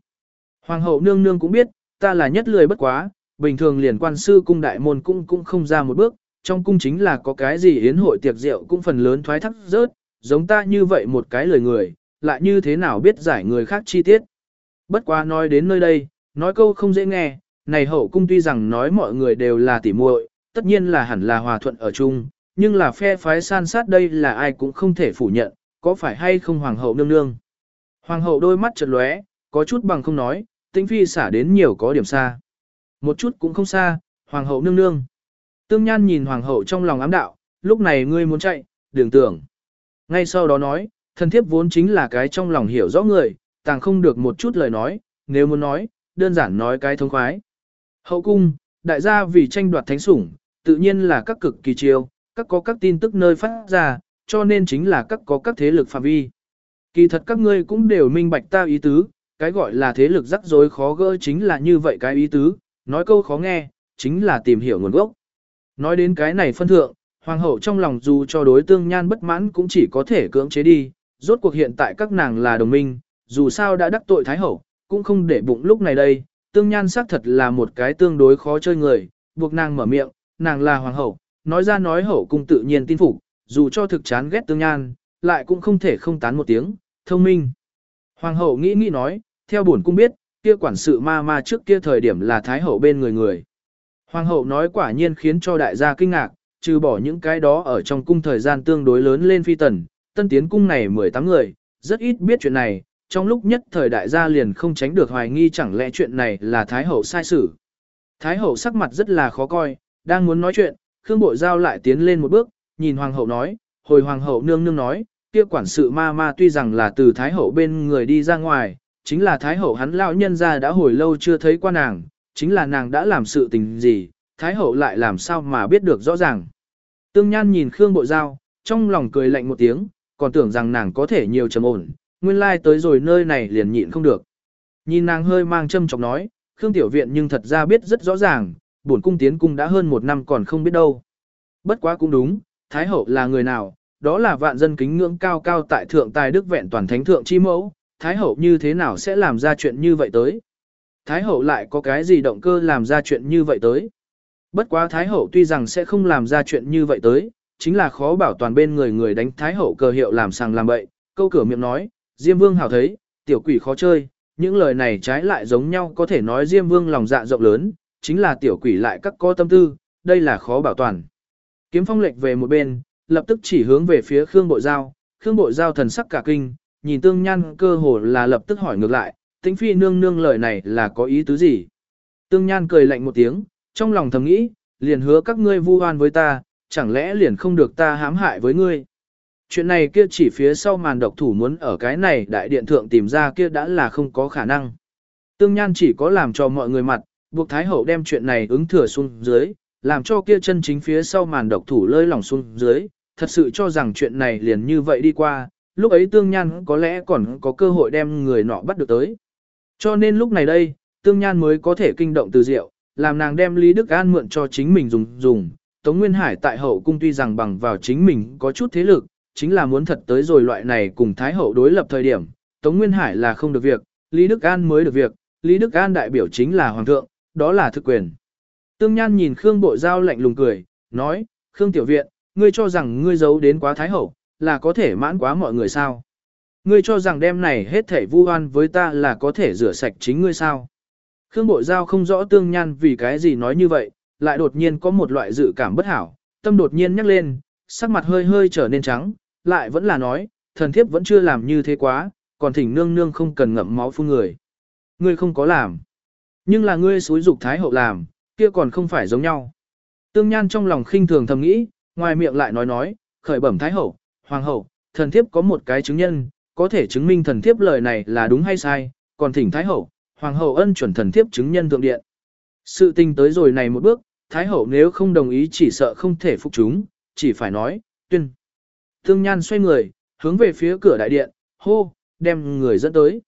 Hoàng hậu nương nương cũng biết, ta là nhất lười bất quá, bình thường liền quan sư cung đại môn cung cũng không ra một bước, trong cung chính là có cái gì yến hội tiệc rượu cũng phần lớn thoái thác rớt, giống ta như vậy một cái lời người, lại như thế nào biết giải người khác chi tiết. Bất quá nói đến nơi đây, nói câu không dễ nghe, này hậu cung tuy rằng nói mọi người đều là tỉ muội, tất nhiên là hẳn là hòa thuận ở chung, nhưng là phe phái san sát đây là ai cũng không thể phủ nhận, có phải hay không hoàng hậu nương nương. Hoàng hậu đôi mắt chợt lóe, có chút bằng không nói, tĩnh phi xả đến nhiều có điểm xa. Một chút cũng không xa, hoàng hậu nương nương. Tương Nhan nhìn hoàng hậu trong lòng ám đạo, lúc này ngươi muốn chạy, đừng tưởng. Ngay sau đó nói, thần thiếp vốn chính là cái trong lòng hiểu rõ người, tàng không được một chút lời nói, nếu muốn nói, đơn giản nói cái thông khoái. Hậu cung, đại gia vì tranh đoạt thánh sủng, tự nhiên là các cực kỳ chiêu, các có các tin tức nơi phát ra, cho nên chính là các có các thế lực phạm vi. Kỳ thật các ngươi cũng đều minh bạch ta ý tứ, cái gọi là thế lực rắc rối khó gỡ chính là như vậy cái ý tứ, nói câu khó nghe, chính là tìm hiểu nguồn gốc. Nói đến cái này phân thượng, hoàng hậu trong lòng dù cho đối tương nhan bất mãn cũng chỉ có thể cưỡng chế đi, rốt cuộc hiện tại các nàng là đồng minh, dù sao đã đắc tội thái hậu, cũng không để bụng lúc này đây, tương nhan xác thật là một cái tương đối khó chơi người, buộc nàng mở miệng, nàng là hoàng hậu, nói ra nói hậu cung tự nhiên tin phục, dù cho thực chán ghét tương nhan, lại cũng không thể không tán một tiếng, thông minh. Hoàng hậu nghĩ nghĩ nói, theo bổn cung biết, kia quản sự ma ma trước kia thời điểm là thái hậu bên người người. Hoàng hậu nói quả nhiên khiến cho đại gia kinh ngạc, trừ bỏ những cái đó ở trong cung thời gian tương đối lớn lên phi tần, tân tiến cung này 18 người, rất ít biết chuyện này, trong lúc nhất thời đại gia liền không tránh được hoài nghi chẳng lẽ chuyện này là Thái hậu sai xử. Thái hậu sắc mặt rất là khó coi, đang muốn nói chuyện, Khương Bội Giao lại tiến lên một bước, nhìn Hoàng hậu nói, hồi Hoàng hậu nương nương nói, kia quản sự ma ma tuy rằng là từ Thái hậu bên người đi ra ngoài, chính là Thái hậu hắn lão nhân ra đã hồi lâu chưa thấy qua nàng, chính là nàng đã làm sự tình gì, Thái hậu lại làm sao mà biết được rõ ràng. Tương Nhan nhìn Khương Bội Giao, trong lòng cười lạnh một tiếng, còn tưởng rằng nàng có thể nhiều trầm ổn, nguyên lai tới rồi nơi này liền nhịn không được. Nhìn nàng hơi mang châm chọc nói, Khương Tiểu Viện nhưng thật ra biết rất rõ ràng, bổn cung tiến cung đã hơn một năm còn không biết đâu. Bất quá cũng đúng, Thái Hậu là người nào, đó là vạn dân kính ngưỡng cao cao tại thượng tài đức vẹn toàn thánh thượng chi mẫu, Thái Hậu như thế nào sẽ làm ra chuyện như vậy tới. Thái Hậu lại có cái gì động cơ làm ra chuyện như vậy tới. Bất quá Thái Hậu tuy rằng sẽ không làm ra chuyện như vậy tới, chính là khó bảo toàn bên người người đánh Thái Hậu cờ hiệu làm sàng làm bậy, câu cửa miệng nói, Diêm Vương hảo thấy, tiểu quỷ khó chơi, những lời này trái lại giống nhau có thể nói Diêm Vương lòng dạ rộng lớn, chính là tiểu quỷ lại các có tâm tư, đây là khó bảo toàn. Kiếm phong lệch về một bên, lập tức chỉ hướng về phía Khương Bội Giao, Khương Bội Giao thần sắc cả kinh, nhìn tương nhan cơ hồ là lập tức hỏi ngược lại, tĩnh phi nương nương lời này là có ý tứ gì? Tương nhan cười lạnh một tiếng, trong lòng thầm nghĩ, liền hứa các ngươi vu oan với ta, chẳng lẽ liền không được ta hãm hại với ngươi? Chuyện này kia chỉ phía sau màn độc thủ muốn ở cái này đại điện thượng tìm ra kia đã là không có khả năng. Tương Nhan chỉ có làm cho mọi người mặt, buộc Thái Hậu đem chuyện này ứng thừa xuống dưới, làm cho kia chân chính phía sau màn độc thủ lơi lỏng xuống dưới, thật sự cho rằng chuyện này liền như vậy đi qua, lúc ấy Tương Nhan có lẽ còn có cơ hội đem người nọ bắt được tới. Cho nên lúc này đây, Tương Nhan mới có thể kinh động từ diệu, làm nàng đem Lý Đức An mượn cho chính mình dùng dùng. Tống Nguyên Hải tại hậu cung tuy rằng bằng vào chính mình có chút thế lực, chính là muốn thật tới rồi loại này cùng Thái Hậu đối lập thời điểm, Tống Nguyên Hải là không được việc, Lý Đức An mới được việc, Lý Đức An đại biểu chính là Hoàng thượng, đó là thực quyền. Tương Nhan nhìn Khương Bộ Giao lạnh lùng cười, nói, Khương Tiểu Viện, ngươi cho rằng ngươi giấu đến quá Thái Hậu, là có thể mãn quá mọi người sao? Ngươi cho rằng đêm này hết thể vu oan với ta là có thể rửa sạch chính ngươi sao? Khương Bội Giao không rõ Tương Nhan vì cái gì nói như vậy, lại đột nhiên có một loại dự cảm bất hảo, tâm đột nhiên nhắc lên, sắc mặt hơi hơi trở nên trắng, lại vẫn là nói, thần thiếp vẫn chưa làm như thế quá, còn thỉnh nương nương không cần ngậm máu phun người. Ngươi không có làm. Nhưng là ngươi xúi dục thái hậu làm, kia còn không phải giống nhau. Tương Nhan trong lòng khinh thường thầm nghĩ, ngoài miệng lại nói nói, khởi bẩm thái hậu, hoàng hậu, thần thiếp có một cái chứng nhân, có thể chứng minh thần thiếp lời này là đúng hay sai, còn thỉnh thái hậu, hoàng hậu ân chuẩn thần thiếp chứng nhân thượng điện. Sự tình tới rồi này một bước, thái hậu nếu không đồng ý chỉ sợ không thể phục chúng, chỉ phải nói, tuyên. Thương Nhan xoay người, hướng về phía cửa đại điện, hô, đem người dẫn tới.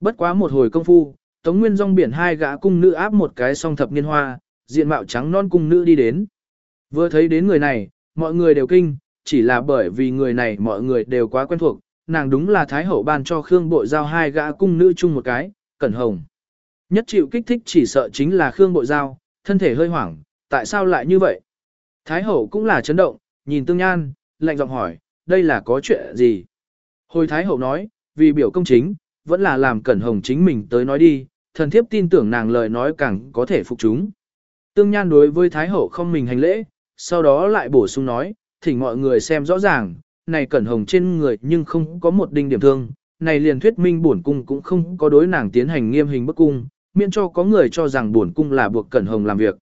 Bất quá một hồi công phu, Tống Nguyên rong biển hai gã cung nữ áp một cái song thập niên hoa, diện mạo trắng non cung nữ đi đến. Vừa thấy đến người này, mọi người đều kinh, chỉ là bởi vì người này mọi người đều quá quen thuộc, nàng đúng là Thái Hậu ban cho Khương Bội Giao hai gã cung nữ chung một cái, Cẩn Hồng. Nhất chịu kích thích chỉ sợ chính là Khương Bội Giao, thân thể hơi hoảng, tại sao lại như vậy? Thái Hậu cũng là chấn động, nhìn Tương Nhan, lạnh giọng hỏi, đây là có chuyện gì? Hồi Thái Hậu nói, vì biểu công chính, vẫn là làm Cẩn Hồng chính mình tới nói đi, thần thiếp tin tưởng nàng lời nói càng có thể phục chúng. Tương Nhan đối với Thái Hậu không mình hành lễ, sau đó lại bổ sung nói, thỉnh mọi người xem rõ ràng, này Cẩn Hồng trên người nhưng không có một đinh điểm thương, này liền thuyết minh bổn cung cũng không có đối nàng tiến hành nghiêm hình bức cung, miễn cho có người cho rằng bổn cung là buộc Cẩn Hồng làm việc.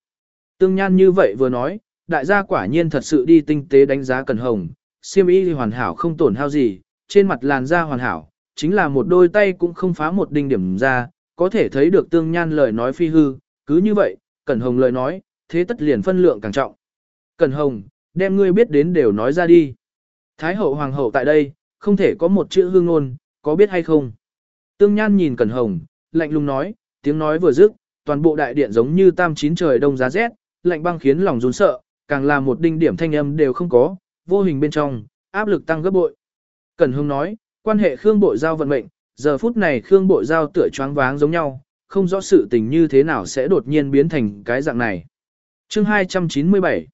Tương Nhan như vậy vừa nói, đại gia quả nhiên thật sự đi tinh tế đánh giá Cẩn Hồng, siêm y hoàn hảo không tổn hao gì, trên mặt làn da hoàn hảo, chính là một đôi tay cũng không phá một đinh điểm ra, có thể thấy được tương nhan lời nói phi hư, cứ như vậy, Cẩn Hồng lời nói, thế tất liền phân lượng càng trọng. Cẩn Hồng, đem ngươi biết đến đều nói ra đi. Thái hậu hoàng hậu tại đây, không thể có một chữ hương ngôn, có biết hay không? Tương Nhan nhìn Cẩn Hồng, lạnh lùng nói, tiếng nói vừa dứt, toàn bộ đại điện giống như tam chín trời đông giá rét, lạnh băng khiến lòng run sợ, càng là một đinh điểm thanh âm đều không có, vô hình bên trong, áp lực tăng gấp bội. Cẩn Hồng nói, quan hệ Khương Bội Giao vận mệnh, giờ phút này Khương Bội Giao tựa choáng váng giống nhau, không rõ sự tình như thế nào sẽ đột nhiên biến thành cái dạng này. chương 297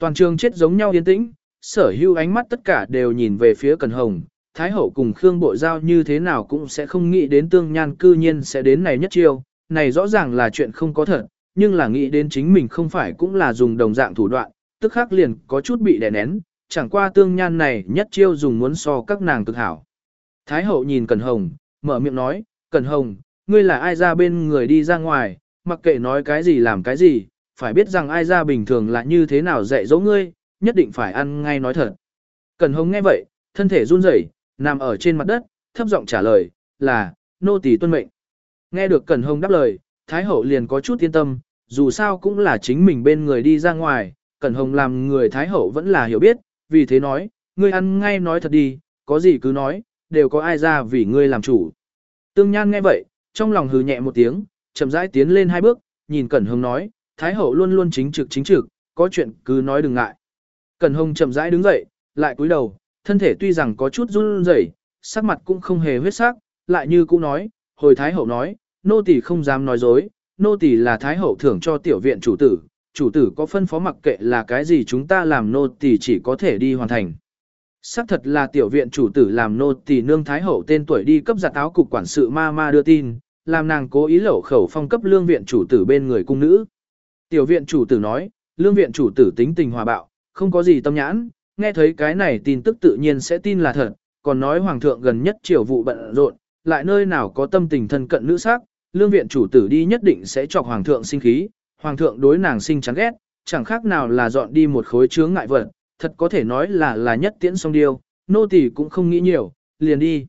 Toàn trường chết giống nhau yên tĩnh, sở hữu ánh mắt tất cả đều nhìn về phía Cẩn Hồng, Thái Hậu cùng Khương Bội Giao như thế nào cũng sẽ không nghĩ đến tương nhan cư nhiên sẽ đến này nhất chiêu, này rõ ràng là chuyện không có thật, nhưng là nghĩ đến chính mình không phải cũng là dùng đồng dạng thủ đoạn, tức khắc liền có chút bị đè nén, chẳng qua tương nhan này nhất chiêu dùng muốn so các nàng cực hảo. Thái hậu nhìn Cẩn Hồng, mở miệng nói, Cẩn Hồng, ngươi là ai ra bên người đi ra ngoài, mặc kệ nói cái gì làm cái gì, phải biết rằng ai ra bình thường là như thế nào dạy dỗ ngươi, nhất định phải ăn ngay nói thật. cần Hồng nghe vậy, thân thể run rẩy, nằm ở trên mặt đất, thấp giọng trả lời, là, nô tỳ tuân mệnh. Nghe được Cẩn Hồng đáp lời, Thái hậu liền có chút yên tâm, dù sao cũng là chính mình bên người đi ra ngoài, Cẩn Hồng làm người Thái hậu vẫn là hiểu biết, vì thế nói, ngươi ăn ngay nói thật đi, có gì cứ nói, đều có ai ra vì ngươi làm chủ. Tương Nhan nghe vậy, trong lòng hừ nhẹ một tiếng, chậm rãi tiến lên hai bước, nhìn Cẩn Hồng nói, Thái hậu luôn luôn chính trực chính trực, có chuyện cứ nói đừng ngại. Cẩn Hồng chậm rãi đứng dậy, lại cúi đầu, thân thể tuy rằng có chút run rẩy, sắc mặt cũng không hề huyết sắc, lại như cũ nói, hồi Thái hậu nói, nô tỳ không dám nói dối, nô tỳ là Thái hậu thưởng cho tiểu viện chủ tử, chủ tử có phân phó mặc kệ là cái gì chúng ta làm nô tỳ chỉ có thể đi hoàn thành. Sắc thật là tiểu viện chủ tử làm nô tỳ nương thái hậu tên tuổi đi cấp giặt áo cục quản sự ma ma đưa tin, làm nàng cố ý lẩu khẩu phong cấp lương viện chủ tử bên người cung nữ. Tiểu viện chủ tử nói, lương viện chủ tử tính tình hòa bạo, không có gì tâm nhãn, nghe thấy cái này tin tức tự nhiên sẽ tin là thật, còn nói hoàng thượng gần nhất triều vụ bận rộn, lại nơi nào có tâm tình thân cận nữ sắc, lương viện chủ tử đi nhất định sẽ chọc hoàng thượng sinh khí, hoàng thượng đối nàng sinh chán ghét, chẳng khác nào là dọn đi một khối chướng ngại vật, thật có thể nói là là nhất tiễn song điêu, nô tỳ cũng không nghĩ nhiều, liền đi.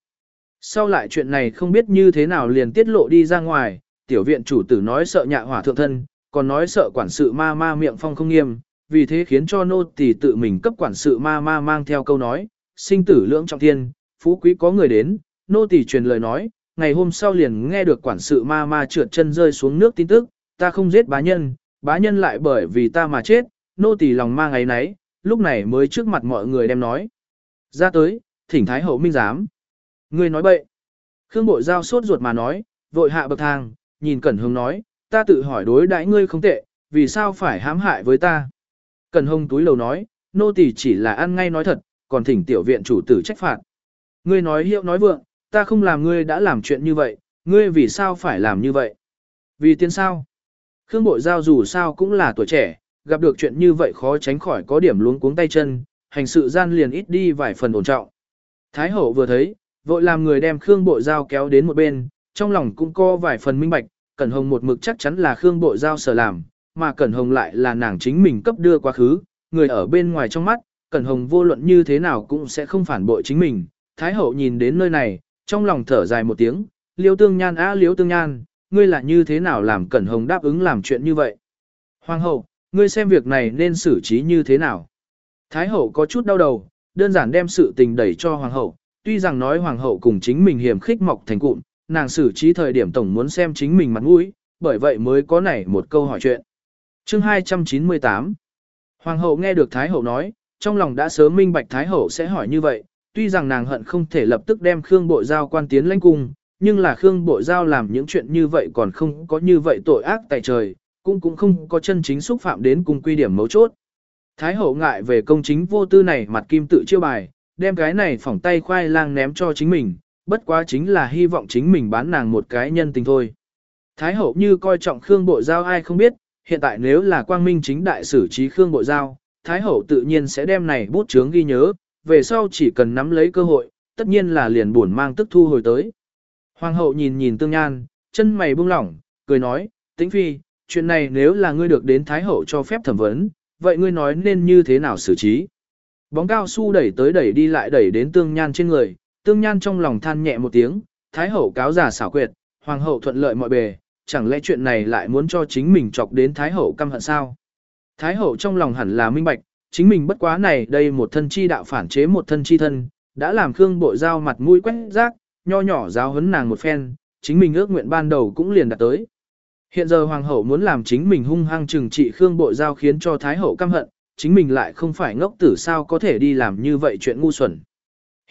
Sau lại chuyện này không biết như thế nào liền tiết lộ đi ra ngoài, tiểu viện chủ tử nói sợ nhạ hỏa thượng thân, còn nói sợ quản sự ma ma miệng phong không nghiêm, vì thế khiến cho nô tỳ tự mình cấp quản sự ma ma mang theo câu nói, sinh tử lưỡng trọng thiên, phú quý có người đến, nô tỳ truyền lời nói, ngày hôm sau liền nghe được quản sự ma ma trượt chân rơi xuống nước tin tức, ta không giết bá nhân, bá nhân lại bởi vì ta mà chết, nô tỳ lòng ma ngày nấy, lúc này mới trước mặt mọi người đem nói. Ra tới, thỉnh thái hậu minh giám. Ngươi nói bậy. Khương bội giao sốt ruột mà nói, vội hạ bậc thang, nhìn Cẩn hướng nói, ta tự hỏi đối đãi ngươi không tệ, vì sao phải hãm hại với ta. Cẩn Hồng túi lầu nói, nô tỳ chỉ là ăn ngay nói thật, còn thỉnh tiểu viện chủ tử trách phạt. Ngươi nói hiệu nói vượng, ta không làm ngươi đã làm chuyện như vậy, ngươi vì sao phải làm như vậy? Vì tiền sao? Khương Bội Giao dù sao cũng là tuổi trẻ, gặp được chuyện như vậy khó tránh khỏi có điểm luống cuống tay chân, hành sự gian liền ít đi vài phần ổn trọng. Thái hậu vừa thấy, vội làm người đem Khương Bội Giao kéo đến một bên, trong lòng cũng có vài phần minh bạch, Cẩn Hồng một mực chắc chắn là Khương Bội Giao sở làm, mà Cẩn Hồng lại là nàng chính mình cấp đưa quá khứ, người ở bên ngoài trong mắt, Cẩn Hồng vô luận như thế nào cũng sẽ không phản bội chính mình. Thái hậu nhìn đến nơi này, trong lòng thở dài một tiếng, liêu tương nhan á liêu tương nhan, ngươi là như thế nào làm Cẩn Hồng đáp ứng làm chuyện như vậy. Hoàng hậu, ngươi xem việc này nên xử trí như thế nào. Thái hậu có chút đau đầu, đơn giản đem sự tình đẩy cho hoàng hậu, tuy rằng nói hoàng hậu cùng chính mình hiểm khích mọc thành cụm, nàng xử trí thời điểm tổng muốn xem chính mình mặt mũi, bởi vậy mới có nảy một câu hỏi chuyện. Chương 298 Hoàng hậu nghe được Thái hậu nói, trong lòng đã sớm minh bạch Thái hậu sẽ hỏi như vậy, tuy rằng nàng hận không thể lập tức đem Khương Bộ Giao quan tiến lãnh cung, nhưng là Khương Bộ Giao làm những chuyện như vậy còn không có như vậy tội ác tại trời, cũng cũng không có chân chính xúc phạm đến cung quy điểm mấu chốt. Thái hậu ngại về công chính vô tư này mặt kim tự chiêu bài, đem cái này phỏng tay khoai lang ném cho chính mình, bất quá chính là hy vọng chính mình bán nàng một cái nhân tình thôi. Thái hậu như coi trọng Khương Bộ Giao ai không biết, hiện tại nếu là quang minh chính đại xử trí Khương Bộ Giao, Thái hậu tự nhiên sẽ đem này bút chướng ghi nhớ, về sau chỉ cần nắm lấy cơ hội, tất nhiên là liền buồn mang tức thu hồi tới. Hoàng hậu nhìn nhìn tương nhan, chân mày buông lỏng, cười nói, tĩnh phi, chuyện này nếu là ngươi được đến Thái hậu cho phép thẩm vấn, vậy ngươi nói nên như thế nào xử trí? Bóng cao su đẩy tới đẩy đi lại đẩy đến tương nhan trên người, tương nhan trong lòng than nhẹ một tiếng, Thái hậu cáo giả xảo quyệt, Hoàng hậu thuận lợi mọi bề, chẳng lẽ chuyện này lại muốn cho chính mình chọc đến Thái hậu căm hận sao? Thái hậu trong lòng hẳn là minh bạch, chính mình bất quá này đây một thân chi đạo phản chế một thân chi thân, đã làm Khương Bội Giao mặt mũi quét rác, nho nhỏ giáo huấn nàng một phen, chính mình ước nguyện ban đầu cũng liền đạt tới. Hiện giờ hoàng hậu muốn làm chính mình hung hăng trừng trị Khương Bội Giao khiến cho Thái hậu căm hận, chính mình lại không phải ngốc tử sao có thể đi làm như vậy chuyện ngu xuẩn.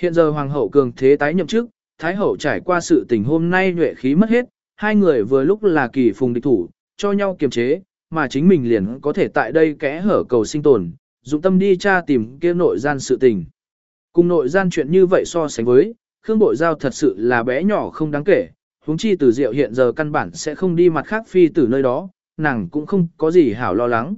Hiện giờ hoàng hậu cường thế tái nhậm chức, Thái hậu trải qua sự tình hôm nay nhuệ khí mất hết, hai người vừa lúc là kỳ phùng địch thủ, cho nhau kiềm chế, mà chính mình liền có thể tại đây kẽ hở cầu sinh tồn, dụng tâm đi tra tìm kia nội gian sự tình. Cùng nội gian chuyện như vậy so sánh với, Khương Bội Giao thật sự là bé nhỏ không đáng kể, huống chi từ diệu hiện giờ căn bản sẽ không đi mặt khác phi từ nơi đó, nàng cũng không có gì hảo lo lắng.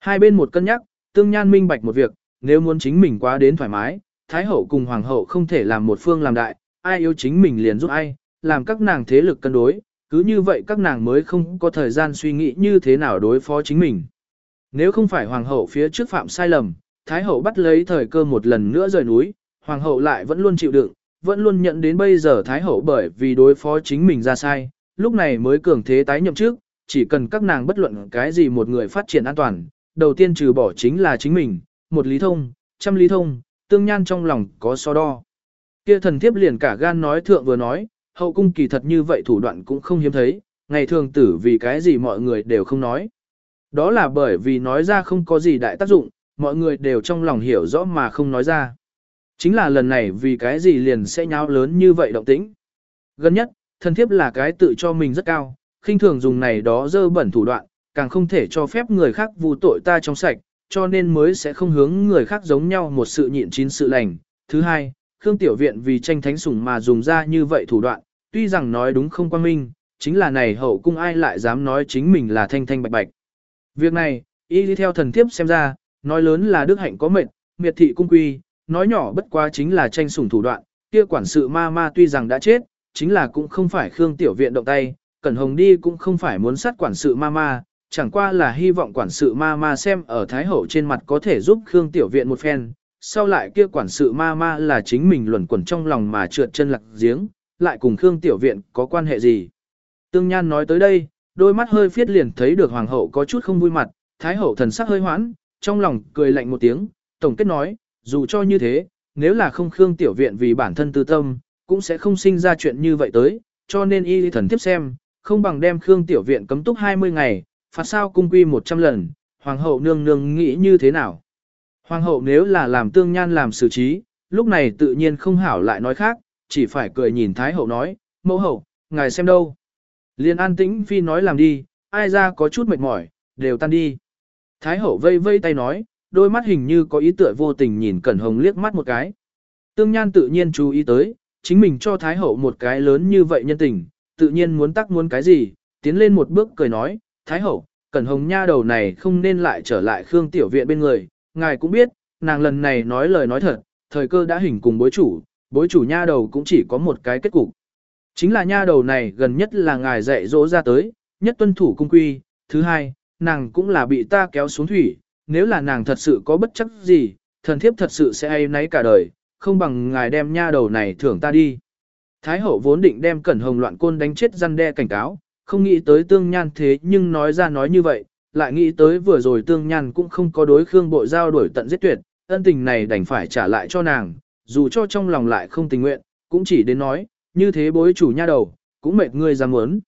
Hai bên một cân nhắc, tương nhan minh bạch một việc, nếu muốn chính mình quá đến thoải mái, Thái hậu cùng Hoàng hậu không thể làm một phương làm đại, ai yêu chính mình liền giúp ai, làm các nàng thế lực cân đối, cứ như vậy các nàng mới không có thời gian suy nghĩ như thế nào đối phó chính mình. Nếu không phải hoàng hậu phía trước phạm sai lầm, thái hậu bắt lấy thời cơ một lần nữa rời núi, hoàng hậu lại vẫn luôn chịu đựng, vẫn luôn nhận đến bây giờ thái hậu bởi vì đối phó chính mình ra sai, lúc này mới cường thế tái nhậm trước, chỉ cần các nàng bất luận cái gì một người phát triển an toàn, đầu tiên trừ bỏ chính là chính mình, một lý thông, trăm lý thông, tương nhan trong lòng có so đo. Kia thần thiếp liền cả gan nói thượng vừa nói, hậu cung kỳ thật như vậy thủ đoạn cũng không hiếm thấy, ngày thường tử vì cái gì mọi người đều không nói. Đó là bởi vì nói ra không có gì đại tác dụng, mọi người đều trong lòng hiểu rõ mà không nói ra. Chính là lần này vì cái gì liền sẽ nháo lớn như vậy động tĩnh. Gần nhất, thần thiếp là cái tự cho mình rất cao, khinh thường dùng này đó dơ bẩn thủ đoạn, càng không thể cho phép người khác vu tội ta trong sạch, cho nên mới sẽ không hướng người khác giống nhau một sự nhịn chín sự lành, Thứ hai, Khương Tiểu Viện vì tranh thánh sủng mà dùng ra như vậy thủ đoạn, tuy rằng nói đúng không quan minh, chính là này hậu cung ai lại dám nói chính mình là thanh thanh bạch bạch. Việc này, y đi theo thần thiếp xem ra, nói lớn là đức hạnh có mệnh, miệt thị cung quy, nói nhỏ bất quá chính là tranh sủng thủ đoạn, kia quản sự ma ma tuy rằng đã chết, chính là cũng không phải Khương Tiểu Viện động tay, Cẩn Hồng đi cũng không phải muốn sát quản sự ma ma, chẳng qua là hy vọng quản sự ma ma xem ở Thái Hậu trên mặt có thể giúp Khương Tiểu Viện một phen, sau lại kia quản sự ma ma là chính mình luẩn quẩn trong lòng mà trượt chân lạc giếng, lại cùng Khương Tiểu Viện có quan hệ gì. Tương Nhan nói tới đây, đôi mắt hơi phiết liền thấy được Hoàng hậu có chút không vui mặt, Thái Hậu thần sắc hơi hoãn, trong lòng cười lạnh một tiếng, tổng kết nói, dù cho như thế, nếu là không Khương Tiểu Viện vì bản thân tư tâm, cũng sẽ không sinh ra chuyện như vậy tới, cho nên y thần tiếp xem, không bằng đem Khương Tiểu Viện cấm túc 20 ngày, phạt sao cung quy 100 lần, Hoàng hậu nương nương nghĩ như thế nào. Hoàng hậu nếu là làm tương nhan làm xử trí, lúc này tự nhiên không hảo lại nói khác, chỉ phải cười nhìn Thái hậu nói, mẫu hậu, ngài xem đâu. Liên an tĩnh phi nói làm đi, ai ra có chút mệt mỏi, đều tan đi. Thái hậu vây vây tay nói, đôi mắt hình như có ý tựa vô tình nhìn Cẩn Hồng liếc mắt một cái. Tương Nhan tự nhiên chú ý tới, chính mình cho Thái hậu một cái lớn như vậy nhân tình, tự nhiên muốn tắc muốn cái gì, tiến lên một bước cười nói, Thái hậu, Cẩn Hồng nha đầu này không nên lại trở lại Khương Tiểu Viện bên người, ngài cũng biết, nàng lần này nói lời nói thật, thời cơ đã hình cùng bối chủ, bối chủ nha đầu cũng chỉ có một cái kết cục. Chính là nha đầu này gần nhất là ngài dạy dỗ ra tới, nhất tuân thủ cung quy, thứ hai, nàng cũng là bị ta kéo xuống thủy, nếu là nàng thật sự có bất chấp gì, thần thiếp thật sự sẽ ai nấy cả đời, không bằng ngài đem nha đầu này thưởng ta đi. Thái hậu vốn định đem cẩn hồng loạn côn đánh chết răn đe cảnh cáo, không nghĩ tới tương nhan thế nhưng nói ra nói như vậy, lại nghĩ tới vừa rồi tương nhan cũng không có đối khương bộ giao đổi tận giết tuyệt, ân tình này đành phải trả lại cho nàng, dù cho trong lòng lại không tình nguyện, cũng chỉ đến nói, như thế bối chủ nha đầu, cũng mệt ngươi ra muốn.